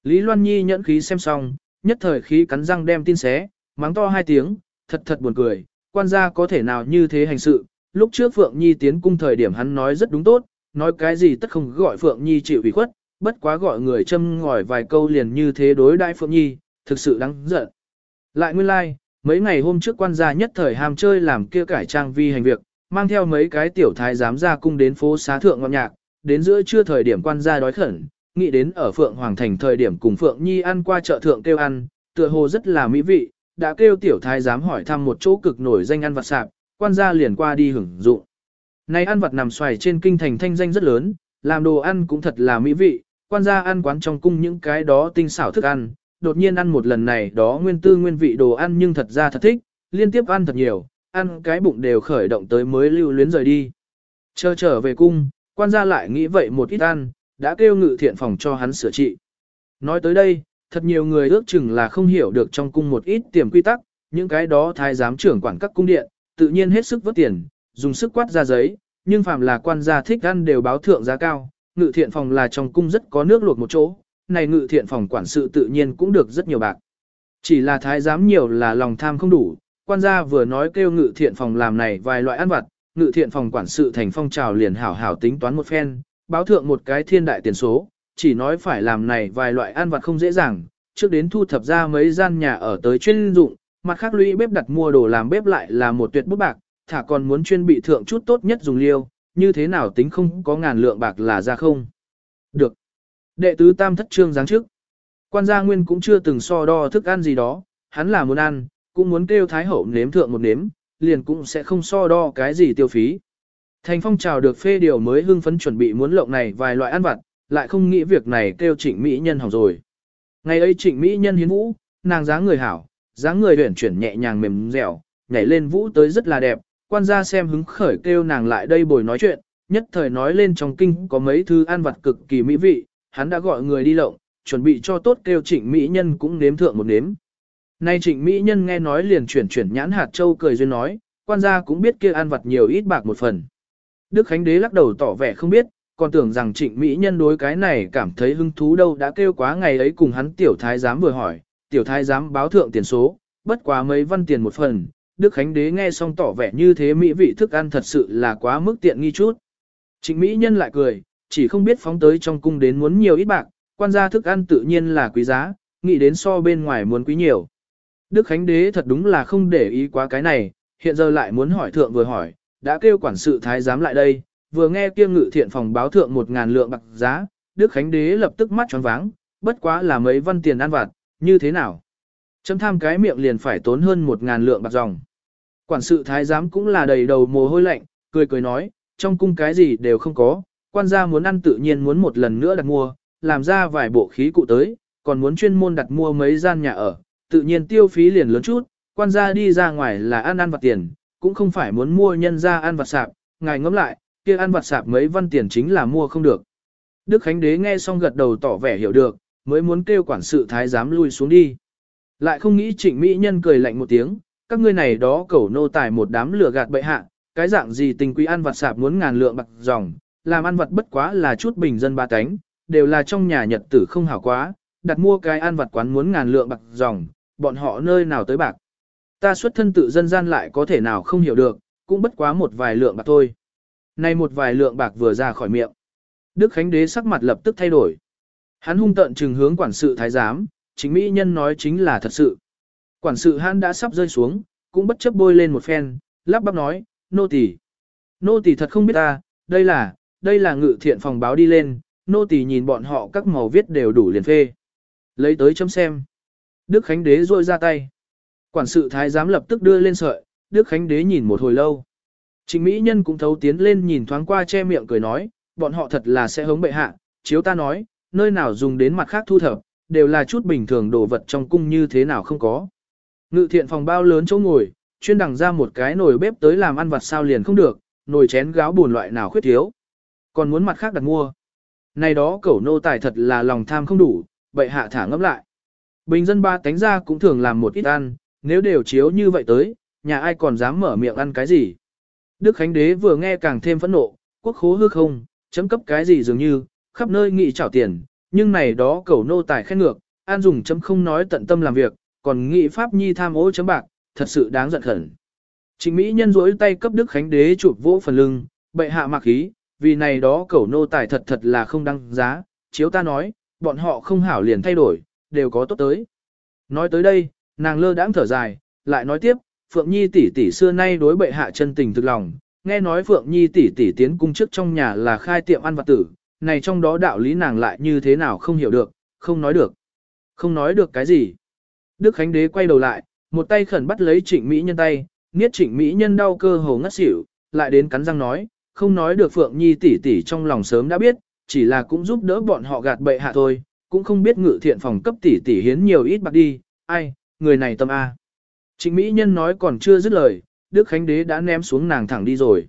Lý Loan Nhi nhẫn khí xem xong, nhất thời khí cắn răng đem tin xé, mắng to hai tiếng, thật thật buồn cười, quan gia có thể nào như thế hành sự. Lúc trước Phượng Nhi tiến cung thời điểm hắn nói rất đúng tốt, nói cái gì tất không gọi Phượng Nhi chịu ủy khuất, bất quá gọi người châm ngòi vài câu liền như thế đối đại Phượng Nhi, thực sự đáng giận. Lại nguyên lai, like, mấy ngày hôm trước quan gia nhất thời ham chơi làm kia cải trang vi hành việc, mang theo mấy cái tiểu thái giám ra cung đến phố xá thượng ngọn nhạc, đến giữa trưa thời điểm quan gia đói khẩn, nghĩ đến ở Phượng Hoàng Thành thời điểm cùng Phượng Nhi ăn qua chợ thượng kêu ăn, tựa hồ rất là mỹ vị, đã kêu tiểu thái giám hỏi thăm một chỗ cực nổi danh ăn vặt sạp, quan gia liền qua đi hưởng dụng. Này ăn vặt nằm xoài trên kinh thành thanh danh rất lớn, làm đồ ăn cũng thật là mỹ vị, quan gia ăn quán trong cung những cái đó tinh xảo thức ăn, đột nhiên ăn một lần này đó nguyên tư nguyên vị đồ ăn nhưng thật ra thật thích, liên tiếp ăn thật nhiều, ăn cái bụng đều khởi động tới mới lưu luyến rời đi. Chờ trở về cung, quan gia lại nghĩ vậy một ít ăn, đã kêu ngự thiện phòng cho hắn sửa trị. Nói tới đây, thật nhiều người ước chừng là không hiểu được trong cung một ít tiềm quy tắc, những cái đó thái giám trưởng quản các cung điện, tự nhiên hết sức vớt tiền, dùng sức quát ra giấy, nhưng phàm là quan gia thích ăn đều báo thượng giá cao, ngự thiện phòng là trong cung rất có nước luộc một chỗ, này ngự thiện phòng quản sự tự nhiên cũng được rất nhiều bạc. Chỉ là thái giám nhiều là lòng tham không đủ, quan gia vừa nói kêu ngự thiện phòng làm này vài loại ăn vặt, ngự thiện phòng quản sự thành phong trào liền hảo hảo tính toán một phen, báo thượng một cái thiên đại tiền số, chỉ nói phải làm này vài loại ăn vặt không dễ dàng, trước đến thu thập ra mấy gian nhà ở tới chuyên dụng, mặt khác lũy bếp đặt mua đồ làm bếp lại là một tuyệt bút bạc, thả còn muốn chuyên bị thượng chút tốt nhất dùng liêu, như thế nào tính không có ngàn lượng bạc là ra không. Được. Đệ tứ tam thất trương giáng trước. Quan gia nguyên cũng chưa từng so đo thức ăn gì đó, hắn là muốn ăn, cũng muốn kêu thái hậu nếm thượng một nếm, liền cũng sẽ không so đo cái gì tiêu phí. Thành phong trào được phê điều mới hưng phấn chuẩn bị muốn lộng này vài loại ăn vặt, lại không nghĩ việc này kêu trịnh mỹ nhân hỏng rồi. Ngày ấy trịnh mỹ nhân hiến vũ, nàng dáng người hảo, dáng người huyển chuyển nhẹ nhàng mềm dẻo, nhảy lên vũ tới rất là đẹp, quan gia xem hứng khởi kêu nàng lại đây bồi nói chuyện, nhất thời nói lên trong kinh có mấy thứ ăn vặt cực kỳ mỹ vị, hắn đã gọi người đi lộng, chuẩn bị cho tốt kêu trịnh mỹ nhân cũng nếm thượng một nếm. Nay trịnh mỹ nhân nghe nói liền chuyển chuyển nhãn hạt châu cười duyên nói, quan gia cũng biết kia ăn vặt nhiều ít bạc một phần. Đức Khánh Đế lắc đầu tỏ vẻ không biết, còn tưởng rằng trịnh mỹ nhân đối cái này cảm thấy hứng thú đâu đã kêu quá ngày ấy cùng hắn tiểu thái giám vừa hỏi, tiểu thái giám báo thượng tiền số, bất quá mấy văn tiền một phần, Đức Khánh Đế nghe xong tỏ vẻ như thế mỹ vị thức ăn thật sự là quá mức tiện nghi chút. Trịnh mỹ nhân lại cười, chỉ không biết phóng tới trong cung đến muốn nhiều ít bạc, quan gia thức ăn tự nhiên là quý giá, nghĩ đến so bên ngoài muốn quý nhiều. Đức Khánh Đế thật đúng là không để ý quá cái này, hiện giờ lại muốn hỏi thượng vừa hỏi, đã kêu quản sự thái giám lại đây, vừa nghe kia ngự thiện phòng báo thượng một ngàn lượng bạc giá, Đức Khánh Đế lập tức mắt tròn váng, bất quá là mấy văn tiền ăn vặt, như thế nào? Chấm tham cái miệng liền phải tốn hơn một ngàn lượng bạc dòng. Quản sự thái giám cũng là đầy đầu mồ hôi lạnh, cười cười nói, trong cung cái gì đều không có, quan gia muốn ăn tự nhiên muốn một lần nữa đặt mua, làm ra vài bộ khí cụ tới, còn muốn chuyên môn đặt mua mấy gian nhà ở, tự nhiên tiêu phí liền lớn chút, quan gia đi ra ngoài là ăn ăn vặt tiền, cũng không phải muốn mua nhân ra ăn vặt sạp, ngài ngẫm lại, kia ăn vặt sạp mấy văn tiền chính là mua không được. Đức Khánh Đế nghe xong gật đầu tỏ vẻ hiểu được, mới muốn kêu quản sự thái giám lui xuống đi. Lại không nghĩ trịnh Mỹ Nhân cười lạnh một tiếng, các ngươi này đó cẩu nô tài một đám lửa gạt bệ hạ, cái dạng gì tình quý ăn vặt sạp muốn ngàn lượng bạc dòng, làm ăn vật bất quá là chút bình dân ba cánh, đều là trong nhà nhật tử không hảo quá, đặt mua cái ăn vật quán muốn ngàn lượng bạc dòng, bọn họ nơi nào tới bạc. Ta xuất thân tự dân gian lại có thể nào không hiểu được, cũng bất quá một vài lượng bạc thôi. Nay một vài lượng bạc vừa ra khỏi miệng. Đức Khánh Đế sắc mặt lập tức thay đổi. Hắn hung tận trừng hướng quản sự thái giám, chính mỹ nhân nói chính là thật sự. Quản sự hắn đã sắp rơi xuống, cũng bất chấp bôi lên một phen, lắp bắp nói, nô tỳ, Nô tỳ thật không biết ta, đây là, đây là ngự thiện phòng báo đi lên, nô tỳ nhìn bọn họ các màu viết đều đủ liền phê. Lấy tới chấm xem. Đức Khánh Đế rôi ra tay. Quản sự thái giám lập tức đưa lên sợi, Đức Khánh Đế nhìn một hồi lâu. Trịnh Mỹ Nhân cũng thấu tiến lên nhìn thoáng qua che miệng cười nói, bọn họ thật là sẽ hống bệ hạ, chiếu ta nói, nơi nào dùng đến mặt khác thu thập, đều là chút bình thường đồ vật trong cung như thế nào không có. Ngự thiện phòng bao lớn chỗ ngồi, chuyên đằng ra một cái nồi bếp tới làm ăn vặt sao liền không được, nồi chén gáo buồn loại nào khuyết thiếu. Còn muốn mặt khác đặt mua. Này đó cẩu nô tài thật là lòng tham không đủ, bậy hạ thả ngấp lại. Bình dân ba tánh ra cũng thường làm một ít ăn, nếu đều chiếu như vậy tới, nhà ai còn dám mở miệng ăn cái gì. Đức Khánh Đế vừa nghe càng thêm phẫn nộ, quốc khố hư không, chấm cấp cái gì dường như, khắp nơi nghị trảo tiền, nhưng này đó cẩu nô tài khen ngược, an dùng chấm không nói tận tâm làm việc, còn nghị pháp nhi tham ô chấm bạc, thật sự đáng giận khẩn. Trịnh Mỹ nhân rỗi tay cấp Đức Khánh Đế chụp vỗ phần lưng, bệ hạ mặc khí, vì này đó cẩu nô tài thật thật là không đăng giá, chiếu ta nói, bọn họ không hảo liền thay đổi, đều có tốt tới. Nói tới đây, nàng lơ đãng thở dài, lại nói tiếp, Phượng Nhi tỷ tỷ xưa nay đối bệ hạ chân tình thực lòng, nghe nói Phượng Nhi tỷ tỷ tiến cung trước trong nhà là khai tiệm ăn vặt tử, này trong đó đạo lý nàng lại như thế nào không hiểu được, không nói được. Không nói được cái gì. Đức Khánh Đế quay đầu lại, một tay khẩn bắt lấy trịnh Mỹ nhân tay, niết trịnh Mỹ nhân đau cơ hồ ngất xỉu, lại đến cắn răng nói, không nói được Phượng Nhi tỷ tỷ trong lòng sớm đã biết, chỉ là cũng giúp đỡ bọn họ gạt bệ hạ thôi, cũng không biết ngự thiện phòng cấp tỷ tỷ hiến nhiều ít bạc đi, ai, người này tâm A. Trịnh Mỹ Nhân nói còn chưa dứt lời, Đức Khánh Đế đã ném xuống nàng thẳng đi rồi.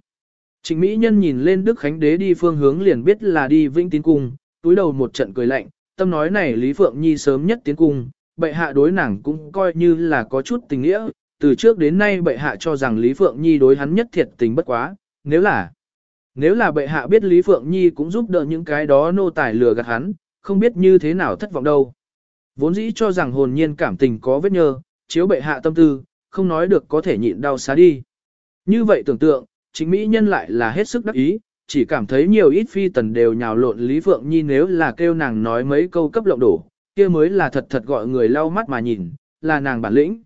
Trịnh Mỹ Nhân nhìn lên Đức Khánh Đế đi phương hướng liền biết là đi Vĩnh Tín Cung, túi đầu một trận cười lạnh, tâm nói này Lý Phượng Nhi sớm nhất tiến cung, bệ hạ đối nàng cũng coi như là có chút tình nghĩa, từ trước đến nay bệ hạ cho rằng Lý Phượng Nhi đối hắn nhất thiệt tình bất quá, nếu là nếu là bệ hạ biết Lý Phượng Nhi cũng giúp đỡ những cái đó nô tài lừa gạt hắn, không biết như thế nào thất vọng đâu. Vốn dĩ cho rằng hồn nhiên cảm tình có vết nhơ, chiếu bệ hạ tâm tư, không nói được có thể nhịn đau xá đi. Như vậy tưởng tượng, chính mỹ nhân lại là hết sức đắc ý, chỉ cảm thấy nhiều ít phi tần đều nhào lộn Lý Phượng Nhi nếu là kêu nàng nói mấy câu cấp lộng đổ, kia mới là thật thật gọi người lau mắt mà nhìn, là nàng bản lĩnh.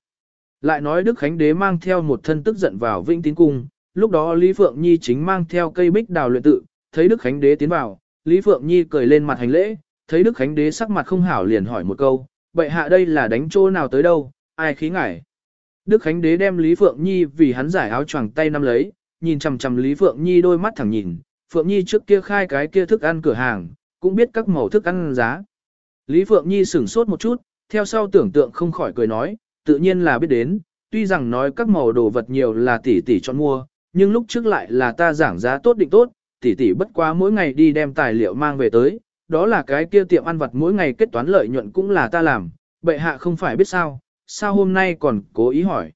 Lại nói Đức Khánh Đế mang theo một thân tức giận vào Vĩnh Tín Cung, lúc đó Lý Phượng Nhi chính mang theo cây bích đào luyện tự, thấy Đức Khánh Đế tiến vào, Lý Phượng Nhi cười lên mặt hành lễ, thấy Đức Khánh Đế sắc mặt không hảo liền hỏi một câu, vậy hạ đây là đánh chỗ nào tới đâu, ai khí ngải. Đức Khánh Đế đem Lý Phượng Nhi vì hắn giải áo choàng tay nắm lấy, nhìn chằm chằm Lý Phượng Nhi đôi mắt thẳng nhìn, Phượng Nhi trước kia khai cái kia thức ăn cửa hàng, cũng biết các màu thức ăn giá. Lý Phượng Nhi sửng sốt một chút, theo sau tưởng tượng không khỏi cười nói, tự nhiên là biết đến, tuy rằng nói các màu đồ vật nhiều là tỷ tỷ chọn mua, nhưng lúc trước lại là ta giảng giá tốt định tốt, tỷ tỷ bất quá mỗi ngày đi đem tài liệu mang về tới, đó là cái kia tiệm ăn vặt mỗi ngày kết toán lợi nhuận cũng là ta làm, bệ hạ không phải biết sao, sao hôm nay còn cố ý hỏi.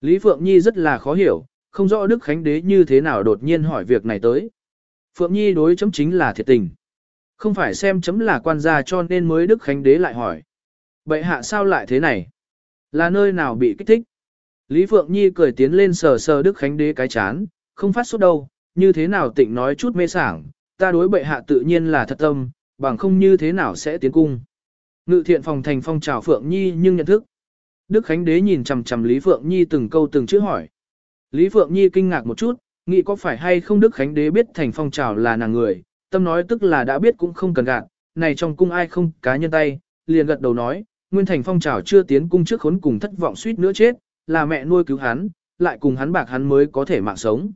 Lý Phượng Nhi rất là khó hiểu, không rõ Đức Khánh Đế như thế nào đột nhiên hỏi việc này tới. Phượng Nhi đối chấm chính là thiệt tình. Không phải xem chấm là quan gia cho nên mới Đức Khánh Đế lại hỏi. Bệ hạ sao lại thế này? Là nơi nào bị kích thích? Lý Phượng Nhi cười tiến lên sờ sờ Đức Khánh Đế cái chán, không phát sốt đâu, như thế nào tịnh nói chút mê sảng, ta đối bệ hạ tự nhiên là thật tâm, bằng không như thế nào sẽ tiến cung. Ngự thiện phòng thành phong trào Phượng Nhi nhưng nhận thức. Đức Khánh Đế nhìn chằm chằm Lý Phượng Nhi từng câu từng chữ hỏi. Lý Phượng Nhi kinh ngạc một chút, nghĩ có phải hay không Đức Khánh Đế biết thành phong trào là nàng người, tâm nói tức là đã biết cũng không cần gạt, này trong cung ai không cá nhân tay, liền gật đầu nói, Nguyên Thành phong trào chưa tiến cung trước khốn cùng thất vọng suýt nữa chết, là mẹ nuôi cứu hắn, lại cùng hắn bạc hắn mới có thể mạng sống.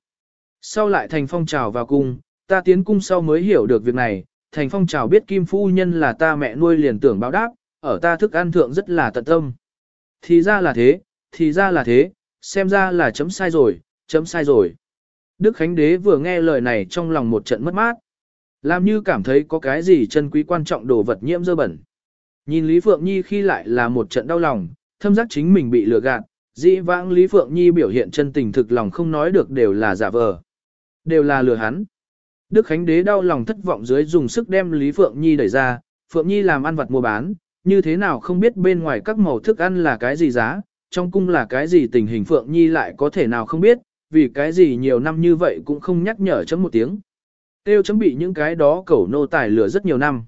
Sau lại thành phong trào vào cung, ta tiến cung sau mới hiểu được việc này, thành phong trào biết kim phu nhân là ta mẹ nuôi liền tưởng báo đáp, ở ta thức ăn thượng rất là tận tâm. Thì ra là thế, thì ra là thế, xem ra là chấm sai rồi, chấm sai rồi. Đức Khánh Đế vừa nghe lời này trong lòng một trận mất mát. Làm như cảm thấy có cái gì chân quý quan trọng đồ vật nhiễm dơ bẩn. Nhìn Lý Phượng Nhi khi lại là một trận đau lòng, thâm giác chính mình bị lừa gạt, dĩ vãng Lý Phượng Nhi biểu hiện chân tình thực lòng không nói được đều là giả vờ. Đều là lừa hắn. Đức Khánh Đế đau lòng thất vọng dưới dùng sức đem Lý Phượng Nhi đẩy ra, Phượng Nhi làm ăn vật mua bán, như thế nào không biết bên ngoài các màu thức ăn là cái gì giá, trong cung là cái gì tình hình Phượng Nhi lại có thể nào không biết, vì cái gì nhiều năm như vậy cũng không nhắc nhở chấm một tiếng. Tiêu chấm bị những cái đó cẩu nô tài lừa rất nhiều năm.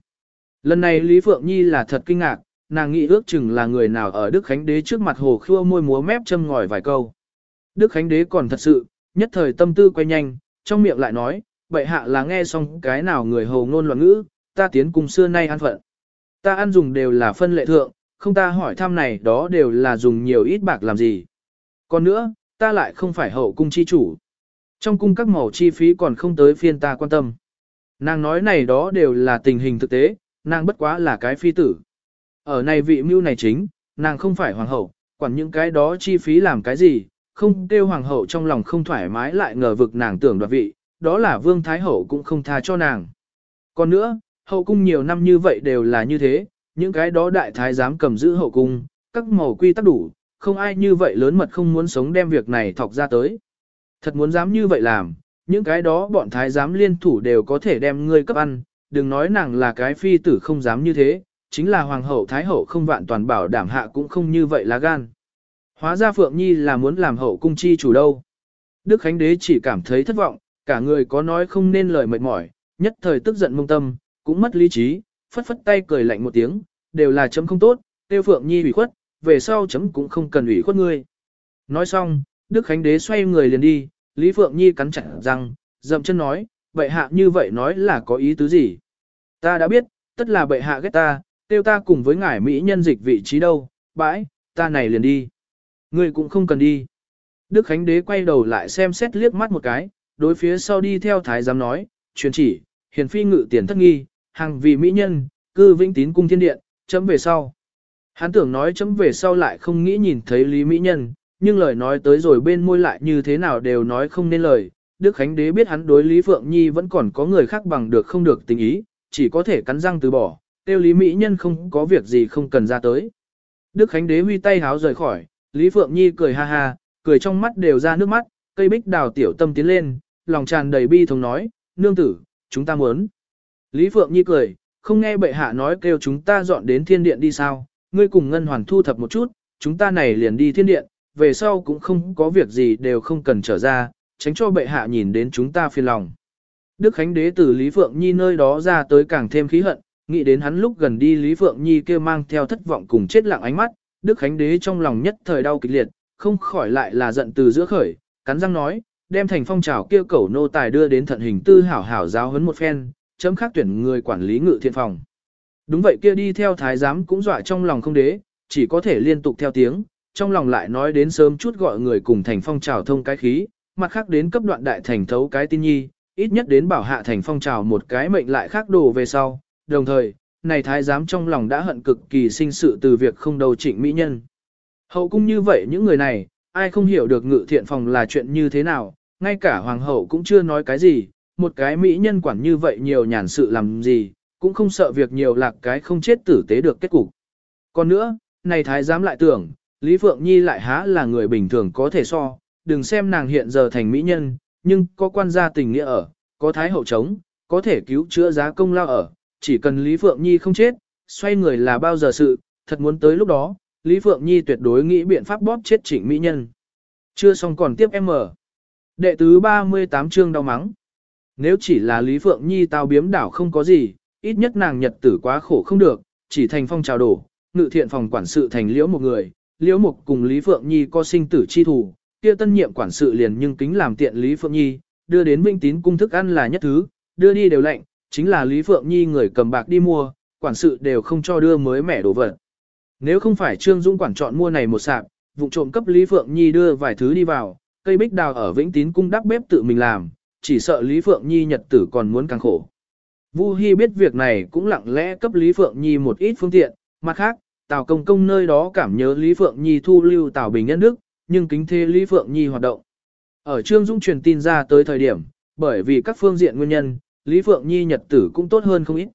Lần này Lý Phượng Nhi là thật kinh ngạc, nàng nghĩ ước chừng là người nào ở Đức Khánh Đế trước mặt hồ khua môi múa mép châm ngòi vài câu. Đức Khánh Đế còn thật sự, nhất thời tâm tư quay nhanh, trong miệng lại nói, bệ hạ là nghe xong cái nào người hồ ngôn loạn ngữ, ta tiến cùng xưa nay ăn phận. Ta ăn dùng đều là phân lệ thượng, không ta hỏi thăm này đó đều là dùng nhiều ít bạc làm gì. Còn nữa, ta lại không phải hậu cung chi chủ. Trong cung các màu chi phí còn không tới phiên ta quan tâm. Nàng nói này đó đều là tình hình thực tế, nàng bất quá là cái phi tử. Ở này vị mưu này chính, nàng không phải hoàng hậu, quản những cái đó chi phí làm cái gì, không kêu hoàng hậu trong lòng không thoải mái lại ngờ vực nàng tưởng đoạt vị, đó là vương thái hậu cũng không tha cho nàng. Còn nữa, hậu cung nhiều năm như vậy đều là như thế, những cái đó đại thái dám cầm giữ hậu cung, các màu quy tắc đủ, không ai như vậy lớn mật không muốn sống đem việc này thọc ra tới. Thật muốn dám như vậy làm, những cái đó bọn thái giám liên thủ đều có thể đem ngươi cấp ăn, đừng nói nàng là cái phi tử không dám như thế, chính là hoàng hậu thái hậu không vạn toàn bảo đảm hạ cũng không như vậy là gan. Hóa ra Phượng Nhi là muốn làm hậu cung chi chủ đâu. Đức Khánh Đế chỉ cảm thấy thất vọng, cả người có nói không nên lời mệt mỏi, nhất thời tức giận mông tâm, cũng mất lý trí, phất phất tay cười lạnh một tiếng, đều là chấm không tốt, tiêu Phượng Nhi ủy khuất, về sau chấm cũng không cần ủy khuất ngươi. Nói xong, Đức Khánh Đế xoay người liền đi, Lý Phượng Nhi cắn chặt răng, dậm chân nói, bệ hạ như vậy nói là có ý tứ gì? Ta đã biết, tất là bệ hạ ghét ta, tiêu ta cùng với ngải Mỹ nhân dịch vị trí đâu, bãi, ta này liền đi. Ngươi cũng không cần đi. Đức Khánh Đế quay đầu lại xem xét liếc mắt một cái, đối phía sau đi theo thái giám nói, truyền chỉ, hiền phi ngự tiền thất nghi, hàng vì Mỹ nhân, cư vĩnh tín cung thiên điện, chấm về sau. Hắn tưởng nói chấm về sau lại không nghĩ nhìn thấy Lý Mỹ Nhân, nhưng lời nói tới rồi bên môi lại như thế nào đều nói không nên lời. Đức Khánh Đế biết hắn đối Lý Phượng Nhi vẫn còn có người khác bằng được không được tình ý, chỉ có thể cắn răng từ bỏ, tiêu Lý Mỹ Nhân không có việc gì không cần ra tới. Đức Khánh Đế huy tay háo rời khỏi, Lý Phượng Nhi cười ha ha, cười trong mắt đều ra nước mắt, cây bích đào tiểu tâm tiến lên, lòng tràn đầy bi thống nói, nương tử, chúng ta muốn. Lý Phượng Nhi cười, không nghe bệ hạ nói kêu chúng ta dọn đến thiên điện đi sao, ngươi cùng Ngân Hoàn thu thập một chút, chúng ta này liền đi thiên điện, về sau cũng không có việc gì đều không cần trở ra, tránh cho bệ hạ nhìn đến chúng ta phiền lòng. Đức Khánh Đế từ Lý Phượng Nhi nơi đó ra tới càng thêm khí hận, nghĩ đến hắn lúc gần đi Lý Phượng Nhi kia mang theo thất vọng cùng chết lặng ánh mắt, Đức Khánh Đế trong lòng nhất thời đau kịch liệt, không khỏi lại là giận từ giữa khởi, cắn răng nói, đem thành phong trào kia cẩu nô tài đưa đến thận hình tư hảo hảo giáo huấn một phen, chấm khác tuyển người quản lý ngự thiện phòng. Đúng vậy kia đi theo thái giám cũng dọa trong lòng không đế, chỉ có thể liên tục theo tiếng, trong lòng lại nói đến sớm chút gọi người cùng thành phong trào thông cái khí, mặt khác đến cấp đoạn đại thành thấu cái tin nhi, ít nhất đến bảo hạ thành phong trào một cái mệnh lại khác đồ về sau, đồng thời, này thái giám trong lòng đã hận cực kỳ sinh sự từ việc không đầu trịnh mỹ nhân. Hậu cung như vậy những người này, ai không hiểu được ngự thiện phòng là chuyện như thế nào, ngay cả hoàng hậu cũng chưa nói cái gì, một cái mỹ nhân quản như vậy nhiều nhàn sự làm gì, cũng không sợ việc nhiều lạc cái không chết tử tế được kết cục. Còn nữa, này thái giám lại tưởng, Lý Phượng Nhi lại há là người bình thường có thể so, đừng xem nàng hiện giờ thành mỹ nhân, nhưng có quan gia tình nghĩa ở, có thái hậu chống, có thể cứu chữa giá công lao ở, chỉ cần Lý Phượng Nhi không chết, xoay người là bao giờ sự, thật muốn tới lúc đó, Lý Phượng Nhi tuyệt đối nghĩ biện pháp bóp chết trịnh mỹ nhân. Chưa xong còn tiếp em mở. Đệ tứ 38 chương đau mắng. Nếu chỉ là Lý Phượng Nhi tao biếm đảo không có gì, ít nhất nàng nhật tử quá khổ không được, chỉ thành phong trào đổ, ngự thiện phòng quản sự thành liễu một người, liễu mục cùng Lý Phượng Nhi có sinh tử chi thủ, kia tân nhiệm quản sự liền nhưng kính làm tiện Lý Phượng Nhi, đưa đến vinh tín cung thức ăn là nhất thứ, đưa đi đều lạnh, chính là Lý Phượng Nhi người cầm bạc đi mua, quản sự đều không cho đưa mới mẻ đồ vật. Nếu không phải Trương Dung quản chọn mua này một sạp, vụ trộm cấp Lý Phượng Nhi đưa vài thứ đi vào, cây bích đào ở Vĩnh Tín cung đắp bếp tự mình làm, chỉ sợ Lý Phượng Nhi nhật tử còn muốn càng khổ. Vu Hi biết việc này cũng lặng lẽ cấp Lý Phượng Nhi một ít phương tiện, mặt khác, Tào Công Công nơi đó cảm nhớ Lý Phượng Nhi thu lưu Tào Bình Nhân Đức, nhưng kính thê Lý Phượng Nhi hoạt động. Ở Trương Dung truyền tin ra tới thời điểm, bởi vì các phương diện nguyên nhân, Lý Phượng Nhi nhật tử cũng tốt hơn không ít.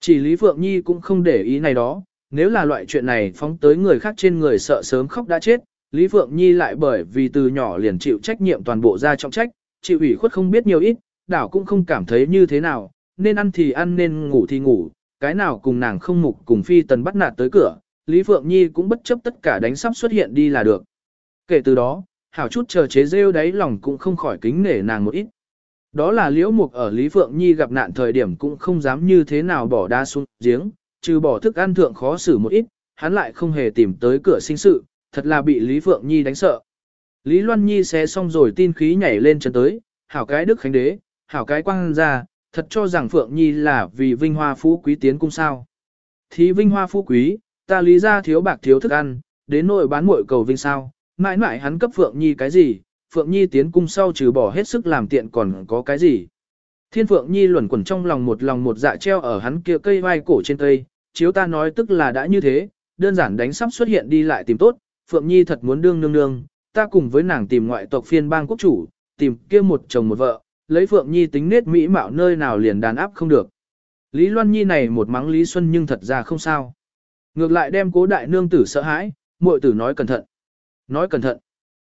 Chỉ Lý Phượng Nhi cũng không để ý này đó, nếu là loại chuyện này phóng tới người khác trên người sợ sớm khóc đã chết, Lý Phượng Nhi lại bởi vì từ nhỏ liền chịu trách nhiệm toàn bộ ra trọng trách, chịu ủy khuất không biết nhiều ít, đảo cũng không cảm thấy như thế nào, nên ăn thì ăn nên ngủ thì ngủ, cái nào cùng nàng không mục cùng phi tần bắt nạt tới cửa, Lý Phượng Nhi cũng bất chấp tất cả đánh sắp xuất hiện đi là được. Kể từ đó, hảo chút chờ chế rêu đáy lòng cũng không khỏi kính nể nàng một ít. Đó là liễu mục ở Lý Phượng Nhi gặp nạn thời điểm cũng không dám như thế nào bỏ đa xuống giếng, trừ bỏ thức ăn thượng khó xử một ít, hắn lại không hề tìm tới cửa sinh sự, thật là bị Lý Phượng Nhi đánh sợ. Lý Loan Nhi xé xong rồi tin khí nhảy lên chân tới, hảo cái đức khánh đế, hảo cái quang ra, thật cho rằng Phượng Nhi là vì vinh hoa phú quý tiến cung sao. Thì vinh hoa phú quý, ta lý ra thiếu bạc thiếu thức ăn, đến nội bán muội cầu vinh sao, mãi mãi hắn cấp Phượng Nhi cái gì, Phượng Nhi tiến cung sau trừ bỏ hết sức làm tiện còn có cái gì. Thiên Phượng Nhi luẩn quẩn trong lòng một lòng một dạ treo ở hắn kia cây vai cổ trên cây, chiếu ta nói tức là đã như thế, đơn giản đánh sắp xuất hiện đi lại tìm tốt, Phượng Nhi thật muốn đương nương nương, ta cùng với nàng tìm ngoại tộc phiên bang quốc chủ, tìm kia một chồng một vợ, lấy Phượng Nhi tính nết mỹ mạo nơi nào liền đàn áp không được. Lý Loan Nhi này một mắng Lý Xuân nhưng thật ra không sao. Ngược lại đem cố đại nương tử sợ hãi, muội tử nói cẩn thận. Nói cẩn thận.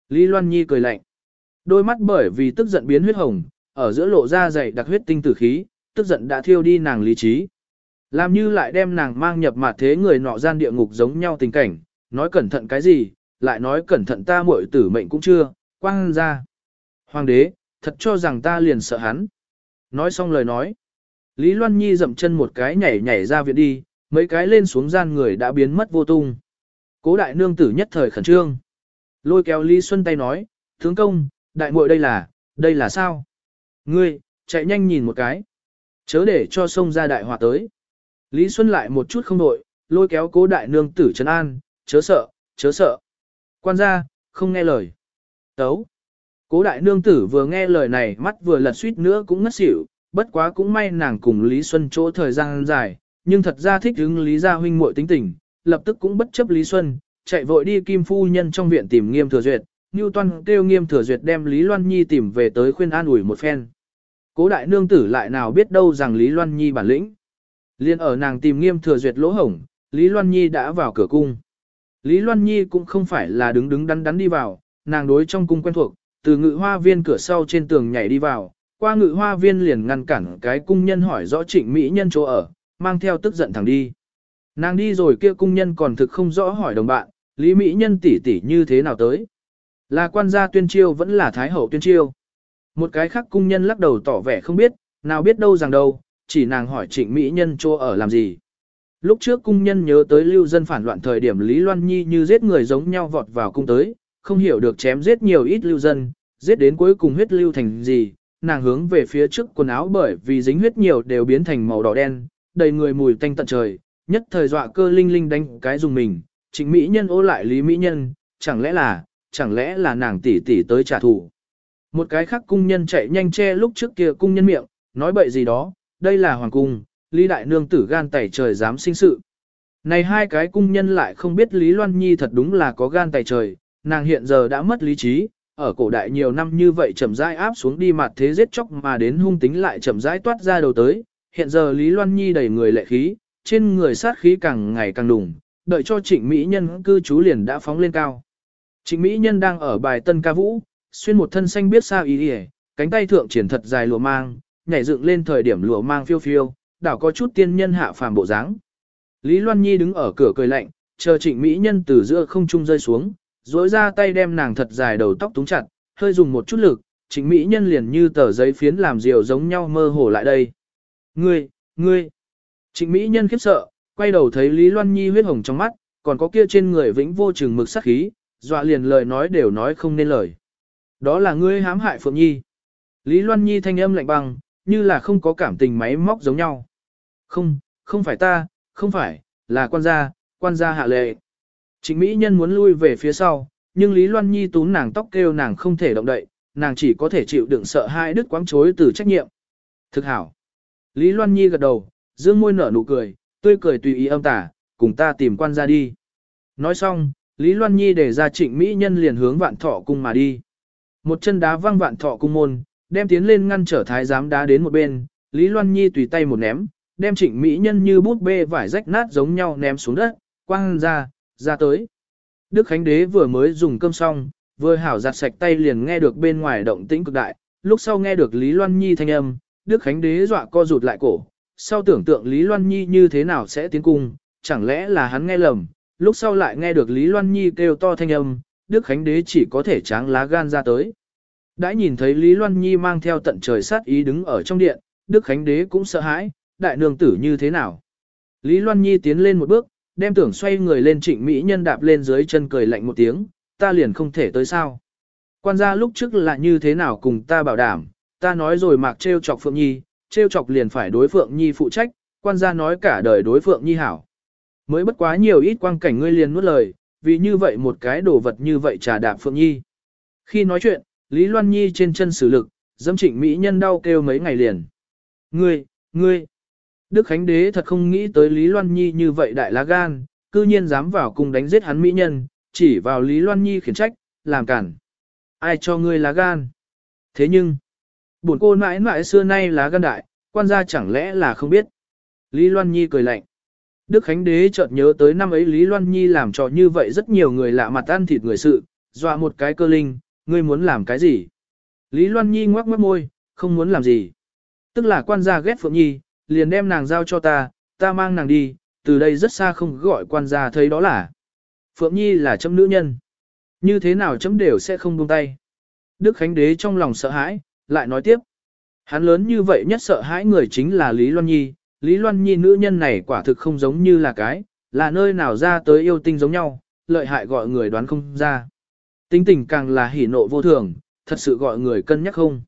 Lý Loan Nhi cười lạnh. Đôi mắt bởi vì tức giận biến huyết hồng, ở giữa lộ ra dày đặc huyết tinh tử khí, tức giận đã thiêu đi nàng lý trí. Làm như lại đem nàng mang nhập mặt thế người nọ gian địa ngục giống nhau tình cảnh, nói cẩn thận cái gì, lại nói cẩn thận ta muội tử mệnh cũng chưa, quang ra. Hoàng đế, thật cho rằng ta liền sợ hắn. Nói xong lời nói. Lý Loan Nhi dậm chân một cái nhảy nhảy ra viện đi, mấy cái lên xuống gian người đã biến mất vô tung. Cố đại nương tử nhất thời khẩn trương. Lôi kéo Lý Xuân tay nói, tướng công, đại muội đây là, đây là sao? Ngươi, chạy nhanh nhìn một cái. Chớ để cho sông ra đại họa tới. Lý Xuân lại một chút không đội, lôi kéo cố đại nương tử trấn an, chớ sợ, chớ sợ. Quan gia, không nghe lời. Tấu. Cố đại nương tử vừa nghe lời này mắt vừa lật suýt nữa cũng ngất xỉu, bất quá cũng may nàng cùng Lý Xuân chỗ thời gian dài, nhưng thật ra thích hứng Lý Gia huynh muội tính tình, lập tức cũng bất chấp Lý Xuân, chạy vội đi Kim Phu Nhân trong viện tìm nghiêm thừa duyệt, Toan kêu nghiêm thừa duyệt đem Lý Loan Nhi tìm về tới khuyên an ủi một phen. Cố đại nương tử lại nào biết đâu rằng Lý Loan Nhi bản lĩnh. Liên ở nàng tìm nghiêm thừa duyệt lỗ hổng, Lý Loan Nhi đã vào cửa cung. Lý Loan Nhi cũng không phải là đứng đứng đắn đắn đi vào, nàng đối trong cung quen thuộc, từ ngự hoa viên cửa sau trên tường nhảy đi vào, qua ngự hoa viên liền ngăn cản cái cung nhân hỏi rõ trịnh Mỹ nhân chỗ ở, mang theo tức giận thẳng đi. Nàng đi rồi kia cung nhân còn thực không rõ hỏi đồng bạn, Lý Mỹ nhân tỷ tỷ như thế nào tới. Là quan gia tuyên chiêu vẫn là thái hậu tuyên chiêu. Một cái khác cung nhân lắc đầu tỏ vẻ không biết, nào biết đâu rằng đâu, chỉ nàng hỏi trịnh Mỹ nhân chỗ ở làm gì. Lúc trước cung nhân nhớ tới lưu dân phản loạn thời điểm Lý Loan Nhi như giết người giống nhau vọt vào cung tới, không hiểu được chém giết nhiều ít lưu dân, giết đến cuối cùng huyết lưu thành gì, nàng hướng về phía trước quần áo bởi vì dính huyết nhiều đều biến thành màu đỏ đen, đầy người mùi tanh tận trời, nhất thời dọa cơ linh linh đánh cái dùng mình, trịnh Mỹ nhân ô lại Lý Mỹ nhân, chẳng lẽ là, chẳng lẽ là nàng tỷ tỷ tới trả thù. Một cái khác cung nhân chạy nhanh che lúc trước kia cung nhân miệng, nói bậy gì đó, đây là hoàng cung, Lý Đại Nương tử gan tẩy trời dám sinh sự. Này hai cái cung nhân lại không biết Lý Loan Nhi thật đúng là có gan tẩy trời, nàng hiện giờ đã mất lý trí, ở cổ đại nhiều năm như vậy chậm rãi áp xuống đi mặt thế giết chóc mà đến hung tính lại chậm rãi toát ra đầu tới, hiện giờ Lý Loan Nhi đầy người lệ khí, trên người sát khí càng ngày càng đùng, đợi cho trịnh Mỹ Nhân cư trú liền đã phóng lên cao. Trịnh Mỹ Nhân đang ở bài tân ca vũ, xuyên một thân xanh biết sao ý hề, cánh tay thượng triển thật dài lụa mang, nhảy dựng lên thời điểm lụa mang phiêu phiêu, đảo có chút tiên nhân hạ phàm bộ dáng. Lý Loan Nhi đứng ở cửa cười lạnh, chờ trịnh Mỹ Nhân từ giữa không trung rơi xuống, dối ra tay đem nàng thật dài đầu tóc túng chặt, hơi dùng một chút lực, trịnh Mỹ Nhân liền như tờ giấy phiến làm diều giống nhau mơ hồ lại đây. Ngươi, ngươi, trịnh Mỹ Nhân khiếp sợ, quay đầu thấy Lý Loan Nhi huyết hồng trong mắt, còn có kia trên người vĩnh vô chừng mực sắc khí, dọa liền lời nói đều nói không nên lời. Đó là ngươi hãm hại Phượng Nhi. Lý Loan Nhi thanh âm lạnh băng, như là không có cảm tình máy móc giống nhau. Không, không phải ta, không phải, là quan gia, quan gia hạ lệ. Trịnh Mỹ Nhân muốn lui về phía sau, nhưng Lý Loan Nhi tún nàng tóc kêu nàng không thể động đậy, nàng chỉ có thể chịu đựng sợ hai đứt quáng chối từ trách nhiệm. Thực hảo. Lý Loan Nhi gật đầu, dương môi nở nụ cười, tươi cười tùy ý âm tả, cùng ta tìm quan gia đi. Nói xong, Lý Loan Nhi để ra trịnh Mỹ Nhân liền hướng vạn thọ cung mà đi. Một chân đá văng vạn thọ cung môn, đem tiến lên ngăn trở thái giám đá đến một bên, Lý Loan Nhi tùy tay một ném, đem trịnh Mỹ Nhân như bút bê vải rách nát giống nhau ném xuống đất, quăng ra, ra tới. Đức Khánh Đế vừa mới dùng cơm xong, vừa hảo giặt sạch tay liền nghe được bên ngoài động tĩnh cực đại, lúc sau nghe được Lý Loan Nhi thanh âm, Đức Khánh Đế dọa co rụt lại cổ, sau tưởng tượng Lý Loan Nhi như thế nào sẽ tiến cung, chẳng lẽ là hắn nghe lầm, lúc sau lại nghe được Lý Loan Nhi kêu to thanh âm, Đức Khánh Đế chỉ có thể tráng lá gan ra tới. Đã nhìn thấy Lý Loan Nhi mang theo tận trời sát ý đứng ở trong điện, Đức Khánh Đế cũng sợ hãi, đại nương tử như thế nào. Lý Loan Nhi tiến lên một bước, đem tưởng xoay người lên trịnh Mỹ nhân đạp lên dưới chân cười lạnh một tiếng, ta liền không thể tới sao. Quan gia lúc trước là như thế nào cùng ta bảo đảm, ta nói rồi mạc trêu chọc Phượng Nhi, trêu chọc liền phải đối Phượng Nhi phụ trách, quan gia nói cả đời đối Phượng Nhi hảo. Mới bất quá nhiều ít quang cảnh ngươi liền nuốt lời, vì như vậy một cái đồ vật như vậy trà đạp Phượng Nhi. Khi nói chuyện, Lý Loan Nhi trên chân sử lực, dâm trịnh Mỹ nhân đau kêu mấy ngày liền. Ngươi, ngươi, Đức Khánh Đế thật không nghĩ tới Lý Loan Nhi như vậy đại lá gan, cư nhiên dám vào cùng đánh giết hắn Mỹ nhân, chỉ vào Lý Loan Nhi khiển trách, làm cản. Ai cho ngươi lá gan? Thế nhưng, buồn cô mãi mãi xưa nay lá gan đại, quan gia chẳng lẽ là không biết. Lý Loan Nhi cười lạnh. Đức Khánh Đế chợt nhớ tới năm ấy Lý Loan Nhi làm trò như vậy rất nhiều người lạ mặt ăn thịt người sự, dọa một cái cơ linh, ngươi muốn làm cái gì? Lý Loan Nhi ngoắc mất môi, không muốn làm gì. Tức là quan gia ghét Phượng Nhi, liền đem nàng giao cho ta, ta mang nàng đi, từ đây rất xa không gọi quan gia thấy đó là. Phượng Nhi là chấm nữ nhân. Như thế nào chấm đều sẽ không buông tay. Đức Khánh Đế trong lòng sợ hãi, lại nói tiếp. Hắn lớn như vậy nhất sợ hãi người chính là Lý Loan Nhi. Lý Loan Nhi nữ nhân này quả thực không giống như là cái, là nơi nào ra tới yêu tinh giống nhau, lợi hại gọi người đoán không ra. Tính tình càng là hỉ nộ vô thường, thật sự gọi người cân nhắc không.